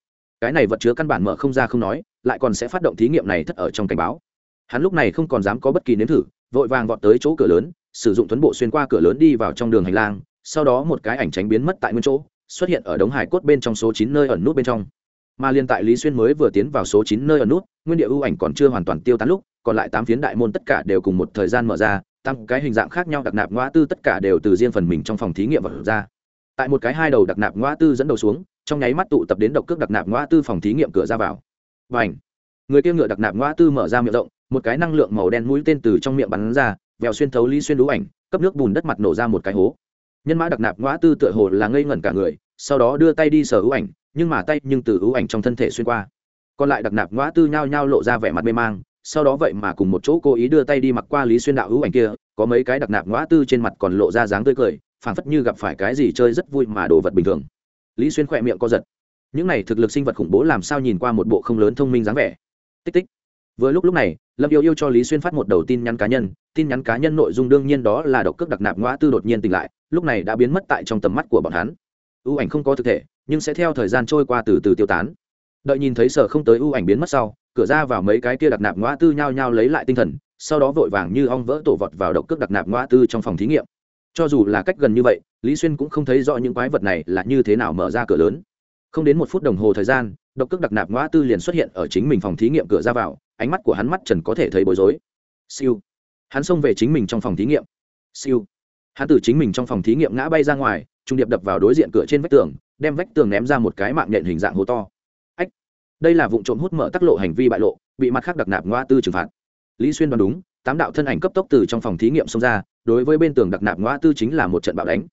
Cái này vật chứa căn bản mở không ra không nói, lại còn sẽ phát động thí nghiệm này thất ở trong cảnh báo. Hắn lúc này không còn dám có bất kỳ nếm thử, vội vàng vọt tới chỗ cửa lớn, sử dụng tuấn bộ xuyên qua cửa lớn đi vào trong đường hành lang, sau đó một cái ảnh tránh biến mất tại nguyên chỗ, xuất hiện ở đống hải cốt bên trong số chín nơi ẩn nút bên trong mà liên tại lý xuyên mới vừa tiến vào số chín nơi ở nút, nguyên địa ưu ảnh còn chưa hoàn toàn tiêu tán lúc, còn lại tám phiến đại môn tất cả đều cùng một thời gian mở ra, tăng cái hình dạng khác nhau đặc nạp ngõ tư tất cả đều từ riêng phần mình trong phòng thí nghiệm vật ra. Tại một cái hai đầu đặc nạp ngõ tư dẫn đầu xuống, trong nháy mắt tụ tập đến độc cước đặc nạp ngõ tư phòng thí nghiệm cửa ra vào. Và ảnh người kia ngựa đặc nạp ngõ tư mở ra miệng rộng, một cái năng lượng màu đen mũi tên từ trong miệng bắn ra, vèo xuyên thấu lý xuyên đũ ảnh, cấp nước bùn đất mặt nổ ra một cái hố. Nhân mã đặc nạp ngõ tư tựa hồ là ngây ngẩn cả người, sau đó đưa tay đi sở ưu ảnh nhưng mà tay nhưng từ ưu ảnh trong thân thể xuyên qua. Còn lại đặc nạp ngõ tư nhao nhao lộ ra vẻ mặt mê mang, sau đó vậy mà cùng một chỗ cố ý đưa tay đi mặc qua lý xuyên đạo ưu ảnh kia, có mấy cái đặc nạp ngõ tư trên mặt còn lộ ra dáng tươi cười, phảng phất như gặp phải cái gì chơi rất vui mà đồ vật bình thường. Lý xuyên khỏe miệng co giật. Những này thực lực sinh vật khủng bố làm sao nhìn qua một bộ không lớn thông minh dáng vẻ. Tích tích. Vừa lúc lúc này, lâm yêu yêu cho lý xuyên phát một đầu tin nhắn cá nhân, tin nhắn cá nhân nội dung đương nhiên đó là độc cước đặc nạp ngõ tư đột nhiên tỉnh lại, lúc này đã biến mất tại trong tầm mắt của bọn hắn. Ưu ảnh không có thực thể nhưng sẽ theo thời gian trôi qua từ từ tiêu tán. Đợi nhìn thấy sở không tới ưu ảnh biến mất sau, cửa ra vào mấy cái kia đặc nạp ngõ tư nhao nhao lấy lại tinh thần, sau đó vội vàng như ong vỡ tổ vọt vào độc cước đặc nạp ngõ tư trong phòng thí nghiệm. Cho dù là cách gần như vậy, lý xuyên cũng không thấy rõ những quái vật này là như thế nào mở ra cửa lớn. Không đến một phút đồng hồ thời gian, độc cước đặc nạp ngõ tư liền xuất hiện ở chính mình phòng thí nghiệm cửa ra vào, ánh mắt của hắn mắt trần có thể thấy bối rối. Siêu. Hắn xông về chính mình trong phòng thí nghiệm. Siêu hắn từ chính mình trong phòng thí nghiệm ngã bay ra ngoài, trung điệp đập vào đối diện cửa trên vách tường, đem vách tường ném ra một cái mạng nhện hình dạng hố to. Ách, đây là vụ trộm hút mở tắc lộ hành vi bại lộ, bị mặt khác đặc nạp ngoa tư trừng phạt. Lý xuyên đoán đúng, tám đạo thân ảnh cấp tốc từ trong phòng thí nghiệm xông ra, đối với bên tường đặc nạp ngoa tư chính là một trận bạo đánh.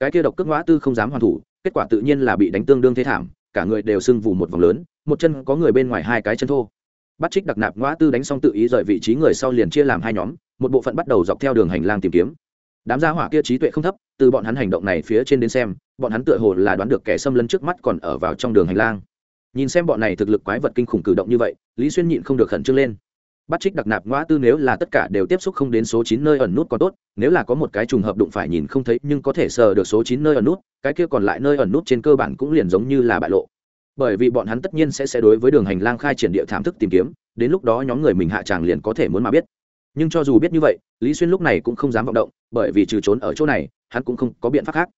Cái kia độc cước ngoa tư không dám hoàn thủ, kết quả tự nhiên là bị đánh tương đương thế thảm, cả người đều sưng vù một vòng lớn, một chân có người bên ngoài hai cái chân thô. Bắt trích đặc nạp ngoa tư đánh xong tự ý rời vị trí người sau liền chia làm hai nhóm, một bộ phận bắt đầu dọc theo đường hành lang tìm kiếm đám gia hỏa kia trí tuệ không thấp, từ bọn hắn hành động này phía trên đến xem, bọn hắn tựa hồ là đoán được kẻ xâm lấn trước mắt còn ở vào trong đường hành lang. Nhìn xem bọn này thực lực quái vật kinh khủng cử động như vậy, lý xuyên nhịn không được khẩn trương lên. Bắt trích đặc nạp ngõ tư nếu là tất cả đều tiếp xúc không đến số chín nơi ẩn nút còn tốt, nếu là có một cái trùng hợp đụng phải nhìn không thấy nhưng có thể sờ được số chín nơi ẩn nút, cái kia còn lại nơi ẩn nút trên cơ bản cũng liền giống như là bại lộ. Bởi vì bọn hắn tất nhiên sẽ sẽ đối với đường hành lang khai triển địa thảm thức tìm kiếm, đến lúc đó nhóm người mình hạ tràng liền có thể muốn mà biết nhưng cho dù biết như vậy, lý xuyên lúc này cũng không dám vọng động, bởi vì trừ trốn ở chỗ này, hắn cũng không có biện pháp khác.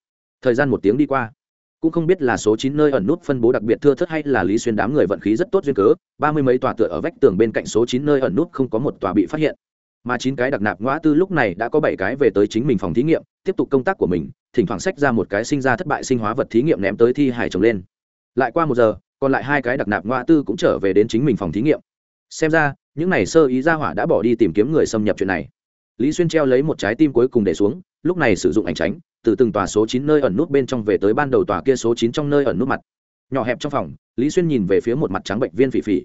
Thời gian một tiếng đi qua, cũng không biết là số chín nơi ẩn nút phân bố đặc biệt thưa thất hay là lý xuyên đám người vận khí rất tốt duyên cớ, ba mươi mấy tòa tựa ở vách tường bên cạnh số chín nơi ẩn nút không có một tòa bị phát hiện. Mà chín cái đặc nạp ngõ tư lúc này đã có bảy cái về tới chính mình phòng thí nghiệm, tiếp tục công tác của mình, thỉnh thoảng sách ra một cái sinh ra thất bại sinh hóa vật thí nghiệm ném tới thi hải trồng lên. Lại qua một giờ, còn lại hai cái đặc nạp ngõ tư cũng trở về đến chính mình phòng thí nghiệm xem ra, những này sơ ý ra hỏa đã bỏ đi tìm kiếm người xâm nhập chuyện này. Lý xuyên treo lấy một trái tim cuối cùng để xuống, lúc này sử dụng ảnh tránh, từ từng tòa số chín nơi ẩn nút bên trong về tới ban đầu tòa kia số chín trong nơi ẩn nút mặt. Nhỏ hẹp trong phòng, lý xuyên nhìn về phía một mặt trắng bệnh viên phỉ phỉ.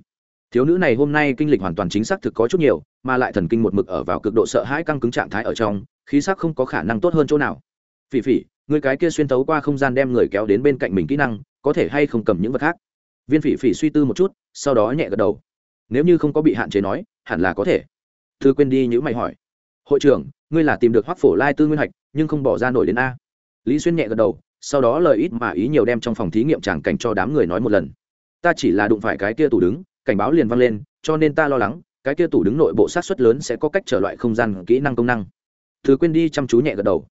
Thiếu nữ này hôm nay kinh lịch hoàn toàn chính xác thực có chút nhiều, mà lại thần kinh một mực ở vào cực độ sợ hãi căng cứng trạng thái ở trong, khí sắc không có khả năng tốt hơn chỗ nào. Phỉ phỉ, người cái kia xuyên tấu qua không gian đem người kéo đến bên cạnh mình kỹ năng, có thể hay không cầm những vật khác? Viên phỉ phỉ suy tư một chút, sau đó nhẹ gật đầu nếu như không có bị hạn chế nói, hẳn là có thể. Thư quên đi những mày hỏi. Hội trưởng, ngươi là tìm được hoác phổ lai tư nguyên hạch, nhưng không bỏ ra nổi đến a. Lý xuyên nhẹ gật đầu, sau đó lời ít mà ý nhiều đem trong phòng thí nghiệm tràng cảnh cho đám người nói một lần. Ta chỉ là đụng phải cái kia tủ đứng, cảnh báo liền vang lên, cho nên ta lo lắng, cái kia tủ đứng nội bộ sát xuất lớn sẽ có cách trở loại không gian kỹ năng công năng. Thứ quên đi chăm chú nhẹ gật đầu.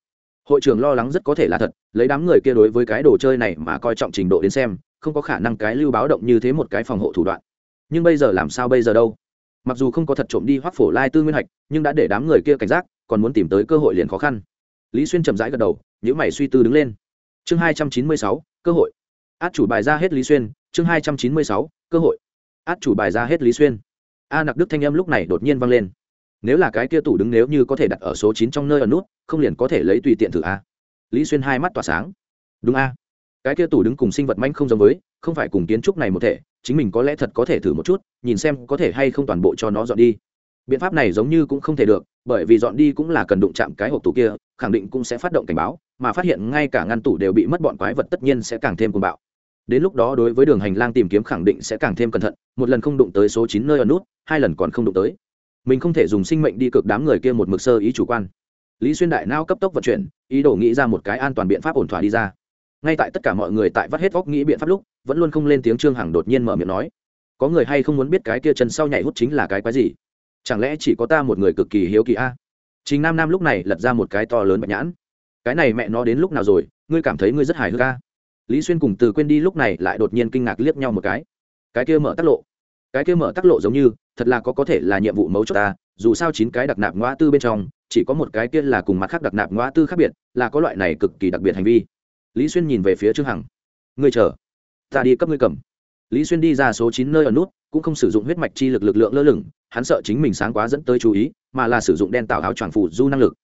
Hội trưởng lo lắng rất có thể là thật, lấy đám người kia đối với cái đồ chơi này mà coi trọng trình độ đến xem, không có khả năng cái lưu báo động như thế một cái phòng hộ thủ đoạn nhưng bây giờ làm sao bây giờ đâu? Mặc dù không có thật trộm đi hoác phổ lai tư nguyên hạch, nhưng đã để đám người kia cảnh giác, còn muốn tìm tới cơ hội liền khó khăn. Lý xuyên chậm rãi gật đầu nhữ mày suy tư đứng lên. Chương hai trăm chín mươi sáu, cơ hội. Át chủ bài ra hết lý xuyên, chương hai trăm chín mươi sáu, cơ hội. Át chủ bài ra hết lý xuyên. A nặc đức thanh âm lúc này đột nhiên vang lên. Nếu là cái kia tủ đứng nếu như có thể đặt ở số chín trong nơi ở nút, không liền có thể lấy tùy tiện thử a? Lý xuyên hai mắt tỏa sáng. Đúng a. Cái kia tủ đứng cùng sinh vật manh không giống với, không phải cùng kiến trúc này một thể chính mình có lẽ thật có thể thử một chút, nhìn xem có thể hay không toàn bộ cho nó dọn đi. Biện pháp này giống như cũng không thể được, bởi vì dọn đi cũng là cần đụng chạm cái hộp tủ kia, khẳng định cũng sẽ phát động cảnh báo, mà phát hiện ngay cả ngăn tủ đều bị mất bọn quái vật tất nhiên sẽ càng thêm cuồng bạo. Đến lúc đó đối với đường hành lang tìm kiếm khẳng định sẽ càng thêm cẩn thận, một lần không đụng tới số chín nơi ở nút, hai lần còn không đụng tới. Mình không thể dùng sinh mệnh đi cực đám người kia một mực sơ ý chủ quan. Lý xuyên đại nao cấp tốc vận chuyển, ý đồ nghĩ ra một cái an toàn biện pháp ổn thỏa đi ra ngay tại tất cả mọi người tại vắt hết góc nghĩ biện pháp lúc, vẫn luôn không lên tiếng trương hằng đột nhiên mở miệng nói, có người hay không muốn biết cái kia chân sau nhảy hút chính là cái quái gì? Chẳng lẽ chỉ có ta một người cực kỳ hiếu kỳ a? À? chính nam nam lúc này lật ra một cái to lớn bạch nhãn. Cái này mẹ nó đến lúc nào rồi? Ngươi cảm thấy ngươi rất hài hước a? Lý xuyên cùng từ quên đi lúc này lại đột nhiên kinh ngạc liếc nhau một cái. Cái kia mở tắc lộ. Cái kia mở tắc lộ giống như, thật là có có thể là nhiệm vụ mấu chốt ta, dù sao chín cái đặc nạp ngoa tư bên trong, chỉ có một cái kia là cùng mặt khác đặc nạp ngoa tư khác biệt, là có loại này cực kỳ đặc biệt hành vi lý xuyên nhìn về phía trương hằng. Ngươi chờ, ta đi cấp ngươi cầm. Lý xuyên đi ra số chín nơi ở nút, cũng không sử dụng huyết mạch chi lực lực lượng lơ lửng, hắn sợ chính mình sáng quá dẫn tới chú ý, mà là sử dụng đen tạo áo choàng phủ du năng lực.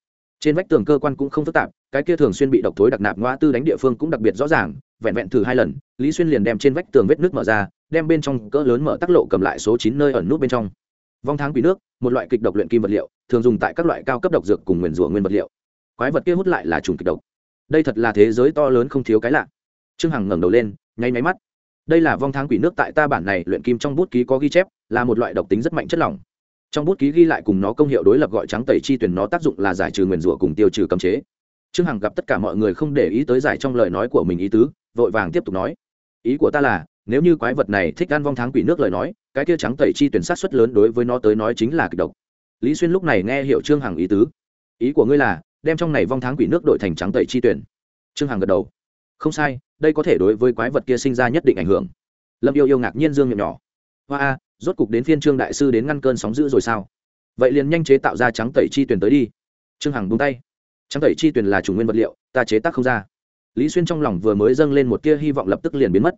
Trên vách tường cơ quan cũng không phức tạp, cái kia thường xuyên bị độc thối đặc nạp ngoa tư đánh địa phương cũng đặc biệt rõ ràng, vẹn vẹn thử hai lần, lý xuyên liền đem trên vách tường vết nước mở ra, đem bên trong cỡ lớn mở tắc lộ cầm lại số chín nơi ẩn nút bên trong. Vong tháng quỷ nước, một loại kịch độc luyện kim vật liệu, thường dùng tại các loại cao cấp độc dược cùng nguyền rủa nguyên vật liệu. Quái vật kia hút lại là trùng kịch độc đây thật là thế giới to lớn không thiếu cái lạ. Trương hằng ngẩng đầu lên, nháy máy mắt. Đây là vong tháng quỷ nước tại ta bản này luyện kim trong bút ký có ghi chép, là một loại độc tính rất mạnh chất lỏng. Trong bút ký ghi lại cùng nó công hiệu đối lập gọi trắng tẩy chi tuyển nó tác dụng là giải trừ nguyền rủa cùng tiêu trừ cấm chế. Trương hằng gặp tất cả mọi người không để ý tới giải trong lời nói của mình ý tứ, vội vàng tiếp tục nói. Ý của ta là, nếu như quái vật này thích ăn vong tháng quỷ nước lời nói, cái kia trắng tẩy chi tuyển sát xuất lớn đối với nó tới nói chính là kịch độc. Lý xuyên lúc này nghe hiểu trương hằng ý tứ. Ý của ngươi là đem trong này vong tháng quỷ nước đổi thành trắng tẩy chi tuyển. Trương hằng gật đầu. Không sai, đây có thể đối với quái vật kia sinh ra nhất định ảnh hưởng. Lâm yêu yêu ngạc nhiên dương miệng nhỏ. Hoa a, rốt cục đến phiên trương đại sư đến ngăn cơn sóng dữ rồi sao? Vậy liền nhanh chế tạo ra trắng tẩy chi tuyển tới đi. Trương hằng bung tay. Trắng tẩy chi tuyển là chủ nguyên vật liệu, ta chế tác không ra. Lý xuyên trong lòng vừa mới dâng lên một tia hy vọng lập tức liền biến mất.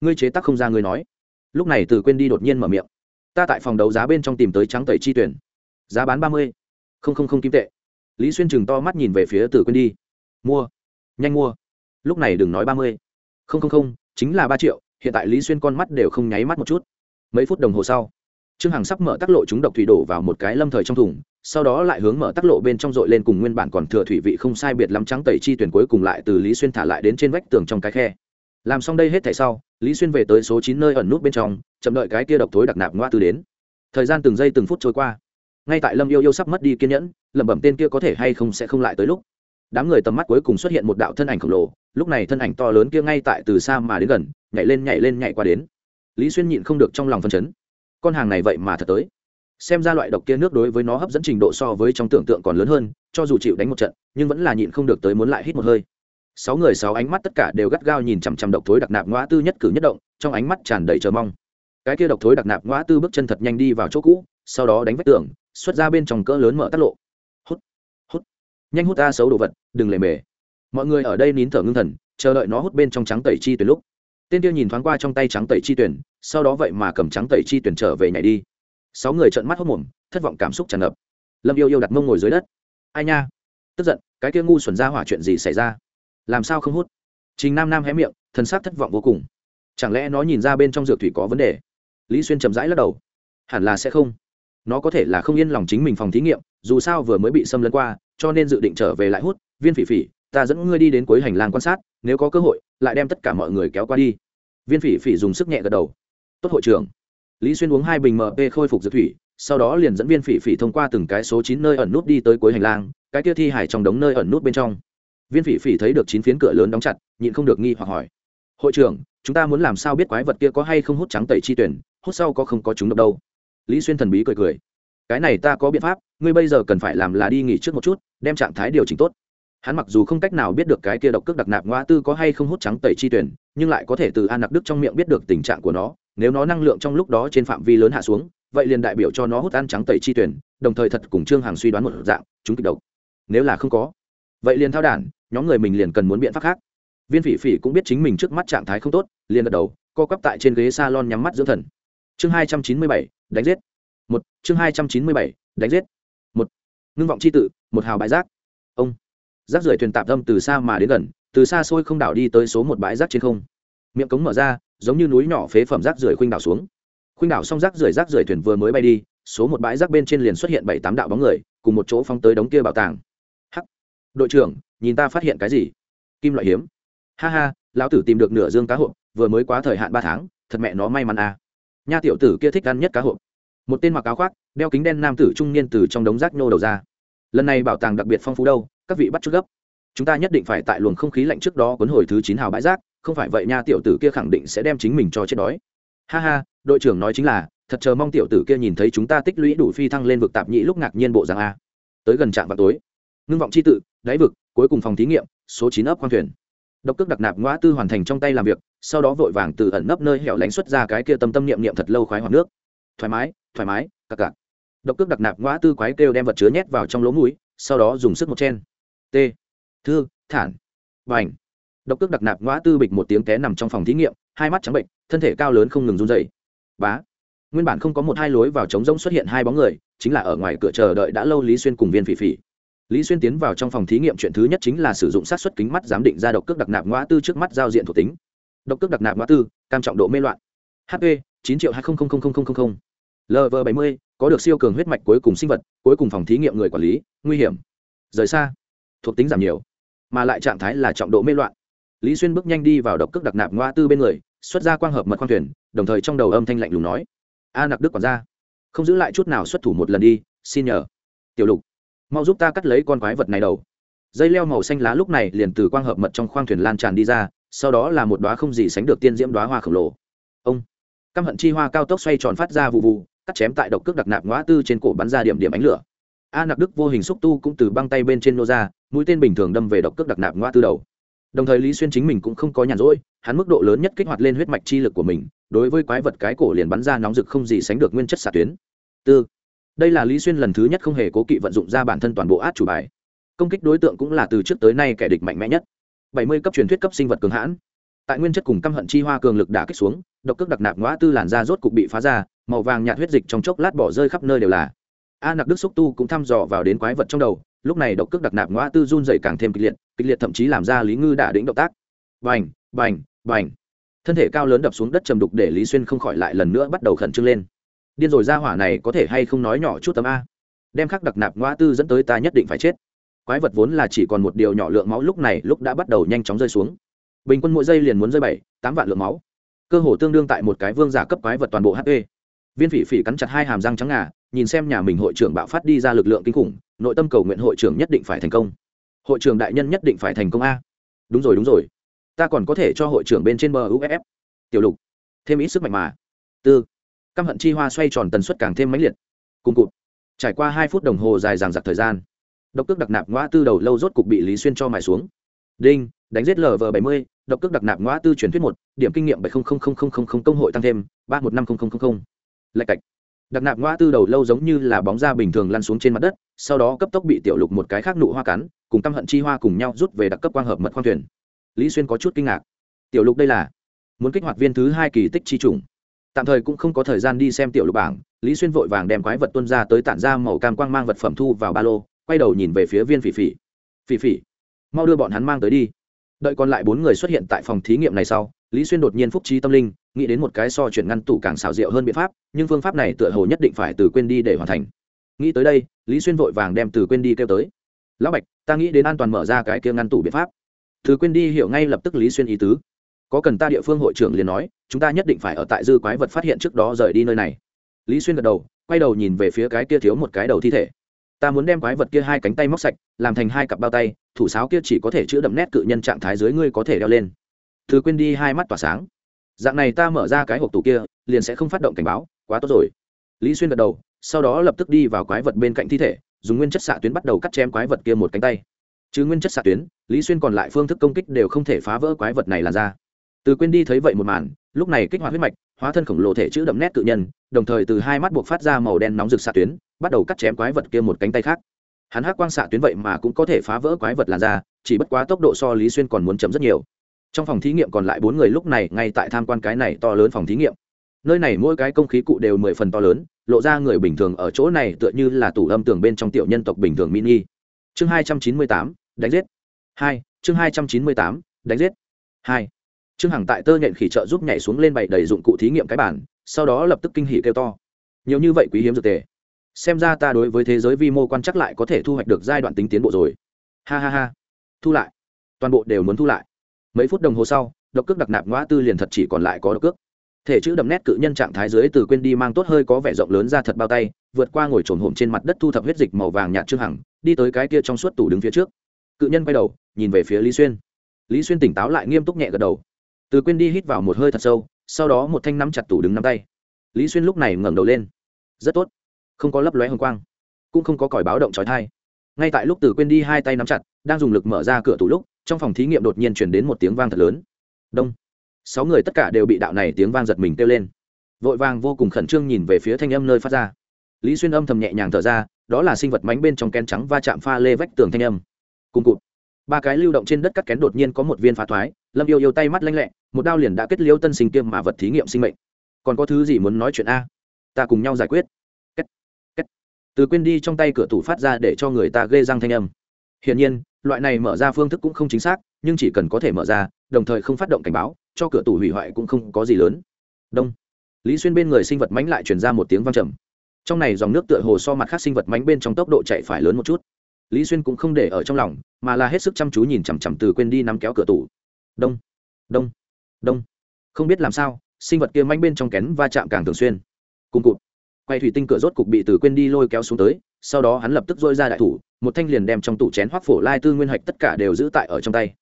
Ngươi chế tác không ra ngươi nói. Lúc này từ quên đi đột nhiên mở miệng. Ta tại phòng đấu giá bên trong tìm tới trắng tẩy chi tuyển. Giá bán ba mươi. Không không không kim tệ lý xuyên chừng to mắt nhìn về phía từ quên đi. Mua, nhanh mua. Lúc này đừng nói ba mươi. Không không không, chính là ba triệu, hiện tại lý xuyên con mắt đều không nháy mắt một chút. Mấy phút đồng hồ sau, trương hằng sắp mở tắc lộ chúng độc thủy đổ vào một cái lâm thời trong thùng, sau đó lại hướng mở tắc lộ bên trong dội lên cùng nguyên bản còn thừa thủy vị không sai biệt lắm trắng tẩy chi tuyển cuối cùng lại từ lý xuyên thả lại đến trên vách tường trong cái khe. Làm xong đây hết thảy sau, lý xuyên về tới số chín nơi ẩn nút bên trong, chậm đợi cái kia độc thối đặc nạp ngoa tư đến. Thời gian từng giây từng phút trôi qua. Ngay tại lâm yêu yêu sắp mất đi kiên nhẫn lẩm bẩm tên kia có thể hay không sẽ không lại tới lúc. Đám người tầm mắt cuối cùng xuất hiện một đạo thân ảnh khổng lồ, lúc này thân ảnh to lớn kia ngay tại từ xa mà đến gần, nhảy lên nhảy lên nhảy qua đến. Lý xuyên nhịn không được trong lòng phân chấn. Con hàng này vậy mà thật tới. Xem ra loại độc kia nước đối với nó hấp dẫn trình độ so với trong tưởng tượng còn lớn hơn, cho dù chịu đánh một trận, nhưng vẫn là nhịn không được tới muốn lại hít một hơi. Sáu người sáu ánh mắt tất cả đều gắt gao nhìn chằm chằm độc thối đặc nạp ngõ tư nhất cử nhất động, trong ánh mắt tràn đầy chờ mong. Cái kia độc thối đặc nạp ngõ tư bước chân thật nhanh đi vào chỗ cũ, sau đó đánh vách tường, xuất ra bên trong cỡ lớn mở tắt lộ nhanh hút ta xấu đồ vật, đừng lề mề. Mọi người ở đây nín thở ngưng thần, chờ đợi nó hút bên trong trắng tẩy chi tuyển lúc. Tên tiêu nhìn thoáng qua trong tay trắng tẩy chi tuyển, sau đó vậy mà cầm trắng tẩy chi tuyển trở về nhảy đi. Sáu người trợn mắt hốc mồm, thất vọng cảm xúc tràn ngập. Lâm yêu yêu đặt mông ngồi dưới đất. Ai nha? Tức giận, cái kia ngu xuẩn ra hỏa chuyện gì xảy ra? Làm sao không hút? Trình nam nam hé miệng, thần sắc thất vọng vô cùng. Chẳng lẽ nó nhìn ra bên trong dược thủy có vấn đề? Lý xuyên chậm rãi lắc đầu. Hẳn là sẽ không. Nó có thể là không yên lòng chính mình phòng thí nghiệm, dù sao vừa mới bị xâm lấn qua cho nên dự định trở về lại hút, viên phỉ phỉ, ta dẫn ngươi đi đến cuối hành lang quan sát, nếu có cơ hội, lại đem tất cả mọi người kéo qua đi. Viên phỉ phỉ dùng sức nhẹ gật đầu. Tốt hội trưởng. Lý xuyên uống hai bình mp khôi phục dược thủy, sau đó liền dẫn viên phỉ phỉ thông qua từng cái số chín nơi ẩn nút đi tới cuối hành lang, cái kia thi hải trong đống nơi ẩn nút bên trong. Viên phỉ phỉ thấy được chín phiến cửa lớn đóng chặt, nhịn không được nghi hoặc hỏi. Hội trưởng, chúng ta muốn làm sao biết quái vật kia có hay không hút trắng tẩy chi tuyển, hút sau có không có chúng độc đâu? Lý xuyên thần bí cười cười. Cái này ta có biện pháp ngươi bây giờ cần phải làm là đi nghỉ trước một chút, đem trạng thái điều chỉnh tốt. Hắn mặc dù không cách nào biết được cái kia độc cước đặc nạp ngoa tư có hay không hút trắng tẩy chi tuyển, nhưng lại có thể từ an nặc đức trong miệng biết được tình trạng của nó, nếu nó năng lượng trong lúc đó trên phạm vi lớn hạ xuống, vậy liền đại biểu cho nó hút ăn trắng tẩy chi tuyển, đồng thời thật cùng trương hàng suy đoán một dạng, chúng kịch độc. Nếu là không có, vậy liền thao đản, nhóm người mình liền cần muốn biện pháp khác. Viên phỉ phỉ cũng biết chính mình trước mắt trạng thái không tốt, liền gật đầu, co quắp tại trên ghế s a lon nhắm mắt dưỡng thần. Chương hai trăm chín mươi bảy, đánh giết. Một, chương hai trăm chín mươi bảy, đánh giết ngưng vọng c h i tự một hào bãi rác. Ông rác rưởi thuyền tạp tâm từ xa mà đến gần, từ xa xôi không đảo đi tới số một bãi rác trên không. Miệng cống mở ra, giống như núi nhỏ phế phẩm rác rưởi khuynh đảo xuống. Khuynh đảo xong rác rưởi rác rưởi thuyền vừa mới bay đi, số một bãi rác bên trên liền xuất hiện bảy tám đạo bóng người, cùng một chỗ phóng tới đống kia bảo tàng. Hắc! Đội trưởng, nhìn ta phát hiện cái gì? Kim loại hiếm. Ha ha, lão tử tìm được nửa dương cá hộp, vừa mới quá thời hạn ba tháng, thật mẹ nó may mắn à. nha tiểu tử kia thích ăn nhất cá hộp một tên mặc áo khoác, đeo kính đen nam tử trung niên từ trong đống rác nhô đầu ra. Lần này bảo tàng đặc biệt phong phú đâu, các vị bắt chút gấp. Chúng ta nhất định phải tại luồng không khí lạnh trước đó cuốn hồi thứ chín hào bãi rác, không phải vậy nha tiểu tử kia khẳng định sẽ đem chính mình cho chết đói. Ha ha, đội trưởng nói chính là, thật chờ mong tiểu tử kia nhìn thấy chúng ta tích lũy đủ phi thăng lên vực tạp nhĩ lúc ngạc nhiên bộ rằng a. Tới gần trạm vào tối. Ngưng vọng c h i tự, đáy vực, cuối cùng phòng thí nghiệm, số chín ấp khoang thuyền. Độc cước đặc nạp ngõ tư hoàn thành trong tay làm việc, sau đó vội vàng từ ẩn nấp nơi hẻo lánh xuất ra cái kia tâm tâm niệm niệm thật lâu khoái hoặc nước thoải mái thoải mái cặc cặc độc cước đặc nạp ngõ tư quái kêu đem vật chứa nhét vào trong lỗ mũi, sau đó dùng sức một chen. T. Thư, thản. Và ảnh độc cước đặc nạp ngõ tư bịch một tiếng té nằm trong phòng thí nghiệm, hai mắt trắng bệnh, thân thể cao lớn không ngừng run dày bá. Nguyên bản không có một hai lối vào trống rỗng xuất hiện hai bóng người, chính là ở ngoài cửa chờ đợi đã lâu lý xuyên cùng viên phỉ phỉ. Lý xuyên tiến vào trong phòng thí nghiệm chuyện thứ nhất chính là sử dụng sát xuất kính mắt giám định ra độc cước đặc nạp ngõ tư trước mắt giao diện thuộc tính. Độc cước đặc nạp ngõ tư, cam trọng độ mê loạn. Hp chín triệu hai lv bảy mươi, có được siêu cường huyết mạch cuối cùng sinh vật, cuối cùng phòng thí nghiệm người quản lý, nguy hiểm. Rời xa, thuộc tính giảm nhiều, mà lại trạng thái là trọng độ mê loạn. Lý xuyên bước nhanh đi vào độc cước đặc nạp ngoa tư bên người, xuất ra quang hợp mật khoang thuyền, đồng thời trong đầu âm thanh lạnh lùng nói, a nặc đức quản gia, không giữ lại chút nào xuất thủ một lần đi, xin nhờ. Tiểu lục, mau giúp ta cắt lấy con quái vật này đầu. Dây leo màu xanh lá lúc này liền từ quang hợp mật trong khoang thuyền lan tràn đi ra, sau đó là một đoá không gì sánh được tiên diễm đoá hoa khổng lồ. Ông, căm hận chi hoa cao tốc xoay tròn phát ra vụ vụ cắt chém tại độc cước đặc nạp ngõ tư trên cổ bắn ra điểm điểm ánh lửa. A nặc đức vô hình xúc tu cũng từ băng tay bên trên nô ra, mũi tên bình thường đâm về độc cước đặc nạp ngõ tư đầu. Đồng thời lý xuyên chính mình cũng không có nhàn rỗi, hắn mức độ lớn nhất kích hoạt lên huyết mạch chi lực của mình, đối với quái vật cái cổ liền bắn ra nóng rực không gì sánh được nguyên chất xạ tuyến. Tư. Đây là lý xuyên lần thứ nhất không hề cố kỵ vận dụng ra bản thân toàn bộ át chủ bài. Công kích đối tượng cũng là từ trước tới nay kẻ địch mạnh mẽ nhất. Bảy mươi cấp truyền thuyết cấp sinh vật cường hãn. Tại nguyên chất cùng căm hận chi hoa cường lực đả kích xuống, độc cước đặc nạp ngõ tư làn da rốt cục bị phá ra màu vàng nhạt huyết dịch trong chốc lát bỏ rơi khắp nơi đều là. A nặc đức xúc tu cũng thăm dò vào đến quái vật trong đầu, lúc này độc cước đặc nạp ngõ tư run dày càng thêm kịch liệt kịch liệt thậm chí làm ra lý ngư đả đĩnh động tác. Bành bành bành. Thân thể cao lớn đập xuống đất trầm đục để lý xuyên không khỏi lại lần nữa bắt đầu khẩn trương lên. Điên rồi ra hỏa này có thể hay không nói nhỏ chút tấm a? Đem khắc đặc nạp ngõ tư dẫn tới ta nhất định phải chết. Quái vật vốn là chỉ còn một điều nhỏ lượng máu lúc này lúc đã bắt đầu nhanh chóng rơi xuống. Bình quân mỗi giây liền muốn rơi bảy, tám vạn lượng máu. Cơ hồ tương đương tại một cái vương giả cấp quái vật toàn bộ hp viên phỉ phỉ cắn chặt hai hàm răng trắng ngà, nhìn xem nhà mình hội trưởng bạo phát đi ra lực lượng kinh khủng, nội tâm cầu nguyện hội trưởng nhất định phải thành công. Hội trưởng đại nhân nhất định phải thành công a. Đúng rồi đúng rồi. Ta còn có thể cho hội trưởng bên trên bờ uff tiểu lục, thêm ít sức mạnh mà. Tư. Căm hận chi hoa xoay tròn tần suất càng thêm mãnh liệt. Cùng cụt. Trải qua hai phút đồng hồ dài dằng dặc thời gian, độc cước đặc nạp ngoã tư đầu lâu rốt cục bị lý xuyên cho mài xuống. Đinh, đánh giết lv bảy mươi, độc cước đặc nạp ngoã tư truyền thuyết một, điểm kinh nghiệm bảy công hội tăng thêm, ba một năm lạch cạch. Đặc nạp ngoa tư đầu lâu giống như là bóng da bình thường lăn xuống trên mặt đất, sau đó cấp tốc bị tiểu lục một cái khác nụ hoa cắn, cùng căm hận chi hoa cùng nhau rút về đặc cấp quang hợp mật khoang thuyền. Lý xuyên có chút kinh ngạc. Tiểu lục đây là muốn kích hoạt viên thứ hai kỳ tích chi trùng tạm thời cũng không có thời gian đi xem tiểu lục bảng, lý xuyên vội vàng đem quái vật tuân ra tới tản ra màu cam quang mang vật phẩm thu vào ba lô, quay đầu nhìn về phía viên phỉ phỉ. Phỉ phỉ, mau đưa bọn hắn mang tới đi. Đợi còn lại bốn người xuất hiện tại phòng thí nghiệm này sau, lý xuyên đột nhiên phúc trí tâm linh nghĩ đến một cái so chuyển ngăn tủ càng xảo diệu hơn biện pháp, nhưng phương pháp này tựa hồ nhất định phải từ quên đi để hoàn thành. Nghĩ tới đây, lý xuyên vội vàng đem từ quên đi kêu tới. Lão bạch, ta nghĩ đến an toàn mở ra cái kia ngăn tủ biện pháp. Từ quên đi hiểu ngay lập tức lý xuyên ý tứ. Có cần ta địa phương hội trưởng liền nói, chúng ta nhất định phải ở tại dư quái vật phát hiện trước đó rời đi nơi này. Lý xuyên gật đầu, quay đầu nhìn về phía cái kia thiếu một cái đầu thi thể. Ta muốn đem quái vật kia hai cánh tay móc sạch, làm thành hai cặp bao tay, thủ sáo kia chỉ có thể chữa đậm nét cự nhân trạng thái dưới ngươi có thể đeo lên. Thứ quên đi hai mắt tỏa sáng dạng này ta mở ra cái hộp tủ kia, liền sẽ không phát động cảnh báo, quá tốt rồi. Lý xuyên gật đầu, sau đó lập tức đi vào quái vật bên cạnh thi thể, dùng nguyên chất xạ tuyến bắt đầu cắt chém quái vật kia một cánh tay. Chứ nguyên chất xạ tuyến, lý xuyên còn lại phương thức công kích đều không thể phá vỡ quái vật này là ra từ quên đi thấy vậy một màn, lúc này kích hoạt huyết mạch, hóa thân khổng lồ thể chữ đậm nét tự nhân, đồng thời từ hai mắt buộc phát ra màu đen nóng rực xạ tuyến, bắt đầu cắt chém quái vật kia một cánh tay khác. Hắn hắc quang xạ tuyến vậy mà cũng có thể phá vỡ quái vật làn ra chỉ bất quá tốc độ so lý xuyên còn muốn chấm rất nhiều trong phòng thí nghiệm còn lại bốn người lúc này ngay tại tham quan cái này to lớn phòng thí nghiệm. Nơi này mỗi cái công khí cụ đều mười phần to lớn, lộ ra người bình thường ở chỗ này tựa như là tủ âm tường bên trong tiểu nhân tộc bình thường mini. Chương hai trăm chín mươi tám, đánh giết. Hai, chương hai trăm chín mươi tám, đánh giết. Hai, trương hằng tại tơ nhện khỉ trợ giúp nhảy xuống lên bày đầy dụng cụ thí nghiệm cái bản sau đó lập tức kinh hỉ kêu to. Nhiều như vậy quý hiếm dược tề. Xem ra ta đối với thế giới vi mô quan chắc lại có thể thu hoạch được giai đoạn tính tiến bộ rồi. Ha ha ha. Thu lại. Toàn bộ đều muốn thu lại mấy phút đồng hồ sau, độc cước đặc nạp ngõ tư liền thật chỉ còn lại có độc cước. Thể chữ đậm nét cự nhân trạng thái dưới từ quên đi mang tốt hơi có vẻ rộng lớn ra thật bao tay, vượt qua ngồi trồn hổm trên mặt đất thu thập huyết dịch màu vàng nhạt trương hằng, đi tới cái kia trong suốt tủ đứng phía trước. Cự nhân quay đầu, nhìn về phía lý xuyên. Lý xuyên tỉnh táo lại nghiêm túc nhẹ gật đầu. Từ quên đi hít vào một hơi thật sâu, sau đó một thanh nắm chặt tủ đứng nắm tay. Lý xuyên lúc này ngẩng đầu lên. Rất tốt. Không có lấp lóe hồng quang, cũng không có còi báo động trói thai ngay tại lúc từ quên đi hai tay nắm chặt, đang dùng lực mở ra cửa tủ lúc trong phòng thí nghiệm đột nhiên chuyển đến một tiếng vang thật lớn. Đông. Sáu người tất cả đều bị đạo này tiếng vang giật mình kêu lên. Vội vàng vô cùng khẩn trương nhìn về phía thanh âm nơi phát ra. Lý xuyên âm thầm nhẹ nhàng thở ra, đó là sinh vật mánh bên trong kén trắng va chạm pha lê vách tường thanh âm. Cùng cụt. Ba cái lưu động trên đất cắt kén đột nhiên có một viên phá thoái, lâm yêu yêu tay mắt lanh lẹ, một đao liền đã kết liêu tân sinh kiêm mà vật thí nghiệm sinh mệnh. Còn có thứ gì muốn nói chuyện a? Ta cùng nhau giải quyết. Kết. Kết. từ quên đi trong tay cửa tủ phát ra để cho người ta ghê răng thanh âm. Hiển nhiên loại này mở ra phương thức cũng không chính xác, nhưng chỉ cần có thể mở ra, đồng thời không phát động cảnh báo, cho cửa tủ hủy hoại cũng không có gì lớn. Đông. Lý xuyên bên người sinh vật mánh lại chuyển ra một tiếng văng trầm. Trong này dòng nước tựa hồ so mặt khác sinh vật mánh bên trong tốc độ chạy phải lớn một chút. Lý xuyên cũng không để ở trong lòng, mà là hết sức chăm chú nhìn chằm chằm từ quên đi nắm kéo cửa tủ. Đông. Đông. Đông. Không biết làm sao, sinh vật kia mánh bên trong kén va chạm càng thường xuyên. Cùng cụt quay thủy tinh cửa rốt cục bị từ quên đi lôi kéo xuống tới, sau đó hắn lập tức dôi ra đại thủ, một thanh liền đem trong tủ chén hoác phổ lai tư nguyên hạch tất cả đều giữ tại ở trong tay.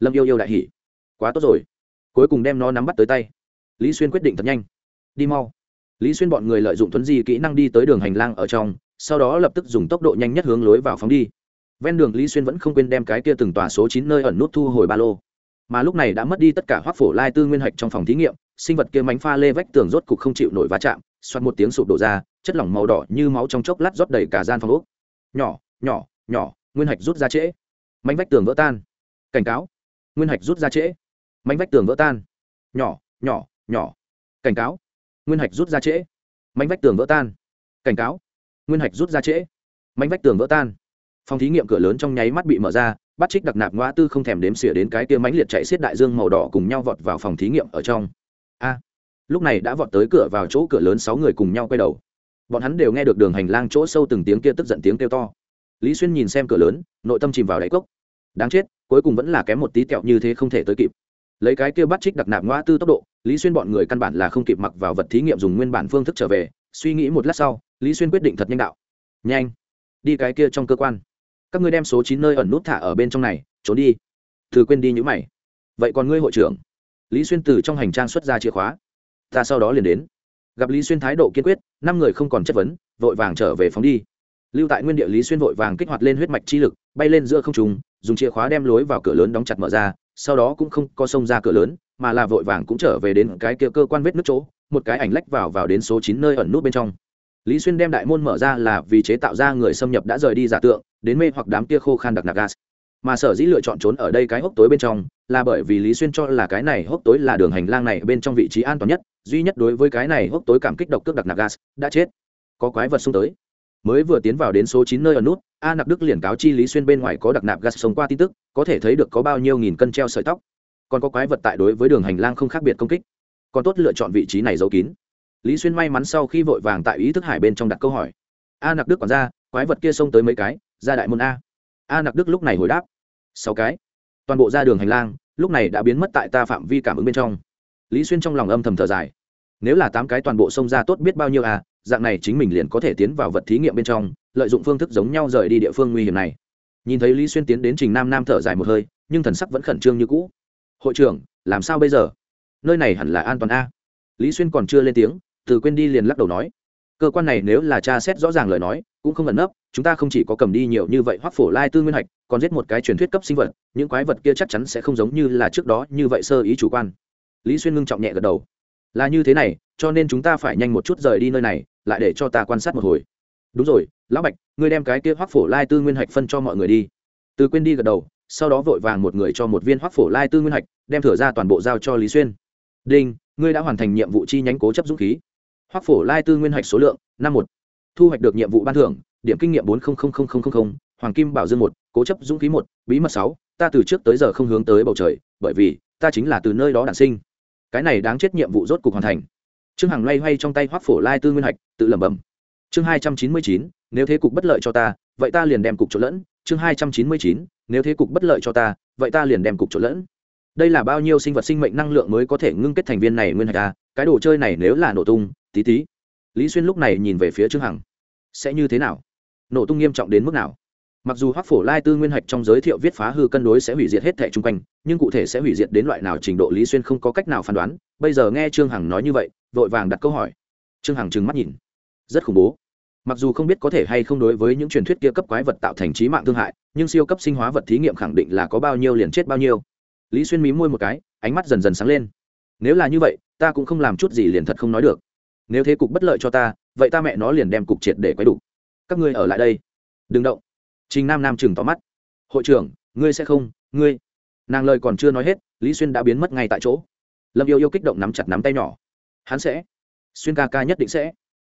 Lâm yêu yêu đại hỉ. Quá tốt rồi. Cuối cùng đem nó nắm bắt tới tay. Lý xuyên quyết định thật nhanh. Đi mau. Lý xuyên bọn người lợi dụng thuấn di kỹ năng đi tới đường hành lang ở trong, sau đó lập tức dùng tốc độ nhanh nhất hướng lối vào phóng đi. Ven đường lý xuyên vẫn không quên đem cái kia từng tòa số chín nơi ẩn nút thu hồi ba lô. Mà lúc này đã mất đi tất cả hoác phổ lai tư nguyên hạch trong phòng thí nghiệm sinh vật kia mánh pha lê vách tường rốt cục không chịu nổi va chạm, xoát một tiếng sụp đổ ra, chất lỏng màu đỏ như máu trong chốc lát rót đầy cả gian phòng úc nhỏ nhỏ nhỏ, nguyên hạch rút ra trễ. Mánh vách tường vỡ tan. Cảnh cáo, nguyên hạch rút ra trễ. Mánh vách tường vỡ tan. Nhỏ nhỏ nhỏ. Cảnh cáo, nguyên hạch rút ra trễ. Mánh vách tường vỡ tan. Cảnh cáo, nguyên hạch rút ra trễ. Mánh vách tường vỡ tan. Phòng thí nghiệm cửa lớn trong nháy mắt bị mở ra, bắt trích đặc nạp ngõ tư không thèm đếm xỉa đến cái kia mánh liệt chạy xiết đại dương màu đỏ cùng nhau vọt vào phòng thí nghiệm ở trong a. Lúc này đã vọt tới cửa vào chỗ cửa lớn sáu người cùng nhau quay đầu. Bọn hắn đều nghe được đường hành lang chỗ sâu từng tiếng kia tức giận tiếng kêu to. Lý xuyên nhìn xem cửa lớn, nội tâm chìm vào đáy cốc. Đáng chết, cuối cùng vẫn là kém một tí tẹo như thế không thể tới kịp. Lấy cái kia bắt trích đặc nạp ngoa tư tốc độ, lý xuyên bọn người căn bản là không kịp mặc vào vật thí nghiệm dùng nguyên bản phương thức trở về, suy nghĩ một lát sau, lý xuyên quyết định thật nhanh đạo. Nhanh, đi cái kia trong cơ quan. Các ngươi đem số chín nơi ẩn nút thả ở bên trong này, trốn đi. Từ quên đi nhữ mày. Vậy còn ngươi hội trưởng? Lý xuyên từ trong hành trang xuất ra chìa khóa. Ta sau đó liền đến. Gặp lý xuyên thái độ kiên quyết, năm người không còn chất vấn, vội vàng trở về phóng đi. Lưu tại nguyên địa lý xuyên vội vàng kích hoạt lên huyết mạch chi lực, bay lên giữa không trùng dùng chìa khóa đem lối vào cửa lớn đóng chặt mở ra, sau đó cũng không có xông ra cửa lớn, mà là vội vàng cũng trở về đến cái kia cơ quan vết nước chỗ, một cái ảnh lách vào vào đến số chín nơi ẩn nút bên trong. Lý xuyên đem đại môn mở ra là vì chế tạo ra người xâm nhập đã rời đi giả tượng, đến mê hoặc đám kia khô khan đặc nạc gas mà sở dĩ lựa chọn trốn ở đây cái hốc tối bên trong là bởi vì lý xuyên cho là cái này hốc tối là đường hành lang này bên trong vị trí an toàn nhất, duy nhất đối với cái này hốc tối cảm kích độc cước đặc nagas gas, đã chết. Có quái vật xông tới. Mới vừa tiến vào đến số chín nơi ở nút, a nặc đức liền cáo chi lý xuyên bên ngoài có đặc nạp gas sống qua tin tức, có thể thấy được có bao nhiêu nghìn cân treo sợi tóc. Còn có quái vật tại đối với đường hành lang không khác biệt công kích. Còn tốt lựa chọn vị trí này giấu kín. Lý xuyên may mắn sau khi vội vàng tại ý thức hải bên trong đặt câu hỏi. A nặc đức còn ra quái vật kia xông tới mấy cái? Ra đại môn a. A nặc đức lúc này hồi đáp sáu cái. Toàn bộ ra đường hành lang, lúc này đã biến mất tại ta phạm vi cảm ứng bên trong. Lý xuyên trong lòng âm thầm thở dài. Nếu là tám cái toàn bộ xông ra tốt biết bao nhiêu à dạng này chính mình liền có thể tiến vào vật thí nghiệm bên trong, lợi dụng phương thức giống nhau rời đi địa phương nguy hiểm này. Nhìn thấy lý xuyên tiến đến trình nam nam thở dài một hơi, nhưng thần sắc vẫn khẩn trương như cũ. Hội trưởng, làm sao bây giờ? Nơi này hẳn là an toàn a. Lý xuyên còn chưa lên tiếng, từ quên đi liền lắc đầu nói cơ quan này nếu là tra xét rõ ràng lời nói, cũng không ẩn nấp, chúng ta không chỉ có cầm đi nhiều như vậy hoắc phổ lai tư nguyên hạch, còn giết một cái truyền thuyết cấp sinh vật, những quái vật kia chắc chắn sẽ không giống như là trước đó như vậy sơ ý chủ quan. Lý xuyên ngưng trọng nhẹ gật đầu. Là như thế này, cho nên chúng ta phải nhanh một chút rời đi nơi này, lại để cho ta quan sát một hồi. Đúng rồi, lão bạch, ngươi đem cái kia hoắc phổ lai tư nguyên hạch phân cho mọi người đi. Từ quên đi gật đầu, sau đó vội vàng một người cho một viên hoắc phổ lai tư nguyên hạch, đem thửa ra toàn bộ giao cho lý xuyên. Đinh, ngươi đã hoàn thành nhiệm vụ chi nhánh cố chấp dũng khí hoắc phổ lai tư nguyên hạch số lượng, năm một. Thu hoạch được nhiệm vụ ban thưởng, điểm kinh nghiệm bốn hoàng kim bảo dương một, cố chấp dũng khí một, bí mật sáu, ta từ trước tới giờ không hướng tới bầu trời, bởi vì, ta chính là từ nơi đó đản sinh. Cái này đáng chết nhiệm vụ rốt cục hoàn thành. Trương hằng loay hoay trong tay hoắc phổ lai tư nguyên hạch, tự lẩm bẩm. Chương hai trăm chín mươi chín, nếu thế cục bất lợi cho ta, vậy ta liền đem cục trộn lẫn. Chương hai trăm chín mươi chín, nếu thế cục bất lợi cho ta, vậy ta liền đem cục trộn lẫn. Đây là bao nhiêu sinh vật sinh mệnh năng lượng mới có thể ngưng kết thành viên này nguyên hạch ta cái đồ chơi này nếu là nổ tung, tí tí. Lý xuyên lúc này nhìn về phía trương hằng. Sẽ như thế nào? Nổ tung nghiêm trọng đến mức nào? Mặc dù hắc phổ lai tư nguyên hạch trong giới thiệu viết phá hư cân đối sẽ hủy diệt hết thẻ chung quanh, nhưng cụ thể sẽ hủy diệt đến loại nào trình độ lý xuyên không có cách nào phán đoán. Bây giờ nghe trương hằng nói như vậy, vội vàng đặt câu hỏi. Trương hằng trừng mắt nhìn. Rất khủng bố. Mặc dù không biết có thể hay không đối với những truyền thuyết kia cấp quái vật tạo thành trí mạng thương hại, nhưng siêu cấp sinh hóa vật thí nghiệm khẳng định là có bao nhiêu liền chết bao nhiêu. Lý xuyên mí môi một cái, ánh mắt dần dần sáng lên nếu là như vậy, ta cũng không làm chút gì liền thật không nói được. Nếu thế cục bất lợi cho ta, vậy ta mẹ nó liền đem cục triệt để quay đủ các ngươi ở lại đây. Đừng động. Trình nam nam chừng tóm mắt. Hội trưởng, ngươi sẽ không, ngươi. Nàng lời còn chưa nói hết, lý xuyên đã biến mất ngay tại chỗ. Lâm yêu yêu kích động nắm chặt nắm tay nhỏ. Hắn sẽ. Xuyên ca ca nhất định sẽ.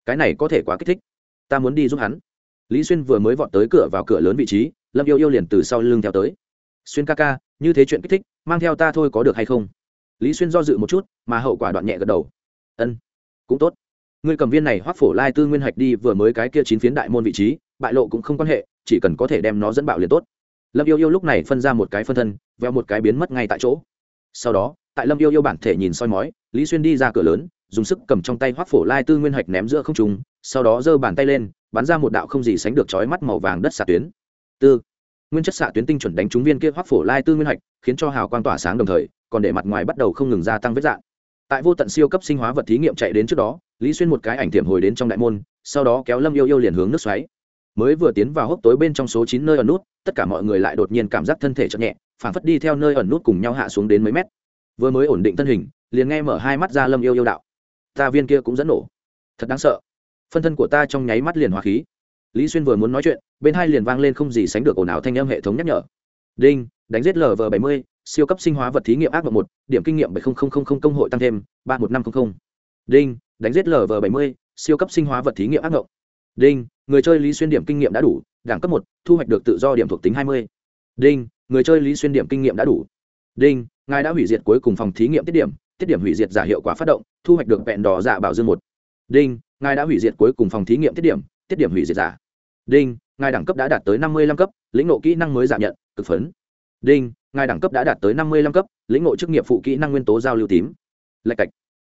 Cái này có thể quá kích thích. Ta muốn đi giúp hắn. Lý xuyên vừa mới vọt tới cửa vào cửa lớn vị trí, lâm yêu yêu liền từ sau lưng theo tới. Xuyên ca ca, như thế chuyện kích thích, mang theo ta thôi có được hay không? Lý xuyên do dự một chút, mà hậu quả đoạn nhẹ gật đầu. Ân, cũng tốt. Ngươi cầm viên này hoác phổ lai tư nguyên hạch đi, vừa mới cái kia chín phiến đại môn vị trí, bại lộ cũng không quan hệ, chỉ cần có thể đem nó dẫn bạo liền tốt. Lâm yêu yêu lúc này phân ra một cái phân thân, veo một cái biến mất ngay tại chỗ. Sau đó, tại lâm yêu yêu bản thể nhìn soi mói, lý xuyên đi ra cửa lớn, dùng sức cầm trong tay hoác phổ lai tư nguyên hạch ném giữa không trùng sau đó giơ bàn tay lên, bắn ra một đạo không gì sánh được chói mắt màu vàng đất xạ tuyến. Tư, nguyên chất xạ tuyến tinh chuẩn đánh trúng viên kia hoác phổ lai tư nguyên hạch, khiến cho hào quang tỏa sáng đồng thời còn để mặt ngoài bắt đầu không ngừng gia tăng vết dạng tại vô tận siêu cấp sinh hóa vật thí nghiệm chạy đến trước đó, lý xuyên một cái ảnh tiệm hồi đến trong đại môn, sau đó kéo lâm yêu yêu liền hướng nước xoáy. Mới vừa tiến vào hốc tối bên trong số chín nơi ẩn nút, tất cả mọi người lại đột nhiên cảm giác thân thể chậm nhẹ, phản phất đi theo nơi ẩn nút cùng nhau hạ xuống đến mấy mét. Vừa mới ổn định thân hình, liền nghe mở hai mắt ra lâm yêu yêu đạo. Ta viên kia cũng dẫn nổ. Thật đáng sợ. Phân thân của ta trong nháy mắt liền hóa khí. Lý xuyên vừa muốn nói chuyện, bên hai liền vang lên không gì sánh được ồn ào thanh âm hệ thống nhắc nhở. Đinh, đánh giết lv bảy mươi siêu cấp sinh hóa vật thí nghiệm ác mộng một, điểm kinh nghiệm bảy công hội tăng thêm, ba một năm trăm linh đinh, đánh giết lv bảy mươi, siêu cấp sinh hóa vật thí nghiệm ác mộng. Đinh, người chơi lý xuyên điểm kinh nghiệm đã đủ, đẳng cấp một, thu hoạch được tự do điểm thuộc tính hai mươi. Đinh, người chơi lý xuyên điểm kinh nghiệm đã đủ. Đinh, ngài đã hủy diệt cuối cùng phòng thí nghiệm tiết điểm tiết điểm hủy diệt giả hiệu quả phát động, thu hoạch được vẹn đỏ dạ bảo dương một. Đinh, ngài đã hủy diệt cuối cùng phòng thí nghiệm tiết điểm tiết điểm hủy diệt giả. Đinh, ngài đẳng cấp đã đạt tới năm mươi lăm cấp, lĩnh nộ kỹ năng mới giảm nhận, cực phấn. Đinh ngài đẳng cấp đã đạt tới năm mươi lăm cấp, lĩnh ngộ chức nghiệp phụ kỹ năng nguyên tố giao lưu tím. Lạch cạch.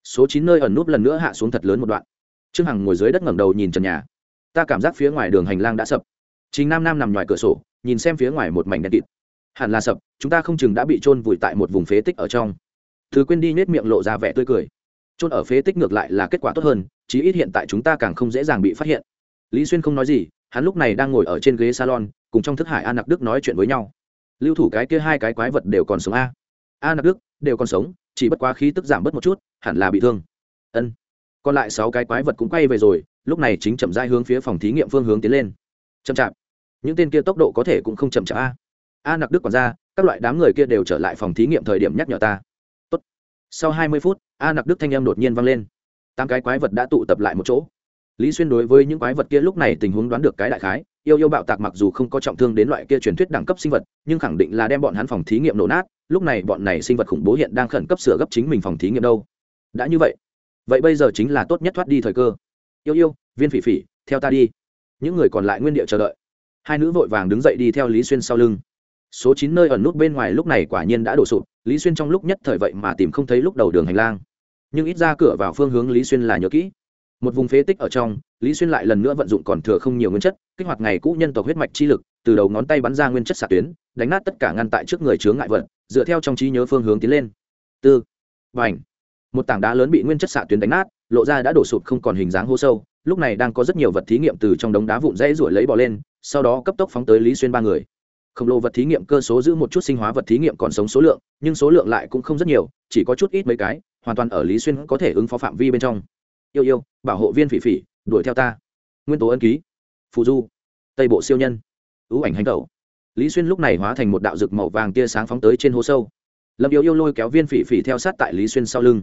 Số chín nơi ẩn núp lần nữa hạ xuống thật lớn một đoạn. Trương hằng ngồi dưới đất ngẩng đầu nhìn trần nhà. Ta cảm giác phía ngoài đường hành lang đã sập. Chính nam nam nằm ngoài cửa sổ, nhìn xem phía ngoài một mảnh đen kịt. Hẳn là sập, chúng ta không chừng đã bị trôn vùi tại một vùng phế tích ở trong. Thứ quên đi nết miệng lộ ra vẻ tươi cười. Trôn ở phế tích ngược lại là kết quả tốt hơn, chí ít hiện tại chúng ta càng không dễ dàng bị phát hiện. Lý xuyên không nói gì, hắn lúc này đang ngồi ở trên ghế salon, cùng trong thức hải An nặc đức nói chuyện với nhau lưu thủ cái kia hai cái quái vật đều còn sống a. A nạp đức, đều còn sống, chỉ bất quá khí tức giảm bớt một chút, hẳn là bị thương. Ân. Còn lại sáu cái quái vật cũng quay về rồi, lúc này chính chậm dai hướng phía phòng thí nghiệm phương hướng tiến lên. Chậm chạp. Những tên kia tốc độ có thể cũng không chậm chạp a. A nặc đức còn ra các loại đám người kia đều trở lại phòng thí nghiệm thời điểm nhắc nhở ta. Tốt. sau hai mươi phút, a nặc đức thanh em đột nhiên vang lên. Tám cái quái vật đã tụ tập lại một chỗ. Lý xuyên đối với những quái vật kia lúc này tình huống đoán được cái đại khái yêu yêu bạo tạc mặc dù không có trọng thương đến loại kia truyền thuyết đẳng cấp sinh vật, nhưng khẳng định là đem bọn hắn phòng thí nghiệm nổ nát, lúc này bọn này sinh vật khủng bố hiện đang khẩn cấp sửa gấp chính mình phòng thí nghiệm đâu. Đã như vậy vậy bây giờ chính là tốt nhất thoát đi thời cơ. Yêu yêu, viên phỉ phỉ, theo ta đi. Những người còn lại nguyên địa chờ đợi. Hai nữ vội vàng đứng dậy đi theo lý xuyên sau lưng. Số chín nơi ẩn nút bên ngoài lúc này quả nhiên đã đổ sụp, lý xuyên trong lúc nhất thời vậy mà tìm không thấy lúc đầu đường hành lang. Nhưng ít ra cửa vào phương hướng lý xuyên là nhớ kỹ một vùng phế tích ở trong, lý xuyên lại lần nữa vận dụng còn thừa không nhiều nguyên chất, kích hoạt ngày cũ nhân tộc huyết mạch chi lực, từ đầu ngón tay bắn ra nguyên chất xạ tuyến, đánh nát tất cả ngăn tại trước người chướng ngại vật, dựa theo trong trí nhớ phương hướng tiến lên. Tư và ảnh một tảng đá lớn bị nguyên chất xạ tuyến đánh nát, lộ ra đã đổ sụp không còn hình dáng hô sâu, lúc này đang có rất nhiều vật thí nghiệm từ trong đống đá vụn dãy ruổi lấy bỏ lên, sau đó cấp tốc phóng tới lý xuyên ba người. Khổng lồ vật thí nghiệm cơ số giữ một chút sinh hóa vật thí nghiệm còn sống số lượng, nhưng số lượng lại cũng không rất nhiều, chỉ có chút ít mấy cái, hoàn toàn ở lý xuyên có thể ứng phó phạm vi bên trong yêu yêu, bảo hộ viên phỉ phỉ, đuổi theo ta. Nguyên tố ân ký. Phù du. Tây bộ siêu nhân. Ưu ảnh hành tẩu. Lý xuyên lúc này hóa thành một đạo rực màu vàng tia sáng phóng tới trên hố sâu. Lâm yêu yêu lôi kéo viên phỉ phỉ theo sát tại lý xuyên sau lưng.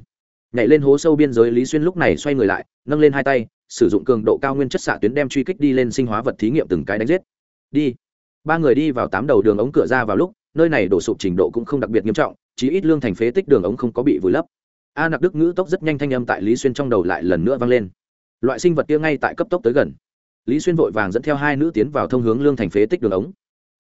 Nhảy lên hố sâu biên giới, lý xuyên lúc này xoay người lại, nâng lên hai tay, sử dụng cường độ cao nguyên chất xạ tuyến đem truy kích đi lên sinh hóa vật thí nghiệm từng cái đánh giết. Đi. Ba người đi vào tám đầu đường ống cửa ra vào lúc, nơi này đổ sụp trình độ cũng không đặc biệt nghiêm trọng chỉ ít lương thành phế tích đường ống không có bị vùi lấp a nặc đức ngữ tốc rất nhanh thanh âm tại lý xuyên trong đầu lại lần nữa vang lên. Loại sinh vật kia ngay tại cấp tốc tới gần. Lý xuyên vội vàng dẫn theo hai nữ tiến vào thông hướng lương thành phế tích đường ống.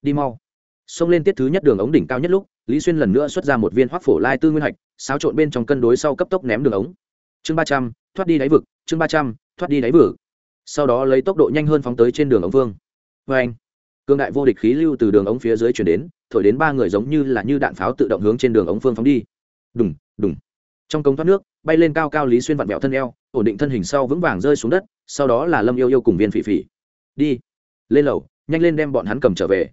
Đi mau. Xông lên tiết thứ nhất đường ống đỉnh cao nhất lúc, lý xuyên lần nữa xuất ra một viên hoác phổ lai tư nguyên hạch, xáo trộn bên trong cân đối sau cấp tốc ném đường ống. Chương ba trăm, thoát đi đáy vực. Chương ba trăm, thoát đi đáy vực. Sau đó lấy tốc độ nhanh hơn phóng tới trên đường ống vương. Vê anh, cương đại vô địch khí lưu từ đường ống phía dưới chuyển đến, thổi đến ba người giống như là như đạn pháo tự động hướng trên đường ống phương phóng đi. Đùng đùng trong công thoát nước bay lên cao cao lý xuyên vặn vẹo thân eo ổn định thân hình sau vững vàng rơi xuống đất sau đó là lâm yêu yêu cùng viên phỉ phỉ. Đi lên lầu nhanh lên đem bọn hắn cầm trở về.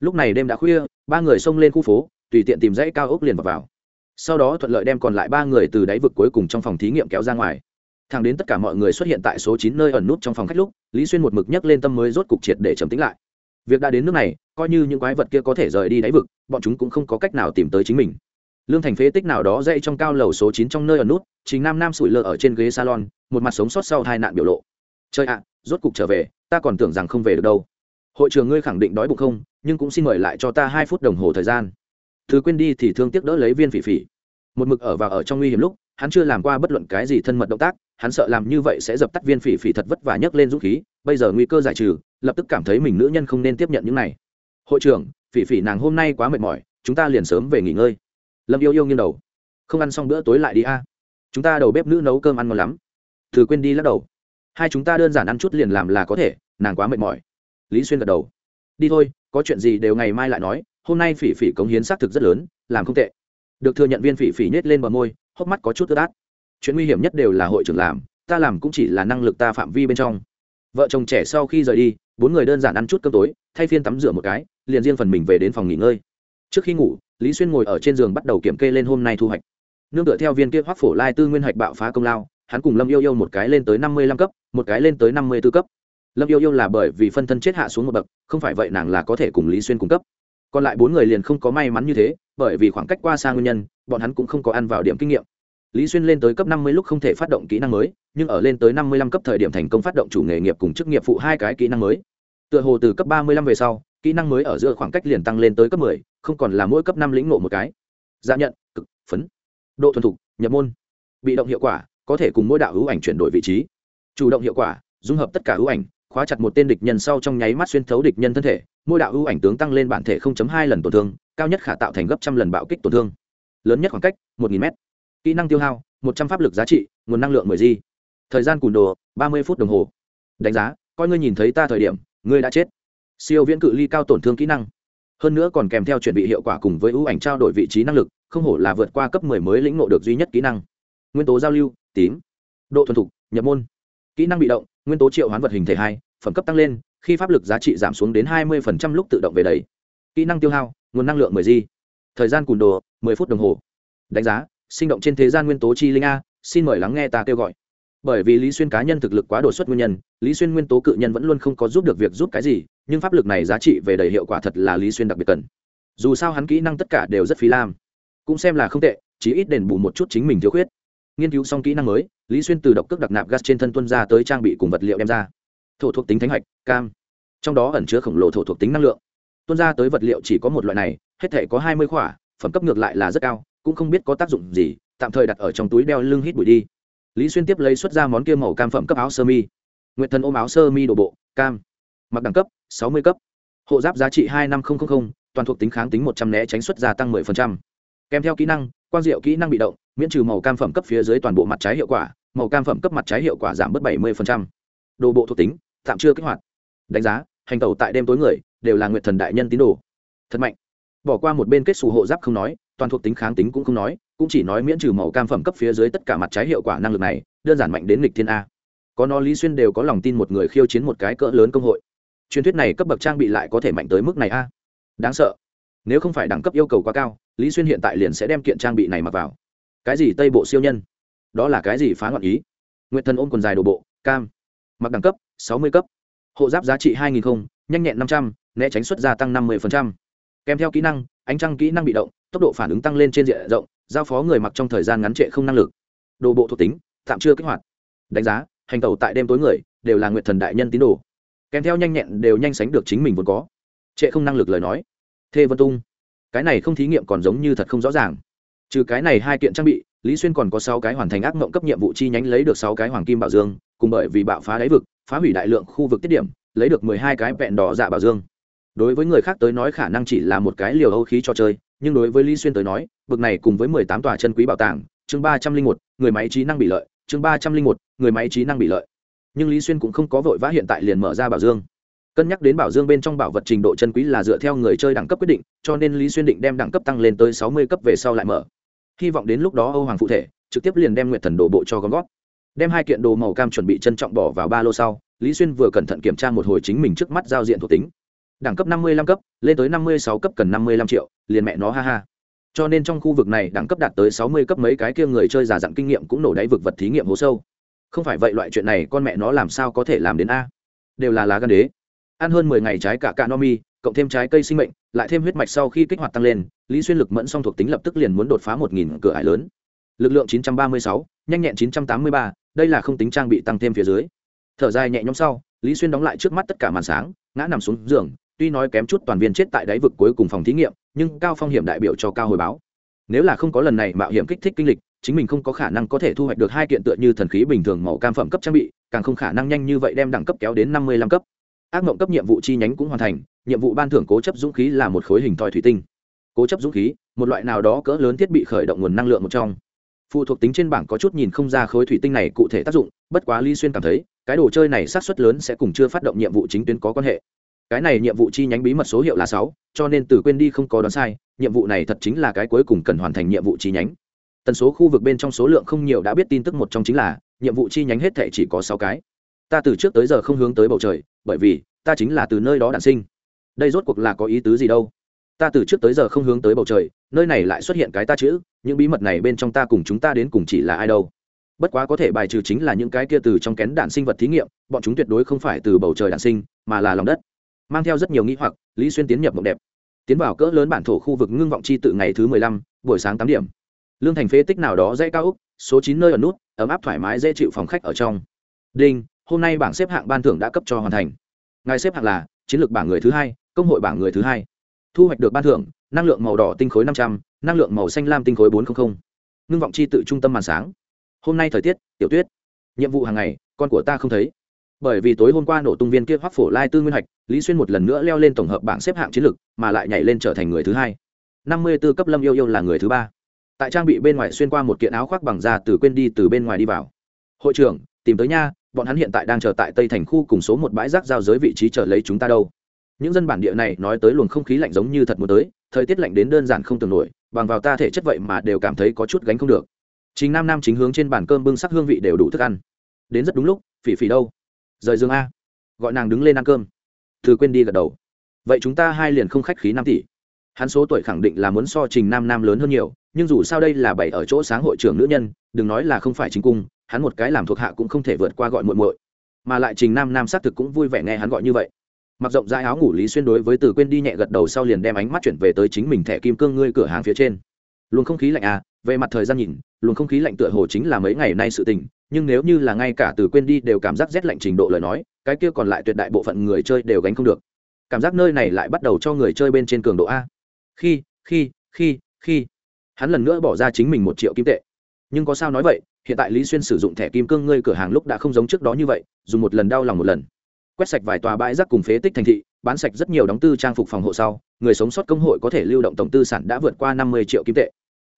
Lúc này đêm đã khuya ba người xông lên khu phố tùy tiện tìm dãy cao ốc liền vào, vào. sau đó thuận lợi đem còn lại ba người từ đáy vực cuối cùng trong phòng thí nghiệm kéo ra ngoài. Thẳng đến tất cả mọi người xuất hiện tại số chín nơi ẩn nút trong phòng khách lúc lý xuyên một mực nhấc lên tâm mới rốt cục triệt để trầm tính lại. Việc đã đến nước này coi như những quái vật kia có thể rời đi đáy vực bọn chúng cũng không có cách nào tìm tới chính mình lương thành phế tích nào đó dậy trong cao lầu số chín trong nơi ở nút chính nam nam sủi lơ ở trên ghế salon, một mặt sống sót sau hai nạn biểu lộ. Chơi ạ, rốt cục trở về, ta còn tưởng rằng không về được đâu. Hội trường ngươi khẳng định đói bụng không, nhưng cũng xin mời lại cho ta hai phút đồng hồ thời gian. Thứ quên đi thì thương tiếc đỡ lấy viên phỉ phỉ. Một mực ở và ở trong nguy hiểm lúc, hắn chưa làm qua bất luận cái gì thân mật động tác, hắn sợ làm như vậy sẽ dập tắt viên phỉ phỉ thật vất vả nhấc lên dũng khí, bây giờ nguy cơ giải trừ, lập tức cảm thấy mình nữ nhân không nên tiếp nhận những này. Hội trưởng, phỉ phỉ nàng hôm nay quá mệt mỏi, chúng ta liền sớm về nghỉ ngơi lâm yêu yêu nghiêng đầu. Không ăn xong bữa tối lại đi a. Chúng ta đầu bếp nữ nấu cơm ăn ngon lắm. Thử quên đi lắc đầu. Hai chúng ta đơn giản ăn chút liền làm là có thể, nàng quá mệt mỏi. Lý xuyên gật đầu. Đi thôi, có chuyện gì đều ngày mai lại nói, hôm nay phỉ phỉ cống hiến xác thực rất lớn, làm không tệ. Được thừa nhận viên phỉ phỉ nhét lên bờ môi, hốc mắt có chút ướt át. Chuyện nguy hiểm nhất đều là hội trưởng làm, ta làm cũng chỉ là năng lực ta phạm vi bên trong. Vợ chồng trẻ sau khi rời đi, bốn người đơn giản ăn chút cơm tối, thay phiên tắm rửa một cái, liền riêng phần mình về đến phòng nghỉ ngơi trước khi ngủ, lý xuyên ngồi ở trên giường bắt đầu kiểm kê lên hôm nay thu hoạch. Nương tựa theo viên kia hoác phổ lai tư nguyên hạch bạo phá công lao, hắn cùng lâm yêu yêu một cái lên tới năm mươi lăm cấp, một cái lên tới năm mươi b ố cấp. Lâm yêu yêu là bởi vì phân thân chết hạ xuống một bậc, không phải vậy nàng là có thể cùng lý xuyên cung cấp. Còn lại bốn người liền không có may mắn như thế, bởi vì khoảng cách qua xa nguyên nhân, bọn hắn cũng không có ăn vào điểm kinh nghiệm. Lý xuyên lên tới cấp năm mươi lúc không thể phát động kỹ năng mới, nhưng ở lên tới năm mươi lăm cấp thời điểm thành công phát động chủ nghề nghiệp cùng chức nghiệp phụ hai cái kỹ năng mới. Tựa hồ từ cấp ba mươi lăm về sau, kỹ năng mới ở giữa khoảng cách liền tăng lên tới cấp mười không còn là mỗi cấp năm lĩnh ngộ một cái. Dạ nhận, cực, phấn. Độ thuần thục, nhập môn. Bị động hiệu quả, có thể cùng mỗi đạo hữu ảnh chuyển đổi vị trí. Chủ động hiệu quả, dung hợp tất cả hữu ảnh, khóa chặt một tên địch nhân sau trong nháy mắt xuyên thấu địch nhân thân thể, mỗi đạo hữu ảnh tướng tăng lên bản thể 0.2 lần tổn thương, cao nhất khả tạo thành gấp trăm lần bạo kích tổn thương. Lớn nhất khoảng cách 1.000 m kỹ năng tiêu hao, một trăm pháp lực giá trị, nguồn năng lượng mười di thời gian cùn đồ, ba mươi phút đồng hồ. Đánh giá, coi ngươi nhìn thấy ta thời điểm, ngươi đã chết. Siêu viễn cự ly cao tổn thương kỹ năng hơn nữa còn kèm theo chuẩn bị hiệu quả cùng với ưu ảnh trao đổi vị trí năng lực, không hổ là vượt qua cấp mười mới lĩnh ngộ được duy nhất kỹ năng. Nguyên tố giao lưu, tím. Độ thuần thục, nhập môn. Kỹ năng bị động, nguyên tố triệu hoán vật hình thể hai, phẩm cấp tăng lên, khi pháp lực giá trị giảm xuống đến hai mươi lúc tự động về đầy. Kỹ năng tiêu hao, nguồn năng lượng mười g thời gian cùn đồ, mười phút đồng hồ. Đánh giá, sinh động trên thế gian nguyên tố chi linh a, xin mời lắng nghe ta kêu gọi. Bởi vì lý xuyên cá nhân thực lực quá đột xuất nguyên nhân, lý xuyên nguyên tố cự nhân vẫn luôn không có giúp được việc giúp cái gì nhưng pháp lực này giá trị về đầy hiệu quả thật là lý xuyên đặc biệt cần. Dù sao hắn kỹ năng tất cả đều rất phí lam. Cũng xem là không tệ chỉ ít đền bù một chút chính mình thiếu khuyết. Nghiên cứu xong kỹ năng mới, lý xuyên từ độc cước đặc nạp gas trên thân tuân ra tới trang bị cùng vật liệu đem ra. Thổ thuộc tính thánh hạch, cam. Trong đó ẩn chứa khổng lồ thổ thuộc tính năng lượng. Tuân ra tới vật liệu chỉ có một loại này, hết thể có hai mươi khỏa, phẩm cấp ngược lại là rất cao, cũng không biết có tác dụng gì, tạm thời đặt ở trong túi đeo lưng hít bụi đi. Lý xuyên tiếp lấy xuất ra món kia màu cam phẩm cấp áo sơ mi. Nguyện thần ôm áo sơ mi đổ bộ, cam mặc đẳng cấp, sáu mươi cấp. Hộ giáp giá trị hai năm nghìn toàn thuộc tính kháng tính một trăm né tránh xuất gia tăng 10%. kèm theo kỹ năng, quang diệu kỹ năng bị động, miễn trừ màu cam phẩm cấp phía dưới toàn bộ mặt trái hiệu quả, màu cam phẩm cấp mặt trái hiệu quả giảm bớt 70%. đồ bộ thuộc tính, tạm chưa kích hoạt. Đánh giá, hành tẩu tại đêm tối người, đều là nguyện thần đại nhân tín đồ. Thật mạnh. Bỏ qua một bên kết xù hộ giáp không nói, toàn thuộc tính kháng tính cũng không nói, cũng chỉ nói miễn trừ màu cam phẩm cấp phía dưới tất cả mặt trái hiệu quả năng lực này, đơn giản mạnh đến nghịch thiên a. Có nó lý xuyên đều có lòng tin một người khiêu chiến một cái cỡ lớn công hội truyền thuyết này cấp bậc trang bị lại có thể mạnh tới mức này a. Đáng sợ. Nếu không phải đẳng cấp yêu cầu quá cao, lý xuyên hiện tại liền sẽ đem kiện trang bị này mặc vào. Cái gì tây bộ siêu nhân? Đó là cái gì phá loạn ý? Nguyện thần ôm quần dài đồ bộ, cam. Mặc đẳng cấp, sáu mươi cấp. Hộ giáp giá trị hai nghìn không nhanh nhẹn năm trăm, né tránh xuất gia tăng năm mươi kèm theo kỹ năng, ánh trăng kỹ năng bị động, tốc độ phản ứng tăng lên trên diện rộng, giao phó người mặc trong thời gian ngắn trệ không năng lực. Đồ bộ thuộc tính, tạm chưa kích hoạt. Đánh giá, hành tẩu tại đêm tối người, đều là nguyện thần đại nhân tín đồ kèm theo nhanh nhẹn đều nhanh sánh được chính mình vốn có. Trệ không năng lực lời nói. Thê vân tung, cái này không thí nghiệm còn giống như thật không rõ ràng. Trừ cái này hai kiện trang bị, lý xuyên còn có sáu cái hoàn thành ác mộng cấp nhiệm vụ chi nhánh lấy được sáu cái hoàng kim bảo dương, cùng bởi vì bạo phá đáy vực, phá hủy đại lượng khu vực tiết điểm, lấy được mười hai cái vẹn đỏ dạ bảo dương. Đối với người khác tới nói khả năng chỉ là một cái liều âu khí cho chơi, nhưng đối với lý xuyên tới nói vực này cùng với mười tám tòa chân quý bảo tàng, chương ba trăm linh một, người máy trí năng bị lợi, chương ba trăm linh một, người máy trí năng bị lợi nhưng lý xuyên cũng không có vội vã hiện tại liền mở ra bảo dương cân nhắc đến bảo dương bên trong bảo vật trình độ chân quý là dựa theo người chơi đẳng cấp quyết định cho nên lý xuyên định đem đẳng cấp tăng lên tới sáu mươi cấp về sau lại mở hy vọng đến lúc đó âu hoàng phụ thể trực tiếp liền đem nguyệt thần đồ bộ cho gom gót đem hai kiện đồ màu cam chuẩn bị trân trọng bỏ vào ba lô sau lý xuyên vừa cẩn thận kiểm tra một hồi chính mình trước mắt giao diện thuộc tính đẳng cấp năm mươi lăm cấp lên tới năm mươi sáu cấp cần năm mươi lăm triệu liền mẹ nó ha ha cho nên trong khu vực này đẳng cấp đạt tới sáu mươi cấp mấy cái kia người chơi giả dặn kinh nghiệm cũng nổ đáy vực vật thí nghiệm hố sâu không phải vậy loại chuyện này con mẹ nó làm sao có thể làm đến a? Đều là lá gan đế. Ăn hơn mười ngày trái cả cạ no mi, cộng thêm trái cây sinh mệnh, lại thêm huyết mạch sau khi kích hoạt tăng lên, lý xuyên lực mẫn song thuộc tính lập tức liền muốn đột phá một nghìn cửa ải lớn. Lực lượng chín trăm ba mươi sáu, nhanh nhẹn chín trăm tám mươi ba, đây là không tính trang bị tăng thêm phía dưới. Thở dài nhẹ nhõm sau, lý xuyên đóng lại trước mắt tất cả màn sáng, ngã nằm xuống giường, tuy nói kém chút toàn viên chết tại đáy vực cuối cùng phòng thí nghiệm, nhưng cao phong hiểm đại biểu cho cao hồi báo. Nếu là không có lần này mạo hiểm kích thích kinh lịch chính mình không có khả năng có thể thu hoạch được hai kiện tựa như thần khí bình thường màu cam phẩm cấp trang bị, càng không khả năng nhanh như vậy đem đẳng cấp kéo đến năm mươi lăm cấp. Ác mộng cấp nhiệm vụ chi nhánh cũng hoàn thành, nhiệm vụ ban thưởng cố chấp dũng khí là một khối hình thoi thủy tinh. Cố chấp dũng khí, một loại nào đó cỡ lớn thiết bị khởi động nguồn năng lượng một trong. Phụ thuộc tính trên bảng có chút nhìn không ra khối thủy tinh này cụ thể tác dụng, bất quá ly xuyên cảm thấy, cái đồ chơi này sát xuất lớn sẽ cùng chưa phát động nhiệm vụ chính tuyến có quan hệ. Cái này nhiệm vụ chi nhánh bí mật số hiệu là sáu, cho nên từ quên đi không có đoán sai, nhiệm vụ này thật chính là cái cuối cùng cần hoàn thành nhiệm vụ chi nhánh tần số khu vực bên trong số lượng không nhiều đã biết tin tức một trong chính là, nhiệm vụ chi nhánh hết thể chỉ có sáu cái. Ta từ trước tới giờ không hướng tới bầu trời, bởi vì, ta chính là từ nơi đó đản sinh. Đây rốt cuộc là có ý tứ gì đâu? Ta từ trước tới giờ không hướng tới bầu trời, nơi này lại xuất hiện cái ta chữ, những bí mật này bên trong ta cùng chúng ta đến cùng chỉ là ai đâu? Bất quá có thể bài trừ chính là những cái kia từ trong kén đạn sinh vật thí nghiệm, bọn chúng tuyệt đối không phải từ bầu trời đạn sinh, mà là lòng đất. Mang theo rất nhiều nghĩ hoặc, lý xuyên tiến nhập mộng đẹp. Tiến vào cỡ lớn bản thổ khu vực ngưng vọng chi tự ngày thứ mười lăm, buổi sáng tám điểm lương thành phế tích nào đó dãy cao úc, số chín nơi ở nút, ấm áp thoải mái dễ chịu phòng khách ở trong. Đinh, hôm nay bảng xếp hạng ban thưởng đã cấp cho hoàn thành. Ngài xếp hạng là chiến lược bảng người thứ hai, công hội bảng người thứ hai. Thu hoạch được ban thưởng, năng lượng màu đỏ tinh khối năm trăm n ă n g lượng màu xanh lam tinh khối bốn trăm linh ngưng vọng chi tự trung tâm màn sáng. Hôm nay thời tiết, tiểu tuyết. Nhiệm vụ hàng ngày, con của ta không thấy. Bởi vì tối hôm qua nổ tung viên kia hoắc phổ lai tư nguyên hạch, lý xuyên một lần nữa leo lên tổng hợp bảng xếp hạng chiến lược, mà lại nhảy lên trở thành người thứ hai. Năm mươi b ố cấp lâm yêu yêu là người thứ ba tại trang bị bên ngoài xuyên qua một kiện áo khoác bằng da từ quên đi từ bên ngoài đi vào. Hội trưởng, tìm tới nha, bọn hắn hiện tại đang chờ tại tây thành khu cùng số một bãi rác giao giới vị trí chờ lấy chúng ta đâu. Những dân bản địa này nói tới luồng không khí lạnh giống như thật muốn tới, thời tiết lạnh đến đơn giản không tưởng nổi, bằng vào ta thể chất vậy mà đều cảm thấy có chút gánh không được. Chính nam nam chính hướng trên bàn cơm bưng sắc hương vị đều đủ thức ăn. Đến rất đúng lúc, phỉ phỉ đâu? Rời giường a. Gọi nàng đứng lên ăn cơm. Thừa quên đi gật đầu. Vậy chúng ta hai liền không khách khí năm tỷ hắn số tuổi khẳng định là muốn so trình nam nam lớn hơn nhiều, nhưng dù sao đây là bảy ở chỗ sáng hội trưởng nữ nhân, đừng nói là không phải chính cung, hắn một cái làm thuộc hạ cũng không thể vượt qua gọi muội muội. Mà lại trình nam nam xác thực cũng vui vẻ nghe hắn gọi như vậy. Mặc rộng dài áo ngủ lý xuyên đối với từ quên đi nhẹ gật đầu sau liền đem ánh mắt chuyển về tới chính mình thẻ kim cương ngươi cửa hàng phía trên. Luồng không khí lạnh à về mặt thời gian nhìn, luồng không khí lạnh tựa hồ chính là mấy ngày nay sự tình, nhưng nếu như là ngay cả từ quên đi đều cảm giác rét lạnh trình độ lời nói, cái kia còn lại tuyệt đại bộ phận người chơi đều gánh không được. Cảm giác nơi này lại bắt đầu cho người chơi bên trên cường độ a khi khi khi khi. Hắn lần nữa bỏ ra chính mình một triệu kim tệ. Nhưng có sao nói vậy? Hiện tại lý xuyên sử dụng thẻ kim cương ngươi cửa hàng lúc đã không giống trước đó như vậy, dùng một lần đau lòng một lần. Quét sạch vài tòa bãi rác cùng phế tích thành thị, bán sạch rất nhiều đóng tư trang phục phòng hộ sau, người sống sót công hội có thể lưu động tổng tư sản đã vượt qua năm mươi triệu kim tệ.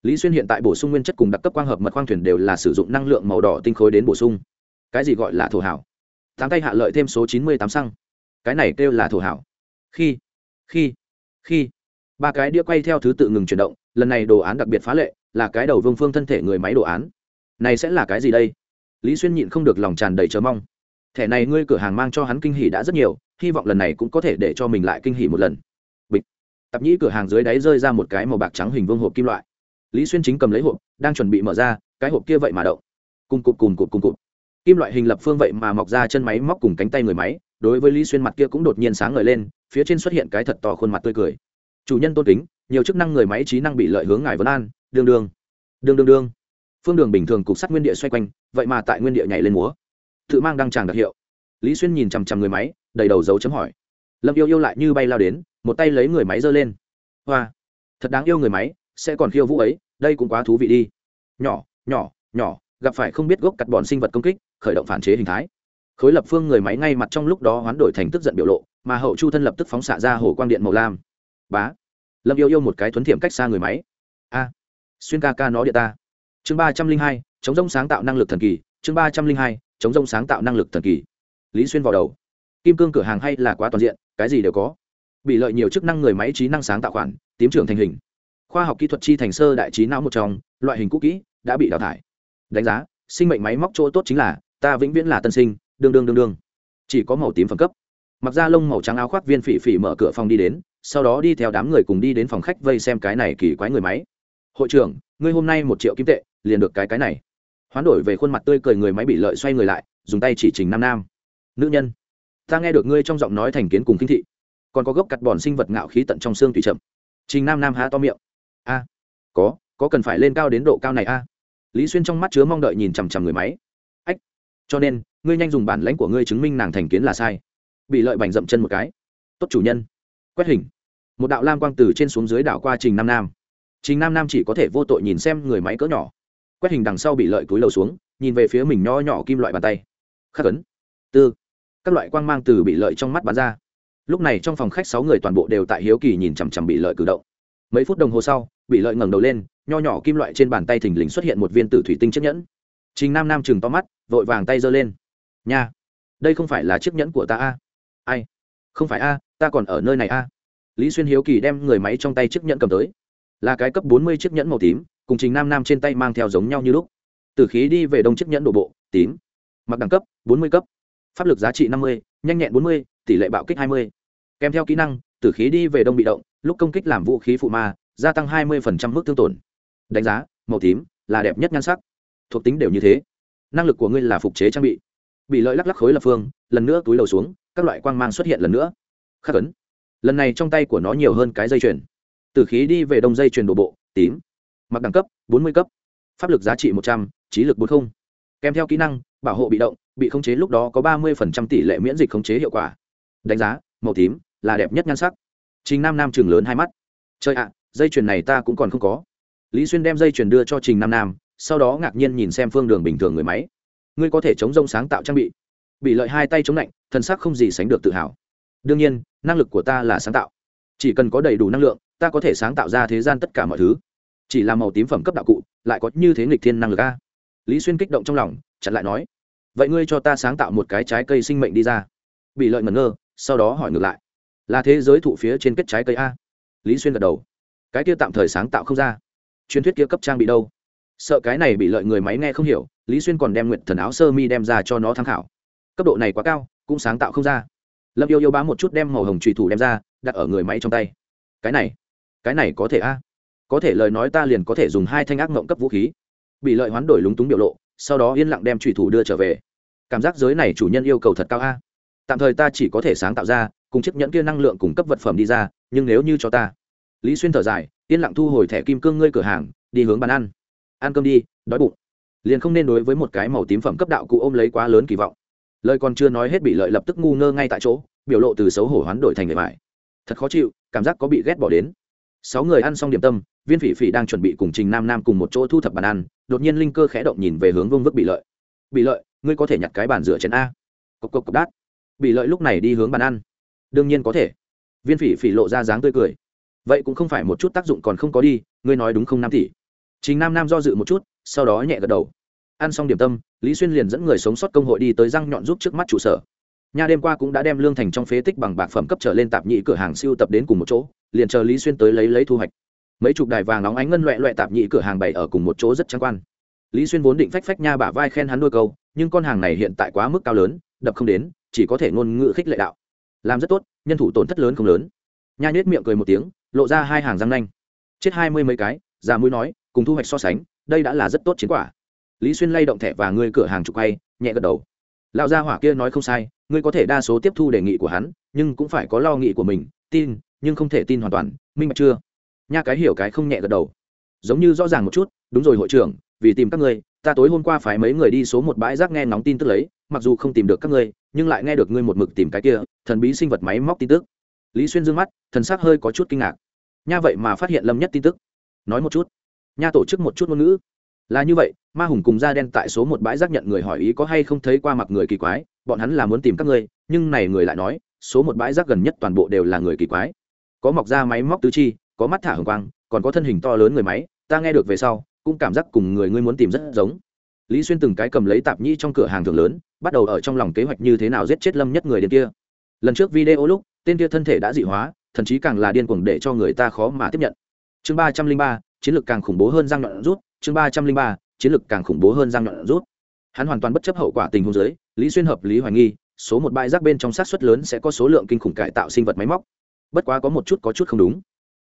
Lý xuyên hiện tại bổ sung nguyên chất cùng đặc cấp quang hợp mật khoang thuyền đều là sử dụng năng lượng màu đỏ tinh khối đến bổ sung. Cái gì gọi là thổ hảo? Tám tay hạ lợi thêm số chín mươi tám xăng. Cái này kêu là thổ hảo. Khi khi khi ba cái đĩa quay theo thứ tự ngừng chuyển động, lần này đồ án đặc biệt phá lệ, là cái đầu vương phương thân thể người máy đồ án. Này sẽ là cái gì đây? Lý xuyên nhịn không được lòng tràn đầy chờ mong. Thẻ này ngươi cửa hàng mang cho hắn kinh hỉ đã rất nhiều, hy vọng lần này cũng có thể để cho mình lại kinh hỉ một lần. Bịch. Tập nhĩ cửa hàng dưới đáy rơi ra một cái màu bạc trắng hình vương hộp kim loại. Lý xuyên chính cầm lấy hộp, đang chuẩn bị mở ra, cái hộp kia vậy mà động. Cùng cụt cùng cụt cùng cụt kim loại hình lập phương vậy mà mọc ra chân máy móc cùng cánh tay người máy, đối với lý xuyên mặt kia cũng đột nhiên sáng ngời lên, phía trên xuất hiện cái thật to khuôn mặt tươi cười chủ nhân tôn kính, nhiều chức năng người máy trí năng bị lợi hướng ngài vấn an. Đương đương đương đương đương phương đường bình thường cục sắt nguyên địa xoay quanh, vậy mà tại nguyên địa nhảy lên múa. Tự mang đăng tràng đặc hiệu. Lý xuyên nhìn chằm chằm người máy, đầy đầu dấu chấm hỏi. Lâm yêu yêu lại như bay lao đến, một tay lấy người máy giơ lên. Hoa. Thật đáng yêu người máy, sẽ còn khiêu vũ ấy, đây cũng quá thú vị đi. Nhỏ nhỏ nhỏ, gặp phải không biết gốc cắt bọn sinh vật công kích, khởi động phản chế hình thái. Khối lập phương người máy ngay mặt trong lúc đó hoán đổi thành tức giận biểu lộ, mà hậu chu thân lập tức phóng xạ ra hồ quang điện màu lam bá. Lâm yêu yêu một cái thuấn thiệm cách xa người máy. A. Xuyên ca ca nó địa ta. Chương ba trăm linh hai, chống rông sáng tạo năng lực thần kỳ. Chương ba trăm linh hai, chống rông sáng tạo năng lực thần kỳ. Lý xuyên vào đầu. Kim cương cửa hàng hay là quá toàn diện, cái gì đều có. Bị lợi nhiều chức năng người máy trí năng sáng tạo khoản, tím trưởng thành hình. Khoa học kỹ thuật chi thành sơ đại trí não một trong, loại hình cũ kỹ, đã bị đào thải. Đánh giá, sinh mệnh máy móc chỗ tốt chính là, ta vĩnh viễn là tân sinh, đương đương đương đương. Chỉ có màu tím phẩm cấp. Mặc ra lông màu trắng áo khoác viên phỉ phỉ mở cửa phòng đi đến sau đó đi theo đám người cùng đi đến phòng khách vây xem cái này kỳ quái người máy. Hội trưởng, ngươi hôm nay một triệu kim tệ, liền được cái cái này. Hoán đổi về khuôn mặt tươi cười người máy bị lợi xoay người lại, dùng tay chỉ trình nam nam. Nữ nhân, ta nghe được ngươi trong giọng nói thành kiến cùng kinh thị, còn có gốc cắt bòn sinh vật ngạo khí tận trong xương tùy chậm. Trình nam nam há to miệng. A, có có cần phải lên cao đến độ cao này a? Lý xuyên trong mắt chứa mong đợi nhìn chằm chằm người máy. Ách, cho nên, ngươi nhanh dùng bản lãnh của ngươi chứng minh nàng thành kiến là sai. Bị lợi bành dậm chân một cái. Tốt chủ nhân quét hình. Một đạo lam quang từ trên xuống dưới đảo qua trình nam nam. Trình nam nam chỉ có thể vô tội nhìn xem người máy cỡ nhỏ. Quét hình đằng sau bị lợi túi lầu xuống, nhìn về phía mình nho nhỏ kim loại bàn tay. Khắc ấn. Tư. Các loại quang mang từ bị lợi trong mắt bắn ra. Lúc này trong phòng khách sáu người toàn bộ đều tại hiếu kỳ nhìn chằm chằm bị lợi cử động. Mấy phút đồng hồ sau, bị lợi ngẩng đầu lên, nho nhỏ kim loại trên bàn tay thình lình xuất hiện một viên tử thủy tinh chiếc nhẫn. Trình nam nam chừng to mắt, vội vàng tay giơ lên. Nha, đây không phải là chiếc nhẫn của ta a? Ai? Không phải a ta còn ở nơi này a lý xuyên hiếu kỳ đem người máy trong tay chiếc nhẫn cầm tới. Là cái cấp bốn mươi chiếc nhẫn màu tím, cùng trình nam nam trên tay mang theo giống nhau như lúc. Từ khí đi về đông chiếc nhẫn đổ bộ, tím. Mặc đẳng cấp, bốn mươi cấp. Pháp lực giá trị năm mươi, nhanh nhẹn bốn mươi, tỷ lệ bạo kích hai mươi. Kèm theo kỹ năng tử khí đi về đông bị động, lúc công kích làm vũ khí phụ ma, gia tăng hai mươi mức thương tổn. Đánh giá, màu tím, là đẹp nhất nhan sắc. Thuộc tính đều như thế. Năng lực của ngươi là phục chế trang bị. Bị lợi lắc lắc khối lập phương, lần nữa túi đầu xuống, các loại quang mang xuất hiện lần nữa khắc ấn. Lần này trong tay của nó nhiều hơn cái dây chuyền. Từ khí đi về đông dây chuyền đổ bộ, tím. Mặc đẳng cấp, bốn mươi cấp. Pháp lực giá trị một trăm, trí lực bốn không. Kèm theo kỹ năng, bảo hộ bị động, bị khống chế lúc đó có ba mươi tỷ lệ miễn dịch khống chế hiệu quả. Đánh giá, màu tím, là đẹp nhất nhan sắc. Trình nam nam chừng lớn hai mắt. Chơi ạ, dây chuyền này ta cũng còn không có. Lý xuyên đem dây chuyền đưa cho trình nam nam, sau đó ngạc nhiên nhìn xem phương đường bình thường người máy. Ngươi có thể chống rông sáng tạo trang bị. Bị lợi hai tay chống lạnh, thân xác không gì sánh được tự hào. Đương nhiên năng lực của ta là sáng tạo. Chỉ cần có đầy đủ năng lượng, ta có thể sáng tạo ra thế gian tất cả mọi thứ. Chỉ là màu tím phẩm cấp đạo cụ, lại có như thế nghịch thiên năng lực a. Lý xuyên kích động trong lòng, chặn lại nói, vậy ngươi cho ta sáng tạo một cái trái cây sinh mệnh đi ra. Bị lợi ngẩn ngơ, sau đó hỏi ngược lại, là thế giới thụ phía trên kết trái cây a? Lý xuyên gật đầu, cái kia tạm thời sáng tạo không ra. Truyền thuyết kia cấp trang bị đâu? Sợ cái này bị lợi người máy nghe không hiểu, lý xuyên còn đem nguyện thần áo sơ mi đem ra cho nó tham khảo. Cấp độ này quá cao, cũng sáng tạo không ra lâm yêu yêu bám một chút đem màu hồng trùy thủ đem ra, đặt ở người máy trong tay. Cái này cái này có thể a? Có thể lời nói ta liền có thể dùng hai thanh ác mộng cấp vũ khí. Bị lợi hoán đổi lúng túng biểu lộ, sau đó yên lặng đem trùy thủ đưa trở về. Cảm giác giới này chủ nhân yêu cầu thật cao a. Tạm thời ta chỉ có thể sáng tạo ra, cùng chiếc nhẫn kia năng lượng cung cấp vật phẩm đi ra, nhưng nếu như cho ta. Lý xuyên thở dài, yên lặng thu hồi thẻ kim cương ngươi cửa hàng, đi hướng bàn ăn. Ăn cơm đi, đói bụng. Liền không nên đối với một cái màu tím phẩm cấp đạo cụ ôm lấy quá lớn kỳ vọng lời còn chưa nói hết bị lợi lập tức ngu ngơ ngay tại chỗ, biểu lộ từ xấu hổ hoán đổi thành người mại thật khó chịu, cảm giác có bị ghét bỏ đến. Sáu người ăn xong điểm tâm, viên phỉ phỉ đang chuẩn bị cùng trình nam nam cùng một chỗ thu thập bàn ăn, đột nhiên linh cơ khẽ động nhìn về hướng vương vức bị lợi. Bị lợi, ngươi có thể nhặt cái bàn rửa chén a. Cộc cộc cộc đát. Bị lợi lúc này đi hướng bàn ăn. Đương nhiên có thể. Viên phỉ phỉ lộ ra dáng tươi cười. Vậy cũng không phải một chút tác dụng còn không có đi, ngươi nói đúng không nam tỷ? Trình nam nam do dự một chút, sau đó nhẹ gật đầu ăn xong điểm tâm, lý xuyên liền dẫn người sống sót công hội đi tới răng nhọn giúp trước mắt trụ sở. Nhà đêm qua cũng đã đem lương thành trong phế tích bằng bạc phẩm cấp trở lên tạp nhị cửa hàng siêu tập đến cùng một chỗ, liền chờ lý xuyên tới lấy lấy thu hoạch. Mấy chục đài vàng nóng ánh ngân loẹ loẹ tạp nhị cửa hàng bày ở cùng một chỗ rất trắng quan. Lý xuyên vốn định phách phách nha bả vai khen hắn đôi câu, nhưng con hàng này hiện tại quá mức cao lớn, đập không đến, chỉ có thể ngôn ngữ khích lệ đạo. Làm rất tốt, nhân thủ tổn thất lớn không lớn. Nha nhết miệng cười một tiếng, lộ ra hai hàng răng nanh. Chết hai mươi mấy cái, già mũi nói, cùng thu hoạch so sánh, đây đã là rất tốt chiến quả lý xuyên lay động thẻ và ngươi cửa hàng chụp quay, nhẹ gật đầu. Lão gia hỏa kia nói không sai, ngươi có thể đa số tiếp thu đề nghị của hắn, nhưng cũng phải có lo nghị của mình, tin, nhưng không thể tin hoàn toàn, minh bạch chưa? Nha cái hiểu cái không nhẹ gật đầu. Giống như rõ ràng một chút, đúng rồi hội trưởng, vì tìm các ngươi, ta tối hôm qua phải mấy người đi số một bãi rác nghe ngóng tin tức lấy, mặc dù không tìm được các ngươi, nhưng lại nghe được ngươi một mực tìm cái kia, thần bí sinh vật máy móc tin tức. Lý xuyên dương mắt, thần sắc hơi có chút kinh ngạc. Nha vậy mà phát hiện lâm nhất tin tức. Nói một chút. Nha tổ chức một chút ngôn ngữ là như vậy, ma hùng cùng da đen tại số một bãi rác nhận người hỏi ý có hay không thấy qua mặt người kỳ quái, bọn hắn là muốn tìm các ngươi, nhưng này người lại nói, số một bãi rác gần nhất toàn bộ đều là người kỳ quái. Có mọc da máy móc tứ chi, có mắt thả hồng quang, còn có thân hình to lớn người máy, ta nghe được về sau, cũng cảm giác cùng người ngươi muốn tìm rất giống. Lý xuyên từng cái cầm lấy tạp nhi trong cửa hàng thường lớn, bắt đầu ở trong lòng kế hoạch như thế nào giết chết lâm nhất người đến kia. Lần trước video lúc, tên kia thân thể đã dị hóa, thậm chí càng là điên cuồng để cho người ta khó mà tiếp nhận. Chương ba trăm linh ba, chiến lược càng khủng bố hơn giang nhọn rút chương ba trăm linh ba, chiến lược càng khủng bố hơn giang nhọn rút. Hắn hoàn toàn bất chấp hậu quả tình huống giới, lý xuyên hợp lý hoài nghi, số một bãi rác bên trong sát xuất lớn sẽ có số lượng kinh khủng cải tạo sinh vật máy móc. Bất quá có một chút có chút không đúng.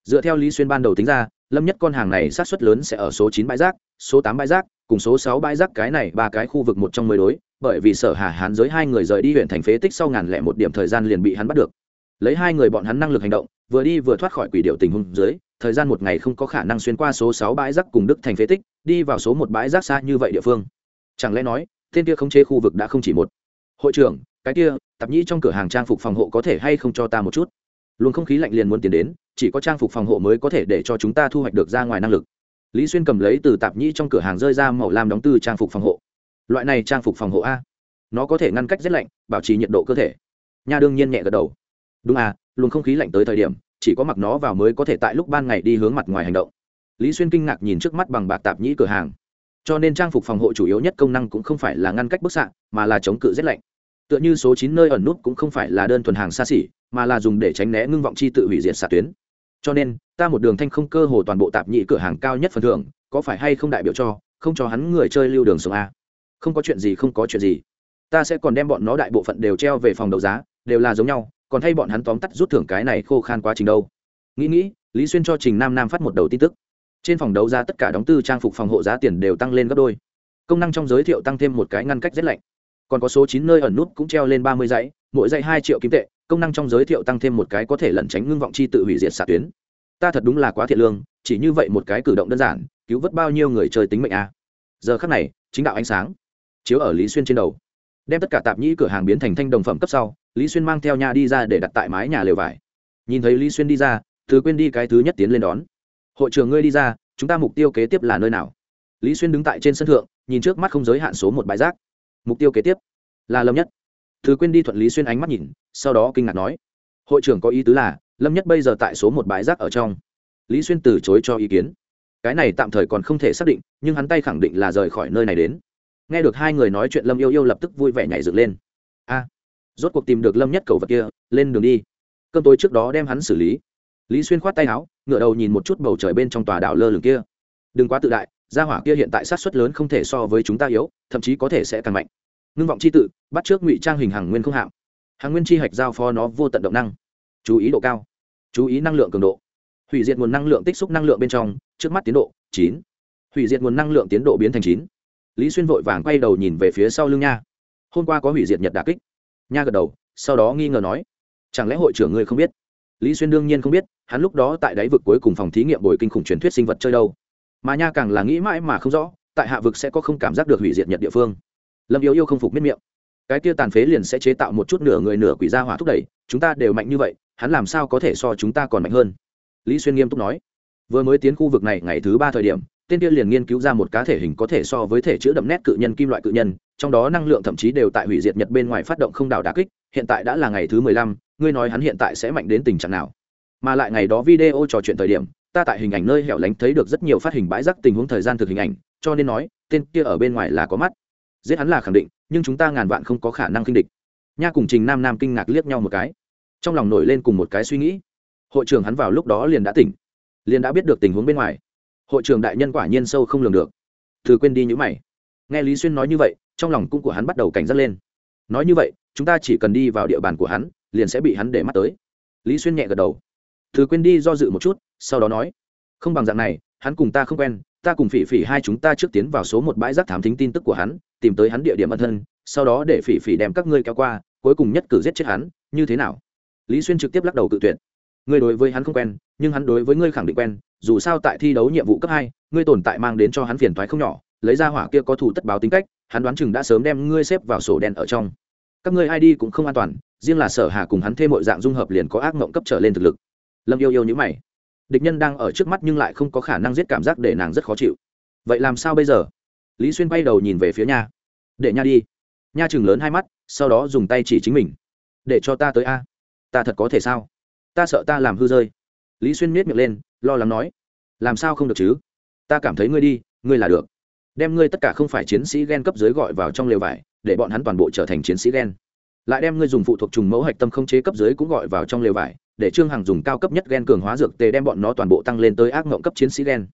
Dựa theo lý xuyên ban đầu tính ra, lâm nhất con hàng này sát xuất lớn sẽ ở số chín bãi rác, số tám bãi rác, cùng số sáu bãi rác cái này ba cái khu vực một trong mười đối, bởi vì sở hà hán giới hai người rời đi huyện thành phế tích sau ngàn lẻ một điểm thời gian liền bị hắn bắt được lấy hai người bọn hắn năng lực hành động, vừa đi vừa thoát khỏi quỷ điệu tình huống dưới, thời gian một ngày không có khả năng xuyên qua số sáu bãi rác cùng đức thành phế tích, đi vào số một bãi rác xa như vậy địa phương. Chẳng lẽ nói, tên kia không chế khu vực đã không chỉ một? Hội trưởng, cái kia, tạp nhĩ trong cửa hàng trang phục phòng hộ có thể hay không cho ta một chút? Luôn không khí lạnh liền muốn tiến đến, chỉ có trang phục phòng hộ mới có thể để cho chúng ta thu hoạch được ra ngoài năng lực. Lý xuyên cầm lấy từ tạp nhĩ trong cửa hàng rơi ra màu lam đóng tư trang phục phòng hộ. Loại này trang phục phòng hộ a, nó có thể ngăn cách rét lạnh, bảo trì nhiệt độ cơ thể. Nha đương nhiên nhẹ gật đầu đúng à luồng không khí lạnh tới thời điểm, chỉ có mặc nó vào mới có thể tại lúc ban ngày đi hướng mặt ngoài hành động. Lý xuyên kinh ngạc nhìn trước mắt bằng bạc tạp nhĩ cửa hàng. Cho nên trang phục phòng hộ chủ yếu nhất công năng cũng không phải là ngăn cách bức xạ, mà là chống cự rét lạnh. Tựa như số chín nơi ẩn nút cũng không phải là đơn thuần hàng xa xỉ, mà là dùng để tránh né ngưng vọng chi tự hủy diệt xạ tuyến. Cho nên, ta một đường thanh không cơ hồ toàn bộ tạp nhĩ cửa hàng cao nhất phần thưởng, có phải hay không đại biểu cho, không cho hắn người chơi lưu đường sống a không có chuyện gì không có chuyện gì. Ta sẽ còn đem bọn nó đại bộ phận đều treo về phòng đấu giá, đều là giống nhau còn thay bọn hắn tóm tắt rút thưởng cái này khô khan quá trình đâu. Nghĩ nghĩ, lý xuyên cho trình nam nam phát một đầu tin tức. Trên phòng đấu giá tất cả đóng tư trang phục phòng hộ giá tiền đều tăng lên gấp đôi. Công năng trong giới thiệu tăng thêm một cái ngăn cách rét lạnh. Còn có số chín nơi ẩn nút cũng treo lên ba mươi dãy, mỗi dãy hai triệu kim tệ, công năng trong giới thiệu tăng thêm một cái có thể lẩn tránh ngưng vọng chi tự hủy diệt xạ tuyến. Ta thật đúng là quá thiện lương, chỉ như vậy một cái cử động đơn giản, cứu vớt bao nhiêu người chơi tính mệnh à. giờ khắc này, chính đạo ánh sáng chiếu ở lý xuyên trên đầu. Đem tất cả tạp nhĩ cửa hàng biến thành thanh đồng phẩm cấp sau lý xuyên mang theo nhà đi ra để đặt tại mái nhà lều vải. Nhìn thấy lý xuyên đi ra, thứ quên đi cái thứ nhất tiến lên đón. Hội trưởng ngươi đi ra, chúng ta mục tiêu kế tiếp là nơi nào? Lý xuyên đứng tại trên sân thượng, nhìn trước mắt không giới hạn số một bãi rác. Mục tiêu kế tiếp là lâm nhất. Thứ quên đi thuận lý xuyên ánh mắt nhìn, sau đó kinh ngạc nói, hội trưởng có ý tứ là, lâm nhất bây giờ tại số một bãi rác ở trong. Lý xuyên từ chối cho ý kiến. Cái này tạm thời còn không thể xác định, nhưng hắn tay khẳng định là rời khỏi nơi này đến. Nghe được hai người nói chuyện, lâm yêu yêu lập tức vui vẻ nhảy dựng lên rốt cuộc tìm được lâm nhất cầu vật kia lên đường đi. Cơm tối trước đó đem hắn xử lý. Lý xuyên khoát tay áo ngựa đầu nhìn một chút bầu trời bên trong tòa đảo lơ lửng kia. Đừng quá tự đại gia hỏa kia hiện tại sát xuất lớn không thể so với chúng ta yếu thậm chí có thể sẽ càng mạnh. Ngưng vọng c h i tự bắt trước ngụy trang hình hàng nguyên không hạng, hàng nguyên chi hạch giao phó nó vô tận động năng. Chú ý độ cao. Chú ý năng lượng cường độ. Hủy diệt nguồn năng lượng tích xúc năng lượng bên trong trước mắt tiến độ chín. Hủy diệt nguồn năng lượng tiến độ biến thành chín. Lý xuyên vội vàng quay đầu nhìn về phía sau lưng nha. Hôm qua có hủy diệt nhật đà kích nha gật đầu, sau đó nghi ngờ nói, chẳng lẽ hội trưởng ngươi không biết? Lý xuyên đương nhiên không biết, hắn lúc đó tại đáy vực cuối cùng phòng thí nghiệm bồi kinh khủng truyền thuyết sinh vật chơi đâu. Mà nha càng là nghĩ mãi mà không rõ, tại hạ vực sẽ có không cảm giác được hủy diệt nhật địa phương. Lâm yêu yêu không phục miết miệng. Cái kia tàn phế liền sẽ chế tạo một chút nửa người nửa quỷ gia hỏa thúc đẩy, chúng ta đều mạnh như vậy, hắn làm sao có thể so chúng ta còn mạnh hơn? Lý xuyên nghiêm túc nói. Vừa mới tiến khu vực này ngày thứ ba thời điểm, tên kia liền nghiên cứu ra một cá thể hình có thể so với thể chữ đậm nét cự nhân kim loại cự nhân trong đó năng lượng thậm chí đều tại hủy diệt nhật bên ngoài phát động không đảo đà kích, hiện tại đã là ngày thứ mười lăm, ngươi nói hắn hiện tại sẽ mạnh đến tình trạng nào? Mà lại ngày đó video trò chuyện thời điểm, ta tại hình ảnh nơi hẻo lánh thấy được rất nhiều phát hình bãi rác tình huống thời gian thực hình ảnh, cho nên nói, tên kia ở bên ngoài là có mắt. Giết hắn là khẳng định, nhưng chúng ta ngàn vạn không có khả năng kinh địch. Nha cùng trình nam nam kinh ngạc liếc nhau một cái. Trong lòng nổi lên cùng một cái suy nghĩ. Hội trưởng hắn vào lúc đó liền đã tỉnh, liền đã biết được tình huống bên ngoài. Hội trưởng đại nhân quả nhiên sâu không lường được. Thử quên đi những mày. Nghe lý xuyên nói như vậy trong lòng cung của hắn bắt đầu cảnh giác lên. Nói như vậy, chúng ta chỉ cần đi vào địa bàn của hắn, liền sẽ bị hắn để mắt tới. Lý xuyên nhẹ gật đầu. Thứ quên đi do dự một chút, sau đó nói, không bằng dạng này, hắn cùng ta không quen, ta cùng phỉ phỉ hai chúng ta trước tiến vào số một bãi rác thám thính tin tức của hắn, tìm tới hắn địa điểm ẩn thân, sau đó để phỉ phỉ đem các ngươi kéo qua, cuối cùng nhất cử giết chết hắn, như thế nào? Lý xuyên trực tiếp lắc đầu cự tuyệt. Ngươi đối với hắn không quen, nhưng hắn đối với ngươi khẳng định quen, dù sao tại thi đấu nhiệm vụ cấp hai, ngươi tồn tại mang đến cho hắn phiền thoái không nhỏ lấy ra hỏa kia có thủ tất báo tính cách, hắn đoán chừng đã sớm đem ngươi xếp vào sổ đen ở trong. Các ngươi ai đi cũng không an toàn, riêng là sở hà cùng hắn thêm mọi dạng dung hợp liền có ác mộng cấp trở lên thực lực. Lâm yêu yêu như mày. Địch nhân đang ở trước mắt nhưng lại không có khả năng giết cảm giác để nàng rất khó chịu. Vậy làm sao bây giờ? Lý xuyên bay đầu nhìn về phía nha. Để nha đi. Nha chừng lớn hai mắt, sau đó dùng tay chỉ chính mình. Để cho ta tới a. Ta thật có thể sao? Ta sợ ta làm hư rơi. Lý xuyên miết miệng lên, lo lắng nói. Làm sao không được chứ? Ta cảm thấy ngươi đi, ngươi là được đem ngươi tất cả không phải chiến sĩ gen cấp dưới gọi vào trong lều vải, để bọn hắn toàn bộ trở thành chiến sĩ gen. Lại đem ngươi dùng phụ thuộc trùng mẫu hạch tâm không chế cấp dưới cũng gọi vào trong lều vải, để trương hằng dùng cao cấp nhất gen cường hóa dược tề đem bọn nó toàn bộ tăng lên tới ác mộng cấp chiến sĩ gen.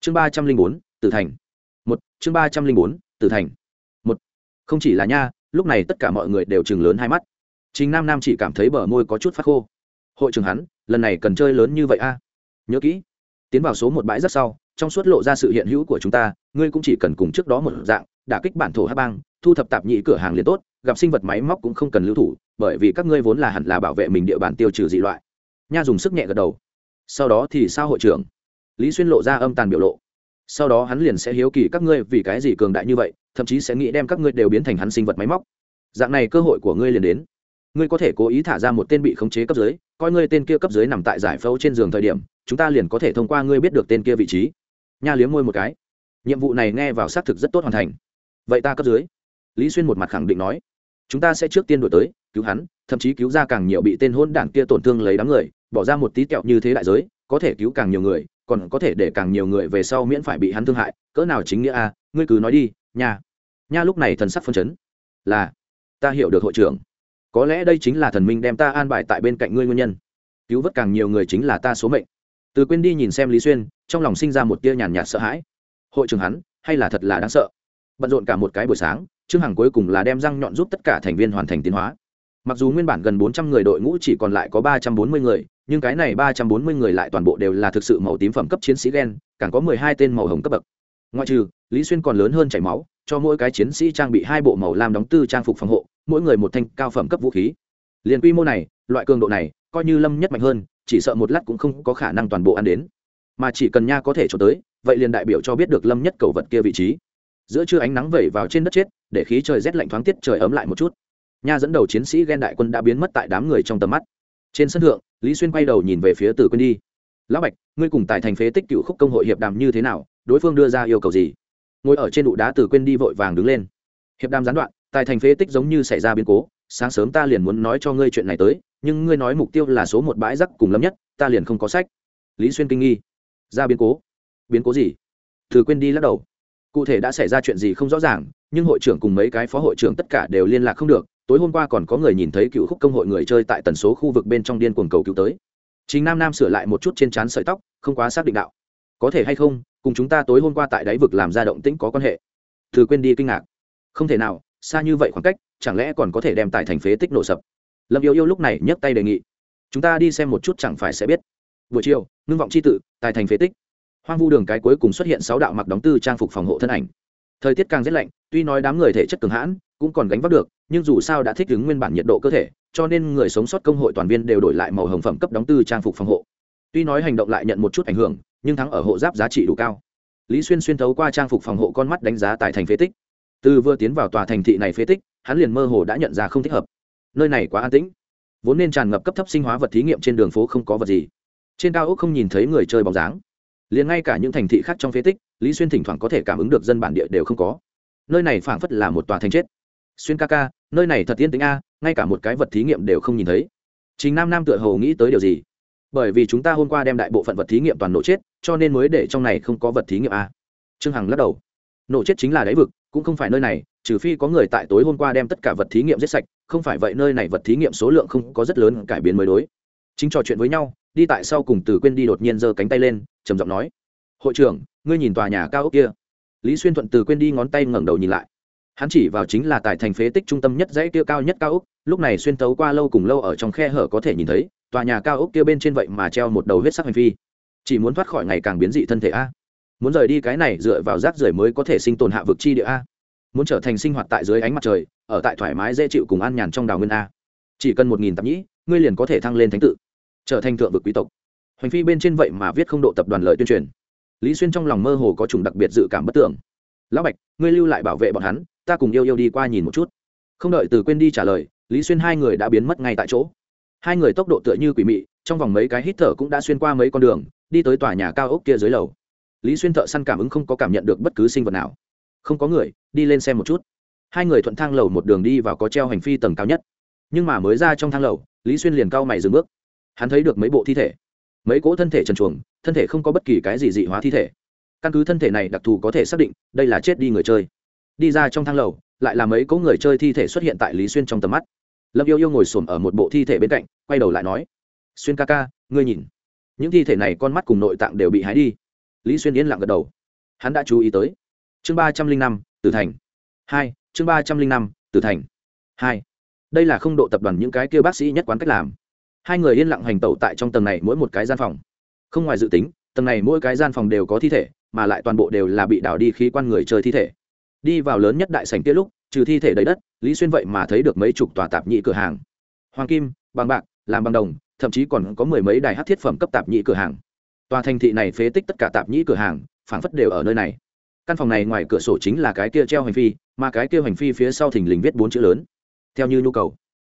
Chương ba trăm linh bốn, tử thành. Một, chương ba trăm linh bốn, tử thành. Một. Không chỉ là nha, lúc này tất cả mọi người đều chừng lớn hai mắt. Chính nam nam chỉ cảm thấy bờ môi có chút phát khô. Hội trường hắn, lần này cần chơi lớn như vậy a. Nhớ kỹ, tiến vào số một bãi rất sau trong suốt lộ ra sự hiện hữu của chúng ta, ngươi cũng chỉ cần cùng trước đó một dạng, đả kích bản thổ hát bang, thu thập tạp nhị cửa hàng liền tốt, gặp sinh vật máy móc cũng không cần lưu thủ, bởi vì các ngươi vốn là hẳn là bảo vệ mình địa bàn tiêu trừ dị loại. Nha dùng sức nhẹ gật đầu. Sau đó thì sao hội trưởng? Lý xuyên lộ ra âm tàn biểu lộ. Sau đó hắn liền sẽ hiếu kỳ các ngươi vì cái gì cường đại như vậy, thậm chí sẽ nghĩ đem các ngươi đều biến thành hắn sinh vật máy móc. Dạng này cơ hội của ngươi liền đến. Ngươi có thể cố ý thả ra một tên bị khống chế cấp dưới, coi ngươi tên kia cấp dưới nằm tại giải phẫu trên giường thời điểm, chúng ta liền có thể thông qua ngươi biết được tên kia vị trí nha liếm môi một cái. Nhiệm vụ này nghe vào xác thực rất tốt hoàn thành. Vậy ta cấp dưới. Lý xuyên một mặt khẳng định nói. Chúng ta sẽ trước tiên đổi tới, cứu hắn, thậm chí cứu ra càng nhiều bị tên hôn đảng kia tổn thương lấy đám người, bỏ ra một tí kẹo như thế đại giới, có thể cứu càng nhiều người, còn có thể để càng nhiều người về sau miễn phải bị hắn thương hại, cỡ nào chính nghĩa a, ngươi cứ nói đi, nha. Nha lúc này thần sắc phân chấn. Là, ta hiểu được hội trưởng. Có lẽ đây chính là thần minh đem ta an bài tại bên cạnh ngươi nguyên nhân. Cứu vớt càng nhiều người chính là ta số mệnh từ quên đi nhìn xem lý xuyên, trong lòng sinh ra một tia nhàn nhạt sợ hãi. Hội trưởng hắn, hay là thật là đáng sợ? Bận rộn cả một cái buổi sáng, trương hằng cuối cùng là đem răng nhọn giúp tất cả thành viên hoàn thành tiến hóa. Mặc dù nguyên bản gần bốn trăm người đội ngũ chỉ còn lại có ba trăm bốn mươi người, nhưng cái này ba trăm bốn mươi người lại toàn bộ đều là thực sự màu tím phẩm cấp chiến sĩ gen, càng có mười hai tên màu hồng cấp bậc. Ngoại trừ, lý xuyên còn lớn hơn chảy máu, cho mỗi cái chiến sĩ trang bị hai bộ màu lam đóng tư trang phục phòng hộ, mỗi người một thanh cao phẩm cấp vũ khí. Liền quy mô này, loại cường độ này, coi như lâm nhất mạnh hơn chỉ sợ một lát cũng không có khả năng toàn bộ ăn đến. Mà chỉ cần nha có thể cho tới, vậy liền đại biểu cho biết được lâm nhất cầu vật kia vị trí. Giữa trưa ánh nắng vẩy vào trên đất chết, để khí trời rét lạnh thoáng tiết trời ấm lại một chút. Nha dẫn đầu chiến sĩ ghen đại quân đã biến mất tại đám người trong tầm mắt. Trên sân thượng, lý xuyên quay đầu nhìn về phía từ quân đi. Lão bạch, ngươi cùng tài thành phế tích cựu khúc công hội hiệp đàm như thế nào? Đối phương đưa ra yêu cầu gì? Ngồi ở trên đụ đá từ quên đi vội vàng đứng lên. Hiệp đàm gián đoạn, tài thành phế tích giống như xảy ra biến cố, sáng sớm ta liền muốn nói cho ngươi chuyện này tới nhưng ngươi nói mục tiêu là số một bãi rắc cùng lâm nhất, ta liền không có sách. Lý xuyên kinh nghi. Ra biến cố. Biến cố gì? Từ quên đi lắc đầu. Cụ thể đã xảy ra chuyện gì không rõ ràng, nhưng hội trưởng cùng mấy cái phó hội trưởng tất cả đều liên lạc không được. Tối hôm qua còn có người nhìn thấy cựu khúc công hội người chơi tại tần số khu vực bên trong điên cuồng cầu cứu tới. Chính nam nam sửa lại một chút trên trán sợi tóc, không quá xác định đạo. Có thể hay không, cùng chúng ta tối hôm qua tại đáy vực làm ra động tĩnh có quan hệ. Từ quên đi kinh ngạc. Không thể nào, xa như vậy khoảng cách, chẳng lẽ còn có thể đem tại thành phế tích nổ sập? Lâm yêu yêu lúc này nhấc tay đề nghị. Chúng ta đi xem một chút chẳng phải sẽ biết. Buổi chiều, ngưng vọng c h i tự, tài thành phế tích. Hoang vu đường cái cuối cùng xuất hiện sáu đạo mặc đóng tư trang phục phòng hộ thân ảnh. Thời tiết càng rét lạnh, tuy nói đám người thể chất cường hãn, cũng còn gánh vác được, nhưng dù sao đã thích ứng nguyên bản nhiệt độ cơ thể, cho nên người sống sót công hội toàn viên đều đổi lại màu hồng phẩm cấp đóng tư trang phục phòng hộ. Tuy nói hành động lại nhận một chút ảnh hưởng, nhưng thắng ở hộ giáp giá trị đủ cao. Lý xuyên xuyên thấu qua trang phục phòng hộ con mắt đánh giá tại thành phế tích. Từ vừa tiến vào tòa thành thị này phế tích, hắn liền mơ hồ đã nhận ra không thích hợp nơi này quá an tĩnh. Vốn nên tràn ngập cấp thấp sinh hóa vật thí nghiệm trên đường phố không có vật gì. Trên cao ốc không nhìn thấy người chơi bóng dáng. Liền ngay cả những thành thị khác trong phế tích, lý xuyên thỉnh thoảng có thể cảm ứng được dân bản địa đều không có. Nơi này phảng phất là một tòa thành chết. Xuyên ca ca, nơi này thật yên tĩnh a, ngay cả một cái vật thí nghiệm đều không nhìn thấy. Chính nam nam tựa hồ nghĩ tới điều gì? Bởi vì chúng ta hôm qua đem đại bộ phận vật thí nghiệm toàn nổ chết, cho nên mới để trong này không có vật thí nghiệm a. Trương hằng lắc đầu. Nổ chết chính là đáy vực, cũng không phải nơi này trừ phi có người tại tối hôm qua đem tất cả vật thí nghiệm giết sạch, không phải vậy nơi này vật thí nghiệm số lượng không có rất lớn cải biến mới đối. Chính trò chuyện với nhau, đi tại sau cùng từ quên đi đột nhiên giơ cánh tay lên, trầm giọng nói, hội trưởng, ngươi nhìn tòa nhà cao ốc kia. Lý xuyên thuận từ quên đi ngón tay ngẩng đầu nhìn lại. Hắn chỉ vào chính là tại thành phế tích trung tâm nhất dãy kia cao nhất cao ốc, lúc này xuyên tấu qua lâu cùng lâu ở trong khe hở có thể nhìn thấy, tòa nhà cao ốc kia bên trên vậy mà treo một đầu huyết sắc hành phi. Chỉ muốn thoát khỏi ngày càng biến dị thân thể a. Muốn rời đi cái này dựa vào rác rưởi mới có thể sinh tồn hạ vực chi địa a muốn trở thành sinh hoạt tại dưới ánh mặt trời, ở tại thoải mái dễ chịu cùng an nhàn trong đào nguyên a. Chỉ cần một nghìn tạp nhĩ, ngươi liền có thể thăng lên thánh tự, trở thành thượng vực quý tộc. Hành phi bên trên vậy mà viết không độ tập đoàn lợi tuyên truyền. Lý xuyên trong lòng mơ hồ có chủng đặc biệt dự cảm bất tưởng lão bạch, ngươi lưu lại bảo vệ bọn hắn, ta cùng yêu yêu đi qua nhìn một chút. Không đợi từ quên đi trả lời, lý xuyên hai người đã biến mất ngay tại chỗ. Hai người tốc độ tựa như quỷ mị, trong vòng mấy cái hít thở cũng đã xuyên qua mấy con đường, đi tới tòa nhà cao ốc kia dưới lầu. Lý xuyên thợ săn cảm ứng không có cảm nhận được bất cứ sinh vật nào không có người, đi lên xem một chút. Hai người thuận thang lầu một đường đi vào có treo hành phi tầng cao nhất. Nhưng mà mới ra trong thang lầu, lý xuyên liền cao mày dừng bước. Hắn thấy được mấy bộ thi thể. Mấy cỗ thân thể trần chuồng thân thể không có bất kỳ cái gì dị hóa thi thể. Căn cứ thân thể này đặc thù có thể xác định, đây là chết đi người chơi. Đi ra trong thang lầu, lại là mấy cỗ người chơi thi thể xuất hiện tại lý xuyên trong tầm mắt. Lâm yêu yêu ngồi xổm ở một bộ thi thể bên cạnh, quay đầu lại nói, xuyên ca ca, ngươi nhìn, những thi thể này con mắt cùng nội tạng đều bị hái đi. Lý xuyên yên lặng gật đầu. Hắn đã chú ý tới chương ba trăm linh năm, tử thành. Hai, chương ba trăm linh năm, tử thành. Hai. Đây là không độ tập đoàn những cái kia bác sĩ nhất quán cách làm. Hai người yên lặng hành tẩu tại trong tầng này mỗi một cái gian phòng. Không ngoài dự tính, tầng này mỗi cái gian phòng đều có thi thể, mà lại toàn bộ đều là bị đảo đi khí quan người chơi thi thể. Đi vào lớn nhất đại sành kia lúc, trừ thi thể đầy đất, lý xuyên vậy mà thấy được mấy chục tòa tạp nhị cửa hàng. Hoàng kim bằng bạc, làm bằng đồng, thậm chí còn có mười mấy đài hát thiết phẩm cấp tạp nhị cửa hàng. Tòa thành thị này phế tích tất cả tạp nhị cửa hàng, phảng phất đều ở nơi này căn phòng này ngoài cửa sổ chính là cái kia treo hành phi, mà cái kia hành phi phía sau thình lình viết bốn chữ lớn. Theo như nhu cầu.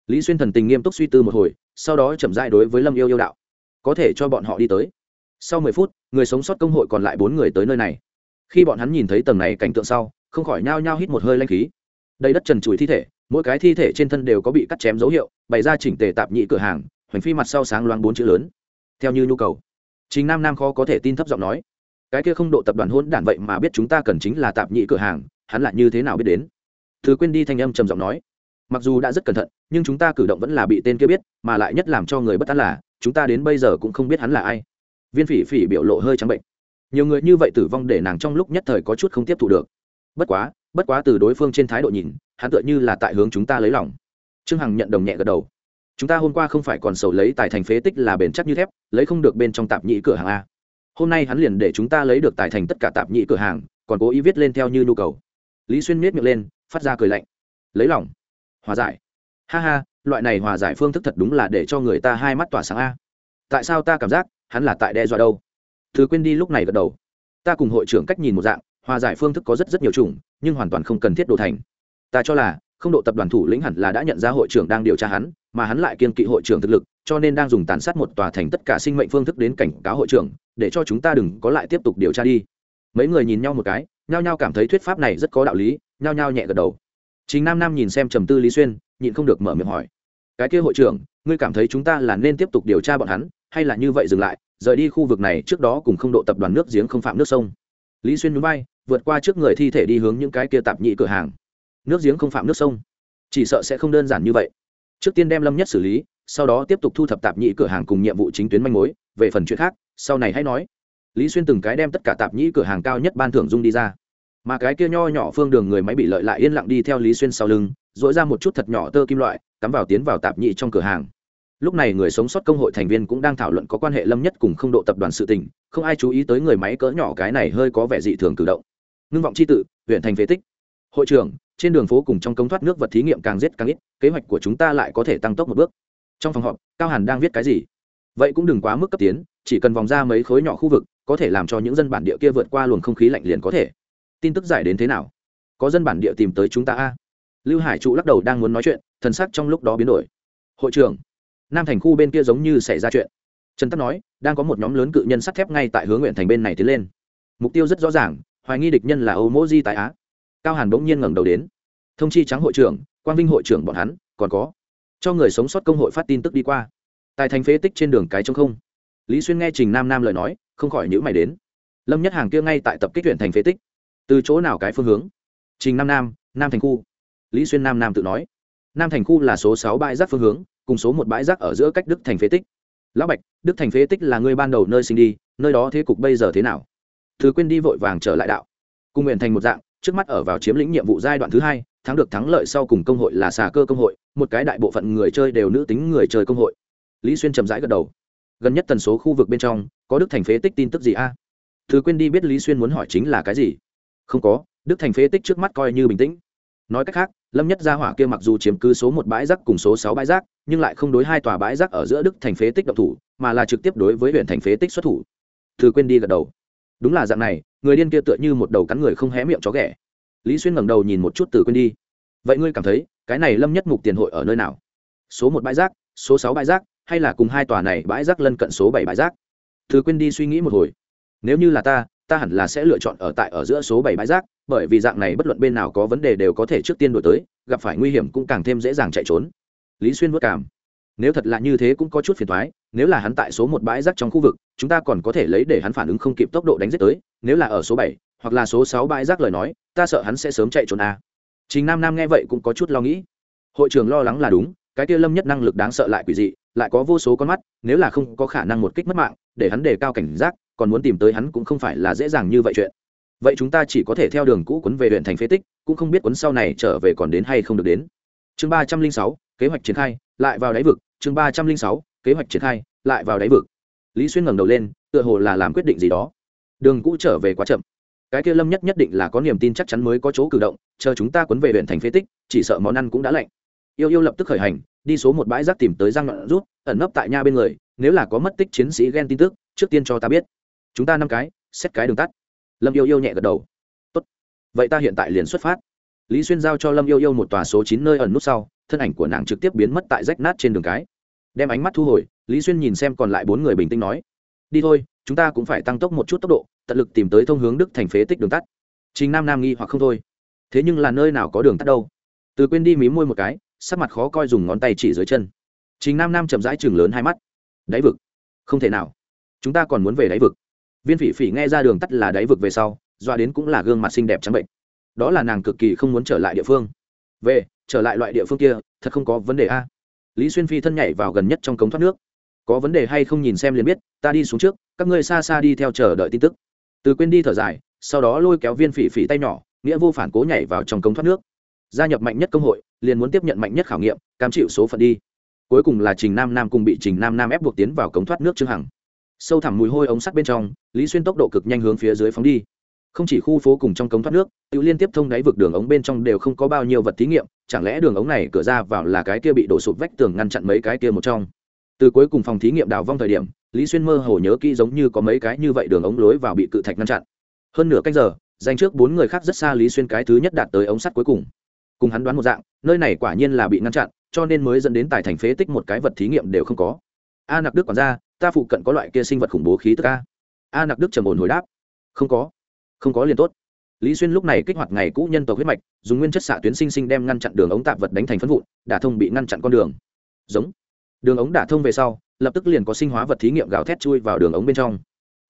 Lý xuyên thần tình nghiêm túc suy tư một hồi, sau đó chậm dại đối với lâm yêu yêu đạo. Có thể cho bọn họ đi tới. Sau mười phút, người sống sót công hội còn lại bốn người tới nơi này. Khi bọn hắn nhìn thấy tầng này cảnh tượng sau, không khỏi nhao nhao hít một hơi lanh khí. Đây đất trần trụi thi thể, mỗi cái thi thể trên thân đều có bị cắt chém dấu hiệu, bày ra chỉnh tề tạp nhị cửa hàng hoành phi mặt sau sáng loáng bốn chữ lớn. Theo như nhu cầu. Chính nam nam khó có thể tin thấp giọng nói cái kia không độ tập đoàn hôn đản vậy mà biết chúng ta cần chính là tạp nhị cửa hàng, hắn lại như thế nào biết đến? Thứ quên đi thanh âm trầm giọng nói. Mặc dù đã rất cẩn thận, nhưng chúng ta cử động vẫn là bị tên kia biết, mà lại nhất làm cho người bất an là, chúng ta đến bây giờ cũng không biết hắn là ai. Viên phỉ phỉ biểu lộ hơi trắng bệnh. Nhiều người như vậy tử vong để nàng trong lúc nhất thời có chút không tiếp thu được. Bất quá bất quá từ đối phương trên thái độ nhìn, hắn tựa như là tại hướng chúng ta lấy lòng. Trương hằng nhận đồng nhẹ gật đầu. Chúng ta hôm qua không phải còn sầu lấy tài thành phế tích là bền chắc như thép, lấy không được bên trong tạp nhị cửa hàng a hôm nay hắn liền để chúng ta lấy được tài thành tất cả tạp nhị cửa hàng, còn cố ý viết lên theo như nhu cầu. Lý xuyên miết miệng lên, phát ra cười lạnh. Lấy lòng. Hòa giải. Ha ha, loại này hòa giải phương thức thật đúng là để cho người ta hai mắt tỏa sáng a. Tại sao ta cảm giác hắn là tại đe dọa đâu? Thứ quên đi lúc này gật đầu. Ta cùng hội trưởng cách nhìn một dạng, hòa giải phương thức có rất rất nhiều chủng, nhưng hoàn toàn không cần thiết đồ thành. Ta cho là, không độ tập đoàn thủ lĩnh hẳn là đã nhận ra hội trưởng đang điều tra hắn, mà hắn lại kiên kỵ hội trưởng thực lực, cho nên đang dùng tàn sát một tòa thành tất cả sinh mệnh phương thức đến cảnh cáo hội trưởng để cho chúng ta đừng có lại tiếp tục điều tra đi. Mấy người nhìn nhau một cái, nhao nhao cảm thấy thuyết pháp này rất có đạo lý, nhao nhao nhẹ gật đầu. Chính nam nam nhìn xem trầm tư lý xuyên, nhịn không được mở miệng hỏi. Cái kia hội trưởng, ngươi cảm thấy chúng ta là nên tiếp tục điều tra bọn hắn, hay là như vậy dừng lại, rời đi khu vực này trước đó cùng không độ tập đoàn nước giếng không phạm nước sông. Lý xuyên núi bay vượt qua trước người thi thể đi hướng những cái kia tạp nhị cửa hàng. Nước giếng không phạm nước sông. Chỉ sợ sẽ không đơn giản như vậy. Trước tiên đem lâm nhất xử lý, sau đó tiếp tục thu thập tạp nhị cửa hàng cùng nhiệm vụ chính tuyến manh mối về phần chuyện khác, sau này hãy nói. Lý xuyên từng cái đem tất cả tạp nhĩ cửa hàng cao nhất ban thưởng dung đi ra. Mà cái kia nho nhỏ phương đường người máy bị lợi lại yên lặng đi theo lý xuyên sau lưng dỗi ra một chút thật nhỏ tơ kim loại, cắm vào tiến vào tạp nhĩ trong cửa hàng. Lúc này người sống sót công hội thành viên cũng đang thảo luận có quan hệ lâm nhất cùng không độ tập đoàn sự tình, không ai chú ý tới người máy cỡ nhỏ cái này hơi có vẻ dị thường cử động. Ngưng vọng c h i tự, huyện thành phế tích. Hội trưởng, trên đường phố cùng trong công thoát nước vật thí nghiệm càng giết càng ít, kế hoạch của chúng ta lại có thể tăng tốc một bước. Trong phòng họp, cao hàn đang viết cái gì? Vậy cũng đừng quá mức cấp tiến, chỉ cần vòng ra mấy khối nhỏ khu vực, có thể làm cho những dân bản địa kia vượt qua luồng không khí lạnh liền có thể. Tin tức giải đến thế nào? Có dân bản địa tìm tới chúng ta a? Lưu hải trụ lắc đầu đang muốn nói chuyện, thần sắc trong lúc đó biến đổi. Hội trưởng, nam thành khu bên kia giống như xảy ra chuyện. Trần tắc nói, đang có một nhóm lớn cự nhân sắt thép ngay tại hướng nguyện thành bên này tiến lên. Mục tiêu rất rõ ràng, hoài nghi địch nhân là âu mỗ di tại á. Cao hàn bỗng nhiên ngẩng đầu đến. Thông chi trắng hội trưởng, quang vinh hội trưởng bọn hắn, còn có. Cho người sống sót công hội phát tin tức đi qua tại thành phế tích trên đường cái trong không. Lý xuyên nghe trình nam nam lời nói, không khỏi nhữ mày đến. Lâm nhất hàng kia ngay tại tập kích huyện thành phế tích. Từ chỗ nào cái phương hướng? Trình nam nam nam thành khu. Lý xuyên nam nam tự nói. Nam thành khu là số sáu bãi rác phương hướng, cùng số một bãi rác ở giữa cách đức thành phế tích. Lão bạch, đức thành phế tích là người ban đầu nơi sinh đi, nơi đó thế cục bây giờ thế nào? Thứ quên đi vội vàng trở lại đạo. Cùng nguyện thành một dạng, trước mắt ở vào chiếm lĩnh nhiệm vụ giai đoạn thứ hai, thắng được thắng lợi sau cùng công hội là xà cơ công hội, một cái đại bộ phận người chơi đều nữ tính người chơi công hội lý xuyên chậm rãi gật đầu. Gần nhất tần số khu vực bên trong, có đức thành phế tích tin tức gì a? Thứ quên đi biết lý xuyên muốn hỏi chính là cái gì? Không có, đức thành phế tích trước mắt coi như bình tĩnh. Nói cách khác, lâm nhất gia hỏa kia mặc dù chiếm cứ số một bãi rác cùng số sáu bãi rác, nhưng lại không đối hai tòa bãi rác ở giữa đức thành phế tích động thủ, mà là trực tiếp đối với huyện thành phế tích xuất thủ. Thứ quên đi gật đầu. Đúng là dạng này, người điên kia tựa như một đầu cắn người không hé miệng chó ghẻ. Lý xuyên ngẩng đầu nhìn một chút từ quên đi. Vậy ngươi cảm thấy, cái này lâm nhất mục tiền hội ở nơi nào? Số một bãi rác, số sáu bãi rác hay là cùng hai tòa này bãi rác lân cận số bảy bãi rác? Từ quên đi suy nghĩ một hồi. Nếu như là ta ta hẳn là sẽ lựa chọn ở tại ở giữa số bảy bãi rác, bởi vì dạng này bất luận bên nào có vấn đề đều có thể trước tiên đổi tới, gặp phải nguy hiểm cũng càng thêm dễ dàng chạy trốn. Lý xuyên vất cảm. Nếu thật là như thế cũng có chút phiền thoái nếu là hắn tại số một bãi rác trong khu vực, chúng ta còn có thể lấy để hắn phản ứng không kịp tốc độ đánh giết tới, nếu là ở số bảy, hoặc là số sáu bãi rác lời nói, ta sợ hắn sẽ sớm chạy trốn a. À. chính nam nam nghe vậy cũng có chút lo nghĩ. Hội trưởng lo lắng là đúng, cái kia lâm nhất năng lực đáng sợ lại quỷ dị lại có vô số con mắt, nếu là không có khả năng một kích mất mạng, để hắn đề cao cảnh giác, còn muốn tìm tới hắn cũng không phải là dễ dàng như vậy chuyện. Vậy chúng ta chỉ có thể theo đường cũ quấn về huyện thành phế tích, cũng không biết quấn sau này trở về còn đến hay không được đến. Chương ba trăm linh sáu, kế hoạch triển khai, lại vào đáy vực. Chương ba trăm linh sáu, kế hoạch triển khai, lại vào đáy vực. Lý xuyên ngẩng đầu lên, tựa hồ là làm quyết định gì đó. Đường cũ trở về quá chậm. Cái kia lâm nhất nhất định là có niềm tin chắc chắn mới có chỗ cử động, chờ chúng ta quấn về huyện thành phế tích, chỉ sợ món ăn cũng đã lạnh yêu yêu lập tức khởi hành, đi số một bãi rác tìm tới giang đoạn rút, ẩn nấp tại nha bên người, nếu là có mất tích chiến sĩ ghen tin tức, trước tiên cho ta biết. Chúng ta năm cái, xét cái đường tắt. Lâm yêu yêu nhẹ gật đầu. Tốt. vậy ta hiện tại liền xuất phát. Lý xuyên giao cho lâm yêu yêu một tòa số chín nơi ẩn nút sau, thân ảnh của nàng trực tiếp biến mất tại rách nát trên đường cái. Đem ánh mắt thu hồi, lý xuyên nhìn xem còn lại bốn người bình tĩnh nói. Đi thôi, chúng ta cũng phải tăng tốc một chút tốc độ, tận lực tìm tới thông hướng đức thành phế tích đường tắt. Trình nam nam nghi hoặc không thôi. Thế nhưng là nơi nào có đường tắt đâu? Từ quên đi mí môi một cái sắc mặt khó coi dùng ngón tay chỉ dưới chân. Chính nam nam chậm rãi chừng lớn hai mắt. Đáy vực? Không thể nào. Chúng ta còn muốn về đáy vực. Viên phỉ phỉ nghe ra đường tắt là đáy vực về sau doa đến cũng là gương mặt xinh đẹp trắng bệnh. Đó là nàng cực kỳ không muốn trở lại địa phương. Về, trở lại loại địa phương kia, thật không có vấn đề a. Lý xuyên phi thân nhảy vào gần nhất trong cống thoát nước. Có vấn đề hay không nhìn xem liền biết, ta đi xuống trước, các ngươi xa xa đi theo chờ đợi tin tức. Từ quên đi thở dài, sau đó lôi kéo viên phỉ phỉ tay nhỏ, nghĩa vô phản cố nhảy vào trong cống thoát nước gia nhập mạnh nhất công hội, liền muốn tiếp nhận mạnh nhất khảo nghiệm, cam chịu số phận đi. Cuối cùng là trình nam nam cùng bị trình nam nam ép buộc tiến vào cống thoát nước trương hằng. Sâu thẳm mùi hôi ống sắt bên trong, lý xuyên tốc độ cực nhanh hướng phía dưới phóng đi. Không chỉ khu phố cùng trong cống thoát nước, tự liên tiếp thông đáy vực đường ống bên trong đều không có bao nhiêu vật thí nghiệm, chẳng lẽ đường ống này cửa ra vào là cái kia bị đổ sụp vách tường ngăn chặn mấy cái kia một trong? Từ cuối cùng phòng thí nghiệm đào vong thời điểm, lý xuyên mơ hồ nhớ kỹ giống như có mấy cái như vậy đường ống lối vào bị cự thạch ngăn chặn. Hơn nửa canh giờ, dành trước bốn người khác rất xa lý xuyên cái thứ nhất đạt tới ống sắt cuối cùng cùng hắn đoán một dạng, nơi này quả nhiên là bị ngăn chặn, cho nên mới dẫn đến tài thành phế tích một cái vật thí nghiệm đều không có. A nặc đức quản ra ta phụ cận có loại kia sinh vật khủng bố khí tức a. A nặc đức trầm ổn hồi đáp. Không có. Không có liền tốt. Lý xuyên lúc này kích hoạt ngày cũ nhân tộc huyết mạch, dùng nguyên chất xạ tuyến sinh sinh đem ngăn chặn đường ống tạp vật đánh thành phân vụn, đả thông bị ngăn chặn con đường. Giống. Đường ống đả thông về sau, lập tức liền có sinh hóa vật thí nghiệm gào thét chui vào đường ống bên trong.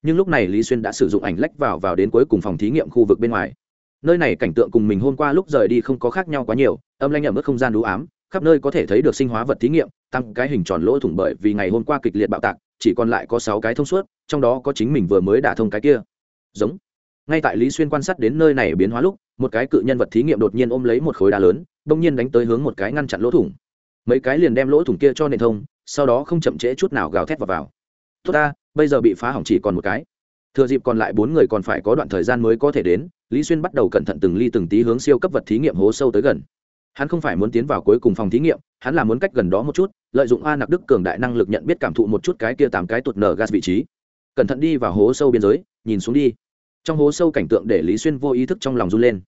Nhưng lúc này lý xuyên đã sử dụng ảnh lách vào vào đến cuối cùng phòng thí nghiệm khu vực bên ngoài nơi này cảnh tượng cùng mình hôm qua lúc rời đi không có khác nhau quá nhiều, âm lanh ở mức không gian đũ ám, khắp nơi có thể thấy được sinh hóa vật thí nghiệm, tăng cái hình tròn lỗ thủng bởi vì ngày hôm qua kịch liệt bạo tạc, chỉ còn lại có sáu cái thông suốt, trong đó có chính mình vừa mới đả thông cái kia. Giống. Ngay tại lý xuyên quan sát đến nơi này biến hóa lúc, một cái cự nhân vật thí nghiệm đột nhiên ôm lấy một khối đá lớn, đông nhiên đánh tới hướng một cái ngăn chặn lỗ thủng. Mấy cái liền đem lỗ thủng kia cho nền thông, sau đó không chậm trễ chút nào gào thét vào vào. Tốt ta, bây giờ bị phá hỏng chỉ còn một cái thừa dịp còn lại bốn người còn phải có đoạn thời gian mới có thể đến, lý xuyên bắt đầu cẩn thận từng ly từng tí hướng siêu cấp vật thí nghiệm hố sâu tới gần. Hắn không phải muốn tiến vào cuối cùng phòng thí nghiệm, hắn là muốn cách gần đó một chút, lợi dụng a nặc đức cường đại năng lực nhận biết cảm thụ một chút cái kia tám cái tụt nở gas vị trí. Cẩn thận đi vào hố sâu biên giới, nhìn xuống đi. Trong hố sâu cảnh tượng để lý xuyên vô ý thức trong lòng run lên.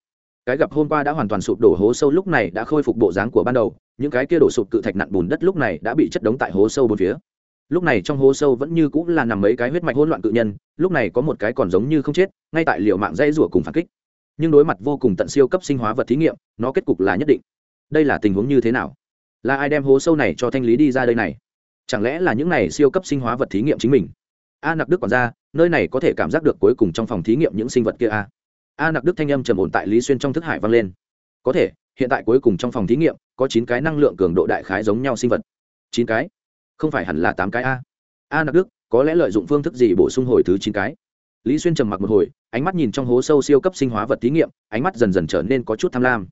Cái gặp hôm qua đã hoàn toàn sụp đổ hố sâu lúc này đã khôi phục bộ dáng của ban đầu, những cái kia đổ sụp cự thạch nặn bùn đất lúc này đã bị chất đống tại hố sâu bốn phía lúc này trong hố sâu vẫn như cũng là nằm mấy cái huyết mạch hỗn loạn cự nhân, lúc này có một cái còn giống như không chết, ngay tại liệu mạng dây rủa cùng phản kích. Nhưng đối mặt vô cùng tận siêu cấp sinh hóa vật thí nghiệm, nó kết cục là nhất định. Đây là tình huống như thế nào? Là ai đem hố sâu này cho thanh lý đi ra đây này? Chẳng lẽ là những này siêu cấp sinh hóa vật thí nghiệm chính mình? A nặc đức còn ra, nơi này có thể cảm giác được cuối cùng trong phòng thí nghiệm những sinh vật kia a a nặc đức thanh âm trầm ổn tại lý xuyên trong thức hải vang lên. Có thể, hiện tại cuối cùng trong phòng thí nghiệm, có chín cái năng lượng cường độ đại khái giống nhau sinh vật. Chín cái? Không phải hẳn là tám cái a. A nặc đức, có lẽ lợi dụng phương thức gì bổ sung hồi thứ chín cái? Lý xuyên trầm mặc một hồi, ánh mắt nhìn trong hố sâu siêu cấp sinh hóa vật thí nghiệm, ánh mắt dần dần trở nên có chút tham lam.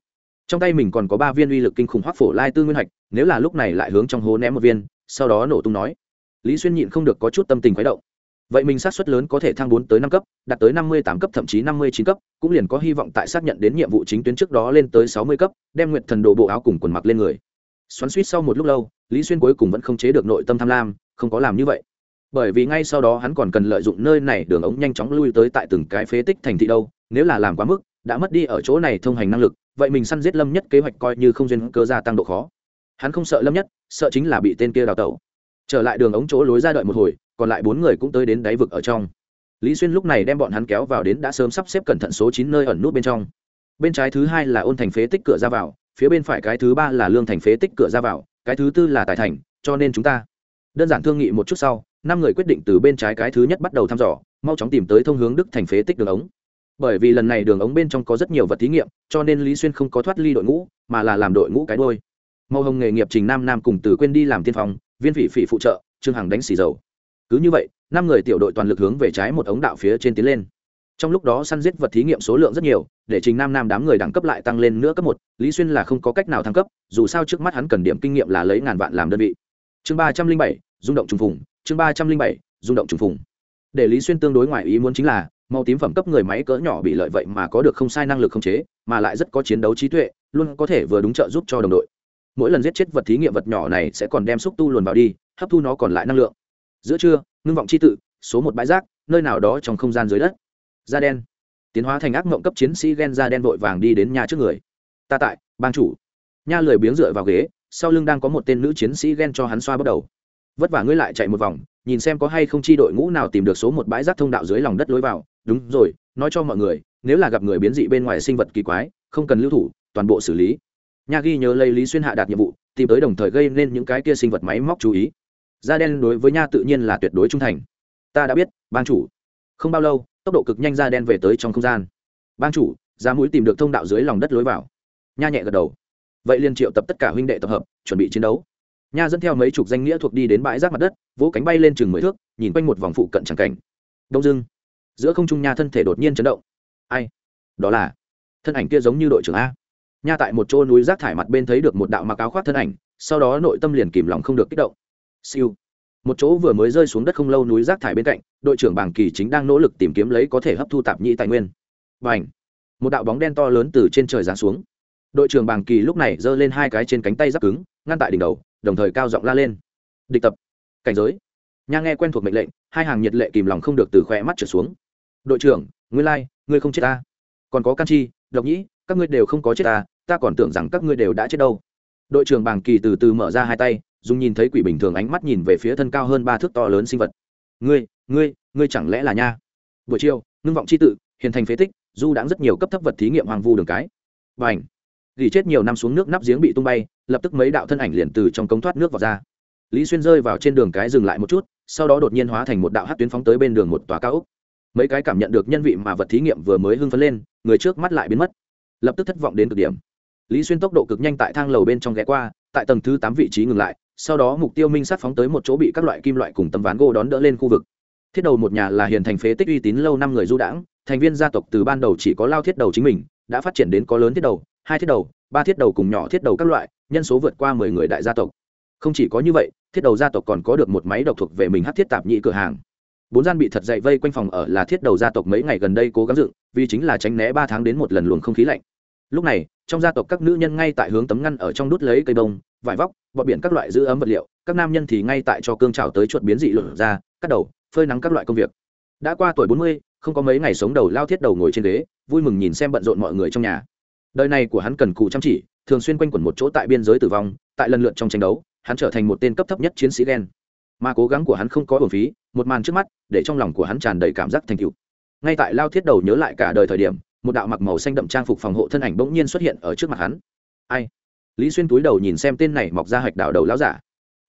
Trong tay mình còn có ba viên uy lực kinh khủng hoác phổ lai tư nguyên hạch, nếu là lúc này lại hướng trong hố ném một viên, sau đó nổ tung nói. Lý xuyên nhịn không được có chút tâm tình khuấy động. Vậy mình sát suất lớn có thể thăng bốn tới năm cấp, đạt tới năm mươi tám cấp, thậm chí năm mươi chín cấp, cũng liền có hy vọng tại xác nhận đến nhiệm vụ chính tuyến trước đó lên tới sáu mươi cấp, đem nguyện thần đồ bộ áo cùng quần mặc lên người xoắn suýt sau một lúc lâu, lý xuyên cuối cùng vẫn không chế được nội tâm tham lam, không có làm như vậy. Bởi vì ngay sau đó hắn còn cần lợi dụng nơi này đường ống nhanh chóng lui tới tại từng cái phế tích thành thị đâu, nếu là làm quá mức, đã mất đi ở chỗ này thông hành năng lực, vậy mình săn giết lâm nhất kế hoạch coi như không duyên cơ gia tăng độ khó. Hắn không sợ lâm nhất, sợ chính là bị tên kia đào tẩu. Trở lại đường ống chỗ lối ra đợi một hồi, còn lại bốn người cũng tới đến đáy vực ở trong. Lý xuyên lúc này đem bọn hắn kéo vào đến đã sớm sắp xếp cẩn thận số chín nơi ẩn nút bên trong. Bên trái thứ hai là ôn thành phế tích cửa ra vào phía bên phải cái thứ ba là lương thành phế tích cửa ra vào cái thứ tư là tài thành cho nên chúng ta đơn giản thương nghị một chút sau năm người quyết định từ bên trái cái thứ nhất bắt đầu thăm dò mau chóng tìm tới thông hướng đức thành phế tích đường ống. Bởi vì lần này đường ống bên trong có rất nhiều vật thí nghiệm cho nên lý xuyên không có thoát ly đội ngũ mà là làm đội ngũ cái đôi màu hồng nghề nghiệp trình nam nam cùng từ quên đi làm tiên phòng, viên phỉ phỉ phụ trợ trương hằng đánh xì dầu. Cứ như vậy năm người tiểu đội toàn lực hướng về trái một ống đạo phía trên tiến lên trong lúc đó săn giết vật thí nghiệm số lượng rất nhiều, để trình nam nam đám người đẳng cấp lại tăng lên nữa cấp một, lý xuyên là không có cách nào thăng cấp, dù sao trước mắt hắn cần điểm kinh nghiệm là lấy ngàn vạn làm đơn vị. Chương ba trăm linh bảy, rung động trùng phùng, chương ba trăm linh bảy, rung động trùng phùng. Để lý xuyên tương đối ngoài ý muốn chính là, màu tím phẩm cấp người máy cỡ nhỏ bị lợi vậy mà có được không sai năng lực không chế, mà lại rất có chiến đấu trí tuệ, luôn có thể vừa đúng trợ giúp cho đồng đội. Mỗi lần giết chết vật thí nghiệm vật nhỏ này sẽ còn đem xúc tu luồn vào đi, hấp thu nó còn lại năng lượng. Giữa trưa, ngưng vọng c h i tự, số một bãi rác, nơi nào đó trong không gian dưới đất da đen. Tiến hóa thành ác mộng cấp chiến sĩ ghen da đen vội vàng đi đến nhà trước người. Ta tại, bang chủ. Nha lười biếng dựa vào ghế, sau lưng đang có một tên nữ chiến sĩ ghen cho hắn xoa bắt đầu. Vất vả ngươi lại chạy một vòng, nhìn xem có hay không chi đội ngũ nào tìm được số một bãi rác thông đạo dưới lòng đất lối vào. Đúng rồi, nói cho mọi người, nếu là gặp người biến dị bên ngoài sinh vật kỳ quái, không cần lưu thủ, toàn bộ xử lý. Nha ghi nhớ lấy lý xuyên hạ đạt nhiệm vụ, tìm tới đồng thời gây nên những cái kia sinh vật máy móc chú ý. Da đen đối với nha tự nhiên là tuyệt đối trung thành. Ta đã biết ban chủ. Không bao lâu tốc độ cực nhanh ra đen về tới trong không gian. Ban chủ ra mũi tìm được thông đạo dưới lòng đất lối vào. Nha nhẹ gật đầu. Vậy liền triệu tập tất cả huynh đệ tập hợp, chuẩn bị chiến đấu. Nha dẫn theo mấy chục danh nghĩa thuộc đi đến bãi rác mặt đất, vỗ cánh bay lên chừng mười thước, nhìn quanh một vòng phụ cận tràng cảnh. Đông dưng giữa không trung nha thân thể đột nhiên chấn động. Ai? Đó là thân ảnh kia giống như đội trưởng a. Nha tại một chỗ núi rác thải mặt bên thấy được một đạo mặc áo khoác thân ảnh, sau đó nội tâm liền kìm lòng không được kích động. Siêu một chỗ vừa mới rơi xuống đất không lâu núi rác thải bên cạnh đội trưởng bảng kỳ chính đang nỗ lực tìm kiếm lấy có thể hấp thu tạp nhĩ tài nguyên. B à n h một đạo bóng đen to lớn từ trên trời giáng xuống. Đội trưởng bảng kỳ lúc này giơ lên hai cái trên cánh tay giáp cứng ngăn tại đỉnh đầu đồng thời cao giọng la lên. Địch tập! Cảnh giới! Nha nghe quen thuộc mệnh lệnh hai hàng nhiệt lệ kìm lòng không được từ khoe mắt trở xuống. Đội trưởng ngươi lai、like, ngươi không chết ta. Còn có can chi độc nhĩ các ngươi đều không có chết ta ta còn tưởng rằng các ngươi đều đã chết đâu đội trưởng bàng kỳ từ từ mở ra hai tay, dùng nhìn thấy quỷ bình thường ánh mắt nhìn về phía thân cao hơn ba thước to lớn sinh vật. Ngươi ngươi ngươi chẳng lẽ là nha? Buổi chiều, ngưng vọng c h i tự, hiền thành phế tích, du đãng rất nhiều cấp thấp vật thí nghiệm hoàng vu đường cái. Và ảnh gỉ chết nhiều năm xuống nước nắp giếng bị tung bay, lập tức mấy đạo thân ảnh liền từ trong cống thoát nước vào ra. Lý xuyên rơi vào trên đường cái dừng lại một chút, sau đó đột nhiên hóa thành một đạo hát tuyến phóng tới bên đường một tòa cao ốc. Mấy cái cảm nhận được nhân vị mà vật thí nghiệm vừa mới hưng phấn lên, người trước mắt lại biến mất. Lập tức thất vọng đến cực điểm lý xuyên tốc độ cực nhanh tại thang lầu bên trong ghé qua, tại tầng thứ tám vị trí ngừng lại, sau đó mục tiêu minh sát phóng tới một chỗ bị các loại kim loại cùng tấm ván gỗ đón đỡ lên khu vực. Thiết đầu một nhà là hiền thành phế tích uy tín lâu năm người du đãng, thành viên gia tộc từ ban đầu chỉ có lao thiết đầu chính mình, đã phát triển đến có lớn thiết đầu, hai thiết đầu, ba thiết đầu cùng nhỏ thiết đầu các loại, nhân số vượt qua mười người đại gia tộc. Không chỉ có như vậy, thiết đầu gia tộc còn có được một máy độc thuộc về mình hát thiết tạp nhị cửa hàng. Bốn gian bị thật dậy vây quanh phòng ở là thiết đầu gia tộc mấy ngày gần đây cố gắng dựng, vì chính là tránh né ba tháng đến một lần luồng không khí lạnh lúc này, trong gia tộc các nữ nhân ngay tại hướng tấm ngăn ở trong đút lấy cây bông, vải vóc, bọt biển các loại giữ ấm vật liệu, các nam nhân thì ngay tại cho cương trào tới chuột biến dị luận ra, cắt đầu, phơi nắng các loại công việc. Đã qua tuổi bốn mươi, không có mấy ngày sống đầu lao thiết đầu ngồi trên ghế, vui mừng nhìn xem bận rộn mọi người trong nhà. Đời này của hắn cần cù chăm chỉ, thường xuyên quanh quẩn một chỗ tại biên giới tử vong, tại lần lượt trong tranh đấu, hắn trở thành một tên cấp thấp nhất chiến sĩ ghen mà cố gắng của hắn không có bổn phí, một màn trước mắt, để trong lòng của hắn tràn đầy cảm giác thành cựu ngay tại lao thiết đầu nhớ lại cả đời thời điểm một đạo mặc màu xanh đậm trang phục phòng hộ thân ảnh bỗng nhiên xuất hiện ở trước mặt hắn. Ai? Lý xuyên túi đầu nhìn xem tên này mọc ra hạch đảo đầu lão giả.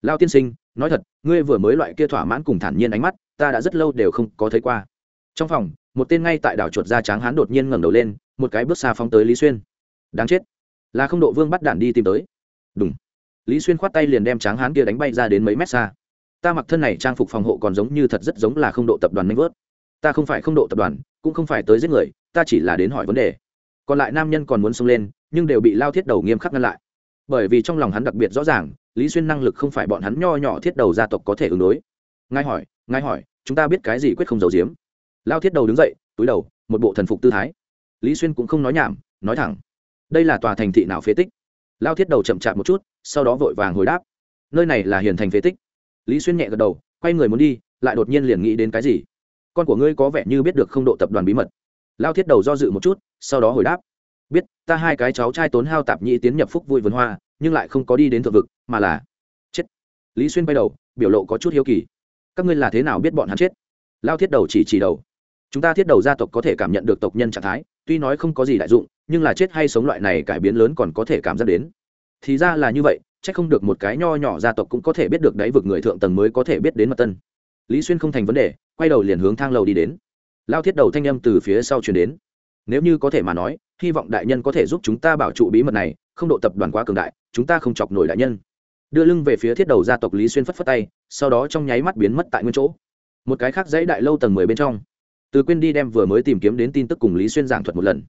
Lao tiên sinh, nói thật, ngươi vừa mới loại kia thỏa mãn cùng thản nhiên ánh mắt, ta đã rất lâu đều không có thấy qua. Trong phòng, một tên ngay tại đảo chuột da trắng hắn đột nhiên ngẩng đầu lên, một cái bước xa phóng tới lý xuyên. Đáng chết. Là không độ vương bắt đản đi tìm tới. Đúng lý xuyên khoát tay liền đem tráng hán kia đánh bay ra đến mấy mét xa. Ta mặc thân này trang phục phòng hộ còn giống như thật rất giống là không độ tập đoàn nanh vớt. Ta không phải không độ tập đoàn, cũng không phải tới giết người ta chỉ là đến hỏi vấn đề. Còn lại nam nhân còn muốn xông lên, nhưng đều bị lao thiết đầu nghiêm khắc ngăn lại. Bởi vì trong lòng hắn đặc biệt rõ ràng, lý xuyên năng lực không phải bọn hắn nho nhỏ thiết đầu gia tộc có thể ứng đối. Ngay hỏi ngay hỏi, chúng ta biết cái gì quyết không giấu giếm? Lao thiết đầu đứng dậy, túi đầu, một bộ thần phục tư thái. Lý xuyên cũng không nói nhảm, nói thẳng. Đây là tòa thành thị nào phế tích? Lao thiết đầu chậm chạp một chút, sau đó vội vàng hồi đáp. Nơi này là hiền thành phế tích. Lý xuyên nhẹ gật đầu, quay người muốn đi, lại đột nhiên liền nghĩ đến cái gì? Con của ngươi có vẻ như biết được không độ tập đoàn bí mật lao thiết đầu do dự một chút, sau đó hồi đáp. Biết, ta hai cái cháu trai tốn hao tạp nhĩ tiến nhập phúc vui vườn hoa, nhưng lại không có đi đến thượng vực, mà là chết. Lý xuyên bay đầu, biểu lộ có chút hiếu kỳ. Các ngươi là thế nào biết bọn hắn chết? Lao thiết đầu chỉ chỉ đầu. Chúng ta thiết đầu gia tộc có thể cảm nhận được tộc nhân trạng thái, tuy nói không có gì đại dụng, nhưng là chết hay sống loại này cải biến lớn còn có thể cảm giác đến. Thì ra là như vậy c h ắ c không được một cái nho nhỏ gia tộc cũng có thể biết được đáy vực người thượng tầng mới có thể biết đến mật tân. Lý xuyên không thành vấn đề, quay đầu liền hướng thang lầu đi đến lao thiết đầu thanh â m từ phía sau chuyển đến. Nếu như có thể mà nói, hy vọng đại nhân có thể giúp chúng ta bảo trụ bí mật này, không độ tập đoàn quá cường đại, chúng ta không chọc nổi đại nhân. Đưa lưng về phía thiết đầu gia tộc lý xuyên phất phất tay, sau đó trong nháy mắt biến mất tại nguyên chỗ. Một cái khác dãy đại lâu tầng mười bên trong. Từ quên đi đem vừa mới tìm kiếm đến tin tức cùng lý xuyên giảng thuật một lần.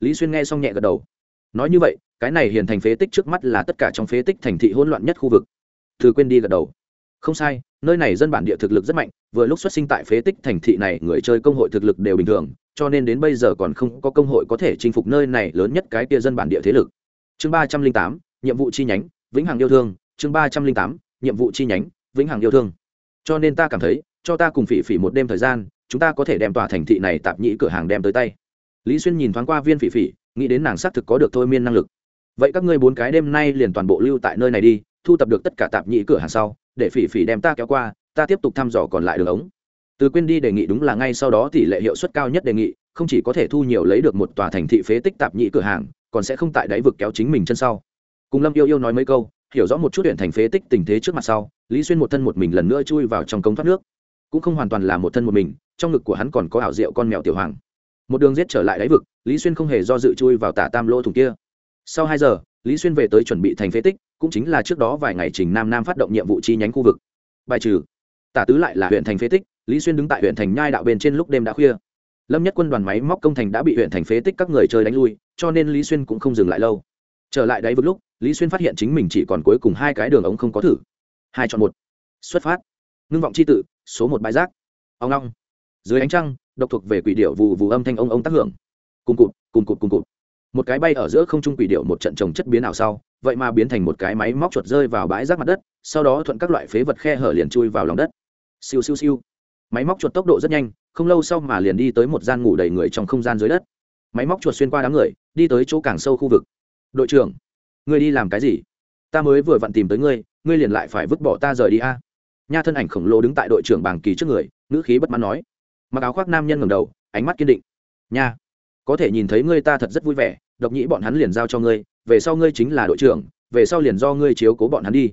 Lý xuyên nghe xong nhẹ gật đầu. Nói như vậy, cái này hiền thành phế tích trước mắt là tất cả trong phế tích thành thị hỗn loạn nhất khu vực. Từ quên đi gật đầu không sai, nơi này dân bản địa thực lực rất mạnh, vừa lúc xuất sinh tại phế tích thành thị này, người chơi công hội thực lực đều bình thường, cho nên đến bây giờ còn không có công hội có thể chinh phục nơi này lớn nhất cái kia dân bản địa thế lực. Chương ba trăm linh tám, nhiệm vụ chi nhánh, vĩnh hằng yêu thương. Chương ba trăm linh tám, nhiệm vụ chi nhánh, vĩnh hằng yêu thương. Cho nên ta cảm thấy, cho ta cùng phỉ phỉ một đêm thời gian, chúng ta có thể đem tòa thành thị này tạp nhĩ cửa hàng đem tới tay. Lý xuyên nhìn thoáng qua viên phỉ phỉ, nghĩ đến nàng xác thực có được thôi miên năng lực vậy các ngươi bốn cái đêm nay liền toàn bộ lưu tại nơi này đi, thu tập được tất cả tạp nhĩ cửa hàng sau, để phỉ phỉ đem ta kéo qua, ta tiếp tục thăm dò còn lại đường ống. Từ quên đi đề nghị đúng là ngay sau đó tỷ lệ hiệu suất cao nhất đề nghị, không chỉ có thể thu nhiều lấy được một tòa thành thị phế tích tạp nhĩ cửa hàng, còn sẽ không tại đáy vực kéo chính mình chân sau. Cùng lâm yêu yêu nói mấy câu, hiểu rõ một chút huyện thành phế tích tình thế trước mặt sau, lý xuyên một thân một mình lần nữa chui vào trong cống thoát nước. Cũng không hoàn toàn là một thân một mình, trong ngực của hắn còn có ảo diệu con mèo tiểu hoàng. Một đường giết trở lại đáy vực, lý xuyên không hề do dự chui vào tả tam lỗ thùng kia sau hai giờ, lý xuyên về tới chuẩn bị thành phế tích, cũng chính là trước đó vài ngày trình nam nam phát động nhiệm vụ chi nhánh khu vực. Bài trừ. Tả tứ lại là huyện thành phế tích, lý xuyên đứng tại huyện thành nhai đạo bên trên lúc đêm đã khuya. Lâm nhất quân đoàn máy móc công thành đã bị huyện thành phế tích các người chơi đánh lui, cho nên lý xuyên cũng không dừng lại lâu. Trở lại đáy vực lúc, lý xuyên phát hiện chính mình chỉ còn cuối cùng hai cái đường ống không có thử. Hai chọn một. Xuất phát. Ngưng vọng c h i tự, số một bãi rác. Ông long. Dưới ánh trăng, độc thuộc về quỷ điệu vù vù âm thanh ông ông tác hưởng. Cùng cụt cùng cụt cùng cụt một cái bay ở giữa không trung quỷ điệu một trận trồng chất biến ảo sau, vậy mà biến thành một cái máy móc chuột rơi vào bãi rác mặt đất, sau đó thuận các loại phế vật khe hở liền chui vào lòng đất. Siêu siêu siêu. Máy móc chuột tốc độ rất nhanh, không lâu sau mà liền đi tới một gian ngủ đầy người trong không gian dưới đất. Máy móc chuột xuyên qua đám người, đi tới chỗ càng sâu khu vực. Đội trưởng, ngươi đi làm cái gì? Ta mới vừa vặn tìm tới ngươi ngươi liền lại phải vứt bỏ ta rời đi a. Nha thân ảnh khổng lồ đứng tại đội trưởng bàng kỳ trước người, ngữ khí bất mãn nói. Mặc áo khoác nam nhân ngầm đầu, ánh mắt kiên định. Nha có thể nhìn thấy ngươi ta thật rất vui vẻ, độc nhĩ bọn hắn liền giao cho ngươi, về sau ngươi chính là đội trưởng, về sau liền do ngươi chiếu cố bọn hắn đi.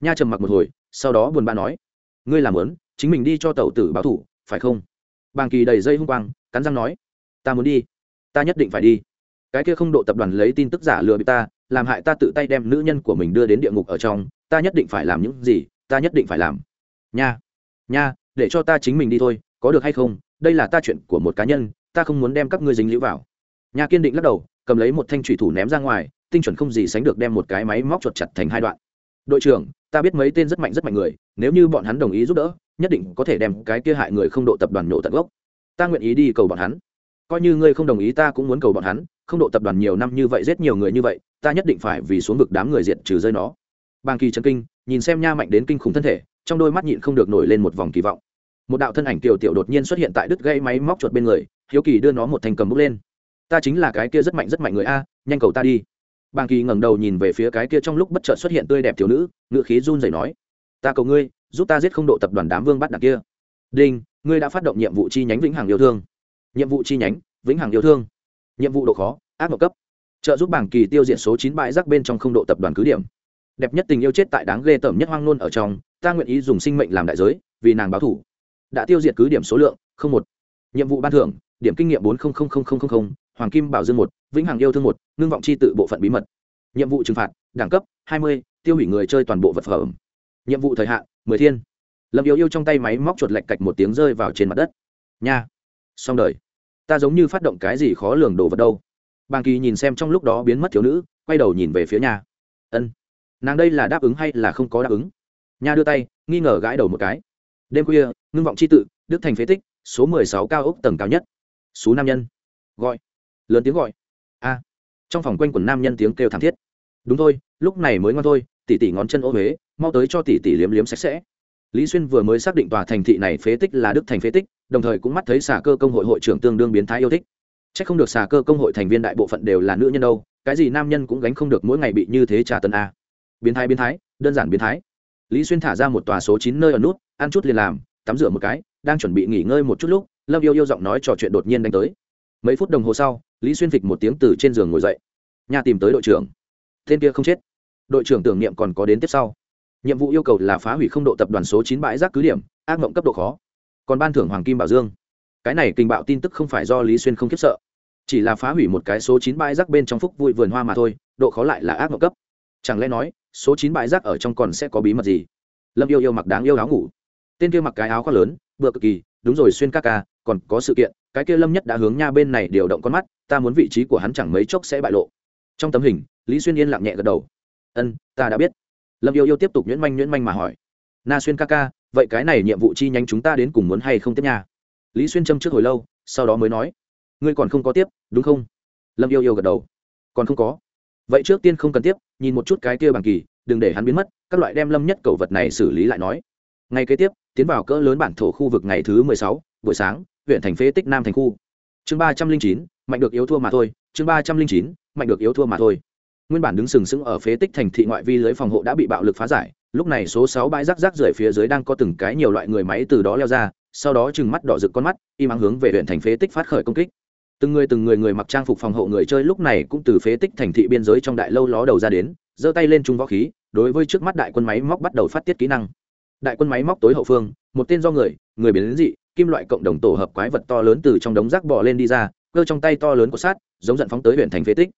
Nha trầm mặc một hồi, sau đó buồn bã nói, ngươi làm lớn, chính mình đi cho tẩu tử báo thủ, phải không? Bàng kỳ đầy dây hung quang, cắn răng nói, ta muốn đi, ta nhất định phải đi. Cái kia không độ tập đoàn lấy tin tức giả lừa bị ta, làm hại ta tự tay đem nữ nhân của mình đưa đến địa ngục ở trong, ta nhất định phải làm những gì, ta nhất định phải làm. Nha nha, để cho ta chính mình đi thôi, có được hay không? Đây là ta chuyện của một cá nhân ta không muốn đem các ngươi dính lũ vào. Nha kiên định lắc đầu, cầm lấy một thanh thủy thủ ném ra ngoài, tinh chuẩn không gì sánh được đem một cái máy móc chuột chặt thành hai đoạn. Đội trưởng, ta biết mấy tên rất mạnh rất mạnh người, nếu như bọn hắn đồng ý giúp đỡ, nhất định có thể đem cái kia hại người không độ tập đoàn nổ tận gốc. Ta nguyện ý đi cầu bọn hắn. Coi như ngươi không đồng ý, ta cũng muốn cầu bọn hắn, không độ tập đoàn nhiều năm như vậy, giết nhiều người như vậy, ta nhất định phải vì xuống vực đám người diệt trừ rơi nó. Bàng kỳ trần kinh, nhìn xem nha mạnh đến kinh khủng thân thể, trong đôi mắt nhịn không được nổi lên một vòng kỳ vọng. Một đạo thân ảnh tiểu tiểu đột nhiên xuất hiện tại đứt gãy máy móc chuột bên người hiếu kỳ đưa nó một thành cầm bút lên. Ta chính là cái kia rất mạnh rất mạnh người a, nhanh cầu ta đi. Bàng kỳ ngẩng đầu nhìn về phía cái kia trong lúc bất chợt xuất hiện tươi đẹp thiếu nữ ngựa khí run rẩy nói, ta cầu ngươi, giúp ta giết không độ tập đoàn đám vương bắt đặc kia. Đinh, ngươi đã phát động nhiệm vụ chi nhánh vĩnh hằng yêu thương. Nhiệm vụ chi nhánh vĩnh hằng yêu thương. Nhiệm vụ độ khó, ác mộng cấp. Trợ giúp bảng kỳ tiêu diệt số chín bãi rác bên trong không độ tập đoàn cứ điểm. Đẹp nhất tình yêu chết tại đáng ghê tởm nhất hoang nôn ở trong, ta nguyện ý dùng sinh mệnh làm đại giới, vì nàng báo thủ. Đã tiêu diệt cứ điểm số lượng, không một. Nhiệm vụ ban thưởng điểm kinh nghiệm bốn hoàng kim bảo dương một, vĩnh hằng yêu thương một, ngưng vọng c h i tự bộ phận bí mật. Nhiệm vụ trừng phạt, đẳng cấp, hai mươi, tiêu hủy người chơi toàn bộ vật phẩm. Nhiệm vụ thời hạn, mười thiên. Lâm yêu yêu trong tay máy móc chuột lạch cạch một tiếng rơi vào trên mặt đất. Nha. Xong đời. Ta giống như phát động cái gì khó lường đồ vật đâu. Bàng kỳ nhìn xem trong lúc đó biến mất thiếu nữ, quay đầu nhìn về phía nhà ân. Nàng đây là đáp ứng hay là không có đáp ứng? Nha đưa tay, nghi ngờ gãi đầu một cái. Đêm khuya, ngưng vọng c h i tự, đức thành phế tích, số mười sáu cao ốc tầng cao nhất xú nam nhân. Gọi. Lớn tiếng gọi. A. Trong phòng quanh quần nam nhân tiếng kêu thảm thiết. Đúng thôi, lúc này mới ngon thôi, tỉ tỉ ngón chân ô huế, mau tới cho tỉ tỉ liếm liếm sạch sẽ. Lý xuyên vừa mới xác định tòa thành thị này phế tích là đức thành phế tích, đồng thời cũng mắt thấy xà cơ công hội hội trưởng tương đương biến thái yêu thích. C h ắ c không được xà cơ công hội thành viên đại bộ phận đều là nữ nhân đâu, cái gì nam nhân cũng gánh không được mỗi ngày bị như thế trà tân a. Biến thái biến thái, đơn giản biến thái. Lý xuyên thả ra một tòa số chín nơi ở nút, ăn chút liền làm, tắm rửa một cái, đang chuẩn bị nghỉ ngơi một chút lúc lâm yêu yêu giọng nói trò chuyện đột nhiên đánh tới. Mấy phút đồng hồ sau, lý xuyên phịch một tiếng từ trên giường ngồi dậy. Nhà tìm tới đội trưởng. Tên kia không chết. Đội trưởng tưởng niệm còn có đến tiếp sau. Nhiệm vụ yêu cầu là phá hủy không độ tập đoàn số chín bãi rác cứ điểm, ác mộng cấp độ khó. Còn ban thưởng hoàng kim bảo dương. Cái này kinh bạo tin tức không phải do lý xuyên không khiếp sợ. Chỉ là phá hủy một cái số chín bãi rác bên trong phúc vui vườn hoa mà thôi, độ khó lại là ác mộng cấp. Chẳng lẽ nói, số chín bãi rác ở trong còn sẽ có bí mật gì? Lâm yêu yêu mặc đáng yêu áo ngủ. Tên kia mặc cái áo khoác lớn vừa cực kỳ, đúng rồi xuyên ca ca còn có sự kiện, cái kia lâm nhất đã hướng nha bên này điều động con mắt, ta muốn vị trí của hắn chẳng mấy chốc sẽ bại lộ. Trong tấm hình, lý xuyên yên lặng nhẹ gật đầu. Ân, ta đã biết. Lâm yêu yêu tiếp tục nhuyễn manh nhuyễn manh mà hỏi. Na xuyên ca ca, vậy cái này nhiệm vụ chi nhánh chúng ta đến cùng muốn hay không tiếp nha? Lý xuyên châm trước hồi lâu, sau đó mới nói. Ngươi còn không có tiếp, đúng không? Lâm yêu yêu gật đầu. Còn không có. Vậy trước tiên không cần tiếp, nhìn một chút cái kia bằng kỳ, đừng để hắn biến mất, các loại đem lâm nhất cầu vật này xử lý lại nói. Ngay kế tiếp, tiến vào cỡ lớn bản thổ khu vực ngày thứ mười sáu, buổi sáng huyện thành phế tích nam thành khu. Chương ba trăm linh chín, mạnh được yếu thua mà thôi. Chương ba trăm linh chín, mạnh được yếu thua mà thôi. Nguyên bản đứng sừng sững ở phế tích thành thị ngoại vi lưới phòng hộ đã bị bạo lực phá giải. Lúc này số sáu bãi rác rác rưởi phía dưới đang có từng cái nhiều loại người máy từ đó leo ra, sau đó chừng mắt đỏ rực con mắt, im ắng hướng về huyện thành phế tích phát khởi công kích. Từng người từng người người mặc trang phục phòng hộ người chơi lúc này cũng từ phế tích thành thị biên giới trong đại lâu ló đầu ra đến, giơ tay lên trung võ khí, đối với trước mắt đại quân máy móc bắt đầu phát tiết kỹ năng. Đại quân máy móc tối hậu phương, một tên do người người biến đến dị kim loại cộng đồng tổ hợp quái vật to lớn từ trong đống rác bò lên đi ra, cơ trong tay to lớn của sát, giống giận phóng tới huyện thành phế tích.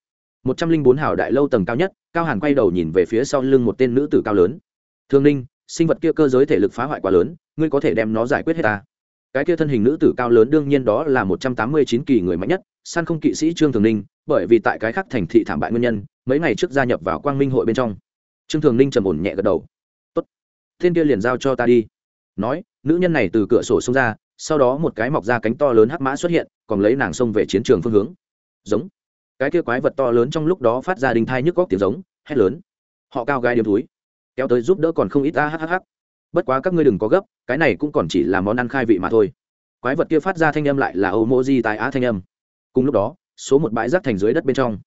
Một trăm linh bốn hào đại lâu tầng cao nhất, cao hàn quay đầu nhìn về phía sau lưng một tên nữ tử cao lớn. Thương ninh, sinh vật kia cơ giới thể lực phá hoại quá lớn, ngươi có thể đem nó giải quyết hết ta. Cái kia thân hình nữ tử cao lớn đương nhiên đó là một trăm tám mươi chín kỳ người mạnh nhất, săn không kỵ sĩ trương thường ninh, bởi vì tại cái khác thành thị thảm bại nguyên nhân, mấy ngày trước gia nhập vào quang minh hội bên trong. Trương thường ninh trầm ổn nhẹ gật đầu. Tốt, thiên kia liền giao cho ta đi. Nói, nữ nhân này từ cửa sổ xông ra sau đó một cái mọc ra cánh to lớn hắc mã xuất hiện, còn lấy nàng xông về chiến trường phương hướng. Giống. Cái kia quái vật to lớn trong lúc đó phát ra đình thai nhức góc tiếng giống, hét lớn. Họ cao gai điếm túi. Kéo tới giúp đỡ còn không ít a hhh bất quá các ngươi đừng có gấp, cái này cũng còn chỉ là món ăn khai vị mà thôi. Quái vật kia phát ra thanh âm lại là ô mô di tại á thanh âm. Cùng lúc đó, số một bãi rác thành dưới đất bên trong.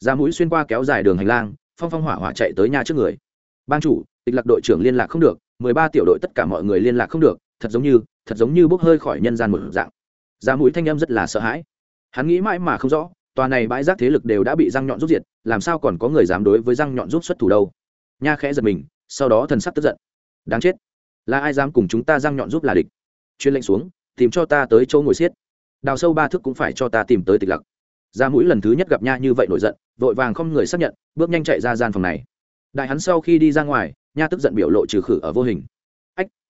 Ra mũi xuyên qua kéo dài đường hành lang, phong phong hỏa hỏa chạy tới nhà trước người. Ban chủ, tịch lạc đội trưởng liên lạc không được, mười ba tiểu đội tất cả mọi người liên lạc không được thật giống như, thật giống như bốc hơi khỏi nhân gian một dạng. Ra mũi thanh âm rất là sợ hãi. Hắn nghĩ mãi mà không rõ, tòa này bãi rác thế lực đều đã bị răng nhọn rút diệt, làm sao còn có người dám đối với răng nhọn rút xuất thủ đâu? Nha khẽ giật mình, sau đó thần sắc tức giận. Đáng chết. Là ai dám cùng chúng ta răng nhọn giúp là địch? Chuyên lệnh xuống, tìm cho ta tới chỗ ngồi xiết. Đào sâu ba thước cũng phải cho ta tìm tới tịch lặc. Ra mũi lần thứ nhất gặp nha như vậy nổi giận, vội vàng không người xác nhận, bước nhanh chạy ra gian phòng này. Đại hắn sau khi đi ra ngoài, nha tức giận biểu lộ trừ khử ở vô hình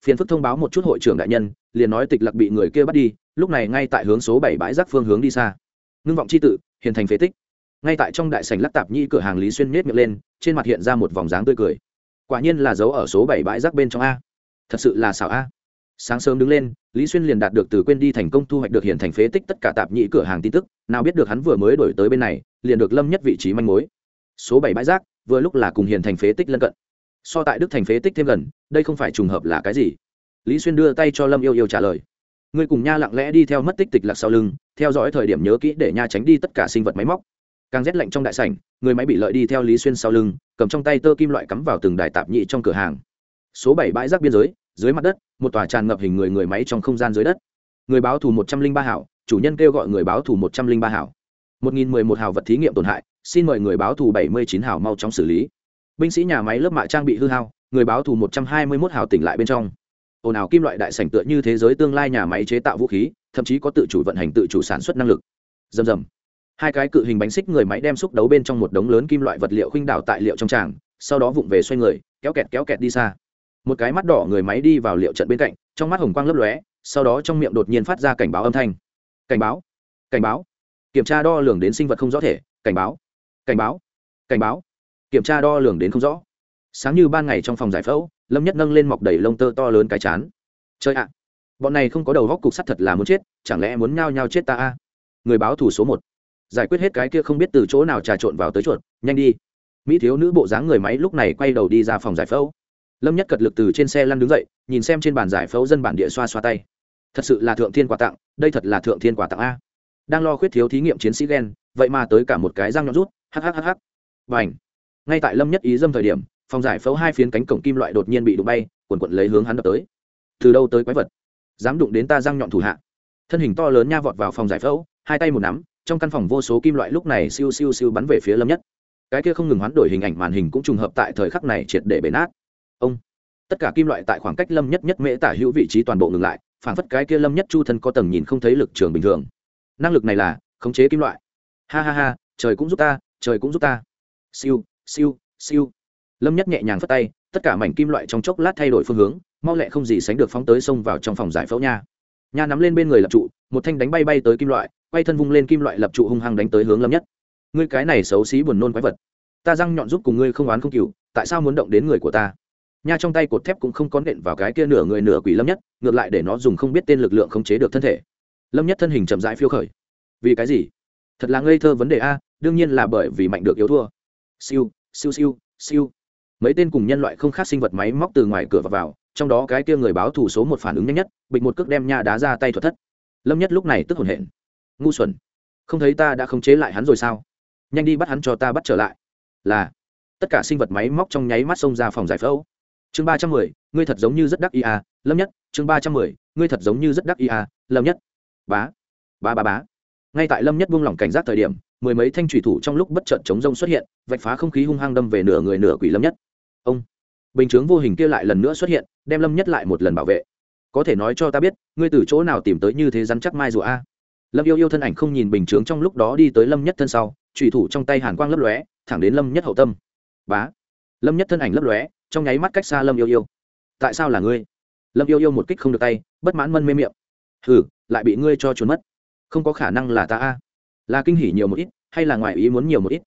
phiền phức thông báo một chút hội trưởng đại nhân, liền nói tịch lặc bị người kia bắt đi, lúc này ngay tại hướng số bảy bãi rác phương hướng đi xa. Ngưng vọng c h i tự hiện thành phế tích. Ngay tại trong đại sành lắc tạp nhi cửa hàng lý xuyên nhét miệng lên, trên mặt hiện ra một vòng dáng tươi cười. Quả nhiên là dấu ở số bảy bãi rác bên trong a. Thật sự là xảo a. Sáng sớm đứng lên, lý xuyên liền đạt được từ quên đi thành công thu hoạch được hiện thành phế tích tất cả tạp nhị cửa hàng tin tức, nào biết được hắn vừa mới đổi tới bên này, liền được lâm nhất vị trí manh mối. Số bảy bãi rác, vừa lúc là cùng hiện thành phế tích lân cận so tại đức thành phế tích thêm gần, đây không phải trùng hợp là cái gì? Lý xuyên đưa tay cho lâm yêu yêu trả lời. Ngươi cùng nha lặng lẽ đi theo mất tích tịch lạc sau lưng, theo dõi thời điểm nhớ kỹ để nha tránh đi tất cả sinh vật máy móc. Càng rét lạnh trong đại sảnh, người máy bị lợi đi theo lý xuyên sau lưng, cầm trong tay tơ kim loại cắm vào từng đài tạp nhị trong cửa hàng. Số bảy bãi rác biên giới, dưới mặt đất, một tòa tràn ngập hình người người máy trong không gian dưới đất. Người báo thù một trăm linh ba hảo, chủ nhân kêu gọi người báo thù một trăm linh ba hảo. một nghìn mười một hảo vật thí nghiệm tổn hại, xin mời người báo thù bảy mươi chín hảo mau chóng xử lý binh sĩ nhà máy lớp mạ trang bị hư hao, người báo thù một trăm hai mươi một hào tỉnh lại bên trong. Ồn ào kim loại đại sảnh tựa như thế giới tương lai nhà máy chế tạo vũ khí, thậm chí có tự chủ vận hành tự chủ sản xuất năng lực. Dầm dầm hai cái cự hình bánh xích người máy đem xúc đấu bên trong một đống lớn kim loại vật liệu khuynh đảo tại liệu trong tràng, sau đó vụng về xoay người, kéo kẹt kéo kẹt đi xa. Một cái mắt đỏ người máy đi vào liệu trận bên cạnh, trong mắt hồng quang lấp lóe, sau đó trong miệng đột nhiên phát ra cảnh báo âm thanh. Cảnh báo? Cảnh báo? Kiểm tra đo lường đến sinh vật không rõ thể, cảnh báo. Cảnh báo? Cảnh báo? Kiểm tra đo lường đến không rõ. Sáng như ban ngày trong phòng giải phẫu, lâm nhất nâng lên mọc đầy lông tơ to lớn cái chán. Chơi ạ, bọn này không có đầu góc cục sắt thật là muốn chết, chẳng lẽ muốn nhao nhao chết ta a? Người báo thủ số một. Giải quyết hết cái kia không biết từ chỗ nào trà trộn vào tới chuột, nhanh đi. Mỹ thiếu nữ bộ dáng người máy lúc này quay đầu đi ra phòng giải phẫu. Lâm nhất cật lực từ trên xe lăn đứng dậy, nhìn xem trên bàn giải phẫu dân bản địa xoa xoa tay. Thật sự là thượng thiên quà tặng, đây thật là thượng thiên quà tặng a. Đang lo khuyết thiếu thí nghiệm chiến sĩ ghen vậy mà tới cả một cái răng nhọn rút hhhh và ảnh ngay tại lâm nhất ý dâm thời điểm, phòng giải phẫu hai phiến cánh cổng kim loại đột nhiên bị đụng bay, quần quận lấy hướng hắn đập tới. Từ đâu tới quái vật? Dám đụng đến ta răng nhọn thủ hạ. Thân hình to lớn nha vọt vào phòng giải phẫu, hai tay một nắm, trong căn phòng vô số kim loại lúc này siêu siêu siêu bắn về phía lâm nhất. Cái kia không ngừng hoán đổi hình ảnh màn hình cũng trùng hợp tại thời khắc này triệt để bể nát. Ông! Tất cả kim loại tại khoảng cách lâm nhất nhất mễ tả hữu vị trí toàn bộ ngừng lại phản phất cái kia lâm nhất chu thân có tầng nhìn không thấy lực trường bình thường. Năng lực này là khống chế kim loại. Ha ha ha, trời cũng giúp ta, trời cũng giúp ta. Siêu siêu siêu. Lâm nhất nhẹ nhàng phất tay, tất cả mảnh kim loại trong chốc lát thay đổi phương hướng, mau lẹ không gì sánh được phóng tới xông vào trong phòng giải phẫu nha. Nha nắm lên bên người lập trụ, một thanh đánh bay bay tới kim loại, quay thân vung lên kim loại lập trụ hung hăng đánh tới hướng lâm nhất. Ngươi cái này xấu xí buồn nôn quái vật. Ta răng nhọn giúp cùng ngươi không oán không cừu, tại sao muốn động đến người của ta? Nha trong tay cột thép cũng không có nện vào cái kia nửa người nửa quỷ lâm nhất, ngược lại để nó dùng không biết tên lực lượng khống chế được thân thể. Lâm nhất thân hình chậm rãi phiêu khởi. Vì cái gì? Thật là ngây thơ vấn đề a, đương nhiên là bởi vì mạnh được yếu thua. Siêu siêu siêu siêu. Mấy tên cùng nhân loại không khác sinh vật máy móc từ ngoài cửa và vào trong đó cái kia người báo thủ số một phản ứng nhanh nhất bịch một cước đem nha đá ra tay thuật thất. Lâm nhất lúc này tức hồn hển. Ngu xuẩn. Không thấy ta đã khống chế lại hắn rồi sao? Nhanh đi bắt hắn cho ta bắt trở lại. Là. Tất cả sinh vật máy móc trong nháy mắt xông ra phòng giải phẫu. Chương ba trăm mười ngươi thật giống như rất đắc ý à, lâm nhất. Chương ba trăm mười ngươi thật giống như rất đắc ý à, lâm nhất. Bá. Bá bá bá ngay tại lâm nhất buông lỏng cảnh giác thời điểm, mười mấy thanh thủy thủ trong lúc bất chợt chống rông xuất hiện, vạch phá không khí hung hăng đâm về nửa người nửa quỷ lâm nhất. Ông! Bình chướng vô hình kia lại lần nữa xuất hiện, đem lâm nhất lại một lần bảo vệ. Có thể nói cho ta biết, ngươi từ chỗ nào tìm tới như thế rắn chắc mai rùa a? Lâm yêu yêu thân ảnh không nhìn bình chướng trong lúc đó đi tới lâm nhất thân sau, thủy thủ trong tay hàn quang lấp lóe, thẳng đến lâm nhất hậu tâm. Bá! Lâm nhất thân ảnh lấp lóe, trong nháy mắt cách xa lâm yêu yêu. Tại sao là ngươi? Lâm yêu yêu một kích không được tay, bất mãn mân mê miệng. Hừ, lại bị ngươi cho trốn mất không có khả năng là ta a. Là kinh hỉ nhiều một ít, hay là ngoài ý muốn nhiều một ít?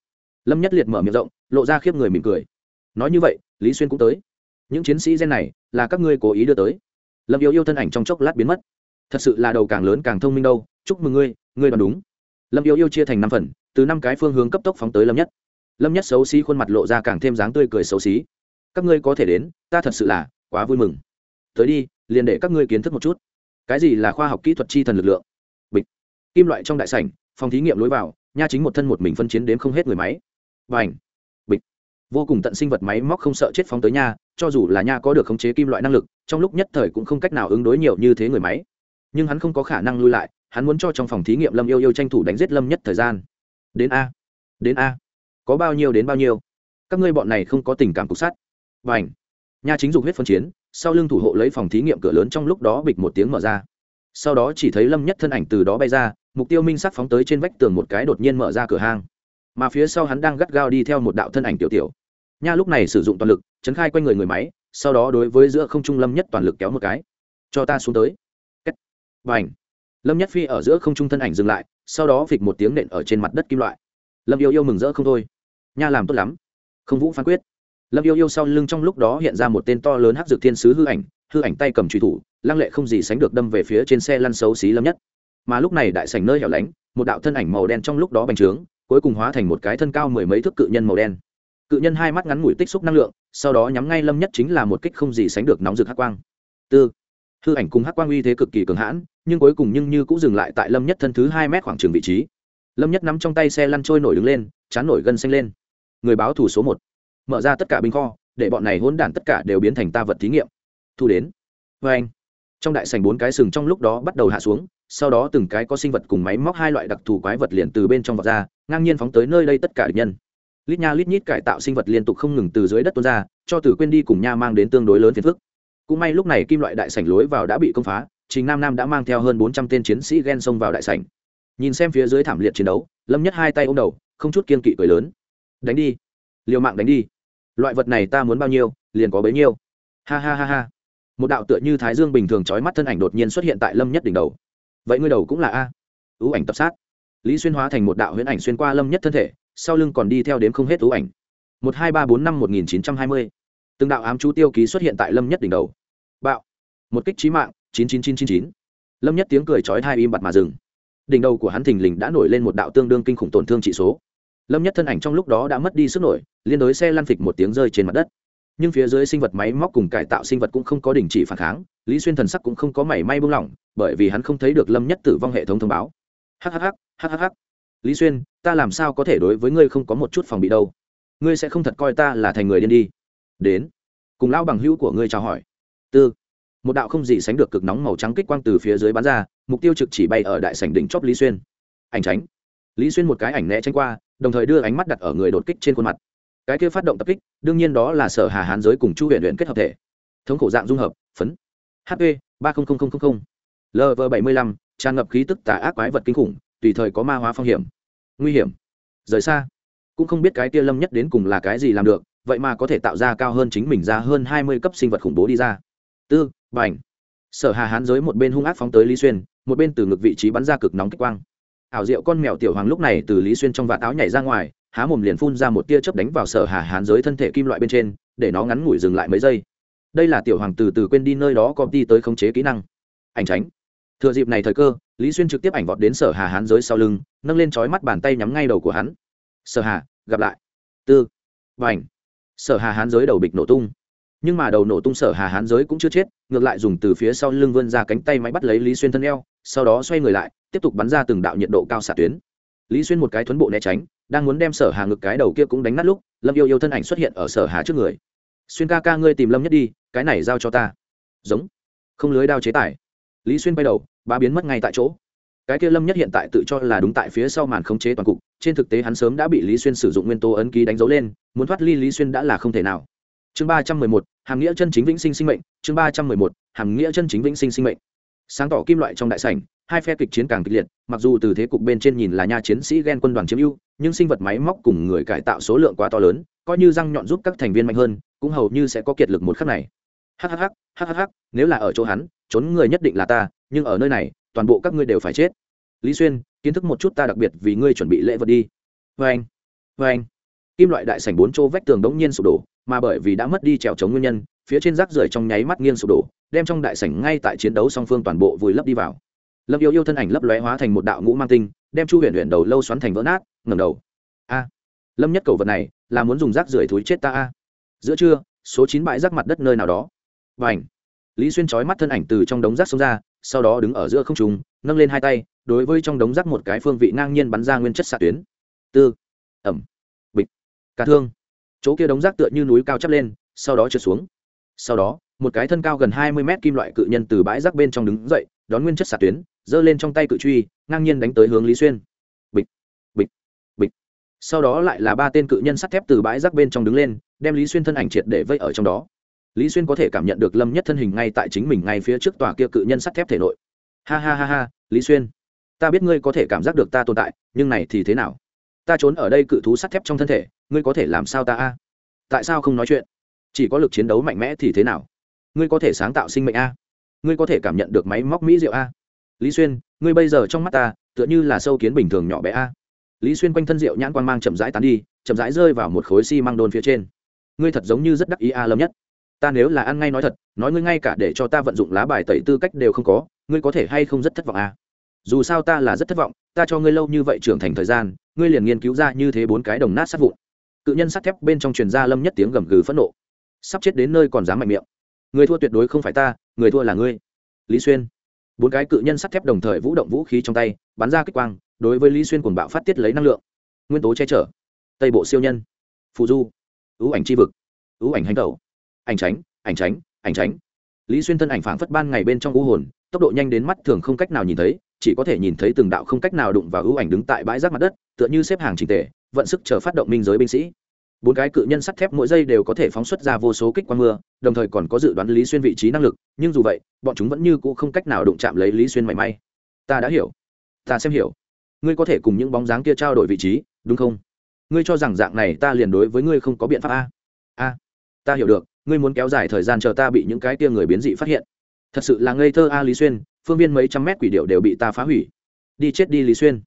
Lâm nhất liệt mở miệng rộng, lộ ra khiếp người mỉm cười. Nói như vậy, lý xuyên cũng tới. Những chiến sĩ gen này, là các ngươi cố ý đưa tới. Lâm yêu yêu thân ảnh trong chốc lát biến mất. Thật sự là đầu càng lớn càng thông minh đâu, chúc mừng ngươi ngươi đoán đúng. Lâm yêu yêu chia thành năm phần, từ năm cái phương hướng cấp tốc phóng tới lâm nhất. Lâm nhất xấu xí khuôn mặt lộ ra càng thêm dáng tươi cười xấu xí. Các ngươi có thể đến, ta thật sự là quá vui mừng. Tới đi, liền để các ngươi kiến thức một chút. Cái gì là khoa học kỹ thuật chi thần lực lượng? Kim loại trong đại sảnh, phòng thí nghiệm lối vào, nha chính một thân một mình phân chiến đến không hết người máy. Và ảnh bịch! Vô cùng tận sinh vật máy móc không sợ chết phóng tới nha, cho dù là nha có được khống chế kim loại năng lực, trong lúc nhất thời cũng không cách nào ứng đối nhiều như thế người máy. Nhưng hắn không có khả năng lui lại, hắn muốn cho trong phòng thí nghiệm lâm yêu yêu tranh thủ đánh giết lâm nhất thời gian. Đến a! Đến a! Có bao nhiêu đến bao nhiêu? Các ngươi bọn này không có tình cảm cục sát và h nha chính dục huyết phân chiến, sau lưng thủ hộ lấy phòng thí nghiệm cửa lớn trong lúc đó bịch một tiếng mở ra sau đó chỉ thấy lâm nhất thân ảnh từ đó bay ra, mục tiêu minh sắc phóng tới trên vách tường một cái đột nhiên mở ra cửa hang. Mà phía sau hắn đang gắt gao đi theo một đạo thân ảnh tiểu tiểu. Nha lúc này sử dụng toàn lực, chấn khai quanh người người máy, sau đó đối với giữa không trung lâm nhất toàn lực kéo một cái. Cho ta xuống tới. Và ảnh lâm nhất phi ở giữa không trung thân ảnh dừng lại, sau đó phịch một tiếng nện ở trên mặt đất kim loại. Lâm yêu yêu mừng rỡ không thôi. Nha làm tốt lắm. Không vũ phán quyết. Lâm yêu yêu sau lưng trong lúc đó hiện ra một tên to lớn hắc dược thiên sứ hư ảnh hư ảnh tay cầm truy thủ, lăng lệ không gì sánh được đâm về phía trên xe lăn xấu xí lâm nhất. Mà lúc này đại sảnh nơi hẻo lánh, một đạo thân ảnh màu đen trong lúc đó bành trướng, cuối cùng hóa thành một cái thân cao mười mấy thước cự nhân màu đen. Cự nhân hai mắt ngắn ngủi tích xúc năng lượng, sau đó nhắm ngay lâm nhất chính là một kích không gì sánh được nóng rực hắc quang. Tư. Hư ảnh cùng hắc quang uy thế cực kỳ cường hãn, nhưng cuối cùng nhưng như cũng dừng lại tại lâm nhất thân thứ hai mét khoảng trường vị trí. Lâm nhất nắm trong tay xe lăn trôi nổi đứng lên, chán nổi gân xanh lên. Người báo thủ số một. Mở ra tất cả binh kho, để bọn này hỗn đản tất cả đều biến thành ta vật thí nghiệm thu đến. Vê anh, trong đại sành bốn cái sừng trong lúc đó bắt đầu hạ xuống, sau đó từng cái có sinh vật cùng máy móc hai loại đặc thù quái vật liền từ bên trong vọt ra, ngang nhiên phóng tới nơi đây tất cả địch nhân. Lít nha lít nhít cải tạo sinh vật liên tục không ngừng từ dưới đất tuôn ra, cho tử quên đi cùng nha mang đến tương đối lớn phiền phức. Cũng may lúc này kim loại đại sảnh lối vào đã bị công phá, trình nam nam đã mang theo hơn bốn trăm tên chiến sĩ ghen xông vào đại sảnh. Nhìn xem phía dưới thảm liệt chiến đấu, lâm nhất hai tay ôm đầu, không chút kiên kỵ cười lớn. Đánh đi, liều mạng đánh đi. Loại vật này ta muốn bao nhiêu, liền có bấy nhiêu. Ha ha ha ha một đạo tựa như thái dương bình thường trói mắt thân ảnh đột nhiên xuất hiện tại lâm nhất đỉnh đầu. Vậy ngươi đầu cũng là a? Ưu ảnh tập sát. Lý xuyên hóa thành một đạo huyễn ảnh xuyên qua lâm nhất thân thể, sau lưng còn đi theo đếm không hết ưu ảnh. Một hai ba bốn năm một nghìn chín trăm hai mươi. Từng đạo ám chú tiêu ký xuất hiện tại lâm nhất đỉnh đầu. Bạo. Một kích trí mạng, chín chín chín chín chín. Lâm nhất tiếng cười chói thai im bặt mà dừng. Đỉnh đầu của hắn thình lình đã nổi lên một đạo tương đương kinh khủng tổn thương trị số. Lâm nhất thân ảnh trong lúc đó đã mất đi sức nổi, liên đối xe lăn phịch một tiếng rơi trên mặt đất nhưng phía dưới sinh vật máy móc cùng cải tạo sinh vật cũng không có đình chỉ phản kháng, lý xuyên thần sắc cũng không có mảy may buông lỏng, bởi vì hắn không thấy được lâm nhất tử vong hệ thống thông báo. Hhh hhh lý xuyên, ta làm sao có thể đối với ngươi không có một chút phòng bị đâu? Ngươi sẽ không thật coi ta là thành người điên đi. Đến. Cùng lão bằng hữu của ngươi chào hỏi. Tư. Một đạo không gì sánh được cực nóng màu trắng kích quang từ phía dưới bắn ra, mục tiêu trực chỉ bay ở đại sảnh đỉnh chóp lý xuyên. Ảnh tránh. Lý xuyên một cái ảnh né tránh qua, đồng thời đưa ánh mắt đặt ở người đột kích trên khuôn mặt cái kia phát động tập kích, đương nhiên đó là sở hà hán giới cùng chu huyện luyện kết hợp thể. Thống khổ dạng dung hợp, phấn. Hp ba lv bảy mươi lăm, tràn ngập khí tức tà ác quái vật kinh khủng, tùy thời có ma hóa phong hiểm. Nguy hiểm. Rời xa. Cũng không biết cái kia lâm nhất đến cùng là cái gì làm được, vậy mà có thể tạo ra cao hơn chính mình ra hơn hai mươi cấp sinh vật khủng bố đi ra. Tư b ảnh sở hà hán giới một bên hung ác phóng tới lý xuyên, một bên từ ngực vị trí bắn ra cực nóng kích quang. Ảo diệu con mèo tiểu hoàng lúc này từ lý xuyên trong vạt áo nhảy ra ngoài há mồm liền phun ra một tia chớp đánh vào sở hà hán giới thân thể kim loại bên trên, để nó ngắn ngủi dừng lại mấy giây. Đây là tiểu hoàng từ từ quên đi nơi đó có đi tới khống chế kỹ năng. Ảnh tránh. Thừa dịp này thời cơ, lý xuyên trực tiếp ảnh vọt đến sở hà hán giới sau lưng, nâng lên trói mắt bàn tay nhắm ngay đầu của hắn. Sở hà, gặp lại. Tư. Và ảnh sở hà hán giới đầu bịch nổ tung. Nhưng mà đầu nổ tung sở hà hán giới cũng chưa chết, ngược lại dùng từ phía sau lưng vươn ra cánh tay máy bắt lấy lý xuyên thân eo, sau đó xoay người lại, tiếp tục bắn ra từng đạo nhiệt độ cao xạ tuyến. Lý xuyên một cái thuấn bộ né tránh đang muốn đem sở hà ngực cái đầu kia cũng đánh nát lúc, lâm yêu yêu thân ảnh xuất hiện ở sở hà trước người. Xuyên ca ca ngươi tìm lâm nhất đi, cái này giao cho ta. Giống. Không lưới đao chế tải. Lý xuyên bay đầu ba biến mất ngay tại chỗ. Cái kia lâm nhất hiện tại tự cho là đúng tại phía sau màn khống chế toàn cục, trên thực tế hắn sớm đã bị lý xuyên sử dụng nguyên tố ấn ký đánh dấu lên, muốn thoát ly lý xuyên đã là không thể nào. Chương ba trăm mười một, hàm nghĩa chân chính vĩnh sinh sinh mệnh, chương ba trăm mười một, hàm nghĩa chân chính vĩnh sinh sinh mệnh sáng tỏ kim loại trong đại sảnh, hai phe kịch chiến càng kịch liệt, mặc dù từ thế cục bên trên nhìn là nha chiến sĩ ghen quân đoàn chiếm ưu, nhưng sinh vật máy móc cùng người cải tạo số lượng quá to lớn, coi như răng nhọn giúp các thành viên mạnh hơn, cũng hầu như sẽ có kiệt lực một khắc này. Hhh hhh nếu là ở chỗ hắn, trốn người nhất định là ta, nhưng ở nơi này, toàn bộ các ngươi đều phải chết. Lý xuyên, kiến thức một chút ta đặc biệt vì ngươi chuẩn bị lễ vật đi. Vê anh vê anh kim loại đại sảnh bốn chỗ vách tường đống nhiên sụp đổ, mà bởi vì đã mất đi trèo chống nguyên nhân, phía trên rác rưởi trong nháy mắt nghiêng sụp đổ đem trong đại sảnh ngay tại chiến đấu song phương toàn bộ vùi lấp đi vào. Lâm yêu yêu thân ảnh lấp lóe hóa thành một đạo ngũ mang tinh, đem chu huyền huyền đầu lâu xoắn thành vỡ nát ngầm đầu. A, lâm nhất cầu vật này là muốn dùng rác rưởi thúi chết ta a. Giữa trưa, số chín bãi rác mặt đất nơi nào đó. Và ảnh lý xuyên trói mắt thân ảnh từ trong đống rác xông ra, sau đó đứng ở giữa không trùng nâng lên hai tay, đối với trong đống rác một cái phương vị ngang nhiên bắn ra nguyên chất xạ tuyến. Tư. Ẩm. Bịch. Cả thương. Chỗ kia đống rác tựa như núi cao chắp lên, sau đó trượt xuống. Sau đó một cái thân cao gần hai mươi mét kim loại cự nhân từ bãi rác bên trong đứng dậy, đón nguyên chất xạ tuyến, giơ lên trong tay cự truy, ngang nhiên đánh tới hướng lý xuyên. Bịch bịch bịch. Sau đó lại là ba tên cự nhân sắt thép từ bãi rác bên trong đứng lên, đem lý xuyên thân ảnh triệt để vây ở trong đó. Lý xuyên có thể cảm nhận được lâm nhất thân hình ngay tại chính mình ngay phía trước tòa kia cự nhân sắt thép thể nội. Ha ha ha ha, lý xuyên, ta biết ngươi có thể cảm giác được ta tồn tại, nhưng này thì thế nào? Ta trốn ở đây cự thú sắt thép trong thân thể, ngươi có thể làm sao ta a? Tại sao không nói chuyện? Chỉ có lực chiến đấu mạnh mẽ thì thế nào? Ngươi có thể sáng tạo sinh mệnh a. Ngươi có thể cảm nhận được máy móc mỹ rượu a. Lý xuyên, ngươi bây giờ trong mắt ta, tựa như là sâu kiến bình thường nhỏ bé a. Lý xuyên quanh thân rượu nhãn quan mang chậm rãi tán đi, chậm rãi rơi vào một khối xi、si、măng đôn phía trên. Ngươi thật giống như rất đắc ý a lâm nhất. Ta nếu là ăn ngay nói thật, nói ngươi ngay cả để cho ta vận dụng lá bài tẩy tư cách đều không có, ngươi có thể hay không rất thất vọng a? Dù sao ta là rất thất vọng, ta cho ngươi lâu như vậy trưởng thành thời gian, ngươi liền nghiên cứu ra như thế bốn cái đồng nát sát vụn. Cự nhân sắt thép bên trong truyền ra lâm nhất tiếng gầm gừ phẫn nộ. Sắp chết đến nơi còn dám mạnh miệng người thua tuyệt đối không phải ta, người thua là ngươi. Lý xuyên. Bốn cái cự nhân sắt thép đồng thời vũ động vũ khí trong tay, bắn ra kích quang, đối với lý xuyên cuồng bạo phát tiết lấy năng lượng. Nguyên tố che chở. Tây bộ siêu nhân. Phù du. Ưu ảnh c h i vực. Ưu ảnh hành tẩu. Ảnh tránh ảnh tránh ảnh tránh. Lý xuyên thân ảnh phảng phất ban ngày bên trong u hồn, tốc độ nhanh đến mắt thường không cách nào nhìn thấy, chỉ có thể nhìn thấy từng đạo không cách nào đụng vào ưu ảnh đứng tại bãi rác mặt đất, tựa như xếp hàng trình tề, vận sức chờ phát động minh giới binh sĩ bốn cái cự nhân sắt thép mỗi giây đều có thể phóng xuất ra vô số kích quang mưa, đồng thời còn có dự đoán lý xuyên vị trí năng lực, nhưng dù vậy, bọn chúng vẫn như cũ không cách nào đụng chạm lấy lý xuyên mảy may. Ta đã hiểu. Ta xem hiểu. Ngươi có thể cùng những bóng dáng kia trao đổi vị trí, đúng không? Ngươi cho rằng dạng này ta liền đối với ngươi không có biện pháp a? A. Ta hiểu được, ngươi muốn kéo dài thời gian chờ ta bị những cái kia người biến dị phát hiện. Thật sự là ngây thơ a lý xuyên, phương viên mấy trăm mét quỷ điệu đều bị ta phá hủy. Đi chết đi lý xuyên.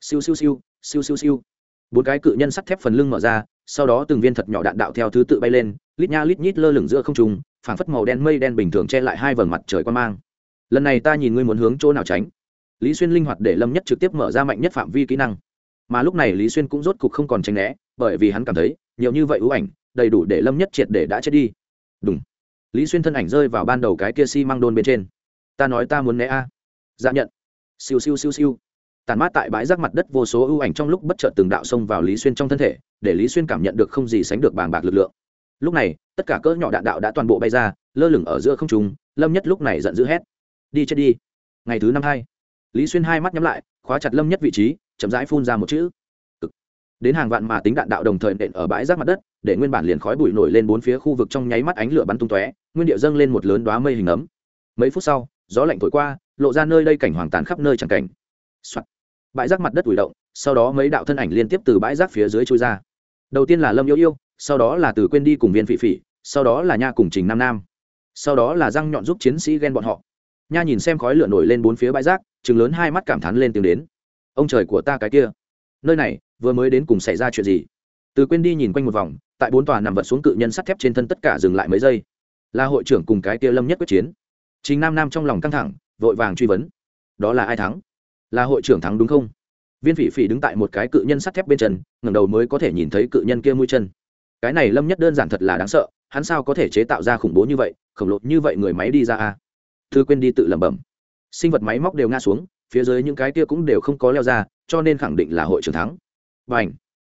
Siêu siêu siêu siêu siêu siêu. Bốn cái cự nhân sắt thép phần lưng mở ra sau đó từng viên thật nhỏ đạn đạo theo thứ tự bay lên, lít nha lít nhít lơ lửng giữa không trung, phảng phất màu đen mây đen bình thường che lại hai vầng mặt trời quan mang. Lần này ta nhìn ngươi muốn hướng chỗ nào tránh? Lý xuyên linh hoạt để lâm nhất trực tiếp mở ra mạnh nhất phạm vi kỹ năng. Mà lúc này lý xuyên cũng rốt cục không còn tránh né, bởi vì hắn cảm thấy, nhiều như vậy ưu ảnh, đầy đủ để lâm nhất triệt để đã chết đi. Đúng lý xuyên thân ảnh rơi vào ban đầu cái kia xi măng đôn bên trên. Ta nói ta muốn né a. Dạ nhận. Siêu siêu siêu siêu tàn mát tại bãi rác mặt đất vô số ưu ảnh trong lúc bất chợt từng đạo xông vào lý xuyên trong thân thể, để lý xuyên cảm nhận được không gì sánh được bàng bạc lực lượng. Lúc này, tất cả cỡ nhỏ đạn đạo đã toàn bộ bay ra, lơ lửng ở giữa không trung, lâm nhất lúc này giận dữ hét. Đi chết đi. Ngày thứ năm hai, lý xuyên hai mắt nhắm lại, khóa chặt lâm nhất vị trí, chậm rãi phun ra một chữ. Cực. đến hàng vạn mà tính đạn đạo đồng thời nện ở bãi rác mặt đất, để nguyên bản liền khói bụi nổi lên bốn phía khu vực trong nháy mắt ánh lửa bắn tung tóe, nguyên điệu dâng lên một lớn đoá mây hình ấm. Mấy phút sau, gió lạnh thổi qua, lộ ra nơi đây cảnh hoàng tàn khắp nơi chẳng cảnh、Soạn bãi rác mặt đất ủi động, sau đó mấy đạo thân ảnh liên tiếp từ bãi rác phía dưới trôi ra. Đầu tiên là lâm yêu yêu, sau đó là từ quên đi cùng viên phỉ phỉ, sau đó là nha cùng trình nam nam, sau đó là răng nhọn giúp chiến sĩ ghen bọn họ. Nha nhìn xem khói lửa nổi lên bốn phía bãi rác chừng lớn hai mắt cảm thán lên tiếng đến. Ông trời của ta cái kia, nơi này, vừa mới đến cùng xảy ra chuyện gì? Từ quên đi nhìn quanh một vòng, tại bốn tòa nằm vật xuống cự nhân sắt thép trên thân tất cả dừng lại mấy giây. Là hội trưởng cùng cái kia lâm nhất quyết chiến. Chính nam nam trong lòng căng thẳng, vội vàng truy vấn. Đó là ai thắng? Là hội trưởng thắng đúng không? Viên phỉ phỉ đứng tại một cái cự nhân sắt thép bên chân, ngẩng đầu mới có thể nhìn thấy cự nhân kia mũi chân. Cái này lâm nhất đơn giản thật là đáng sợ, hắn sao có thể chế tạo ra khủng bố như vậy, khổng lồ như vậy người máy đi ra à? thư quên đi tự lẩm bẩm. Sinh vật máy móc đều ngã xuống, phía dưới những cái kia cũng đều không có leo ra, cho nên khẳng định là hội trưởng thắng. Và ảnh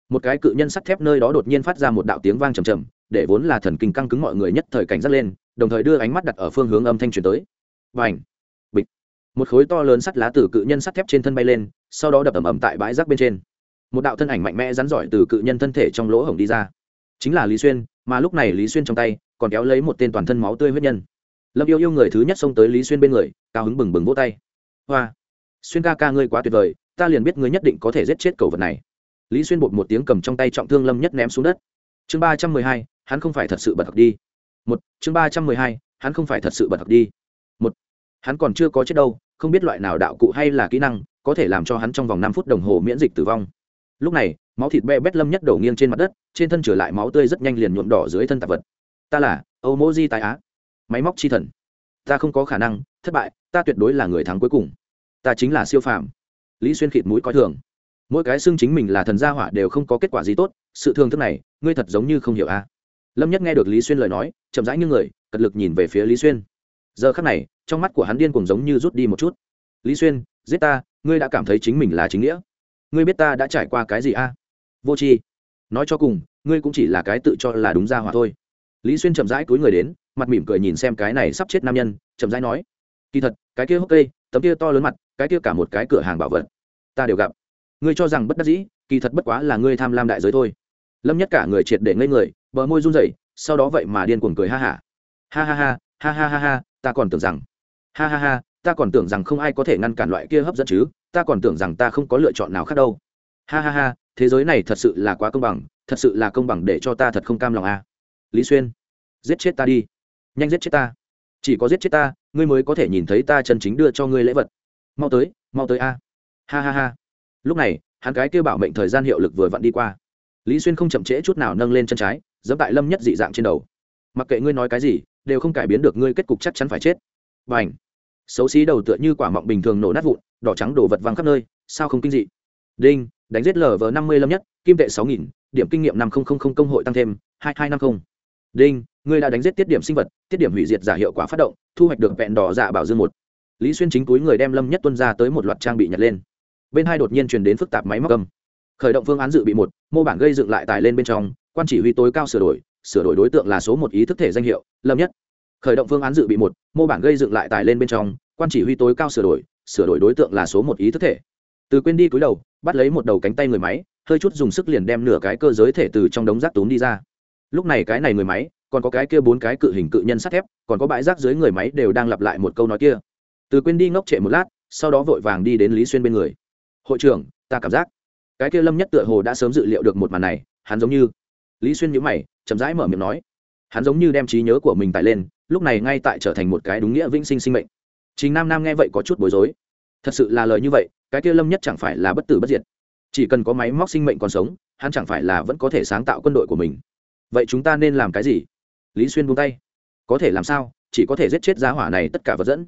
một cái cự nhân sắt thép nơi đó đột nhiên phát ra một đạo tiếng vang trầm trầm, để vốn là thần kinh căng cứng mọi người nhất thời cảnh giác lên, đồng thời đưa ánh mắt đặt ở phương hướng âm thanh truyền tới. Và ảnh một khối to lớn sắt lá từ cự nhân sắt thép trên thân bay lên, sau đó đập ầm ầm tại bãi rác bên trên. Một đạo thân ảnh mạnh mẽ rắn giỏi từ cự nhân thân thể trong lỗ hổng đi ra. Chính là lý xuyên, mà lúc này lý xuyên trong tay còn kéo lấy một tên toàn thân máu tươi huyết nhân. Lâm yêu yêu người thứ nhất xông tới lý xuyên bên người, cao hứng bừng bừng vỗ tay. Hoa, xuyên ca ca ngươi quá tuyệt vời, ta liền biết ngươi nhất định có thể giết chết cầu vật này. Lý xuyên bột một tiếng cầm trong tay trọng thương lâm nhất ném xuống đất. Chương ba trăm mười hai, hắn không phải thật sự bật học đi. Một, chương ba trăm mười hai, hắn không phải thật sự bật học đi hắn còn chưa có chết đâu, không biết loại nào đạo cụ hay là kỹ năng, có thể làm cho hắn trong vòng năm phút đồng hồ miễn dịch tử vong. Lúc này, máu thịt be bét lâm nhất đầu nghiêng trên mặt đất, trên thân trở lại máu tươi rất nhanh liền nhuộm đỏ dưới thân tạp vật. Ta là âu mô di tài á, máy móc chi thần. Ta không có khả năng, thất bại, ta tuyệt đối là người thắng cuối cùng. Ta chính là siêu phàm. Lý xuyên khịt mũi coi thường. Mỗi cái xưng chính mình là thần gia hỏa đều không có kết quả gì tốt, sự thương thức này, ngươi thật giống như không hiểu a lâm nhất nghe được lý xuyên lời nói, chậm rãi như người, cật lực nhìn về phía lý xuyên. Giờ khắc này trong mắt của hắn điên cùng giống như rút đi một chút. Lý xuyên, giết ta, ngươi đã cảm thấy chính mình là chính nghĩa. Ngươi biết ta đã trải qua cái gì a? Vô tri. nói cho cùng, ngươi cũng chỉ là cái tự cho là đúng ra hỏa thôi. Lý xuyên chậm rãi cúi người đến, mặt mỉm cười nhìn xem cái này sắp chết nam nhân, chậm rãi nói, kỳ thật, cái kia hốc cây, tấm kia to lớn mặt, cái kia cả một cái cửa hàng bảo vật, ta đều gặp. Ngươi cho rằng bất đắc dĩ, kỳ thật bất quá là ngươi tham lam đại giới thôi. Lâm nhất cả người triệt để ngây người, bờ môi run rẩy, sau đó vậy mà điên cuồng cười ha hả. Ha ha ha ha ha ha ha, ta còn tưởng rằng ha ha ha, ta còn tưởng rằng không ai có thể ngăn cản loại kia hấp dẫn chứ, ta còn tưởng rằng ta không có lựa chọn nào khác đâu. Ha ha ha, thế giới này thật sự là quá công bằng, thật sự là công bằng để cho ta thật không cam lòng a à. lý xuyên, giết chết ta đi. Nhanh giết chết ta. Chỉ có giết chết ta, ngươi mới có thể nhìn thấy ta chân chính đưa cho ngươi lễ vật. Mau tới mau tới a. Ha ha ha. Lúc này, hắn cái kêu bảo mệnh thời gian hiệu lực vừa vặn đi qua. Lý xuyên không chậm trễ chút nào nâng lên chân trái dẫm tại lâm nhất dị dạng trên đầu. Mặc kệ ngươi nói cái gì, đều không cải biến được ngươi kết cục chắc chắn phải chết và ảnh. Xấu xí đầu tựa như quả mọng bình thường nổ nát vụn, đỏ trắng đổ vật văng khắp nơi, sao không kinh dị? Đinh, đánh giết lv năm mươi lâm nhất, kim tệ sáu nghìn, điểm kinh nghiệm năm nghìn công hội tăng thêm, hai hai năm mươi đinh, ngươi đã đánh giết tiết điểm sinh vật, tiết điểm hủy diệt giả hiệu quả phát động, thu hoạch được vẹn đỏ dạ bảo dương một. Lý xuyên chính túi người đem lâm nhất tuân ra tới một loạt trang bị nhặt lên. Bên hai đột nhiên truyền đến phức tạp máy móc cầm khởi động phương án dự bị một, mô bản gây dựng lại tài lên bên trong, quan chỉ huy tối cao sửa đổi sửa đổi đối tượng là số một ý thức thể danh hiệu, lâm nhất khởi động phương án dự bị một, mô bản gây dựng lại tài lên bên trong, quan chỉ huy tối cao sửa đổi sửa đổi đối tượng là số một ý thức thể. Từ quên đi cúi đầu, bắt lấy một đầu cánh tay người máy, hơi chút dùng sức liền đem nửa cái cơ giới thể từ trong đống rác túm đi ra. Lúc này cái này người máy, còn có cái kia bốn cái cự hình cự nhân sắt thép, còn có bãi rác dưới người máy đều đang lặp lại một câu nói kia. Từ quên đi ngốc trệ một lát, sau đó vội vàng đi đến lý xuyên bên người. Hội trưởng, ta cảm giác cái kia lâm nhất tựa hồ đã sớm dự liệu được một màn này, hắn giống như lý xuyên nhữ mày, chậm rãi mở miệng nói. Hắn giống như đem trí nhớ của mình tải lên lúc này ngay tại trở thành một cái đúng nghĩa vĩnh sinh sinh mệnh. Chính nam nam nghe vậy có chút bối rối. Thật sự là lời như vậy, cái kia lâm nhất chẳng phải là bất tử bất diệt. Chỉ cần có máy móc sinh mệnh còn sống, hắn chẳng phải là vẫn có thể sáng tạo quân đội của mình. Vậy chúng ta nên làm cái gì? Lý xuyên buông tay. Có thể làm sao? Chỉ có thể giết chết giá hỏa này tất cả vật dẫn.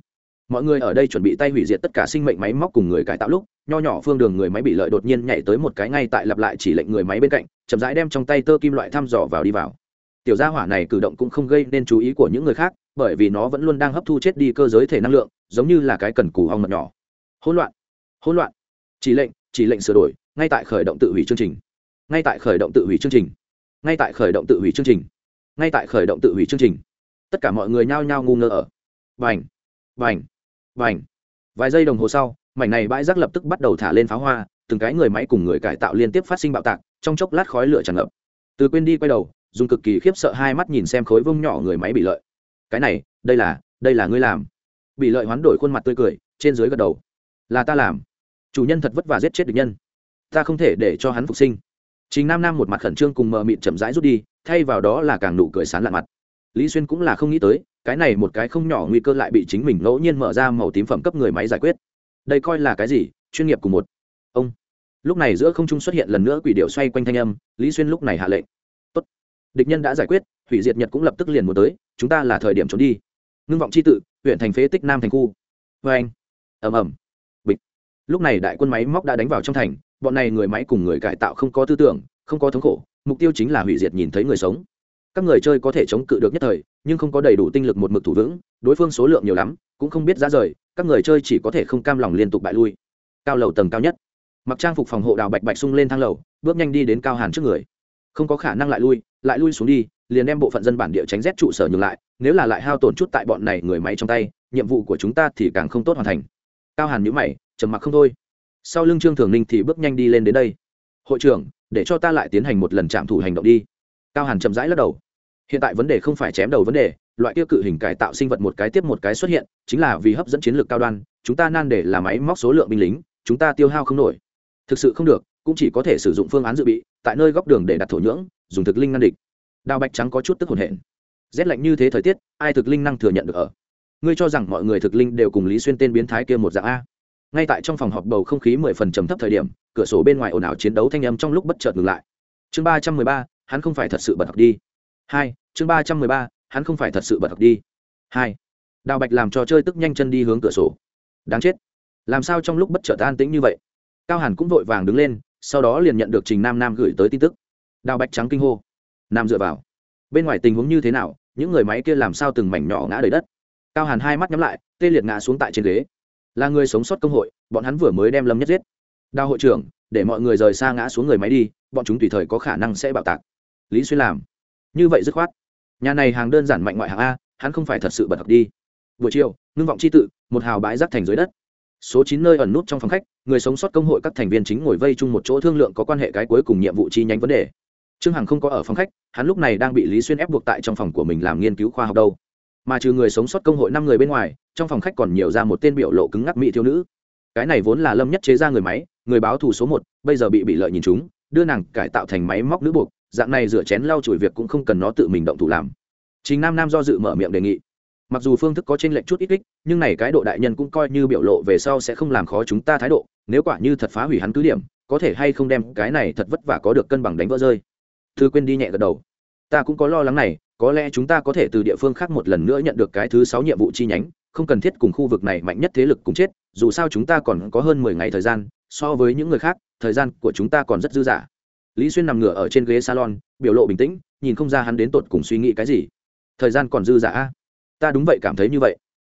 Mọi người ở đây chuẩn bị tay hủy diệt tất cả sinh mệnh máy móc cùng người cải tạo lúc, nho nhỏ phương đường người máy bị lợi đột nhiên nhảy tới một cái ngay tại lặp lại chỉ lệnh người máy bên cạnh, chậm rãi đem trong tay tơ kim loại thăm dò vào đi vào tiểu gia hỏa này cử động cũng không gây nên chú ý của những người khác, bởi vì nó vẫn luôn đang hấp thu chết đi cơ giới thể năng lượng, giống như là cái cần cù hong mật nhỏ. Hỗn loạn hỗn loạn. Chỉ lệnh chỉ lệnh sửa đổi, ngay tại khởi động tự hủy chương trình. Ngay tại khởi động tự hủy chương trình. Ngay tại khởi động tự hủy chương trình. Ngay tại khởi động tự hủy chương trình. Tất cả mọi người nhao nhao ngu ngơ ở. Vành vành vành vài giây đồng hồ sau, mảnh này bãi rác lập tức bắt đầu thả lên pháo hoa, từng cái người máy cùng người cải tạo liên tiếp phát sinh bạo tạc, trong chốc lát khói lửa tràn ngập. Từ quên đi quay đầu dùng cực kỳ khiếp sợ hai mắt nhìn xem khối vông nhỏ người máy bị lợi. Cái này, đây là đây là ngươi làm. Bị lợi hoán đổi khuôn mặt tươi cười, trên dưới gật đầu. Là ta làm. Chủ nhân thật vất vả giết chết được nhân. Ta không thể để cho hắn phục sinh. Chính nam nam một mặt khẩn trương cùng mờ mịn chậm rãi rút đi, thay vào đó là càng nụ cười sán lạ mặt. Lý xuyên cũng là không nghĩ tới, cái này một cái không nhỏ nguy cơ lại bị chính mình ngẫu nhiên mở ra màu tím phẩm cấp người máy giải quyết. Đây coi là cái gì? Chuyên nghiệp của một. Ông. Lúc này giữa không trung xuất hiện lần nữa quỷ điệu xoay quanh thanh âm, lý xuyên lúc này hạ lệnh địch nhân đã giải quyết, hủy diệt nhật cũng lập tức liền muốn tới, chúng ta là thời điểm trốn đi. Ngưng vọng c h i tự, huyện thành phế tích nam thành khu. Vê anh. Ẩm ẩm bịch. Lúc này đại quân máy móc đã đánh vào trong thành, bọn này người máy cùng người cải tạo không có tư tưởng, không có thống khổ, mục tiêu chính là hủy diệt nhìn thấy người sống. Các người chơi có thể chống cự được nhất thời, nhưng không có đầy đủ tinh lực một mực thủ vững, đối phương số lượng nhiều lắm, cũng không biết ra rời, các người chơi chỉ có thể không cam lòng liên tục bại lui. Cao lầu tầng cao nhất. Mặc trang phục phòng hộ đào bạch bạch sung lên thang lầu, bước nhanh đi đến cao hàn trước người không có khả năng lại lui lại lui xuống đi, liền đem bộ phận dân bản địa tránh rét trụ sở nhường lại, nếu là lại hao tổn chút tại bọn này người máy trong tay, nhiệm vụ của chúng ta thì càng không tốt hoàn thành. Cao hàn nhữ mày, trầm mặc không thôi. Sau lưng trương thường ninh thì bước nhanh đi lên đến đây. Hội trưởng, để cho ta lại tiến hành một lần trạm thủ hành động đi. Cao hàn chậm rãi lắc đầu. Hiện tại vấn đề không phải chém đầu vấn đề, loại tiêu cự hình cải tạo sinh vật một cái tiếp một cái xuất hiện, chính là vì hấp dẫn chiến lược cao đoan, chúng ta nan để là máy móc số lượng binh lính, chúng ta tiêu hao không nổi. Thực sự không được cũng chỉ có thể sử dụng phương án dự bị, tại nơi góc đường để đặt thổ nhưỡng, dùng thực linh ngăn địch. Đào bạch trắng có chút tức hồn hển. Rét lạnh như thế thời tiết, ai thực linh năng thừa nhận được ở? Ngươi cho rằng mọi người thực linh đều cùng lý xuyên tên biến thái kia một dạng a? Ngay tại trong phòng họp bầu không khí mười phần trầm thấp thời điểm, cửa sổ bên ngoài ồn ào chiến đấu thanh âm trong lúc bất chợt ngừng lại. Chương ba trăm mười ba, hắn không phải thật sự bật học đi. Hai, chương ba trăm mười ba, hắn không phải thật sự bật học đi. Hai, đào bạch làm trò chơi tức nhanh chân đi hướng cửa sổ. Đáng chết. Làm sao trong lúc bất chợt an tĩnh như vậy? Cao hàn cũng vội vàng đứng lên sau đó liền nhận được trình nam nam gửi tới tin tức. Đào bạch trắng kinh hô. Nam dựa vào. Bên ngoài tình huống như thế nào, những người máy kia làm sao từng mảnh nhỏ ngã đầy đất? Cao hàn hai mắt nhắm lại, tê liệt ngã xuống tại trên ghế. Là người sống sót công hội, bọn hắn vừa mới đem lâm nhất giết. Đào hội trưởng, để mọi người rời xa ngã xuống người máy đi, bọn chúng tùy thời có khả năng sẽ bạo tạc. Lý xuyên làm. Như vậy dứt khoát. Nhà này hàng đơn giản mạnh ngoại hạng a, hắn không phải thật sự bật học đi. Buổi chiều, ngưng vọng c h i tự, một hào bãi rác thành dưới đất số chín nơi ẩn nút trong phòng khách, người sống sót công hội các thành viên chính ngồi vây chung một chỗ thương lượng có quan hệ cái cuối cùng nhiệm vụ chi nhánh vấn đề. Trương hằng không có ở phòng khách, hắn lúc này đang bị lý xuyên ép buộc tại trong phòng của mình làm nghiên cứu khoa học đâu. Mà trừ người sống sót công hội năm người bên ngoài, trong phòng khách còn nhiều ra một tên biểu lộ cứng ngắc mỹ thiếu nữ. Cái này vốn là lâm nhất chế ra người máy, người báo thù số một, bây giờ bị bị lợi nhìn chúng, đưa nàng cải tạo thành máy móc nữ buộc, dạng này rửa chén lau chùi việc cũng không cần nó tự mình động thủ làm. Chính nam nam do dự mở miệng đề nghị mặc dù phương thức có trên lệnh chút ít ích nhưng này cái độ đại nhân cũng coi như biểu lộ về sau sẽ không làm khó chúng ta thái độ, nếu quả như thật phá hủy hắn cứ điểm, có thể hay không đem cái này thật vất vả có được cân bằng đánh vỡ rơi. Thư quên đi nhẹ gật đầu. Ta cũng có lo lắng này, có lẽ chúng ta có thể từ địa phương khác một lần nữa nhận được cái thứ sáu nhiệm vụ chi nhánh, không cần thiết cùng khu vực này mạnh nhất thế lực cùng chết, dù sao chúng ta còn có hơn mười ngày thời gian, so với những người khác, thời gian của chúng ta còn rất dư dả. Lý xuyên nằm ngửa ở trên ghế salon, biểu lộ bình tĩnh, nhìn không ra hắn đến tột cùng suy nghĩ cái gì. Thời gian còn dư dả a? Ta đúng vậy cảm thấy như vậy.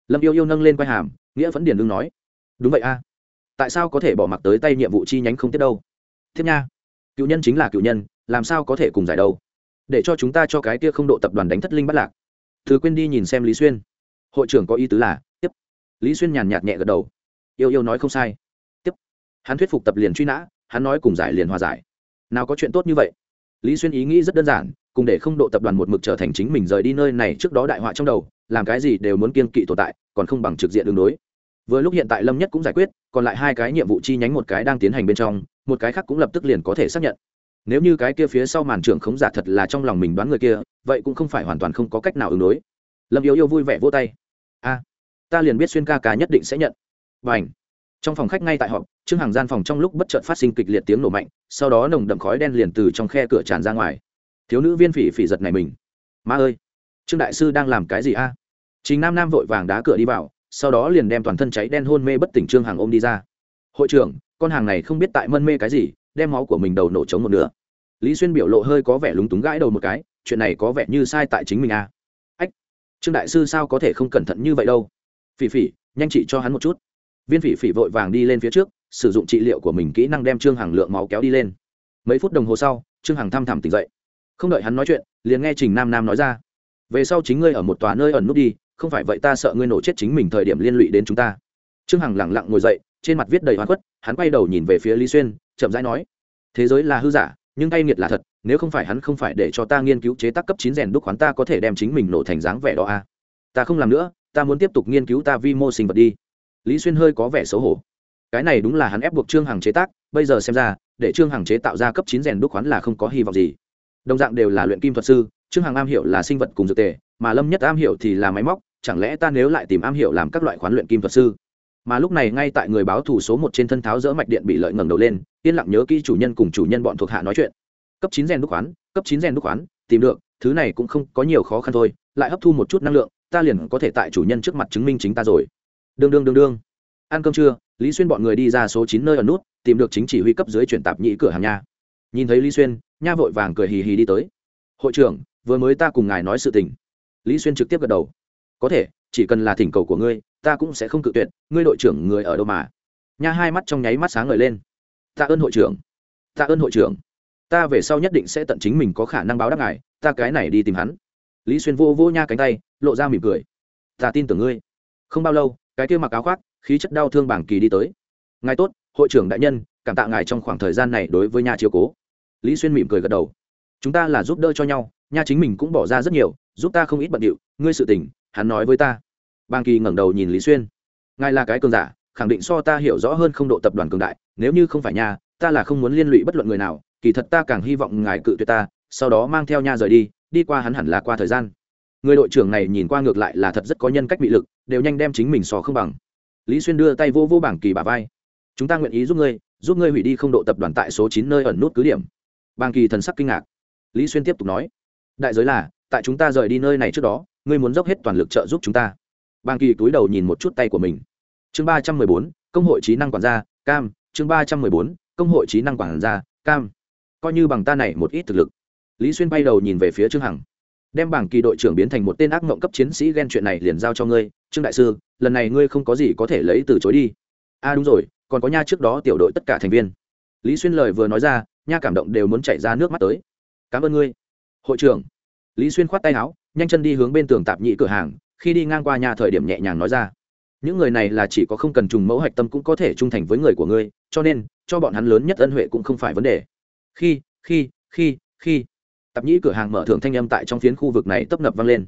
Lâm yêu yêu nâng lên quai hàm, nghĩa vẫn điền lương nói. Đúng vậy a. Tại sao có thể bỏ mặc tới tay nhiệm vụ chi nhánh không tiếp đâu? Thiết nha, cựu nhân chính là cựu nhân, làm sao có thể cùng giải đâu? Để cho chúng ta cho cái kia không độ tập đoàn đánh thất linh bắt lạc. Thứ quên đi nhìn xem lý xuyên. Hội trưởng có ý tứ là, tiếp. Lý xuyên nhàn nhạt nhẹ gật đầu. Yêu yêu nói không sai. Tiếp. Hắn thuyết phục tập liền truy nã, hắn nói cùng giải liền hòa giải. Nào có chuyện tốt như vậy? Lý xuyên ý nghĩ rất đơn giản, cùng để không độ tập đoàn một mực trở thành chính mình rời đi nơi này trước đó đại họa trong đầu, làm cái gì đều muốn kiên kỵ tồn tại, còn không bằng trực diện đường đối. Vừa lúc hiện tại lâm nhất cũng giải quyết, còn lại hai cái nhiệm vụ chi nhánh một cái đang tiến hành bên trong, một cái khác cũng lập tức liền có thể xác nhận. Nếu như cái kia phía sau màn trưởng khống giả thật là trong lòng mình đoán người kia, vậy cũng không phải hoàn toàn không có cách nào ứng đối. Lâm yếu yêu vui vẻ vô tay. A, ta liền biết xuyên ca ca nhất định sẽ nhận. Và ảnh trong phòng khách ngay tại họp, trương hàng gian phòng trong lúc bất chợt phát sinh kịch liệt tiếng nổ mạnh, sau đó nồng đậm khói đen liền từ trong khe cửa tràn ra ngoài. Thiếu nữ viên phỉ phỉ giật này mình. Ma ơi, trương đại sư đang làm cái gì a? Chính nam nam vội vàng đá cửa đi vào, sau đó liền đem toàn thân cháy đen hôn mê bất tỉnh trương hàng ôm đi ra. Hội trưởng, con hàng này không biết tại mân mê cái gì, đem máu của mình đầu nổ trống một nửa. Lý xuyên biểu lộ hơi có vẻ lúng túng gãi đầu một cái, chuyện này có vẻ như sai tại chính mình a. Ách, trương đại sư sao có thể không cẩn thận như vậy đâu? Phỉ phỉ, nhanh trị cho hắn một chút viên phỉ phỉ vội vàng đi lên phía trước, sử dụng trị liệu của mình kỹ năng đem trương hằng lượng máu kéo đi lên. Mấy phút đồng hồ sau, trương hằng thăm thẳm tỉnh dậy. Không đợi hắn nói chuyện, liền nghe trình nam nam nói ra, về sau chính ngươi ở một tòa nơi ẩn nút đi, không phải vậy ta sợ ngươi nổ chết chính mình thời điểm liên lụy đến chúng ta. Trương hằng lẳng lặng ngồi dậy, trên mặt viết đầy hoa khuất, hắn quay đầu nhìn về phía lý xuyên, chậm rãi nói, thế giới là hư giả, nhưng tay nghiệt là thật, nếu không phải hắn không phải để cho ta nghiên cứu chế tác cấp chín rèn đúc khoán ta có thể đem chính mình nổ thành dáng vẻ đó a à. ta không làm nữa, ta muốn tiếp tục nghiên cứu ta vi mô sinh vật đi lý xuyên hơi có vẻ xấu hổ. Cái này đúng là hắn ép buộc trương hằng chế tác, bây giờ xem ra, để trương hằng chế tạo ra cấp chín rèn đúc khoán là không có hy vọng gì. Đồng dạng đều là luyện kim thuật sư, trương hằng am hiểu là sinh vật cùng dược tề, mà lâm nhất am hiểu thì là máy móc, chẳng lẽ ta nếu lại tìm am hiểu làm các loại khoán luyện kim thuật sư? Mà lúc này ngay tại người báo thủ số một trên thân tháo dỡ mạch điện bị lợi ngẩng đầu lên, yên lặng nhớ kỹ chủ nhân cùng chủ nhân bọn thuộc hạ nói chuyện. Cấp chín rèn đúc khoán, cấp chín rèn đúc khoán, tìm được, thứ này cũng không có nhiều khó khăn thôi, lại hấp thu một chút năng lượng, ta liền có thể tại chủ nhân trước mặt chứng minh chính ta rồi đương đương đương đương. Ăn cơm trưa, lý xuyên bọn người đi ra số chín nơi ở nút, tìm được chính chỉ huy cấp dưới chuyển tạp nhĩ cửa hàng nha. Nhìn thấy lý xuyên, nha vội vàng cười hì hì đi tới. Hội trưởng, vừa mới ta cùng ngài nói sự tình. Lý xuyên trực tiếp gật đầu. Có thể, chỉ cần là thỉnh cầu của ngươi, ta cũng sẽ không cự tuyệt, ngươi đội trưởng người ở đâu mà? Nha hai mắt trong nháy mắt sáng ngời lên. Tạ ơn hội trưởng. Tạ ơn hội trưởng. Ta về sau nhất định sẽ tận chính mình có khả năng báo đáp ngài, ta cái này đi tìm hắn. Lý xuyên vô vô nha cánh tay, lộ ra mỉm cười. Ta tin tưởng ngươi. Không bao lâu cái kia mặc áo khoác, khí chất đau thương bảng kỳ đi tới. Ngài tốt, hội trưởng đại nhân, cảm tạ ngài trong khoảng thời gian này đối với nhà chiếu cố. Lý xuyên mỉm cười gật đầu. Chúng ta là giúp đỡ cho nhau, nha chính mình cũng bỏ ra rất nhiều, giúp ta không ít bận điệu, ngươi sự tình, hắn nói với ta. Bàng kỳ ngẩng đầu nhìn lý xuyên. Ngài là cái cường giả, khẳng định so ta hiểu rõ hơn không độ tập đoàn cường đại, nếu như không phải nha, ta là không muốn liên lụy bất luận người nào, kỳ thật ta càng hy vọng ngài cự tuyệt ta, sau đó mang theo nha rời đi đi qua hắn hẳn là qua thời gian người đội trưởng này nhìn qua ngược lại là thật rất có nhân cách bị lực, đều nhanh đem chính mình sò không bằng. Lý xuyên đưa tay vô vô bảng kỳ bà vai. Chúng ta nguyện ý giúp ngươi giúp ngươi hủy đi không độ tập đoàn tại số chín nơi ẩn nút cứ điểm. Bàng kỳ thần sắc kinh ngạc. Lý xuyên tiếp tục nói. Đại giới là, tại chúng ta rời đi nơi này trước đó, ngươi muốn dốc hết toàn lực trợ giúp chúng ta. Bàng kỳ túi đầu nhìn một chút tay của mình. Chương ba trăm mười bốn, công hội trí năng quản gia, cam. Chương ba trăm mười bốn, công hội trí năng quản gia, cam. Coi như bằng ta này một ít thực lực. Lý xuyên bay đầu nhìn về phía trương hằng đem bảng kỳ đội trưởng biến thành một tên ác mộng cấp chiến sĩ ghen chuyện này liền giao cho ngươi, trương đại sư, lần này ngươi không có gì có thể lấy từ chối đi. A à đúng rồi, còn có nha trước đó tiểu đội tất cả thành viên. Lý xuyên lời vừa nói ra, nha cảm động đều muốn chạy ra nước mắt tới. Cảm ơn ngươi. Hội trưởng. Lý xuyên khoát tay áo, nhanh chân đi hướng bên tường tạp nhị cửa hàng, khi đi ngang qua nhà thời điểm nhẹ nhàng nói ra. Những người này là chỉ có không cần trùng mẫu hạch tâm cũng có thể trung thành với người của ngươi, cho nên, cho bọn hắn lớn nhất ân huệ cũng không phải vấn đề. Khi khi khi khi tạp nhĩ cửa hàng mở thưởng thanh âm tại trong phiến khu vực này tấp nập vang lên.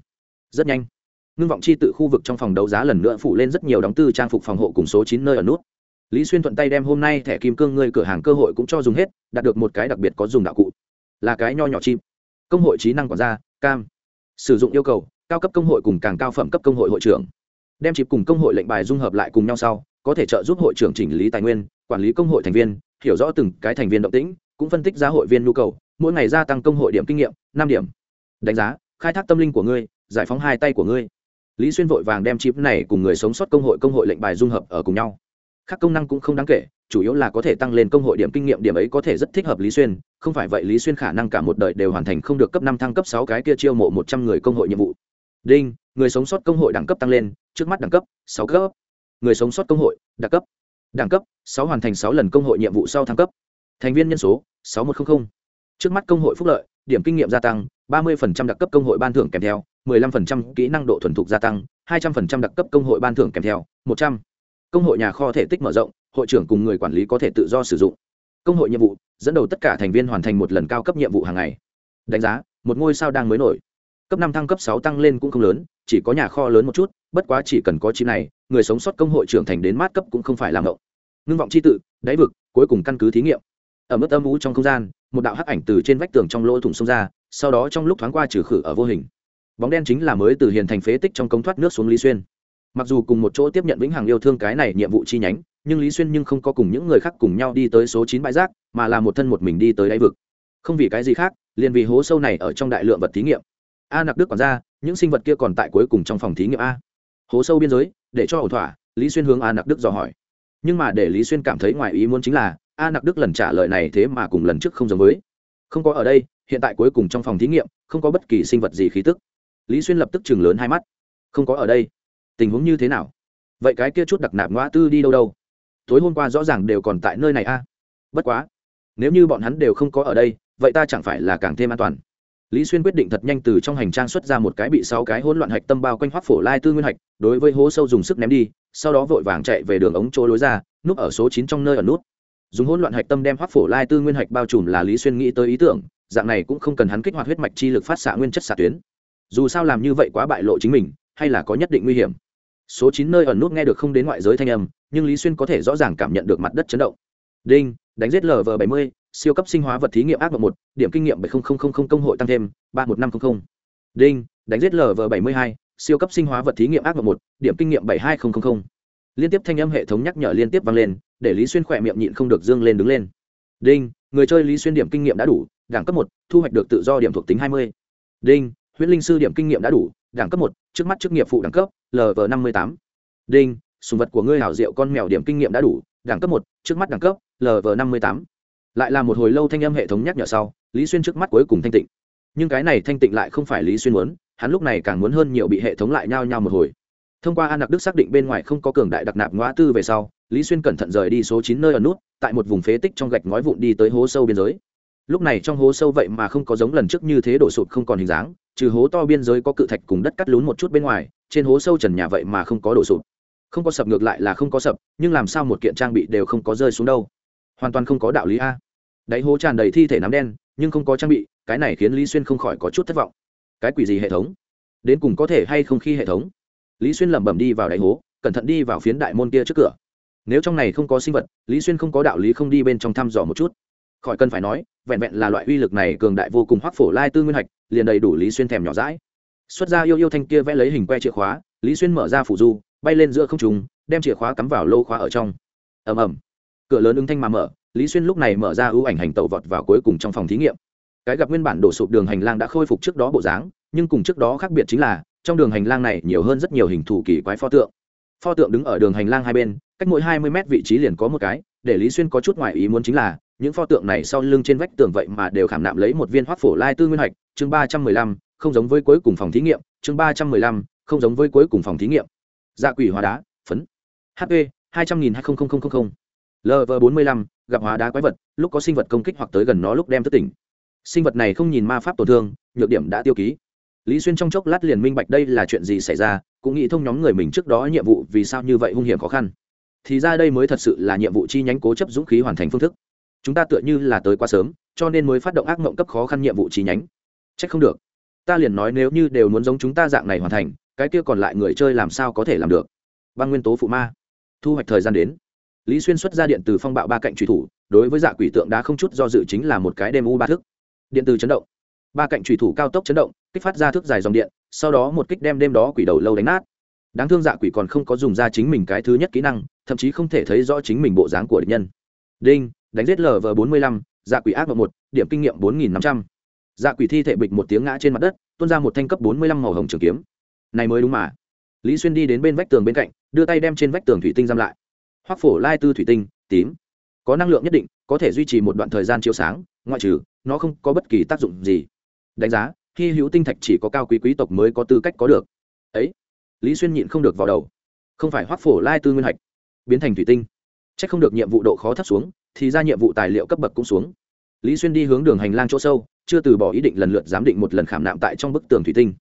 Rất nhanh, ngưng vọng chi tự khu vực trong phòng đấu giá lần nữa phủ lên rất nhiều đóng tư trang phục phòng hộ cùng số chín nơi ở nút. Lý xuyên thuận tay đem hôm nay thẻ kim cương ngươi cửa hàng cơ hội cũng cho dùng hết, đạt được một cái đặc biệt có dùng đạo cụ, là cái nho nhỏ chim. Công hội trí năng quản gia, cam. Sử dụng yêu cầu, cao cấp công hội cùng càng cao phẩm cấp công hội hội trưởng. Đem chịp cùng công hội lệnh bài dung hợp lại cùng nhau sau, có thể trợ giúp hội trưởng chỉnh lý tài nguyên, quản lý công hội thành viên, hiểu rõ từng cái thành viên động tĩnh, cũng phân tích giá hội viên nhu cầu mỗi ngày gia tăng công hội điểm kinh nghiệm, năm điểm. Đánh giá, khai thác tâm linh của ngươi, giải phóng hai tay của ngươi. Lý xuyên vội vàng đem chip này cùng người sống sót công hội công hội lệnh bài dung hợp ở cùng nhau. Các công năng cũng không đáng kể, chủ yếu là có thể tăng lên công hội điểm kinh nghiệm, điểm ấy có thể rất thích hợp lý xuyên. Không phải vậy lý xuyên khả năng cả một đời đều hoàn thành không được cấp năm thăng cấp sáu cái kia chiêu mộ một trăm người công hội nhiệm vụ. Đinh, người sống sót công hội đẳng cấp tăng lên, trước mắt đẳng cấp, sáu cấp. Người sống sót công hội đặc cấp. Đẳng cấp, sáu hoàn thành sáu lần công hội nhiệm vụ sau thăng cấp. Thành viên nhân số, sáu một trăm linh trước mắt công hội phúc lợi, điểm kinh nghiệm gia tăng, ba mươi đặc cấp công hội ban thưởng kèm theo 15% kỹ năng độ thuần thục gia tăng 200% đặc cấp công hội ban thưởng kèm theo 100. công hội nhà kho thể tích mở rộng, hội trưởng cùng người quản lý có thể tự do sử dụng. Công hội nhiệm vụ, dẫn đầu tất cả thành viên hoàn thành một lần cao cấp nhiệm vụ hàng ngày. Đánh giá, một ngôi sao đang mới nổi. Cấp năm thăng cấp sáu tăng lên cũng không lớn, chỉ có nhà kho lớn một chút, bất quá chỉ cần có chim này, người sống sót công hội trưởng thành đến mát cấp cũng không phải làm ngộng. Ngưng vọng chi tự, đáy vực, cuối cùng căn cứ thí nghiệm. Ở mức âm ú trong không gian một đạo hắc ảnh từ trên vách tường trong lỗ thủng xông ra, sau đó trong lúc thoáng qua trừ khử ở vô hình. Bóng đen chính là mới từ hiền thành phế tích trong cống thoát nước xuống lý xuyên. Mặc dù cùng một chỗ tiếp nhận vĩnh hằng yêu thương cái này nhiệm vụ chi nhánh, nhưng lý xuyên nhưng không có cùng những người khác cùng nhau đi tới số chín bãi rác, mà là một thân một mình đi tới đáy vực. Không vì cái gì khác, liền vì hố sâu này ở trong đại lượng vật thí nghiệm. A nặc đức còn ra những sinh vật kia còn tại cuối cùng trong phòng thí nghiệm a. Hố sâu biên giới, để cho ổn thỏa, lý xuyên hướng a nặc đức dò hỏi. Nhưng mà để lý xuyên cảm thấy ngoài ý muốn chính là a nặc đức lần trả lời này thế mà cùng lần trước không giống với. Không có ở đây, hiện tại cuối cùng trong phòng thí nghiệm, không có bất kỳ sinh vật gì khí tức. Lý xuyên lập tức chừng lớn hai mắt. Không có ở đây. Tình huống như thế nào? Vậy cái kia chút đặc nạp ngoã tư đi đâu đâu? Tối hôm qua rõ ràng đều còn tại nơi này a. Bất quá, nếu như bọn hắn đều không có ở đây, vậy ta chẳng phải là càng thêm an toàn. Lý xuyên quyết định thật nhanh từ trong hành trang xuất ra một cái bị sáu cái hỗn loạn hạch tâm bao quanh hoác phổ lai tư nguyên hạch, đối với hố sâu dùng sức ném đi, sau đó vội vàng chạy về đường ống chỗ lối ra, núp ở số chín trong nơi ở nút dùng hỗn loạn hạch tâm đem hoác phổ lai tư nguyên hạch bao trùm là lý xuyên nghĩ tới ý tưởng, dạng này cũng không cần hắn kích hoạt huyết mạch chi lực phát xạ nguyên chất xạ tuyến. Dù sao làm như vậy quá bại lộ chính mình, hay là có nhất định nguy hiểm. Số chín nơi ẩn nút nghe được không đến ngoại giới thanh âm, nhưng lý xuyên có thể rõ ràng cảm nhận được mặt đất chấn động. Đinh, đánh giết lv bảy mươi, siêu cấp sinh hóa vật thí nghiệm ác mộng một, điểm kinh nghiệm bảy công hội tăng thêm, ba một năm trăm linh đinh, đánh giết lv bảy mươi hai, siêu cấp sinh hóa vật thí nghiệm ác mộng một, điểm kinh nghiệm bảy hai nghìn liên tiếp thanh âm hệ thống nhắc nhở liên tiếp vang lên để lý xuyên khỏe miệng nhịn không được dương lên đứng lên. Đinh, người chơi lý xuyên điểm kinh nghiệm đã đủ, đẳng cấp một, thu hoạch được tự do điểm thuộc tính hai mươi. Đinh huyễn linh sư điểm kinh nghiệm đã đủ, đẳng cấp một, trước mắt chức nghiệp phụ đẳng cấp lv năm mươi tám. Đinh, sùng vật của ngươi hảo diệu con mèo điểm kinh nghiệm đã đủ, đẳng cấp một, trước mắt đẳng cấp lv năm mươi tám. Lại là một hồi lâu thanh âm hệ thống nhắc nhở sau, lý xuyên trước mắt cuối cùng thanh tịnh. Nhưng cái này thanh tịnh lại không phải lý xuyên muốn, hắn lúc này càng muốn hơn nhiều bị hệ thống lại nhao nhao một hồi. Thông qua an đặc đức xác định bên ngoài không có cường đại đặc nạp ngõ tư về sau lý xuyên cẩn thận rời đi số chín nơi ở nút, tại một vùng phế tích trong gạch ngói vụn đi tới hố sâu biên giới. Lúc này trong hố sâu vậy mà không có giống lần trước như thế đổ sụt không còn hình dáng, trừ hố to biên giới có cự thạch cùng đất cắt lún một chút bên ngoài, trên hố sâu trần nhà vậy mà không có đổ sụt không có sập ngược lại là không có sập, nhưng làm sao một kiện trang bị đều không có rơi xuống đâu. Hoàn toàn không có đạo lý a. Đáy hố tràn đầy thi thể nắm đen, nhưng không có trang bị, cái này khiến lý xuyên không khỏi có chút thất vọng. Cái quỷ gì hệ thống? Đến cùng có thể hay không khi hệ thống? Lý xuyên lẩm bẩm đi vào đáy hố, cẩn thận đi vào phiến đại môn kia trước cửa nếu trong này không có sinh vật, lý xuyên không có đạo lý không đi bên trong thăm dò một chút. Khỏi cần phải nói, vẹn vẹn là loại uy lực này cường đại vô cùng hoắc phổ lai tư nguyên hạch, liền đầy đủ lý xuyên thèm nhỏ rãi xuất ra yêu yêu thanh kia vẽ lấy hình que chìa khóa, lý xuyên mở ra phủ du, bay lên giữa không trùng đem chìa khóa cắm vào lô khóa ở trong. Ầm ầm. Cửa lớn ứng thanh mà mở, lý xuyên lúc này mở ra ưu ảnh hành tẩu vọt vào cuối cùng trong phòng thí nghiệm. Cái gặp nguyên bản đổ sụp đường hành lang đã khôi phục trước đó bộ dáng, nhưng cùng trước đó khác biệt chính là, trong đường hành lang này nhiều hơn rất nhiều hình thù kỳ quái pho tượng. Pho tượng đứng ở đường hành lang hai bên cách mỗi hai mươi mét vị trí liền có một cái, để lý xuyên có chút ngoài ý muốn chính là, những pho tượng này sau lưng trên vách tường vậy mà đều khảm nạm lấy một viên hoác phổ lai tư nguyên hạch, chương ba trăm mười lăm, không giống với cuối cùng phòng thí nghiệm, chương ba trăm mười lăm, không giống với cuối cùng phòng thí nghiệm. Dạ quỷ hóa đá, phấn. Hp hai trăm nghìn hai mươi lv bốn mươi lăm, gặp hóa đá quái vật, lúc có sinh vật công kích hoặc tới gần nó lúc đem thất tỉnh. Sinh vật này không nhìn ma pháp tổn thương, nhược điểm đã tiêu ký. Lý xuyên trong chốc lát liền minh bạch đây là chuyện gì xảy ra, cũng nghĩ thông nhóm người mình trước đó nhiệm vụ vì sao như vậy hung hiểm khó khăn thì ra đây mới thật sự là nhiệm vụ chi nhánh cố chấp dũng khí hoàn thành phương thức. Chúng ta tựa như là tới quá sớm, cho nên mới phát động ác mộng cấp khó khăn nhiệm vụ chi nhánh. C h ắ c không được. Ta liền nói nếu như đều muốn giống chúng ta dạng này hoàn thành, cái kia còn lại người chơi làm sao có thể làm được? Băng nguyên tố phụ ma. Thu hoạch thời gian đến. Lý xuyên xuất ra điện từ phong bạo ba cạnh truy thủ, đối với dạ quỷ tượng đá không chút do dự chính là một cái đêm u ba thức. Điện từ chấn động. Ba cạnh truy thủ cao tốc chấn động, kích phát ra thước dài dòng điện, sau đó một kích đem đêm đó quỷ đầu lâu đánh nát đáng thương dạ quỷ còn không có dùng ra chính mình cái thứ nhất kỹ năng, thậm chí không thể thấy rõ chính mình bộ dáng của địch nhân. Đinh, đánh giết lv bốn mươi lăm dạ quỷ ác một, điểm kinh nghiệm bốn nghìn năm trăm. Dạ quỷ thi thể bịch một tiếng ngã trên mặt đất, tuôn ra một thanh cấp bốn mươi lăm màu hồng trường kiếm. Này mới đúng mà. Lý xuyên đi đến bên vách tường bên cạnh, đưa tay đem trên vách tường thủy tinh giam lại. Hoác phổ lai tư thủy tinh, tím. Có năng lượng nhất định, có thể duy trì một đoạn thời gian chiếu sáng, ngoại trừ, nó không có bất kỳ tác dụng gì. Đánh giá khi hữu tinh thạch chỉ có cao quý quý tộc mới có tư cách có được. Ấy lý xuyên nhịn không được vào đầu. Không phải hoắc phổ lai tư nguyên hạch, biến thành thủy tinh. C h ắ c không được nhiệm vụ độ khó thấp xuống, thì ra nhiệm vụ tài liệu cấp bậc cũng xuống. Lý xuyên đi hướng đường hành lang chỗ sâu, chưa từ bỏ ý định lần lượt giám định một lần khảm nạm tại trong bức tường thủy tinh.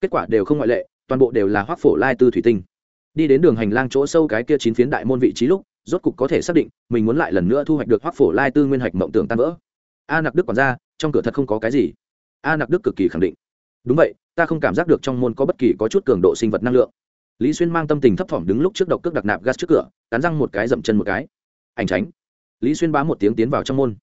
Kết quả đều không ngoại lệ, toàn bộ đều là hoác phổ lai tư thủy tinh. Đi đến đường hành lang chỗ sâu cái kia chín phiến đại môn vị trí lúc, rốt cục có thể xác định, mình muốn lại lần nữa thu hoạch được hoác phổ lai tư nguyên hạch mộng tưởng tan vỡ. A nặc đức còn ra trong cửa thật không có cái gì. A nặc đức cực kỳ khẳng định. Đúng vậy ta không cảm giác được trong môn có bất kỳ có chút cường độ sinh vật năng lượng. Lý xuyên mang tâm tình thấp thỏm đứng lúc trước độc cước đặc nạp gas trước cửa cắn răng một cái dậm chân một cái. Ảnh tránh. Lý xuyên bá một tiếng tiến vào trong môn.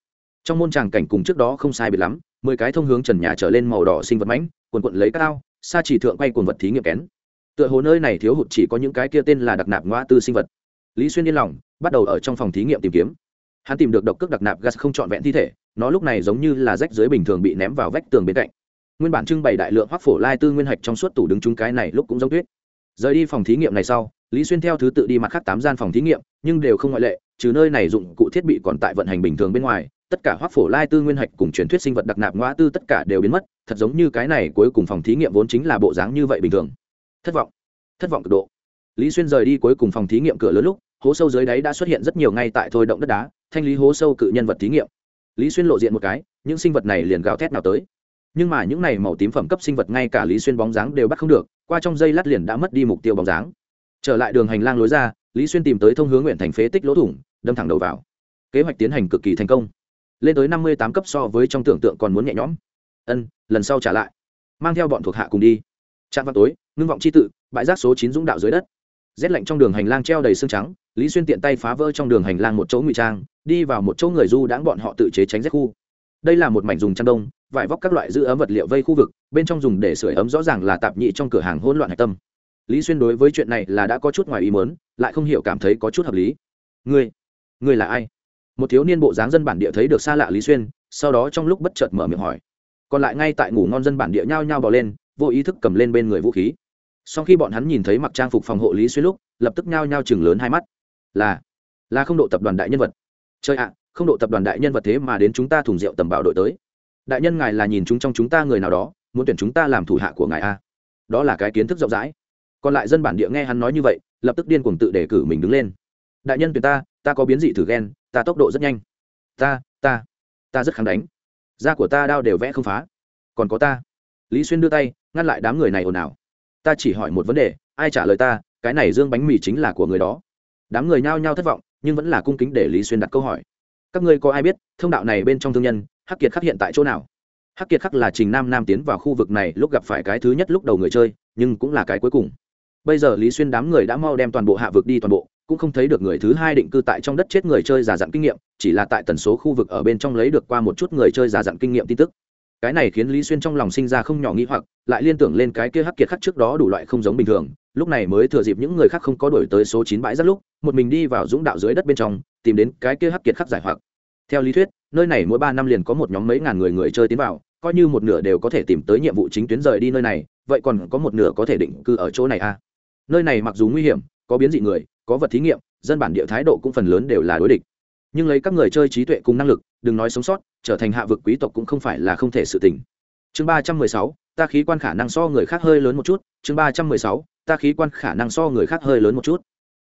Trong môn tràng cảnh cùng trước đó không sai biệt lắm mười cái thông hướng trần nhà trở lên màu đỏ sinh vật mãnh quần quận lấy các ao, xa chỉ thượng quay cuồng vật thí nghiệm kén. Tựa hồ nơi này thiếu hụt chỉ có những cái kia tên là đặc nạp ngoa tư sinh vật. Lý xuyên yên lòng bắt đầu ở trong phòng thí nghiệm tìm kiếm. Hắn tìm được độc cước đặc nạp gas không trọn vẹn thi thể nó lúc này giống như là rách dưới bình thường bị ném vào vách tường bên cạnh nguyên bản trưng bày đại lượng hoắc phổ lai tư nguyên hạch trong suốt tủ đứng chúng cái này lúc cũng giống tuyết. Rời đi phòng thí nghiệm này sau, lý xuyên theo thứ tự đi mặt khác tám gian phòng thí nghiệm, nhưng đều không ngoại lệ, trừ nơi này dụng cụ thiết bị còn tại vận hành bình thường bên ngoài, tất cả hoác phổ lai tư nguyên hạch cùng truyền thuyết sinh vật đặc nạp ngoã tư tất cả đều biến mất, thật giống như cái này cuối cùng phòng thí nghiệm vốn chính là bộ dáng như vậy bình thường. Thất vọng thất vọng cực độ. Lý xuyên rời đi cuối cùng phòng thí nghiệm cửa lớn lúc, hố sâu dưới đáy đã xuất hiện rất nhiều ngay tại thôi động đất đá, thanh lý hố sâu cự nhân vật thí nghiệm. Lý xuyên lộ diện một cái, những sinh vật này liền gào thét nào tới nhưng mà những này màu tím phẩm cấp sinh vật ngay cả lý xuyên bóng dáng đều bắt không được, qua trong dây lát liền đã mất đi mục tiêu bóng dáng. Trở lại đường hành lang lối ra, lý xuyên tìm tới thông hướng nguyện thành phế tích lỗ thủng, đâm thẳng đầu vào. Kế hoạch tiến hành cực kỳ thành công. Lên tới năm mươi tám cấp so với trong tưởng tượng còn muốn nhẹ nhõm. Ân, lần sau trả lại. Mang theo bọn thuộc hạ cùng đi. Trạm vào tối, ngưng vọng c h i tự, bãi rác số chín dũng đạo dưới đất. Rét lạnh trong đường hành lang treo đầy xương trắng, lý xuyên tiện tay phá vỡ trong đường hành lang một chỗ ngụy trang, đi vào một chỗ người du đãng bọn họ tự chế tránh rét khu. Đây là một mảnh dùng chăn đông vải vóc các loại giữ ấm vật liệu vây khu vực, bên trong dùng để sửa ấm rõ ràng là tạp nhị trong cửa hàng hỗn loạn hạch tâm. Lý xuyên đối với chuyện này là đã có chút ngoài ý mớn lại không hiểu cảm thấy có chút hợp lý. Ngươi ngươi là ai? Một thiếu niên bộ dáng dân bản địa thấy được xa lạ lý xuyên, sau đó trong lúc bất chợt mở miệng hỏi. Còn lại ngay tại ngủ ngon dân bản địa nhao nhao bỏ lên, vô ý thức cầm lên bên người vũ khí. Sau khi bọn hắn nhìn thấy mặc trang phục phòng hộ lý xuyên lúc, lập tức nhao nhao chừng lớn hai mắt. Là là không độ tập đoàn đại nhân vật. Chơi ạ, không độ tập đoàn đại nhân vật thế mà đến chúng ta thùng rượu tầm bảo đội tới đại nhân ngài là nhìn chúng trong chúng ta người nào đó, muốn tuyển chúng ta làm thủ hạ của ngài a. Đó là cái kiến thức rộng rãi. Còn lại dân bản địa nghe hắn nói như vậy, lập tức điên cuồng tự đề cử mình đứng lên. Đại nhân tuyển ta ta có biến dị thử ghen ta tốc độ rất nhanh. Ta ta ta rất kháng đánh. Da của ta đao đều vẽ không phá. Còn có ta. Lý xuyên đưa tay, ngăn lại đám người này ồn ào. Ta chỉ hỏi một vấn đề, ai trả lời ta, cái này dương bánh mì chính là của người đó. Đám người nhao nhao thất vọng, nhưng vẫn là cung kính để lý xuyên đặt câu hỏi. Các ngươi có ai biết, thông đạo này bên trong thương nhân hắc kiệt khắc hiện tại chỗ nào? Hắc kiệt khắc là trình nam nam tiến vào khu vực này lúc gặp phải cái thứ nhất lúc đầu người chơi, nhưng cũng là cái cuối cùng. Bây giờ lý xuyên đám người đã mau đem toàn bộ hạ vực đi toàn bộ, cũng không thấy được người thứ hai định cư tại trong đất chết người chơi giả dặn kinh nghiệm, chỉ là tại tần số khu vực ở bên trong lấy được qua một chút người chơi giả dặn kinh nghiệm tin tức. Cái này khiến lý xuyên trong lòng sinh ra không nhỏ nghĩ hoặc, lại liên tưởng lên cái kia hắc kiệt khắc trước đó đủ loại không giống bình thường, lúc này mới thừa dịp những người khác không có đổi tới số chín bãi rất lúc, một mình đi vào dũng đạo dưới đất bên trong, tìm đến cái kia hắc kiệt khắc giải hoặc theo lý thuyết, nơi này mỗi ba năm liền có một nhóm mấy ngàn người người chơi tiến vào, coi như một nửa đều có thể tìm tới nhiệm vụ chính tuyến rời đi nơi này, vậy còn có một nửa có thể định cư ở chỗ này à? Nơi này mặc dù nguy hiểm, có biến dị người, có vật thí nghiệm, dân bản địa thái độ cũng phần lớn đều là đối địch. Nhưng lấy các người chơi trí tuệ cùng năng lực, đừng nói sống sót, trở thành hạ vực quý tộc cũng không phải là không thể sự tình. Chương ba trăm mười sáu, ta khí quan khả năng so người khác hơi lớn một chút. Chương ba trăm mười sáu, ta khí quan khả năng so người khác hơi lớn một chút.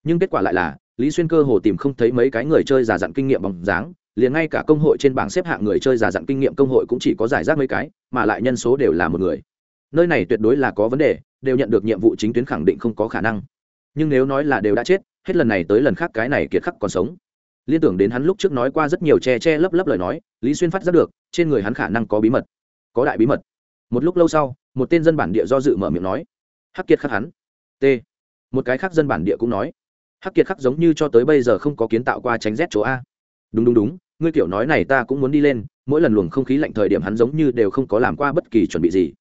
Nhưng kết quả lại là, lý xuyên cơ hồ tìm không thấy mấy cái người chơi già dặn kinh nghiệm bằng dáng liền ngay cả công hội trên bảng xếp hạng người chơi già dặn kinh nghiệm công hội cũng chỉ có giải rác mấy cái, mà lại nhân số đều là một người. Nơi này tuyệt đối là có vấn đề, đều nhận được nhiệm vụ chính tuyến khẳng định không có khả năng. Nhưng nếu nói là đều đã chết, hết lần này tới lần khác cái này kiệt khắc còn sống. Liên tưởng đến hắn lúc trước nói qua rất nhiều che che lấp lấp lời nói, lý xuyên phát giác được, trên người hắn khả năng có bí mật. Có đại bí mật. Một lúc lâu sau, một tên dân bản địa do dự mở miệng nói, hắc kiệt khắc hắn. T. Một cái khác dân bản địa cũng nói, hắc kiệt khắc giống như cho tới bây giờ không có kiến tạo qua tránh rét chỗ a. Đúng đúng đúng ngươi kiểu nói này ta cũng muốn đi lên, mỗi lần luồng không khí lạnh thời điểm hắn giống như đều không có làm qua bất kỳ chuẩn bị gì.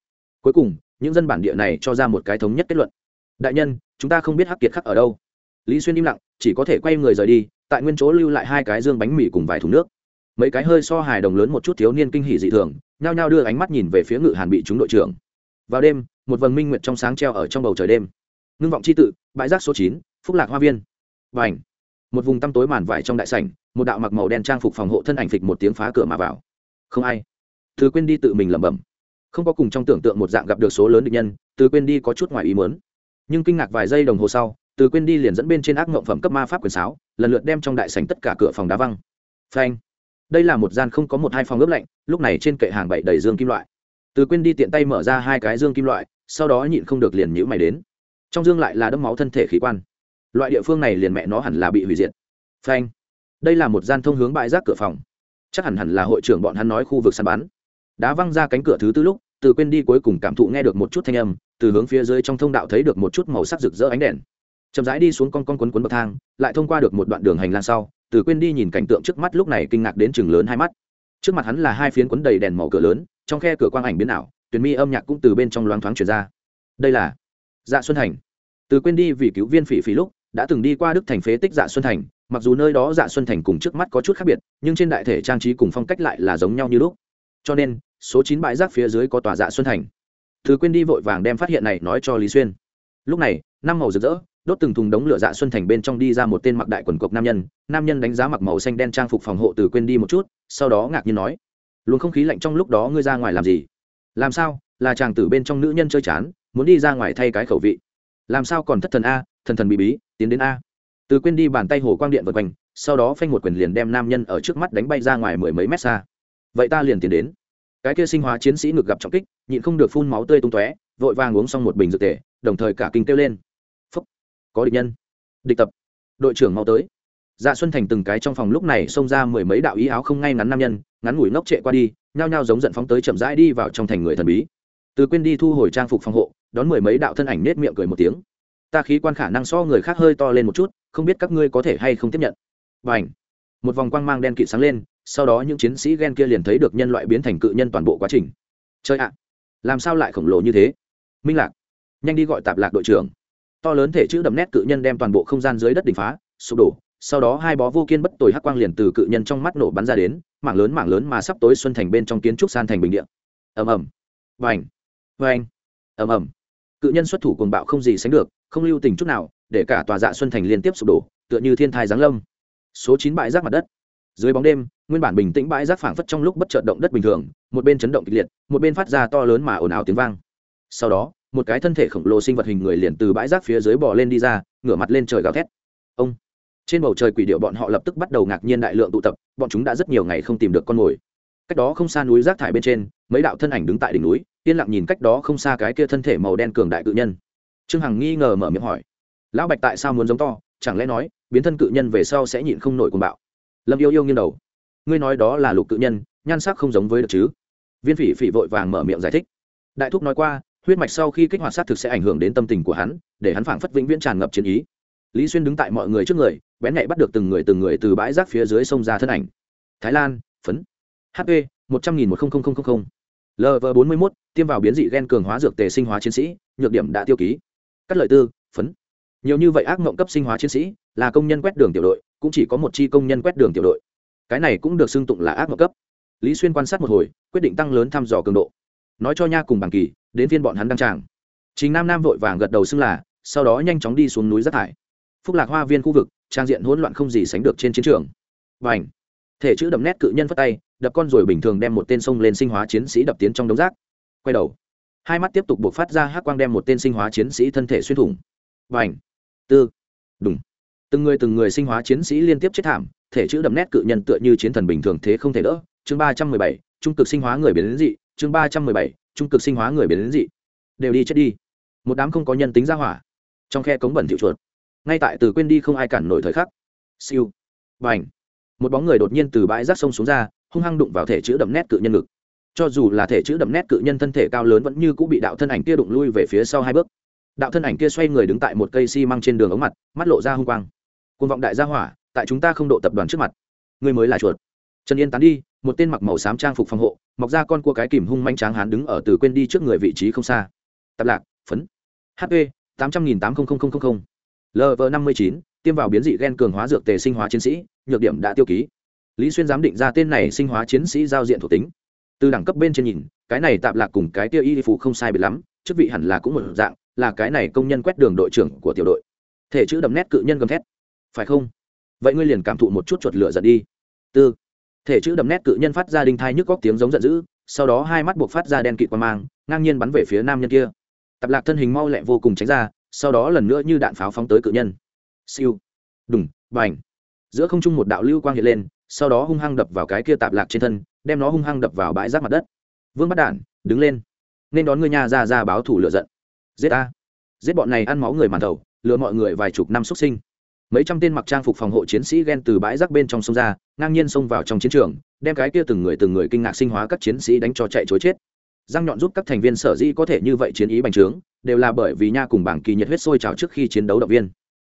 Cuối cùng, những dân bản địa này cho ra một cái thống nhất kết luận. Đại nhân, chúng ta không biết hắc kiệt khắc ở đâu. Lý xuyên im lặng, chỉ có thể quay người rời đi, tại nguyên chỗ lưu lại hai cái dương bánh mì cùng vài thùng nước. Mấy cái hơi so hài đồng lớn một chút thiếu niên kinh hỉ dị thường, nhao nhao đưa ánh mắt nhìn về phía ngự hàn bị chúng đội trưởng. Vào đêm, một vầng minh nguyệt trong sáng treo ở trong bầu trời đêm. Ngưng vọng c h i tự, bãi rác số chín, phúc lạc hoa viên. Và ảnh một vùng tăm tối màn vải trong đại sảnh, một đạo mặc màu đen trang phục phòng hộ thân ảnh phịch một tiếng phá cửa mà vào. Không ai. Từ quên đi tự mình lẩm bẩm. Không có cùng trong tưởng tượng một dạng gặp được số lớn địch nhân, từ quên đi có chút ngoài ý mớn nhưng kinh ngạc vài giây đồng hồ sau, từ quên đi liền dẫn bên trên ác ngộng phẩm cấp ma pháp quyền sáo, lần lượt đem trong đại sảnh tất cả cửa phòng đá văng. Phanh. Đây là một gian không có một hai phòng ướp lạnh, lúc này trên kệ hàng bảy đầy dương kim loại. Từ quên đi tiện tay mở ra hai cái dương kim loại, sau đó nhịn không được liền nhữ mày đến. Trong dương lại là đấm máu thân thể khí quan loại địa phương này liền mẹ nó hẳn là bị hủy diệt. Phanh. Đây là một gian thông hướng bãi rác cửa phòng. Chắc hẳn hẳn là hội trưởng bọn hắn nói khu vực săn bắn. Đá văng ra cánh cửa thứ tư lúc, từ quên đi cuối cùng cảm thụ nghe được một chút thanh âm, từ hướng phía dưới trong thông đạo thấy được một chút màu sắc rực rỡ ánh đèn. Chậm rãi đi xuống con con quấn quấn bậc thang, lại thông qua được một đoạn đường hành lang sau, từ quên đi nhìn cảnh tượng trước mắt lúc này kinh ngạc đến chừng lớn hai mắt. Trước mặt hắn là hai phiến quấn đầy đèn màu cửa lớn, trong khe cửa quang ảnh biến ảo, tuyển mi âm nhạc cũng từ bên trong loáng thoáng chuyển ra. Đây là dạ xuân Hành. từ quên đi vì cứu viên phỉ phỉ lúc đã từng đi qua đức thành phế tích dạ xuân thành, mặc dù nơi đó dạ xuân thành cùng trước mắt có chút khác biệt, nhưng trên đại thể trang trí cùng phong cách lại là giống nhau như lúc. Cho nên, số chín bãi rác phía dưới có tòa dạ xuân thành. Thứ quên đi vội vàng đem phát hiện này nói cho lý xuyên. Lúc này, năm màu rực rỡ, đốt từng thùng đống lửa dạ xuân thành bên trong đi ra một tên mặc đại quần cộc nam nhân. Nam nhân đánh giá mặc màu xanh đen trang phục phòng hộ từ quên đi một chút, sau đó ngạc nhiên nói, luồng không khí lạnh trong lúc đó ngươi ra ngoài làm gì? Làm sao? Là chàng tử bên trong nữ nhân chơi chán, muốn đi ra ngoài thay cái khẩu vị. Làm sao còn thất thần a, thần thần bị bí tiến đến a. Từ quên đi bàn tay hồ quang điện vật quanh, sau đó phanh một quyền liền đem nam nhân ở trước mắt đánh bay ra ngoài mười mấy mét xa. Vậy ta liền tiến đến. Cái kia sinh hóa chiến sĩ ngực gặp trọng kích, nhịn không được phun máu tươi tung tóe, vội vàng uống xong một bình dược tể đồng thời cả kinh kêu lên. Phúc, có địch nhân. Địch tập. Đội trưởng mau tới. Dạ xuân thành từng cái trong phòng lúc này xông ra mười mấy đạo ý áo không ngay ngắn nam nhân, ngắn ngủi ngốc trệ qua đi, nhao nhao giống giận phóng tới chậm rãi đi vào trong thành người thần bí. Từ quên đi thu hồi trang phục phòng hộ, đón mười mấy đạo thân ảnh nết miệng cười một tiếng ta khí quan khả năng so người khác hơi to lên một chút, không biết các ngươi có thể hay không tiếp nhận. Và ảnh một vòng quang mang đen kịt sáng lên, sau đó những chiến sĩ ghen kia liền thấy được nhân loại biến thành cự nhân toàn bộ quá trình. Chơi ạ! Làm sao lại khổng lồ như thế? Minh lạc! Nhanh đi gọi tạp lạc đội trưởng. To lớn thể chữ đậm nét cự nhân đem toàn bộ không gian dưới đất đỉnh phá, sụp đổ, sau đó hai bó vô kiên bất tồi hắc quang liền từ cự nhân trong mắt nổ bắn ra đến, mảng lớn mảng lớn mà sắp tối xuân thành bên trong kiến trúc san thành bình điện ầm ầm. Vành vành ầm ầm cự nhân xuất thủ cuồng bạo không gì sánh được, không lưu tình chút nào, để cả tòa dạ xuân thành liên tiếp sụp đổ, tựa như thiên thai giáng lâm. Số chín bãi rác mặt đất. Dưới bóng đêm, nguyên bản bình tĩnh bãi rác phảng phất trong lúc bất chợt động đất bình thường, một bên chấn động kịch liệt, một bên phát ra to lớn mà ồn ào tiếng vang. Sau đó, một cái thân thể khổng lồ sinh vật hình người liền từ bãi rác phía dưới bò lên đi ra, ngửa mặt lên trời gào thét. Ông! Trên bầu trời quỷ điệu bọn họ lập tức bắt đầu ngạc nhiên đại lượng tụ tập, bọn chúng đã rất nhiều ngày không tìm được con mồi. Cách đó không xa núi rác thải bên trên, mấy đạo thân ảnh đứng tại đỉnh núi yên lặng nhìn cách đó không xa cái kia thân thể màu đen cường đại cự nhân. Trương hằng nghi ngờ mở miệng hỏi, lão bạch tại sao muốn giống to? Chẳng lẽ nói, biến thân cự nhân về sau sẽ nhịn không nổi cuồng bạo? Lâm yêu yêu nghiêng đầu, ngươi nói đó là lục cự nhân, nhan sắc không giống với được chứ? Viên phỉ phỉ vội vàng mở miệng giải thích, đại thúc nói qua, huyết mạch sau khi kích hoạt sát thực sẽ ảnh hưởng đến tâm tình của hắn, để hắn phảng phất vĩnh viễn tràn ngập chiến ý. Lý xuyên đứng tại mọi người trước người, bén nhạy bắt được từng người từng người từ bãi rác phía dưới sông ra thân ảnh. Thái lan, phấn. Hp một trăm nghìn một không không không không. LV41, tiêm vào biến dị gen cường hóa dược tề sinh hóa chiến sĩ, nhược điểm đã tiêu ký. Cắt lợi tư, phấn. Nhiều như vậy ác ngộng cấp sinh hóa chiến sĩ, là công nhân quét đường tiểu đội, cũng chỉ có một chi công nhân quét đường tiểu đội. Cái này cũng được xưng tụng là ác ngộng cấp. Lý Xuyên quan sát một hồi, quyết định tăng lớn thăm dò cường độ. Nói cho nha cùng bằng kỳ, đến viên bọn hắn đang tràng. Trình Nam Nam vội vàng gật đầu xưng là, sau đó nhanh chóng đi xuống núi rác thải. Phúc Lạc Hoa Viên khu vực, trang diện hỗn loạn không gì sánh được trên chiến trường. Bành! Thể chữ đậm nét cự nhân phất tay, đập con rồi bình thường đem một tên sông lên sinh hóa chiến sĩ đập tiến trong đống rác. Quay đầu, hai mắt tiếp tục buộc phát ra hát quang đem một tên sinh hóa chiến sĩ thân thể xuyên thủng. Và ảnh tư! Đúng từng người từng người sinh hóa chiến sĩ liên tiếp chết thảm, thể chữ đậm nét cự nhân tựa như chiến thần bình thường thế không thể đỡ. Chương ba trăm mười bảy, trung cực sinh hóa người biến đến dị. Chương ba trăm mười bảy, trung cực sinh hóa người biến đến dị. Đều đi chết đi. Một đám không có nhân tính ra hỏa. Trong khe cống bẩn thiệu chuột. Ngay tại từ quên đi không ai cản nổi thời khắc. Siêu! Và ảnh một bóng người đột nhiên từ bãi rác sông xuống ra hung hăng đụng vào thể chữ đậm nét cự nhân ngực. Cho dù là thể chữ đậm nét cự nhân thân thể cao lớn vẫn như cũng bị đạo thân ảnh kia đụng lui về phía sau hai bước. Đạo thân ảnh kia xoay người đứng tại một cây xi măng trên đường ống mặt, mắt lộ ra h u n g quang. Côn vọng đại gia hỏa, tại chúng ta không độ tập đoàn trước mặt. Người mới là chuột. Trần yên tán đi, một tên mặc màu xám trang phục phòng hộ, mọc ra con cua cái kìm hung manh tráng hán đứng ở từ quên đi trước người vị trí không xa. Tập lạc, phấn. Hp tám trăm nghìn tám mươi lv năm mươi chín, tiêm vào biến dị g e n cường hóa dược tề sinh hóa chiến sĩ, nhược điểm đã tiêu ký lý xuyên giám định ra tên này sinh hóa chiến sĩ giao diện thuộc tính. Từ đẳng cấp bên trên nhìn, cái này tạm lạc cùng cái tiêu y phụ không sai biệt lắm, chức vị hẳn là cũng một dạng, là cái này công nhân quét đường đội trưởng của tiểu đội. Thể chữ đậm nét cự nhân gầm thét. Phải không? Vậy ngươi liền cảm thụ một chút chuột lửa giận đi. Tư. Thể chữ đậm nét cự nhân phát ra đinh thai nhức góc tiếng giống giận dữ, sau đó hai mắt buộc phát ra đen kịt qua mang, ngang nhiên bắn về phía nam nhân kia. Tạp lạc thân hình mau lẹ vô cùng tránh ra, sau đó lần nữa như đạn pháo phóng tới cự nhân. Siêu. Đùng, bành. Giữa không trung một đạo lưu quang hiện lên sau đó hung hăng đập vào cái kia tạp lạc trên thân, đem nó hung hăng đập vào bãi rác mặt đất. Vương bắt đản, đứng lên. Nên đón người nhà ra ra báo thủ lựa giận. Giết a giết bọn này ăn máu người màn thầu lừa mọi người vài chục năm xuất sinh. Mấy trăm tên mặc trang phục phòng hộ chiến sĩ ghen từ bãi rác bên trong sông ra, ngang nhiên xông vào trong chiến trường, đem cái kia từng người từng người kinh ngạc sinh hóa các chiến sĩ đánh cho chạy chối chết. Răng nhọn giúp các thành viên sở dĩ có thể như vậy chiến ý bành trướng, đều là bởi vì nha cùng bảng kỳ nhiệt huyết sôi trào trước khi chiến đấu động viên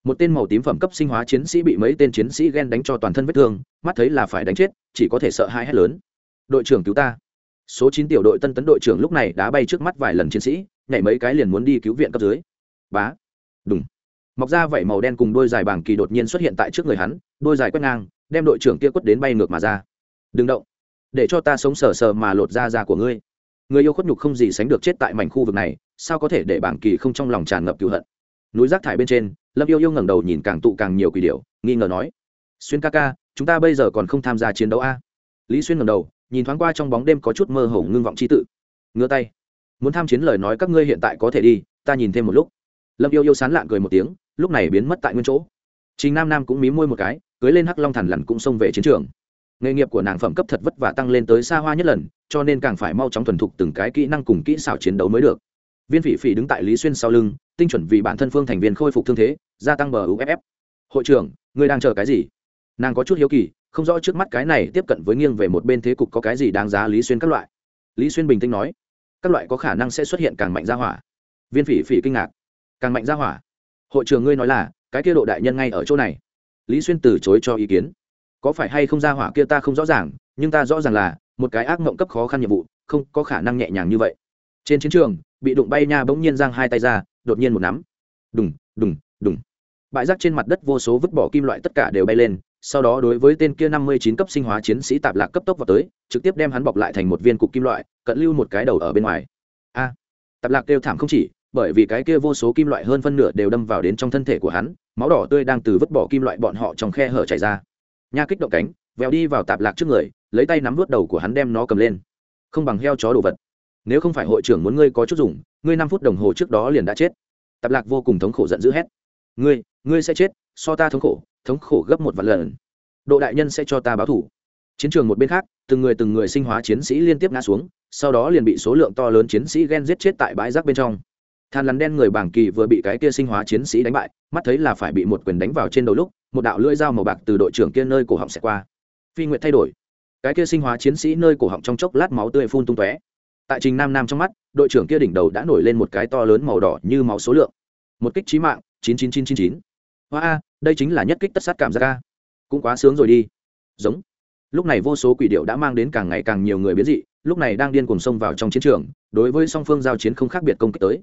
một tên màu tím phẩm cấp sinh hóa chiến sĩ bị mấy tên chiến sĩ ghen đánh cho toàn thân vết thương, mắt thấy là phải đánh chết, chỉ có thể sợ hai hét lớn. Đội trưởng cứu ta. Số chín tiểu đội tân tấn đội trưởng lúc này đã bay trước mắt vài lần chiến sĩ, nhảy mấy cái liền muốn đi cứu viện cấp dưới. Bá. Đúng mọc ra vảy màu đen cùng đôi dài bảng kỳ đột nhiên xuất hiện tại trước người hắn, đôi dài quét ngang, đem đội trưởng kia quất đến bay ngược mà ra. Đừng động. Để cho ta sống sờ sờ mà lột da da của ngươi. Người yêu khuất nhục không gì sánh được chết tại mảnh khu vực này, sao có thể để bảng kỳ không trong lòng tràn ngập cứu hận? Núi rác thải bên trên, lâm yêu yêu ngẩng đầu nhìn càng tụ càng nhiều quỷ điệu nghi ngờ nói, xuyên ca ca, chúng ta bây giờ còn không tham gia chiến đấu a? Lý xuyên ngẩng đầu, nhìn thoáng qua trong bóng đêm có chút mơ hồ ngưng vọng trí tự. Ngứa tay, muốn tham chiến lời nói các ngươi hiện tại có thể đi, ta nhìn thêm một lúc. Lâm yêu yêu sán lạn cười một tiếng, lúc này biến mất tại nguyên chỗ. Trình nam nam cũng mí môi một cái, cưới lên hắc long thằn lằn cũng xông về chiến trường. Nghề nghiệp của nàng phẩm cấp thật vất vả tăng lên tới xa hoa nhất lần, cho nên càng phải mau chóng thuần thục từng cái kỹ năng cùng kỹ xảo chiến đấu mới được. Viên phỉ phỉ đứng tại lý xuyên sau lưng tinh chuẩn vì bản thân phương thành viên khôi phục thương thế, gia tăng bờ uff hội trưởng, ngươi đang chờ cái gì? Nàng có chút hiếu kỳ, không rõ trước mắt cái này tiếp cận với nghiêng về một bên thế cục có cái gì đáng giá lý xuyên các loại. Lý xuyên bình tĩnh nói, các loại có khả năng sẽ xuất hiện càng mạnh ra hỏa. Viên phỉ phỉ kinh ngạc. Càng mạnh ra hỏa. Hội trưởng ngươi nói là, cái kia độ đại nhân ngay ở chỗ này. Lý xuyên từ chối cho ý kiến. Có phải hay không ra hỏa kia ta không rõ ràng, nhưng ta rõ ràng là, một cái ác mộng cấp khó khăn nhiệm vụ, không có khả năng nhẹ nhàng như vậy. Trên chiến trường bị đụng bay nha bỗng nhiên giang hai tay ra, đột nhiên một nắm. Đùng đùng đùng. Bãi rác trên mặt đất vô số vứt bỏ kim loại tất cả đều bay lên, sau đó đối với tên kia năm mươi chín cấp sinh hóa chiến sĩ tạp lạc cấp tốc vào tới, trực tiếp đem hắn bọc lại thành một viên cục kim loại, cận lưu một cái đầu ở bên ngoài. A, tạp lạc kêu thảm không chỉ, bởi vì cái kia vô số kim loại hơn phân nửa đều đâm vào đến trong thân thể của hắn, máu đỏ tươi đang từ vứt bỏ kim loại bọn họ trong khe hở chảy ra. Nha kích động cánh, vèo đi vào tạp lạc trước người, lấy tay nắm vớt đầu của hắn đem nó cầm lên. Không bằng heo chó đồ vật nếu không phải hội trưởng muốn ngươi có chút dùng, ngươi năm phút đồng hồ trước đó liền đã chết. Tạp lạc vô cùng thống khổ giận dữ hét. Ngươi ngươi sẽ chết, so ta thống khổ thống khổ gấp một vạn lần. Độ đại nhân sẽ cho ta báo thủ. Chiến trường một bên khác, từng người từng người sinh hóa chiến sĩ liên tiếp ngã xuống, sau đó liền bị số lượng to lớn chiến sĩ ghen giết chết tại bãi rác bên trong. Than lắn đen người bảng kỳ vừa bị cái kia sinh hóa chiến sĩ đánh bại, mắt thấy là phải bị một quyền đánh vào trên đầu lúc, một đạo lưỡi dao màu bạc từ đội trưởng kia nơi cổ họng sẽ qua. Phi nguyện thay đổi. Cái kia sinh hóa chiến sĩ nơi cổ họng trong chốc lát máu tươi phun tung tóe tại trình nam nam trong mắt, đội trưởng kia đỉnh đầu đã nổi lên một cái to lớn màu đỏ như máu số lượng. Một kích trí mạng, chín chín chín chín chín. Hoa a, đây chính là nhất kích tất sát cảm giác ca cũng quá sướng rồi đi. Giống. Lúc này vô số quỷ điệu đã mang đến càng ngày càng nhiều người biến dị, lúc này đang điên cuồng xông vào trong chiến trường, đối với song phương giao chiến không khác biệt công kích tới.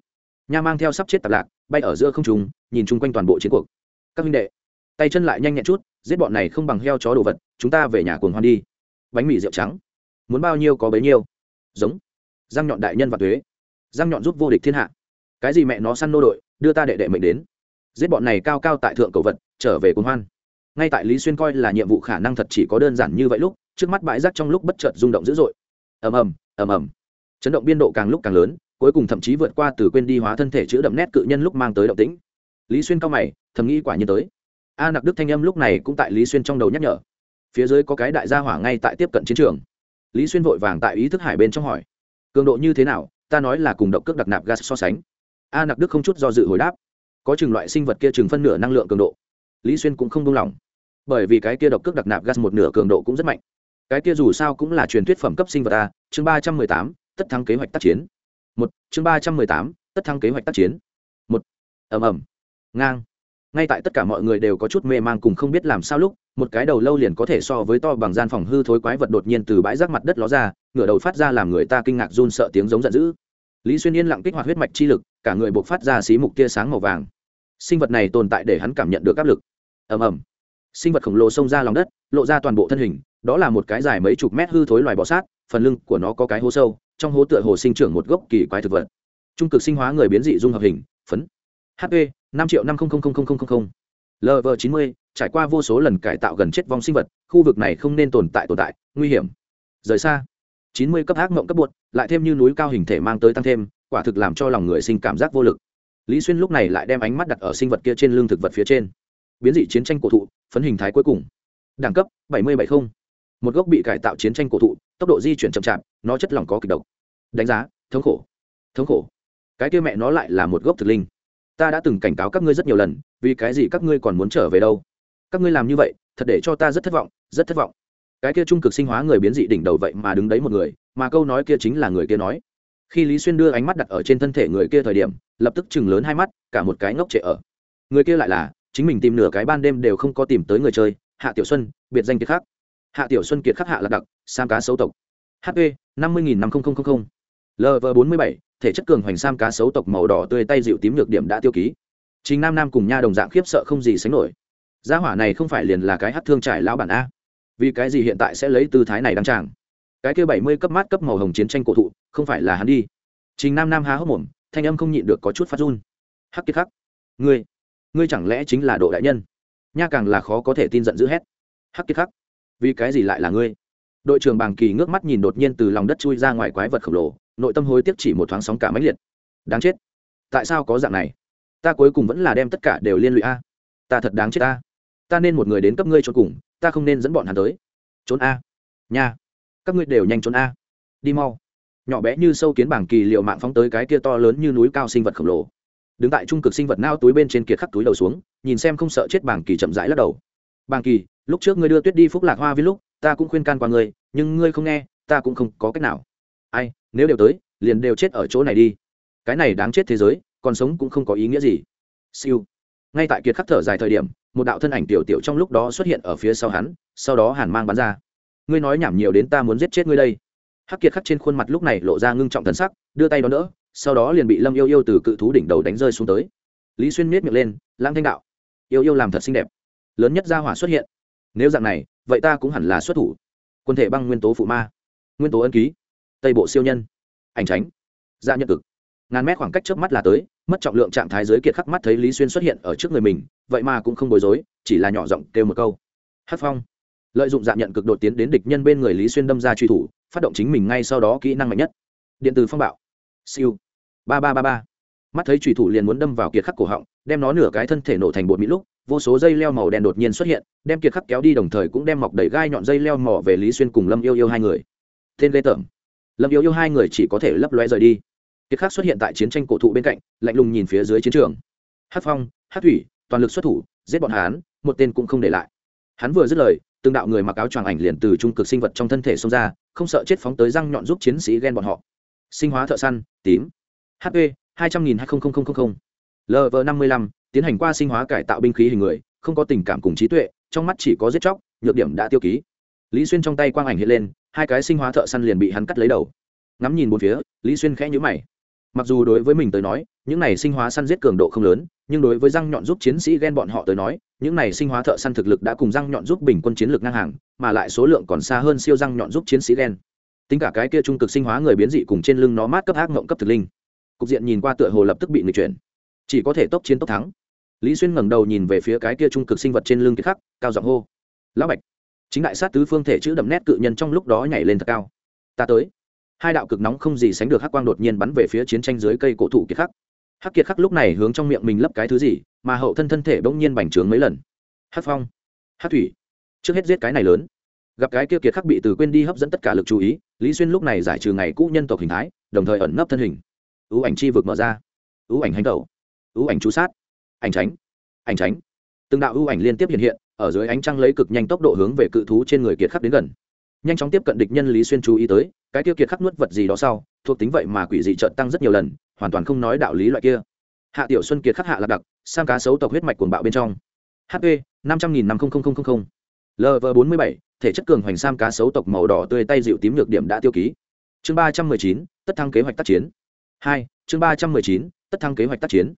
Nha mang theo sắp chết tạp lạc, bay ở giữa không trùng nhìn chung quanh toàn bộ chiến cuộc. Các minh đệ, tay chân lại nhanh nhẹn chút, giết bọn này không bằng heo chó đồ vật, chúng ta về nhà cuồng hoan đi. Bánh mì rượu trắng. Muốn bao nhiêu có bấy nhiêu. Giống răng nhọn đại nhân và thuế. Răng nhọn giúp vô địch thiên hạ. Cái gì mẹ nó săn nô đội, đưa ta đệ đệ mệnh đến. Giết bọn này cao cao tại thượng cầu vật, trở về cuồng hoan. Ngay tại lý xuyên coi là nhiệm vụ khả năng thật chỉ có đơn giản như vậy lúc, trước mắt bãi rác trong lúc bất chợt rung động dữ dội. Ầm ầm ầm ầm. Chấn động biên độ càng lúc càng lớn, cuối cùng thậm chí vượt qua từ quên đi hóa thân thể chữ đậm nét cự nhân lúc mang tới động tĩnh. Lý xuyên cao mày, thầm nghĩ quả nhiên tới. A nặc đức thanh âm lúc này cũng tại lý xuyên trong đầu nhắc nhở. Phía dưới có cái đại gia hỏa ngay tại tiếp cận chiến trường. Lý xuyên vội vàng tại ý thức hải bên trong hỏi cường độ như thế nào, ta nói là cùng động cước đặc nạp gas so sánh. A nặc đức không chút do dự hồi đáp. Có chừng loại sinh vật kia chừng phân nửa năng lượng cường độ. Lý xuyên cũng không đông lòng. Bởi vì cái kia độc cước đặc nạp gas một nửa cường độ cũng rất mạnh. Cái kia dù sao cũng là truyền thuyết phẩm cấp sinh vật a, chương ba trăm mười tám, tất thắng kế hoạch tác chiến. Một, chương ba trăm mười tám, tất thắng kế hoạch tác chiến. Một, ầm ầm, ngang. Ngay tại tất cả mọi người đều có chút mê man cùng không biết làm sao lúc, một cái đầu lâu liền có thể so với to bằng gian phòng hư thối quái vật đột nhiên từ bãi rác mặt đất ló ra ngửa đầu phát ra làm người ta kinh ngạc run sợ tiếng giống giận dữ. Lý xuyên yên lặng kích hoạt huyết mạch chi lực, cả người buộc phát ra xí mục tia sáng màu vàng. Sinh vật này tồn tại để hắn cảm nhận được áp lực. Ầm ầm. Sinh vật khổng lồ xông ra lòng đất, lộ ra toàn bộ thân hình, đó là một cái dài mấy chục mét hư thối loài bọ sát, phần lưng của nó có cái hố sâu, trong hố tựa hồ sinh trưởng một gốc kỳ quái thực vật. Trung cực sinh hóa người biến dị dung hợp hình, phấn. Hp năm triệu năm lv chín mươi, trải qua vô số lần cải tạo gần chết vong sinh vật, khu vực này không nên tồn tại tồn tại, nguy hiểm. Rời xa chín mươi cấp ác mộng cấp buột lại thêm như núi cao hình thể mang tới tăng thêm, quả thực làm cho lòng người sinh cảm giác vô lực. Lý xuyên lúc này lại đem ánh mắt đặt ở sinh vật kia trên lưng thực vật phía trên. Biến dị chiến tranh cổ thụ, phấn hình thái cuối cùng. Đẳng cấp, bảy mươi bảy mươi. Một gốc bị cải tạo chiến tranh cổ thụ, tốc độ di chuyển chậm chạp, nó chất lỏng có kịch độc. Đánh giá, thống khổ. Thống khổ. Cái kia mẹ nó lại là một gốc thực linh. Ta đã từng cảnh cáo các ngươi rất nhiều lần, vì cái gì các ngươi còn muốn trở về đâu? Các ngươi làm như vậy, thật để cho ta rất thất vọng, rất thất vọng cái kia trung cực sinh hóa người biến dị đỉnh đầu vậy mà đứng đấy một người, mà câu nói kia chính là người kia nói. Khi lý xuyên đưa ánh mắt đặt ở trên thân thể người kia thời điểm, lập tức chừng lớn hai mắt, cả một cái ngốc trệ ở. Người kia lại là, chính mình tìm nửa cái ban đêm đều không có tìm tới người chơi, hạ tiểu xuân, biệt danh kiệt khắc. Hạ tiểu xuân kiệt khắc hạ lạc đặc, sam cá xấu tộc. Hp năm mươi nghìn năm nghìn lv bốn mươi bảy, thể chất cường hoành sam cá xấu tộc màu đỏ tươi tay dịu tím nhược điểm đã tiêu ký. Chính nam nam cùng nha đồng dạng khiếp sợ không gì sánh nổi. Gia hỏa này không phải liền là cái hát thương trải lão bản a vì cái gì hiện tại sẽ lấy tư thái này đăng tràng? Cái kia bảy mươi cấp mát cấp màu hồng chiến tranh cổ thụ, không phải là hắn đi. Trình nam nam há hốc mồm, thanh âm không nhịn được có chút phát run. Hắc kiệt khắc ngươi ngươi chẳng lẽ chính là độ đại nhân? Nha càng là khó có thể tin giận dữ hét. Hắc kiệt khắc vì cái gì lại là ngươi? Đội trưởng bàng kỳ ngước mắt nhìn đột nhiên từ lòng đất chui ra ngoài quái vật khổng lồ, nội tâm hối tiếc chỉ một thoáng sóng cả máy liệt. Đáng chết. Tại sao có dạng này? Ta cuối cùng vẫn là đem tất cả đều liên lụy a. Ta thật đáng chết ta ta nên một người đến cấp ngươi cho cùng ta không nên dẫn bọn hắn tới. Trốn a. Nha. Các ngươi đều nhanh trốn a. Đi mau. Nhỏ bé như sâu kiến bảng kỳ liệu mạng phóng tới cái kia to lớn như núi cao sinh vật khổng lồ. Đứng tại trung cực sinh vật nao túi bên trên kiệt khắc túi đầu xuống, nhìn xem không sợ chết bảng kỳ chậm rãi lắc đầu. Bảng kỳ, lúc trước ngươi đưa tuyết đi phúc lạc hoa vi lúc, ta cũng khuyên can qua ngươi, nhưng ngươi không nghe, ta cũng không có cách nào. Ai, nếu đều tới, liền đều chết ở chỗ này đi. Cái này đáng chết thế giới, còn sống cũng không có ý nghĩa gì. Siêu. Ngay tại kiệt khắc thở dài thời điểm một đạo thân ảnh tiểu tiểu trong lúc đó xuất hiện ở phía sau hắn, sau đó hàn mang bắn ra. Ngươi nói nhảm nhiều đến ta muốn giết chết ngươi đây. Hắc kiệt khắc trên khuôn mặt lúc này lộ ra ngưng trọng thần sắc, đưa tay đón đỡ, sau đó liền bị lâm yêu yêu từ cự thú đỉnh đầu đánh rơi xuống tới. Lý xuyên miết miệng lên, lãng thanh đạo, yêu yêu làm thật xinh đẹp. Lớn nhất gia hỏa xuất hiện. Nếu dạng này, vậy ta cũng hẳn là xuất thủ. Quân thể băng nguyên tố phụ ma, nguyên tố ân ký, tây bộ siêu nhân. Ảnh tránh. Dạ nhận cực. Ngàn mét khoảng cách trước mắt là tới mất trọng lượng trạng thái giới kiệt khắc mắt thấy lý xuyên xuất hiện ở trước người mình, vậy mà cũng không bối rối, chỉ là nhỏ giọng kêu một câu. Hát phong. Lợi dụng dạng nhận cực đột tiến đến địch nhân bên người lý xuyên đâm ra truy thủ, phát động chính mình ngay sau đó kỹ năng mạnh nhất. Điện từ phong bạo. Siêu. Ba ba ba ba. Mắt thấy truy thủ liền muốn đâm vào kiệt khắc cổ họng, đem nó nửa cái thân thể nổ thành bột mỹ lúc, vô số dây leo màu đen đột nhiên xuất hiện, đem kiệt khắc kéo đi đồng thời cũng đem mọc đầy gai nhọn dây leo mỏ về lý xuyên cùng lâm yêu yêu hai người. Tên lê tởm. Lâm yêu yêu hai người chỉ có thể lấp loe rời đi kiệt khắc xuất hiện tại chiến tranh cổ thụ bên cạnh, lạnh lùng nhìn phía dưới chiến trường. Hát phong hát thủy, toàn lực xuất thủ, giết bọn hán một tên cũng không để lại. Hắn vừa dứt lời, từng đạo người mặc áo choàng ảnh liền từ trung cực sinh vật trong thân thể xông ra, không sợ chết phóng tới răng nhọn giúp chiến sĩ ghen bọn họ. Sinh hóa thợ săn, tím. Hp hai trăm nghìn hai mươi lv năm mươi lăm, tiến hành qua sinh hóa cải tạo binh khí hình người, không có tình cảm cùng trí tuệ, trong mắt chỉ có giết chóc, nhược điểm đã tiêu ký. Lý xuyên trong tay quang ảnh hiện lên, hai cái sinh hóa thợ săn liền bị hắn cắt lấy đầu. Ngắm nhìn một phía, lý xuyên khẽ nhữ mày mặc dù đối với mình tới nói, những này sinh hóa săn giết cường độ không lớn, nhưng đối với răng nhọn giúp chiến sĩ ghen bọn họ tới nói, những này sinh hóa thợ săn thực lực đã cùng răng nhọn giúp bình quân chiến lược ngang hàng, mà lại số lượng còn xa hơn siêu răng nhọn giúp chiến sĩ ghen tính cả cái kia trung cực sinh hóa người biến dị cùng trên lưng nó mát cấp ác mộng cấp thực linh. Cục diện nhìn qua tựa hồ lập tức bị nghịch chuyển. Chỉ có thể tốc chiến tốc thắng. Lý xuyên ngẩng đầu nhìn về phía cái kia trung cực sinh vật trên lưng kiệt khắc, cao giọng hô. Lão bạch. Chính đại sát tứ phương thể chữ đậm nét cự nhân trong lúc đó nhảy lên thật cao. Ta tới hai đạo cực nóng không gì sánh được hắc quang đột nhiên bắn về phía chiến tranh dưới cây cổ thụ kiệt khắc. Hắc kiệt khắc lúc này hướng trong miệng mình lấp cái thứ gì, mà hậu thân thân thể bỗng nhiên bành trướng mấy lần. Hắc phong, hắc thủy. Trước hết giết cái này lớn. Gặp cái kia kiệt khắc bị từ quên đi hấp dẫn tất cả lực chú ý, lý xuyên lúc này giải trừ ngày cũ nhân tộc hình thái, đồng thời ẩn nấp thân hình. Ưu ảnh chi vực mở ra. Ưu ảnh hành tẩu. Ưu ảnh chú sát. Ảnh tránh. Ảnh tránh. Từng đạo ưu ảnh liên tiếp hiện hiện, ở dưới ánh trăng lấy cực nhanh tốc độ hướng về cự thú trên người kiệt khắc đến gần. Nhanh chóng tiếp cận địch nhân lý xuyên chú ý tới cái tiêu kiệt khắc nuốt vật gì đó sau, thuộc tính vậy mà quỷ dị trợn tăng rất nhiều lần, hoàn toàn không nói đạo lý loại kia. Hạ tiểu xuân kiệt khắc hạ lạc đặc, sang cá sấu tộc huyết mạch cuồng bạo bên trong. Hp năm trăm nghìn năm lv bốn mươi bảy, thể chất cường hoành sam cá sấu tộc màu đỏ tươi tay dịu tím nhược điểm đã tiêu ký. Chương ba trăm mười chín, tất thăng kế hoạch tác chiến. Hai, chương ba trăm mười chín, tất thăng kế hoạch tác chiến.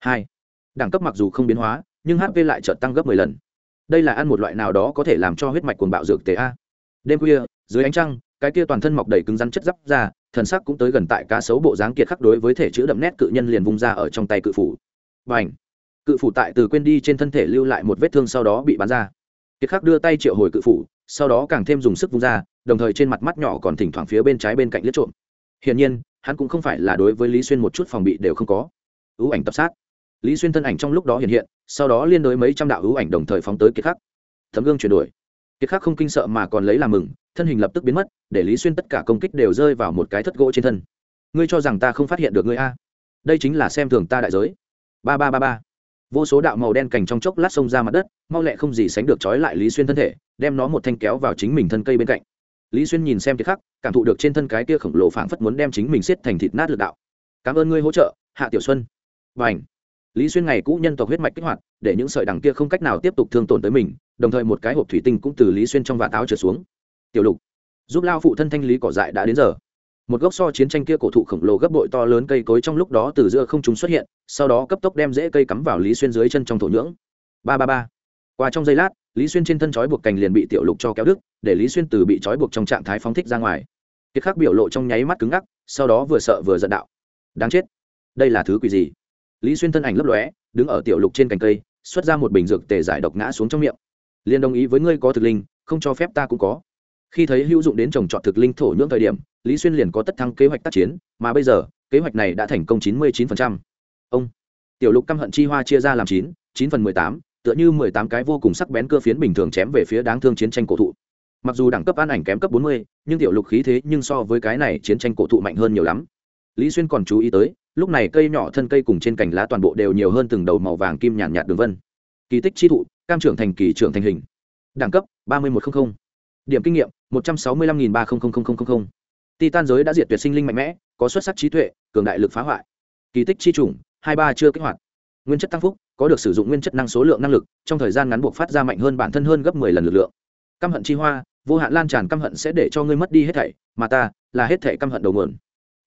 Hai, đẳng cấp mặc dù không biến hóa, nhưng hp lại chợt tăng gấp mười lần. Đây là ăn một loại nào đó có thể làm cho huyết mạch cuồng bạo dược tế a. Đêm khuya, dưới ánh trăng cái kia toàn thân mọc đầy cứng rắn chất giáp ra, thần sắc cũng tới gần tại cá sấu bộ dáng kiệt khắc đối với thể chữ đậm nét cự nhân liền vung ra ở trong tay cự phủ. Và ảnh cự phủ tại từ quên đi trên thân thể lưu lại một vết thương sau đó bị bắn ra. Kiệt khắc đưa tay triệu hồi cự phủ, sau đó càng thêm dùng sức vung ra, đồng thời trên mặt mắt nhỏ còn thỉnh thoảng phía bên trái bên cạnh liếc trộm. Hiển nhiên, hắn cũng không phải là đối với lý xuyên một chút phòng bị đều không có. Ưu ảnh tập sát. Lý xuyên thân ảnh trong lúc đó hiện hiện, sau đó liên đối mấy trăm đạo ưu ảnh đồng thời phóng tới kiệt khắc. Tấm gương chuyển đổi. Kiệt khắc không kinh sợ mà còn lấy làm mừng thân hình lập tức biến mất, để lý xuyên tất cả công kích đều rơi vào một cái thất gỗ trên thân. Ngươi cho rằng ta không phát hiện được ngươi a? Đây chính là xem thường ta đại giới. Ba ba ba ba. Vô số đạo màu đen cành trong chốc lát xông ra mặt đất, mau lẹ không gì sánh được trói lại lý xuyên thân thể, đem nó một thanh kéo vào chính mình thân cây bên cạnh. Lý xuyên nhìn xem kiệt khắc cảm thụ được trên thân cái kia khổng lồ phảng phất muốn đem chính mình xiết thành thịt nát lực đạo. Cảm ơn ngươi hỗ trợ, hạ tiểu xuân. Và ảnh lý xuyên ngày cũ nhân tộc huyết mạch kích hoạt, để những sợi đằng kia không cách nào tiếp tục thương tổn tới mình, đồng thời một cái hộp thủy tinh cũng từ lý xuyên trong vạt áo trở xuống tiểu lục, giúp lao phụ thân thanh lý cỏ dại đã đến giờ. Một gốc so chiến tranh kia cổ thụ khổng lồ gấp bội to lớn cây cối trong lúc đó từ giữa không chúng xuất hiện, sau đó cấp tốc đem rễ cây cắm vào lý xuyên dưới chân trong thổ nhưỡng. Ba ba ba. Qua trong giây lát, lý xuyên trên thân trói buộc cành liền bị tiểu lục cho kéo đứt, để lý xuyên từ bị trói buộc trong trạng thái phóng thích ra ngoài. Kiệt khắc biểu lộ trong nháy mắt cứng ngắc, sau đó vừa sợ vừa giận đạo. Đáng chết. Đây là thứ quỷ gì? Lý xuyên thân ảnh lấp lóe, đứng ở tiểu lục trên cành cây, xuất ra một bình dược tề giải độc ngã xuống trong miệng. Liền đồng ý với ngươi có thực linh, không cho phép ta cũng có khi thấy hữu dụng đến trồng trọt thực linh thổ nhưỡng thời điểm, lý xuyên liền có tất thăng kế hoạch tác chiến, mà bây giờ, kế hoạch này đã thành công chín mươi chín ông tiểu lục căm hận chi hoa chia ra làm chín chín phần mười tám, tựa như mười tám cái vô cùng sắc bén cơ phiến bình thường chém về phía đáng thương chiến tranh cổ thụ. Mặc dù đẳng cấp an ảnh kém cấp bốn mươi, nhưng tiểu lục khí thế nhưng so với cái này chiến tranh cổ thụ mạnh hơn nhiều lắm. Lý xuyên còn chú ý tới, lúc này cây nhỏ thân cây cùng trên cành lá toàn bộ đều nhiều hơn từng đầu màu vàng kim nhàn nhạt đường vân. Kỳ tích chi thụ, cam trưởng thành kỳ trưởng thành hình. Đẳng cấp ba mươi một trăm linh điểm kinh nghiệm một trăm sáu mươi lăm ba titan giới đã diệt tuyệt sinh linh mạnh mẽ, có xuất sắc trí tuệ, cường đại lực phá hoại. Kỳ tích chi chủng hai ba chưa kích hoạt. Nguyên chất tăng phúc, có được sử dụng nguyên chất năng số lượng năng lực, trong thời gian ngắn buộc phát ra mạnh hơn bản thân hơn gấp mười lần lực lượng. Căm hận chi hoa, vô hạn lan tràn căm hận sẽ để cho ngươi mất đi hết thảy, mà ta là hết thảy căm hận đầu nguồn.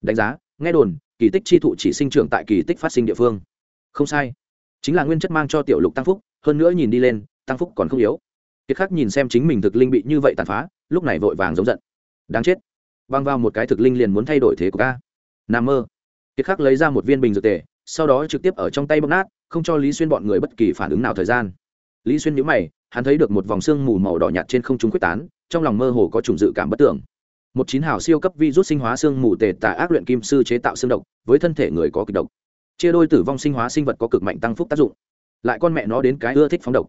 Đánh giá, nghe đồn, kỳ tích chi thụ chỉ sinh trưởng tại kỳ tích phát sinh địa phương. Không sai. Chính là nguyên chất mang cho tiểu lục tăng phúc, hơn nữa nhìn đi lên, tăng phúc còn không yếu kiệt khắc nhìn xem chính mình thực linh bị như vậy tàn phá, lúc này vội vàng giống giận. Đáng chết. Băng vào một cái thực linh liền muốn thay đổi thế của ca. N mơ. Kiệt khắc lấy ra một viên bình dược tề, sau đó trực tiếp ở trong tay bóc nát, không cho lý xuyên bọn người bất kỳ phản ứng nào thời gian. Lý xuyên nhíu mày, hắn thấy được một vòng xương mù màu đỏ nhạt trên không trung quyết tán, trong lòng mơ hồ có trùng dự cảm bất tưởng. Một chín hào siêu cấp vi rút sinh hóa xương mù tề tà ác luyện kim sư chế tạo xương độc, với thân thể người có kịch độc. Chia đôi tử vong sinh hóa sinh vật có cực mạnh tăng phúc tác dụng. Lại con mẹ nó đến cái ưa thích phóng độc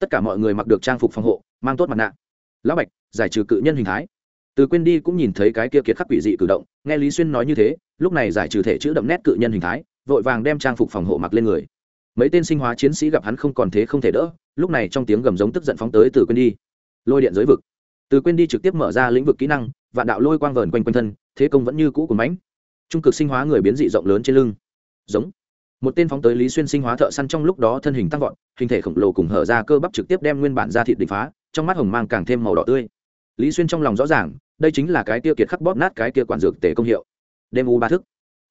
tất cả mọi người mặc được trang phục phòng hộ, mang tốt mặt nạ. Lão bạch, giải trừ cự nhân hình thái. Từ quên đi cũng nhìn thấy cái kia kiệt khắc quỷ dị cử động, nghe lý xuyên nói như thế, lúc này giải trừ thể chữ đậm nét cự nhân hình thái, vội vàng đem trang phục phòng hộ mặc lên người. Mấy tên sinh hóa chiến sĩ gặp hắn không còn thế không thể đỡ, lúc này trong tiếng gầm giống tức giận phóng tới từ quên đi. Lôi điện giới vực. Từ quên đi trực tiếp mở ra lĩnh vực kỹ năng, vạn đạo lôi quang vờn quanh quanh thân, thế công vẫn như cũ của mãnh. Trung cực sinh hóa người biến dị rộng lớn trên lưng. Giống một tên phóng tới lý xuyên sinh hóa thợ săn trong lúc đó thân hình tăng vọt, hình thể khổng lồ cùng hở ra cơ bắp trực tiếp đem nguyên bản ra thịt địch phá, trong mắt hồng mang càng thêm màu đỏ tươi. Lý xuyên trong lòng rõ ràng, đây chính là cái tiêu kiệt khắc bóp nát cái kia quản dược tể công hiệu. Đêm u ba thức.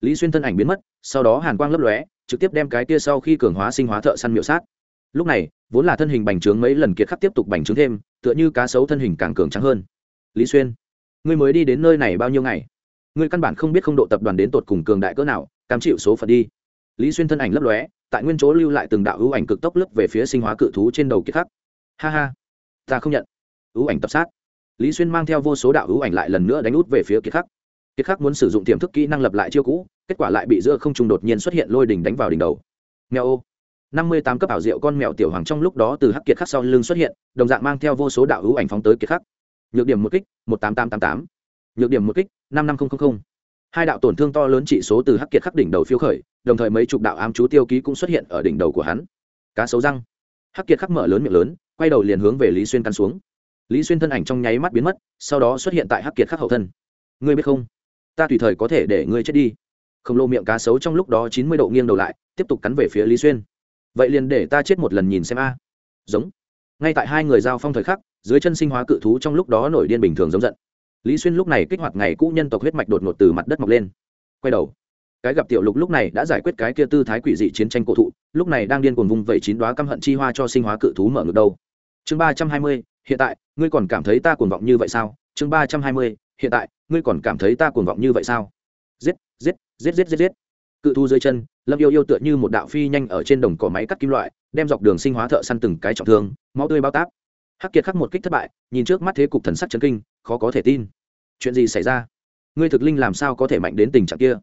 Lý xuyên thân ảnh biến mất, sau đó hàn quang lấp lóe, trực tiếp đem cái kia sau khi cường hóa sinh hóa thợ săn miệu sát. Lúc này, vốn là thân hình bành trướng mấy lần kiệt khắc tiếp tục bành trướng thêm, tựa như cá sấu thân hình càng cường trắng hơn. Lý xuyên, ngươi mới đi đến nơi này bao nhiêu ngày? Ngươi căn bản không biết không độ tập đoàn đến tột cùng cường đại cỡ nào, cam chịu số phận đi lý xuyên thân ảnh lấp lóe, tại nguyên chỗ lưu lại từng đạo ưu ảnh cực tốc lấp về phía sinh hóa cự thú trên đầu kiệt khắc. Ha ha, ta không nhận. Ưu ảnh tập sát. Lý xuyên mang theo vô số đạo ưu ảnh lại lần nữa đánh út về phía kiệt khắc. Kiệt khắc muốn sử dụng tiềm thức kỹ năng lập lại chiêu cũ, kết quả lại bị giữa không trung đột nhiên xuất hiện lôi đỉnh đánh vào đỉnh đầu. Mèo ô. Năm mươi tám cấp ảo diệu con mèo tiểu hoàng trong lúc đó từ hắc kiệt khắc sau lưng xuất hiện, đồng dạng mang theo vô số đạo ưu ảnh phóng tới kiệt khắc. Nhược điểm một kích, một tám tám tám tám. Nhược điểm một kích, năm năm nghìn hai đạo tổn thương to lớn trị số từ hắc kiệt khắc đỉnh đầu phiêu khởi, đồng thời mấy chục đạo ám chú tiêu ký cũng xuất hiện ở đỉnh đầu của hắn. Cá sấu răng. Hắc kiệt khắc mở lớn miệng lớn, quay đầu liền hướng về lý xuyên căn xuống. Lý xuyên thân ảnh trong nháy mắt biến mất, sau đó xuất hiện tại hắc kiệt khắc hậu thân. Ngươi biết không? Ta tùy thời có thể để ngươi chết đi. Khổng lồ miệng cá sấu trong lúc đó chín mươi độ nghiêng đầu lại, tiếp tục cắn về phía lý xuyên. Vậy liền để ta chết một lần nhìn xem a. Giống. Ngay tại hai người giao phong thời khắc, dưới chân sinh hóa cự thú trong lúc đó nổi điên bình thường giống giận lý xuyên lúc này kích hoạt ngày cũ nhân tộc huyết mạch đột ngột từ mặt đất mọc lên. Quay đầu, cái gặp tiểu lục lúc này đã giải quyết cái kia tư thái quỷ dị chiến tranh cổ thụ, lúc này đang điên cuồng vùng vẩy chín đoá căm hận chi hoa cho sinh hóa cự thú mở ngược đâu. Chương ba trăm hai mươi, hiện tại, ngươi còn cảm thấy ta cuồng vọng như vậy sao? Chương ba trăm hai mươi, hiện tại, ngươi còn cảm thấy ta cuồng vọng như vậy sao? Giết giết giết giết giết giết. Cự thú dưới chân, lâm yêu yêu tựa như một đạo phi nhanh ở trên đồng cỏ máy cắt kim loại, đem dọc đường sinh hóa thợ săn từng cái trọng thương, máu tươi bao táp. Hắc kiệt khắc một kích thất bại, nhìn trước mắt thế cục thần sắc chấn kinh khó có thể tin. Chuyện gì xảy ra? Ngươi thực linh làm sao có thể mạnh đến tình trạng kia?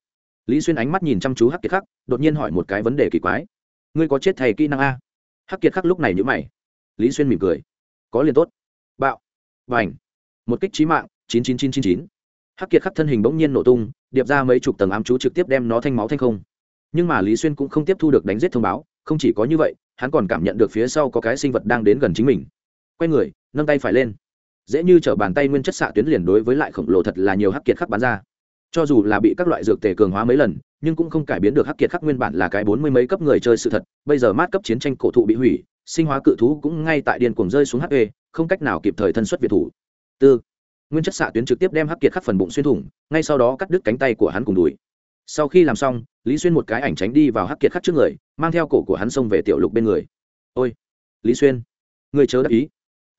Lý xuyên ánh mắt nhìn chăm chú hắc kiệt khắc, đột nhiên hỏi một cái vấn đề kỳ quái. Ngươi có chết thầy kỹ năng a? Hắc kiệt khắc lúc này nhữ mày. Lý xuyên mỉm cười. Có liền tốt. Bạo. Và h một kích trí mạng, chín chín chín chín chín. Hắc kiệt khắc thân hình bỗng nhiên nổ tung, điệp ra mấy chục tầng ám chú trực tiếp đem nó thanh máu thanh không. Nhưng mà lý xuyên cũng không tiếp thu được đánh giết thông báo, không chỉ có như vậy, hắn còn cảm nhận được phía sau có cái sinh vật đang đến gần chính mình. Quay người, nâng tay phải lên dễ như t bàn tay nguyên chất xạ tuyến liền đối với lại khổng lồ thật là nhiều hắc kiệt khắc bắn ra. Cho dù là bị các loại dược tề cường hóa mấy lần, nhưng cũng không cải biến được hắc kiệt khắc nguyên bản là cái bốn mươi mấy cấp người chơi sự thật. Bây giờ mát cấp chiến tranh cổ thụ bị hủy, sinh hóa cự thú cũng ngay tại điên cuồng rơi xuống hp không cách nào kịp thời thân xuất việt thủ. Tư. Nguyên chất xạ tuyến trực tiếp đem hắc kiệt khắc phần bụng xuyên thủng, ngay sau đó cắt đứt cánh tay của hắn cùng đùi. Sau khi làm xong, lý xuyên một cái ảnh tránh đi vào hắc kiệt khắc trước người, mang theo cổ của hắn xông về tiểu lục bên người. Ôi, lý xuyên, người chớ đắc ý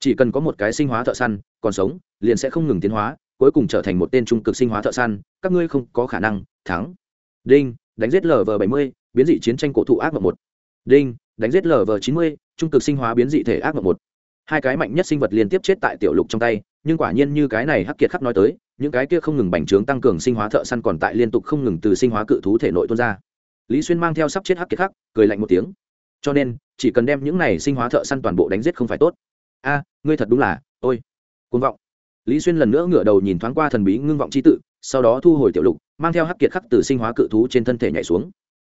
chỉ cần có một cái sinh hóa thợ săn, còn sống, liền sẽ không ngừng tiến hóa, cuối cùng trở thành một tên trung cực sinh hóa thợ săn, các ngươi không có khả năng, thắng. Đinh, đánh giết lv bảy mươi, biến dị chiến tranh cổ thụ ác mộng một. Đinh, đánh giết lv chín mươi, trung cực sinh hóa biến dị thể ác mộng một. Hai cái mạnh nhất sinh vật liên tiếp chết tại tiểu lục trong tay, nhưng quả nhiên như cái này hắc kiệt khắc nói tới, những cái kia không ngừng bành trướng tăng cường sinh hóa thợ săn còn tại liên tục không ngừng từ sinh hóa cự thú thể nội tuôn ra. Lý xuyên mang theo sắp chết hắc kiệt khắc, cười lạnh một tiếng. Cho nên, chỉ cần đem những này sinh hóa thợ săn toàn bộ đánh giết không phải tốt a, ngươi thật đúng là, ôi côn vọng. Lý xuyên lần nữa ngửa đầu nhìn thoáng qua thần bí ngưng vọng c h i tự, sau đó thu hồi tiểu lục, mang theo hắc kiệt khắc từ sinh hóa cự thú trên thân thể nhảy xuống.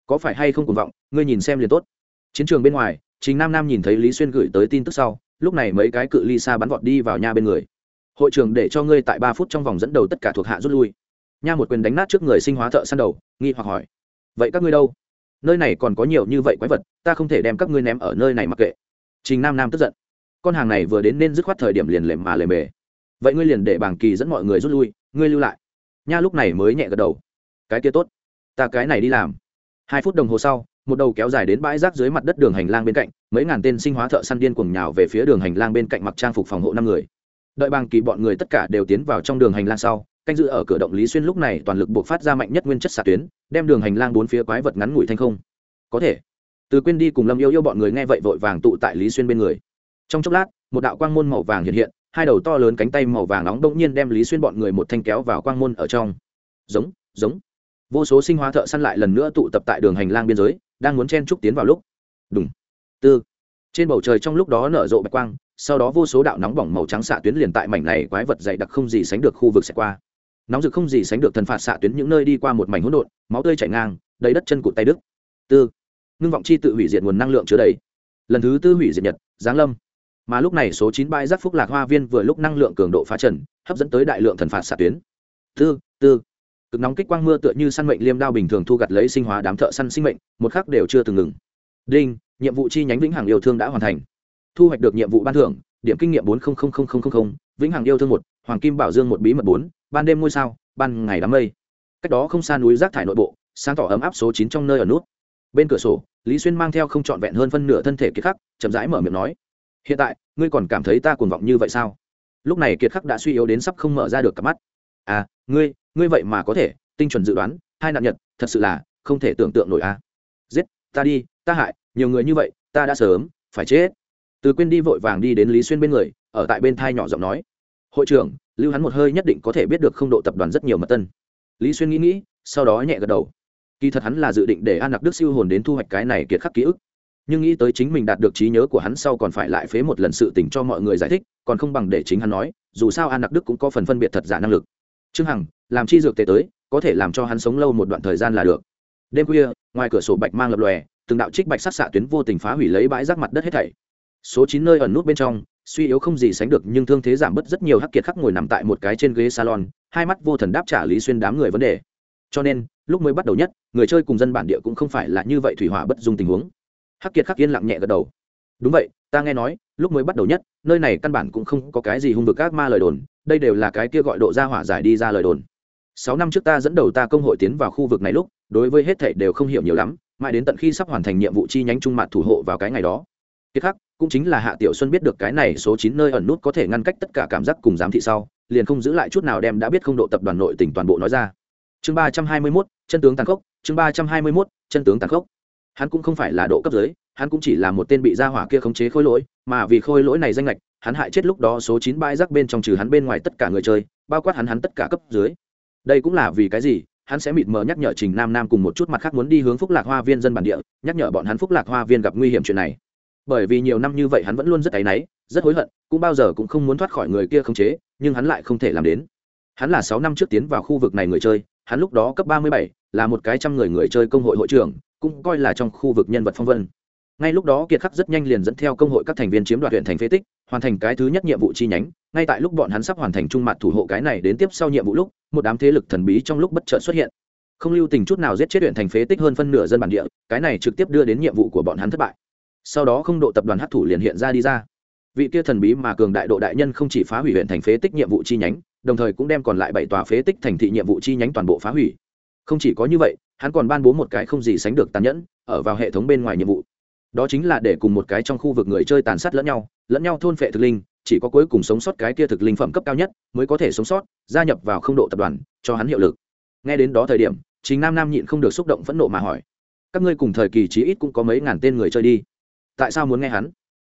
Có phải hay không côn vọng, ngươi nhìn xem liền tốt. Chiến trường bên ngoài chính nam nam nhìn thấy lý xuyên gửi tới tin tức sau, lúc này mấy cái cự ly xa bắn vọt đi vào nha bên người. Hội trưởng để cho ngươi tại ba phút trong vòng dẫn đầu tất cả thuộc hạ rút lui. Nha một quyền đánh nát trước người sinh hóa thợ săn đầu, nghi hoặc hỏi, vậy các ngươi đâu? Nơi này còn có nhiều như vậy quái vật, ta không thể đem các ngươi ném ở nơi này mặc kệ. Trình nam nam tức giận con hàng này vừa đến nên dứt khoát thời điểm liền lềm mà lềm mề. Vậy ngươi liền để bảng kỳ dẫn mọi người rút lui, ngươi lưu lại. Nha lúc này mới nhẹ gật đầu. Cái kia tốt, ta cái này đi làm. Hai phút đồng hồ sau, một đầu kéo dài đến bãi rác dưới mặt đất đường hành lang bên cạnh, mấy ngàn tên sinh hóa thợ săn điên cuồng nhào về phía đường hành lang bên cạnh mặc trang phục phòng hộ năm người. Đợi bàng kỳ bọn người tất cả đều tiến vào trong đường hành lang sau, canh giữ ở cửa động lý xuyên lúc này toàn lực buộc phát ra mạnh nhất nguyên chất xạ tuyến, đem đường hành lang bốn phía quái vật ngắn ngủi thanh không. Có thể. Từ quên đi cùng lâm yêu yêu bọn người nghe vậy vội vàng tụ tại lý xuyên bên người trong chốc lát, một đạo quang môn màu vàng hiện hiện, hai đầu to lớn cánh tay màu vàng nóng đông nhiên đem lý xuyên bọn người một thanh kéo vào quang môn ở trong. Giống giống. Vô số sinh hóa thợ săn lại lần nữa tụ tập tại đường hành lang biên giới, đang muốn chen trúc tiến vào lúc. Đúng tư. Trên bầu trời trong lúc đó nở rộ bạch quang, sau đó vô số đạo nóng bỏng màu trắng xạ tuyến liền tại mảnh này quái vật dày đặc không gì sánh được khu vực sẽ qua. Nóng rực không gì sánh được thần phạt xạ tuyến những nơi đi qua một mảnh hỗn độn, máu tươi chảy ngang, đầy đất chân cụt tay đức tư. Ngưng vọng chi tự hủy diệt nguồn năng lượng chứa đầy. Lần thứ tư hủy diệt nhật, giáng lâm mà lúc này số chín bãi rác phúc lạc hoa viên vừa lúc năng lượng cường độ phá trần, hấp dẫn tới đại lượng thần phạt xạ tuyến. Tư tư. Cực nóng kích quang mưa tựa như săn mệnh liêm đao bình thường thu gặt lấy sinh hóa đám thợ săn sinh mệnh, một khắc đều chưa từng ngừng. Đinh, nhiệm vụ chi nhánh vĩnh hằng yêu thương đã hoàn thành. Thu hoạch được nhiệm vụ ban thưởng, điểm kinh nghiệm bốn vĩnh hằng yêu thương một, hoàng kim bảo dương một bí mật bốn, ban đêm ngôi sao, ban ngày đám mây. Cách đó không xa núi rác thải nội bộ, sáng tỏ ấm áp số chín trong nơi ở nút. Bên cửa sổ, lý xuyên mang theo không trọn vẹn hơn phân nửa thân thể kiệt khắc, chậm rãi mở miệng nói hiện tại, ngươi còn cảm thấy ta cuồng vọng như vậy sao? Lúc này kiệt khắc đã suy yếu đến sắp không mở ra được cặp mắt. À ngươi ngươi vậy mà có thể, tinh chuẩn dự đoán, hai nạn nhật, thật sự là không thể tưởng tượng nổi à giết, ta đi, ta hại, nhiều người như vậy, ta đã sớm, phải chết. Từ quên đi vội vàng đi đến lý xuyên bên người, ở tại bên thai nhỏ giọng nói. Hội trưởng, lưu hắn một hơi nhất định có thể biết được không độ tập đoàn rất nhiều mật tân. Lý xuyên nghĩ nghĩ, sau đó nhẹ gật đầu. Kỳ thật hắn là dự định để an nặc đức siêu hồn đến thu hoạch cái này kiệt khắc ký ức nhưng nghĩ tới chính mình đạt được trí nhớ của hắn sau còn phải lại phế một lần sự tình cho mọi người giải thích, còn không bằng để chính hắn nói, dù sao an nặc đức cũng có phần phân biệt thật giả năng lực. Trương hằng, làm chi dược tế tới, có thể làm cho hắn sống lâu một đoạn thời gian là được. Đêm khuya, ngoài cửa sổ bạch mang lập lòe, từng đạo trích bạch sát xạ tuyến vô tình phá hủy lấy bãi rác mặt đất hết thảy. Số chín nơi ẩn nút bên trong, suy yếu không gì sánh được nhưng thương thế giảm bớt rất nhiều hắc kiệt khắc ngồi nằm tại một cái trên ghế salon, hai mắt vô thần đáp trả lý xuyên đám người vấn đề. Cho nên, lúc mới bắt đầu nhất, người chơi cùng dân bản địa cũng không phải là như vậy thủy hỏa bất dung tình huống hắc kiệt khắc yên lặng nhẹ gật đầu. Đúng vậy, ta nghe nói, lúc mới bắt đầu nhất, nơi này căn bản cũng không có cái gì hung vực các ma lời đồn, đây đều là cái kia gọi độ ra hỏa giải đi ra lời đồn. Sáu năm trước ta dẫn đầu ta công hội tiến vào khu vực này lúc, đối với hết thảy đều không hiểu nhiều lắm, mãi đến tận khi sắp hoàn thành nhiệm vụ chi nhánh trung mặt thủ hộ vào cái ngày đó. Kiệt khắc, cũng chính là hạ tiểu xuân biết được cái này số chín nơi ẩn nút có thể ngăn cách tất cả cảm giác cùng giám thị sau, liền không giữ lại chút nào đem đã biết không độ tập đoàn nội tỉnh toàn bộ nói ra. Chương ba trăm hai mươi mốt, chân tướng tàn khốc, chương ba trăm hai mươi mốt, chân tướng tàn khốc hắn cũng không phải là độ cấp dưới, hắn cũng chỉ là một tên bị gia hỏa kia khống chế khôi lỗi, mà vì khôi lỗi này danh lệch hắn hại chết lúc đó số chín bãi rác bên trong trừ hắn bên ngoài tất cả người chơi, bao quát hắn hắn tất cả cấp dưới. Đây cũng là vì cái gì? Hắn sẽ mịt mờ nhắc nhở trình nam nam cùng một chút mặt khác muốn đi hướng phúc lạc hoa viên dân bản địa, nhắc nhở bọn hắn phúc lạc hoa viên gặp nguy hiểm chuyện này. Bởi vì nhiều năm như vậy hắn vẫn luôn rất áy náy, rất hối hận, cũng bao giờ cũng không muốn thoát khỏi người kia khống chế, nhưng hắn lại không thể làm đến. Hắn là sáu năm trước tiến vào khu vực này người chơi, hắn lúc đó cấp ba mươi bảy, là một cái trăm người người chơi công hội hội trưởng cũng coi là trong khu vực nhân vật phong vân. Ngay lúc đó kiệt khắc rất nhanh liền dẫn theo công hội các thành viên chiếm đoạt huyện thành phế tích, hoàn thành cái thứ nhất nhiệm vụ chi nhánh. Ngay tại lúc bọn hắn sắp hoàn thành trung mặt thủ hộ cái này đến tiếp sau nhiệm vụ lúc, một đám thế lực thần bí trong lúc bất chợt xuất hiện. Không lưu tình chút nào giết chết huyện thành phế tích hơn phân nửa dân bản địa, cái này trực tiếp đưa đến nhiệm vụ của bọn hắn thất bại. Sau đó không độ tập đoàn hát thủ liền hiện ra đi ra. Vị kia thần bí mà cường đại độ đại nhân không chỉ phá hủy huyện thành phế tích nhiệm vụ chi nhánh, đồng thời cũng đem còn lại bảy tòa phế tích thành thị nhiệm vụ chi nhánh toàn bộ phá hủy. Không chỉ có như vậy hắn còn ban bố một cái không gì sánh được tàn nhẫn, ở vào hệ thống bên ngoài nhiệm vụ. Đó chính là để cùng một cái trong khu vực người chơi tàn sát lẫn nhau lẫn nhau thôn phệ thực linh, chỉ có cuối cùng sống sót cái kia thực linh phẩm cấp cao nhất mới có thể sống sót, gia nhập vào không độ tập đoàn, cho hắn hiệu lực. Nghe đến đó thời điểm chính nam nam nhịn không được xúc động phẫn nộ mà hỏi, các ngươi cùng thời kỳ chí ít cũng có mấy ngàn tên người chơi đi? Tại sao muốn nghe hắn?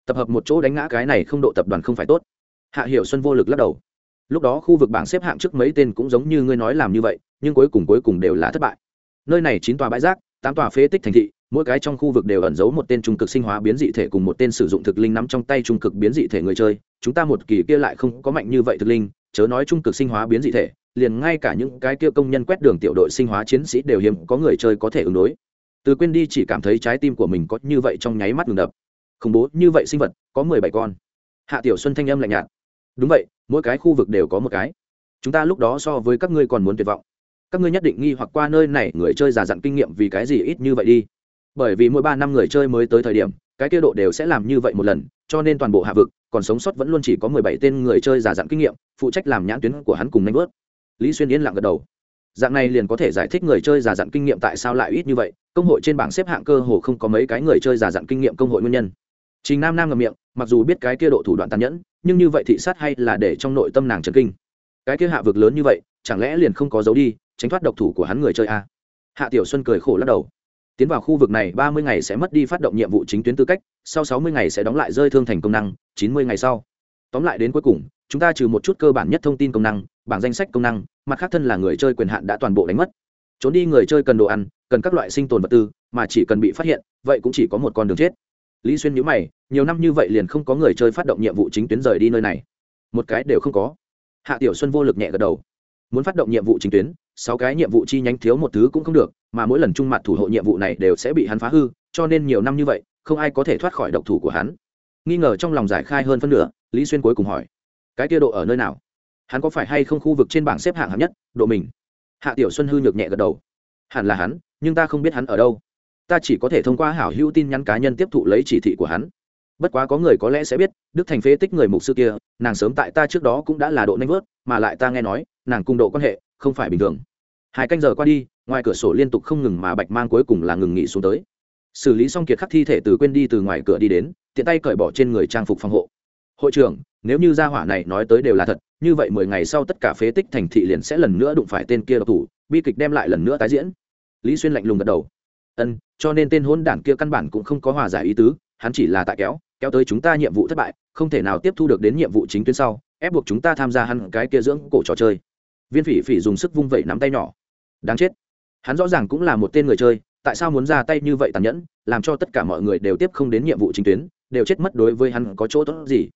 Tập hợp một chỗ đánh ngã cái này không độ tập đoàn không phải tốt. Hạ hiệu xuân vô lực lắc đầu. Lúc đó khu vực bảng xếp hạng trước mấy tên cũng giống như ngươi nói làm như vậy, nhưng cuối cùng cuối cùng đều là thất bại nơi này chín tòa bãi rác, tám tòa phế tích thành thị, mỗi cái trong khu vực đều ẩn giấu một tên trung cực sinh hóa biến dị thể cùng một tên sử dụng thực linh nắm trong tay trung cực biến dị thể người chơi. Chúng ta một kỳ kia lại không có mạnh như vậy thực linh, chớ nói trung cực sinh hóa biến dị thể, liền ngay cả những cái kia công nhân quét đường tiểu đội sinh hóa chiến sĩ đều hiếm có người chơi có thể ứng đối. Từ quên đi chỉ cảm thấy trái tim của mình có như vậy trong nháy mắt ngừng đập. Khủng bố như vậy sinh vật, có mười bảy con. Hạ tiểu xuân thanh âm lạnh nhạt. Đúng vậy, mỗi cái khu vực đều có một cái. Chúng ta lúc đó so với các ngươi còn muốn tuyệt vọng các ngươi nhất định nghi hoặc qua nơi này, người chơi già dặn kinh nghiệm vì cái gì ít như vậy đi. Bởi vì mỗi ba năm người chơi mới tới thời điểm, cái kia độ đều sẽ làm như vậy một lần, cho nên toàn bộ hạ vực, còn sống sót vẫn luôn chỉ có mười bảy tên người chơi già dặn kinh nghiệm, phụ trách làm nhãn tuyến của hắn cùng nanh vớt lý xuyên yên lặng gật đầu. Dạng này liền có thể giải thích người chơi già dặn kinh nghiệm tại sao lại ít như vậy, công hội trên bảng xếp hạng cơ hồ không có mấy cái người chơi già dặn kinh nghiệm công hội nguyên nhân. Trình nam nam ngầm miệng, mặc dù biết cái kia độ thủ đoạn tàn nhẫn, nhưng như vậy thị sát hay là để trong nội tâm nàng trần kinh. Cái kia hạ vực lớn như vậy, chẳng lẽ liền không có dấu đi tránh thoát độc thủ của hắn người chơi a. Hạ tiểu xuân cười khổ lắc đầu. Tiến vào khu vực này, ba mươi ngày sẽ mất đi phát động nhiệm vụ chính tuyến tư cách, sau sáu mươi ngày sẽ đóng lại rơi thương thành công năng, chín mươi ngày sau. Tóm lại đến cuối cùng, chúng ta trừ một chút cơ bản nhất thông tin công năng, bảng danh sách công năng, mặt khác thân là người chơi quyền hạn đã toàn bộ đánh mất. Trốn đi người chơi cần đồ ăn, cần các loại sinh tồn vật tư, mà chỉ cần bị phát hiện, vậy cũng chỉ có một con đường chết. Lý xuyên nhữ mày, nhiều năm như vậy liền không có người chơi phát động nhiệm vụ chính tuyến rời đi nơi này. Một cái đều không có. Hạ tiểu xuân vô lực nhẹ gật đầu. Muốn phát động nhiệm vụ chính tuyến sáu cái nhiệm vụ chi nhánh thiếu một thứ cũng không được, mà mỗi lần trung mặt thủ hộ nhiệm vụ này đều sẽ bị hắn phá hư, cho nên nhiều năm như vậy, không ai có thể thoát khỏi độc thủ của hắn. Nghi ngờ trong lòng giải khai hơn phân nửa, lý xuyên cuối cùng hỏi, cái kia độ ở nơi nào? Hắn có phải hay không khu vực trên bảng xếp hạng hạng nhất, độ mình? Hạ tiểu xuân hư nhược nhẹ gật đầu, hẳn là hắn, nhưng ta không biết hắn ở đâu. Ta chỉ có thể thông qua hảo hữu tin nhắn cá nhân tiếp thụ lấy chỉ thị của hắn. Bất quá có người có lẽ sẽ biết, đức thành phế tích người mục sư kia, nàng sớm tại ta trước đó cũng đã là độ nanh vớt, mà lại ta nghe nói, nàng cung độ quan hệ không phải bình thường hai canh giờ qua đi, ngoài cửa sổ liên tục không ngừng mà bạch mang cuối cùng là ngừng nghỉ xuống tới. Xử lý xong kiệt khắc thi thể từ quên đi từ ngoài cửa đi đến, tiện tay cởi bỏ trên người trang phục phòng hộ. Hội trưởng, nếu như gia hỏa này nói tới đều là thật, như vậy mười ngày sau tất cả phế tích thành thị liền sẽ lần nữa đụng phải tên kia độc thủ, bi kịch đem lại lần nữa tái diễn. Lý xuyên lạnh lùng gật đầu. Ân, cho nên tên hôn đản kia căn bản cũng không có hòa giải ý tứ, hắn chỉ là tại kéo kéo tới chúng ta nhiệm vụ thất bại, không thể nào tiếp thu được đến nhiệm vụ chính tuyến sau, ép buộc chúng ta tham gia hắn cái kia dưỡng cổ trò chơi. Viên phỉ phỉ dùng sức vung vẩy nắm tay nhỏ đáng chết. Hắn rõ ràng cũng là một tên người chơi, tại sao muốn ra tay như vậy tàn nhẫn, làm cho tất cả mọi người đều tiếp không đến nhiệm vụ chính tuyến, đều chết mất đối với hắn có chỗ tốt gì?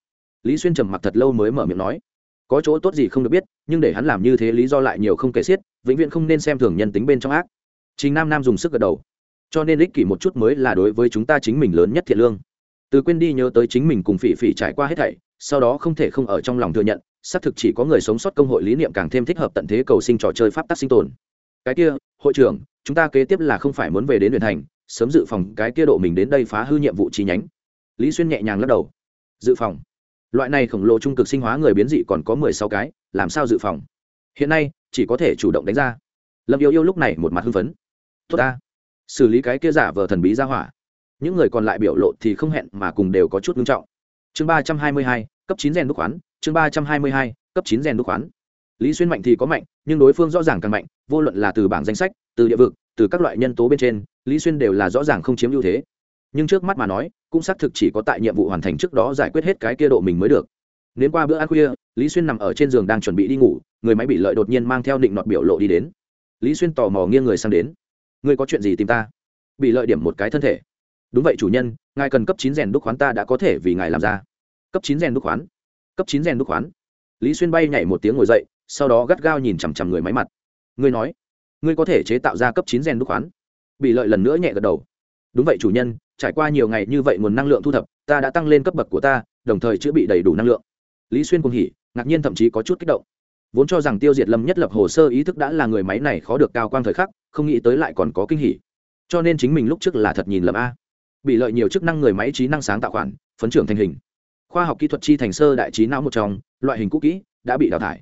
Lý xuyên trầm mặc thật lâu mới mở miệng nói. Có chỗ tốt gì không được biết, nhưng để hắn làm như thế lý do lại nhiều không kể xiết, vĩnh viễn không nên xem thường nhân tính bên trong ác. Chính nam nam dùng sức gật đầu. Cho nên ích kỷ một chút mới là đối với chúng ta chính mình lớn nhất thiện lương. Từ quên đi nhớ tới chính mình cùng phỉ phỉ trải qua hết thảy, sau đó không thể không ở trong lòng thừa nhận, xác thực chỉ có người sống sót công hội lý niệm càng thêm thích hợp tận thế cầu sinh trò chơi pháp tắc sinh tồn cái kia, hội trưởng, chúng ta kế tiếp là không phải muốn về đến huyện thành, sớm dự phòng cái kia độ mình đến đây phá hư nhiệm vụ chi nhánh. Lý xuyên nhẹ nhàng lắc đầu. Dự phòng? Loại này khổng lồ trung cực sinh hóa người biến dị còn có mười sáu cái, làm sao dự phòng? Hiện nay, chỉ có thể chủ động đánh ra. Lâm yêu yêu lúc này một mặt hưng phấn. Tốt ta. Xử lý cái kia giả vờ thần bí ra hỏa. Những người còn lại biểu lộ thì không hẹn mà cùng đều có chút nghiêm trọng. Chương ba trăm hai mươi hai, cấp chín rèn đúc khoán. Chương ba trăm hai mươi hai, cấp chín rèn đúc khoán lý xuyên mạnh thì có mạnh, nhưng đối phương rõ ràng càng mạnh, vô luận là từ bảng danh sách, từ địa vực, từ các loại nhân tố bên trên, lý xuyên đều là rõ ràng không chiếm ưu thế. Nhưng trước mắt mà nói, cũng xác thực chỉ có tại nhiệm vụ hoàn thành trước đó giải quyết hết cái kia độ mình mới được. Nếu qua bữa ăn khuya, lý xuyên nằm ở trên giường đang chuẩn bị đi ngủ, người máy bị lợi đột nhiên mang theo định nọt biểu lộ đi đến. Lý xuyên tò mò nghiêng người sang đến. Ngươi có chuyện gì tìm ta? Bị lợi điểm một cái thân thể. Đúng vậy chủ nhân, ngài cần cấp chín rèn đúc khoán ta đã có thể vì ngài làm ra. Cấp chín rèn đúc khoán? Cấp chín rèn đúc khoán? Lý xuyên bay nhảy một tiếng ngồi dậy sau đó gắt gao nhìn chằm chằm người máy mặt. Ngươi nói, ngươi có thể chế tạo ra cấp chín gen đúc khoán. Bị lợi lần nữa nhẹ gật đầu. Đúng vậy chủ nhân, trải qua nhiều ngày như vậy nguồn năng lượng thu thập, ta đã tăng lên cấp bậc của ta, đồng thời chữa bị đầy đủ năng lượng. Lý xuyên cùng hỉ, ngạc nhiên thậm chí có chút kích động. Vốn cho rằng tiêu diệt lâm nhất lập hồ sơ ý thức đã là người máy này khó được cao quang thời khắc, không nghĩ tới lại còn có kinh hỉ. Cho nên chính mình lúc trước là thật nhìn lầm a. Bị lợi nhiều chức năng người máy trí năng sáng tạo khoản, phấn trưởng thành hình. Khoa học kỹ thuật chi thành sơ đại trí não một trong, loại hình cũ kỹ, đã bị đào thải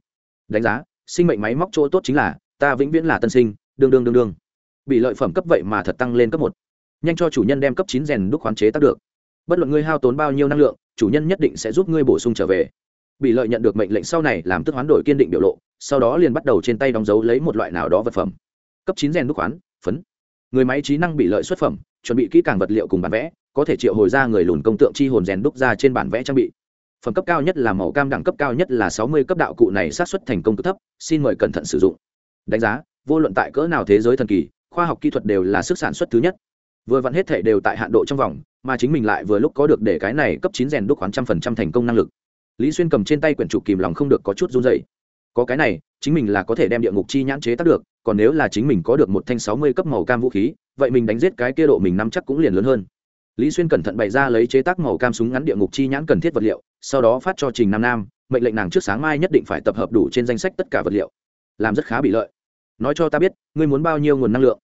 đánh giá, sinh mệnh máy móc chỗ tốt chính là, ta vĩnh viễn là tân sinh, đương đương đương đương. Bị lợi phẩm cấp vậy mà thật tăng lên cấp một. Nhanh cho chủ nhân đem cấp chín rèn đúc khoán chế tác được. Bất luận ngươi hao tốn bao nhiêu năng lượng, chủ nhân nhất định sẽ giúp ngươi bổ sung trở về. Bị lợi nhận được mệnh lệnh sau này làm tức hoán đổi kiên định biểu lộ, sau đó liền bắt đầu trên tay đóng dấu lấy một loại nào đó vật phẩm. Cấp chín rèn đúc khoán, phấn. Người máy trí năng bị lợi xuất phẩm, chuẩn bị kỹ càng vật liệu cùng bản vẽ, có thể triệu hồi ra người lùn công tượng chi hồn rèn đúc ra trên bản vẽ trang bị phẩm cấp cao nhất là màu cam đẳng cấp cao nhất là sáu mươi cấp đạo cụ này sát xuất thành công cực thấp, xin mời cẩn thận sử dụng. Đánh giá, vô luận tại cỡ nào thế giới thần kỳ, khoa học kỹ thuật đều là sức sản xuất thứ nhất. Vừa vặn hết thể đều tại hạn độ trong vòng, mà chính mình lại vừa lúc có được để cái này cấp chín rèn đúc khoảng trăm phần trăm thành công năng lực. Lý xuyên cầm trên tay quyển trục kìm lòng không được có chút run dày có cái này, chính mình là có thể đem địa ngục chi nhãn chế tác được, còn nếu là chính mình có được một thanh sáu mươi cấp màu cam vũ khí, vậy mình đánh giết cái kia độ mình nắm chắc cũng liền lớn hơn. Lý xuyên cẩn thận bày ra lấy chế tác màu cam súng ngắn địa ngục chi nhãn cần thiết vật liệu sau đó phát cho trình nam nam, mệnh lệnh nàng trước sáng mai nhất định phải tập hợp đủ trên danh sách tất cả vật liệu. Làm rất khá bị lợi. Nói cho ta biết, ngươi muốn bao nhiêu nguồn năng lượng?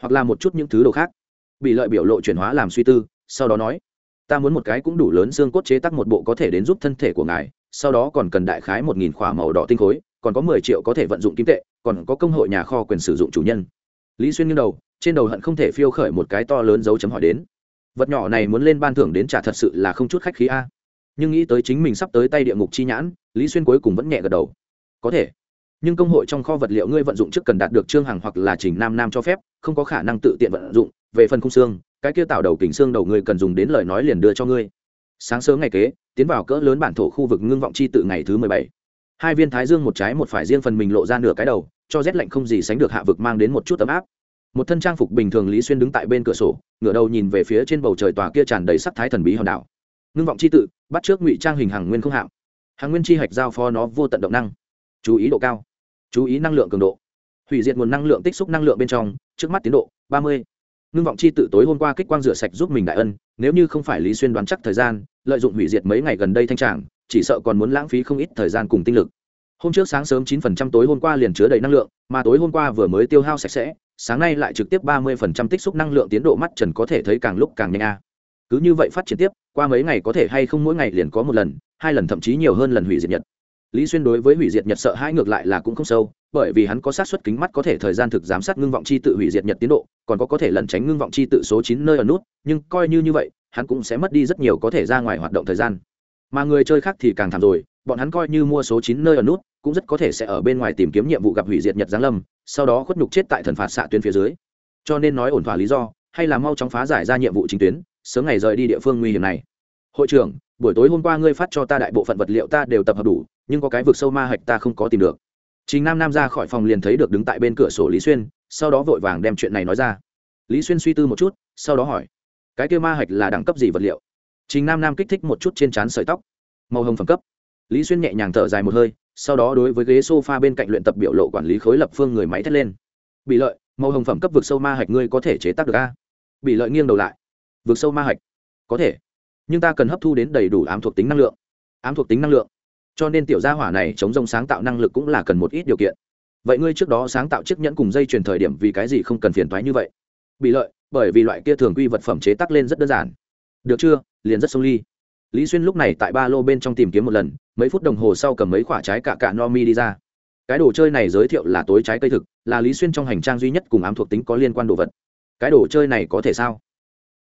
Hoặc là một chút những thứ đồ khác. Bị lợi biểu lộ chuyển hóa làm suy tư, sau đó nói, ta muốn một cái cũng đủ lớn xương cốt chế tác một bộ có thể đến giúp thân thể của ngài, sau đó còn cần đại khái một nghìn khỏa màu đỏ tinh khối, còn có mười triệu có thể vận dụng kim tệ, còn có công hội nhà kho quyền sử dụng chủ nhân. Lý xuyên nghiêng đầu, trên đầu hận không thể phiêu khởi một cái to lớn dấu chấm hỏi đến. Vật nhỏ này muốn lên ban thưởng đến trả thật sự là không chút khách khí a nhưng nghĩ tới chính mình sắp tới tay địa ngục chi nhãn, lý xuyên cuối cùng vẫn nhẹ gật đầu. Có thể. Nhưng công hội trong kho vật liệu ngươi vận dụng trước cần đạt được trương hàng hoặc là trình nam nam cho phép, không có khả năng tự tiện vận dụng. Về phần khung xương, cái kia tạo đầu kính xương đầu ngươi cần dùng đến lời nói liền đưa cho ngươi. Sáng sớm ngày kế, tiến vào cỡ lớn bản thổ khu vực ngưng vọng chi tự ngày thứ mười bảy. Hai viên thái dương một trái một phải riêng phần mình lộ ra nửa cái đầu, cho rét lạnh không gì sánh được hạ vực mang đến một chút ấm áp. Một thân trang phục bình thường lý xuyên đứng tại bên cửa sổ, ngửa đầu nhìn về phía trên bầu trời tòa kia tràn đầy sắc thái thần bí hòn đảo ngưng vọng chi tự, bắt trước ngụy trang hình hàng nguyên không hạm. Hàng nguyên chi hạch giao phó nó vô tận động năng. Chú ý độ cao. Chú ý năng lượng cường độ. Hủy diệt nguồn năng lượng tích xúc năng lượng bên trong, trước mắt tiến độ, ba mươi. Ngưng vọng chi tự tối hôm qua kích quang rửa sạch giúp mình đại ân, nếu như không phải lý xuyên đoán chắc thời gian, lợi dụng hủy diệt mấy ngày gần đây thanh tràng, chỉ sợ còn muốn lãng phí không ít thời gian cùng tinh lực. Hôm trước sáng sớm chín phần trăm tối hôm qua liền chứa đầy năng lượng, mà tối hôm qua vừa mới tiêu hao sạch sẽ, sáng nay lại trực tiếp ba mươi phần trăm tích xúc năng lượng tiến độ mắt trần có thể thấy càng lúc càng nhanh a. Cứ như vậy phát triển tiếp qua mấy ngày có thể hay không mỗi ngày liền có một lần, hai lần thậm chí nhiều hơn lần hủy diệt nhật. Lý xuyên đối với hủy diệt nhật sợ hãi ngược lại là cũng không sâu, bởi vì hắn có sát xuất kính mắt có thể thời gian thực giám sát ngưng vọng chi tự hủy diệt nhật tiến độ, còn có có thể lẩn tránh ngưng vọng chi tự số chín nơi ở nút, nhưng coi như như vậy, hắn cũng sẽ mất đi rất nhiều có thể ra ngoài hoạt động thời gian. Mà người chơi khác thì càng thảm rồi, bọn hắn coi như mua số chín nơi ở nút, cũng rất có thể sẽ ở bên ngoài tìm kiếm nhiệm vụ gặp hủy diệt nhật giáng lâm, sau đó khuất nhục chết tại thần phạt xạ tuyến phía dưới. Cho nên nói ổn thỏa lý do, hay là mau chóng phá giải ra nhiệm vụ chính tuyến sớm ngày rời đi địa phương nguy hiểm này hội trưởng buổi tối hôm qua ngươi phát cho ta đại bộ phận vật liệu ta đều tập hợp đủ nhưng có cái vực sâu ma hạch ta không có tìm được Trình Nam Nam ra khỏi phòng liền thấy được đứng tại bên cửa sổ Lý Xuyên, sau đó vội vàng đem chuyện này nói ra. Lý Xuyên suy tư một chút, sau đó hỏi: "Cái kia ma hạch là đẳng cấp gì vật liệu?" Trình Nam Nam kích thích một chút trên trán sợi tóc. "Màu hồng phẩm cấp." Lý Xuyên nhẹ nhàng thở dài một hơi, sau đó đối với ghế sofa bên cạnh luyện tập biểu lộ quản lý khối lập phương người máy thét lên. "Bị lợi, màu hồng phẩm cấp vực sâu ma hạch ngươi có thể chế tác được a?" Bị lợi nghiêng đầu lại vượt sâu ma hạch? Có thể, nhưng ta cần hấp thu đến đầy đủ ám thuộc tính năng lượng." "Ám thuộc tính năng lượng?" cho nên tiểu gia hỏa này chống rông sáng tạo năng lực cũng là cần một ít điều kiện. Vậy ngươi trước đó sáng tạo chiếc nhẫn cùng dây truyền thời điểm vì cái gì không cần phiền thoái như vậy? Bị lợi bởi vì loại kia thường quy vật phẩm chế tắc lên rất đơn giản. Được chưa? Liền rất sông ly. Lý xuyên lúc này tại ba lô bên trong tìm kiếm một lần mấy phút đồng hồ sau cầm mấy quả trái cạ cạ no mi đi ra. Cái đồ chơi này giới thiệu là tối trái cây thực là lý xuyên trong hành trang duy nhất cùng ám thuộc tính có liên quan đồ vật. Cái đồ chơi này có thể sao?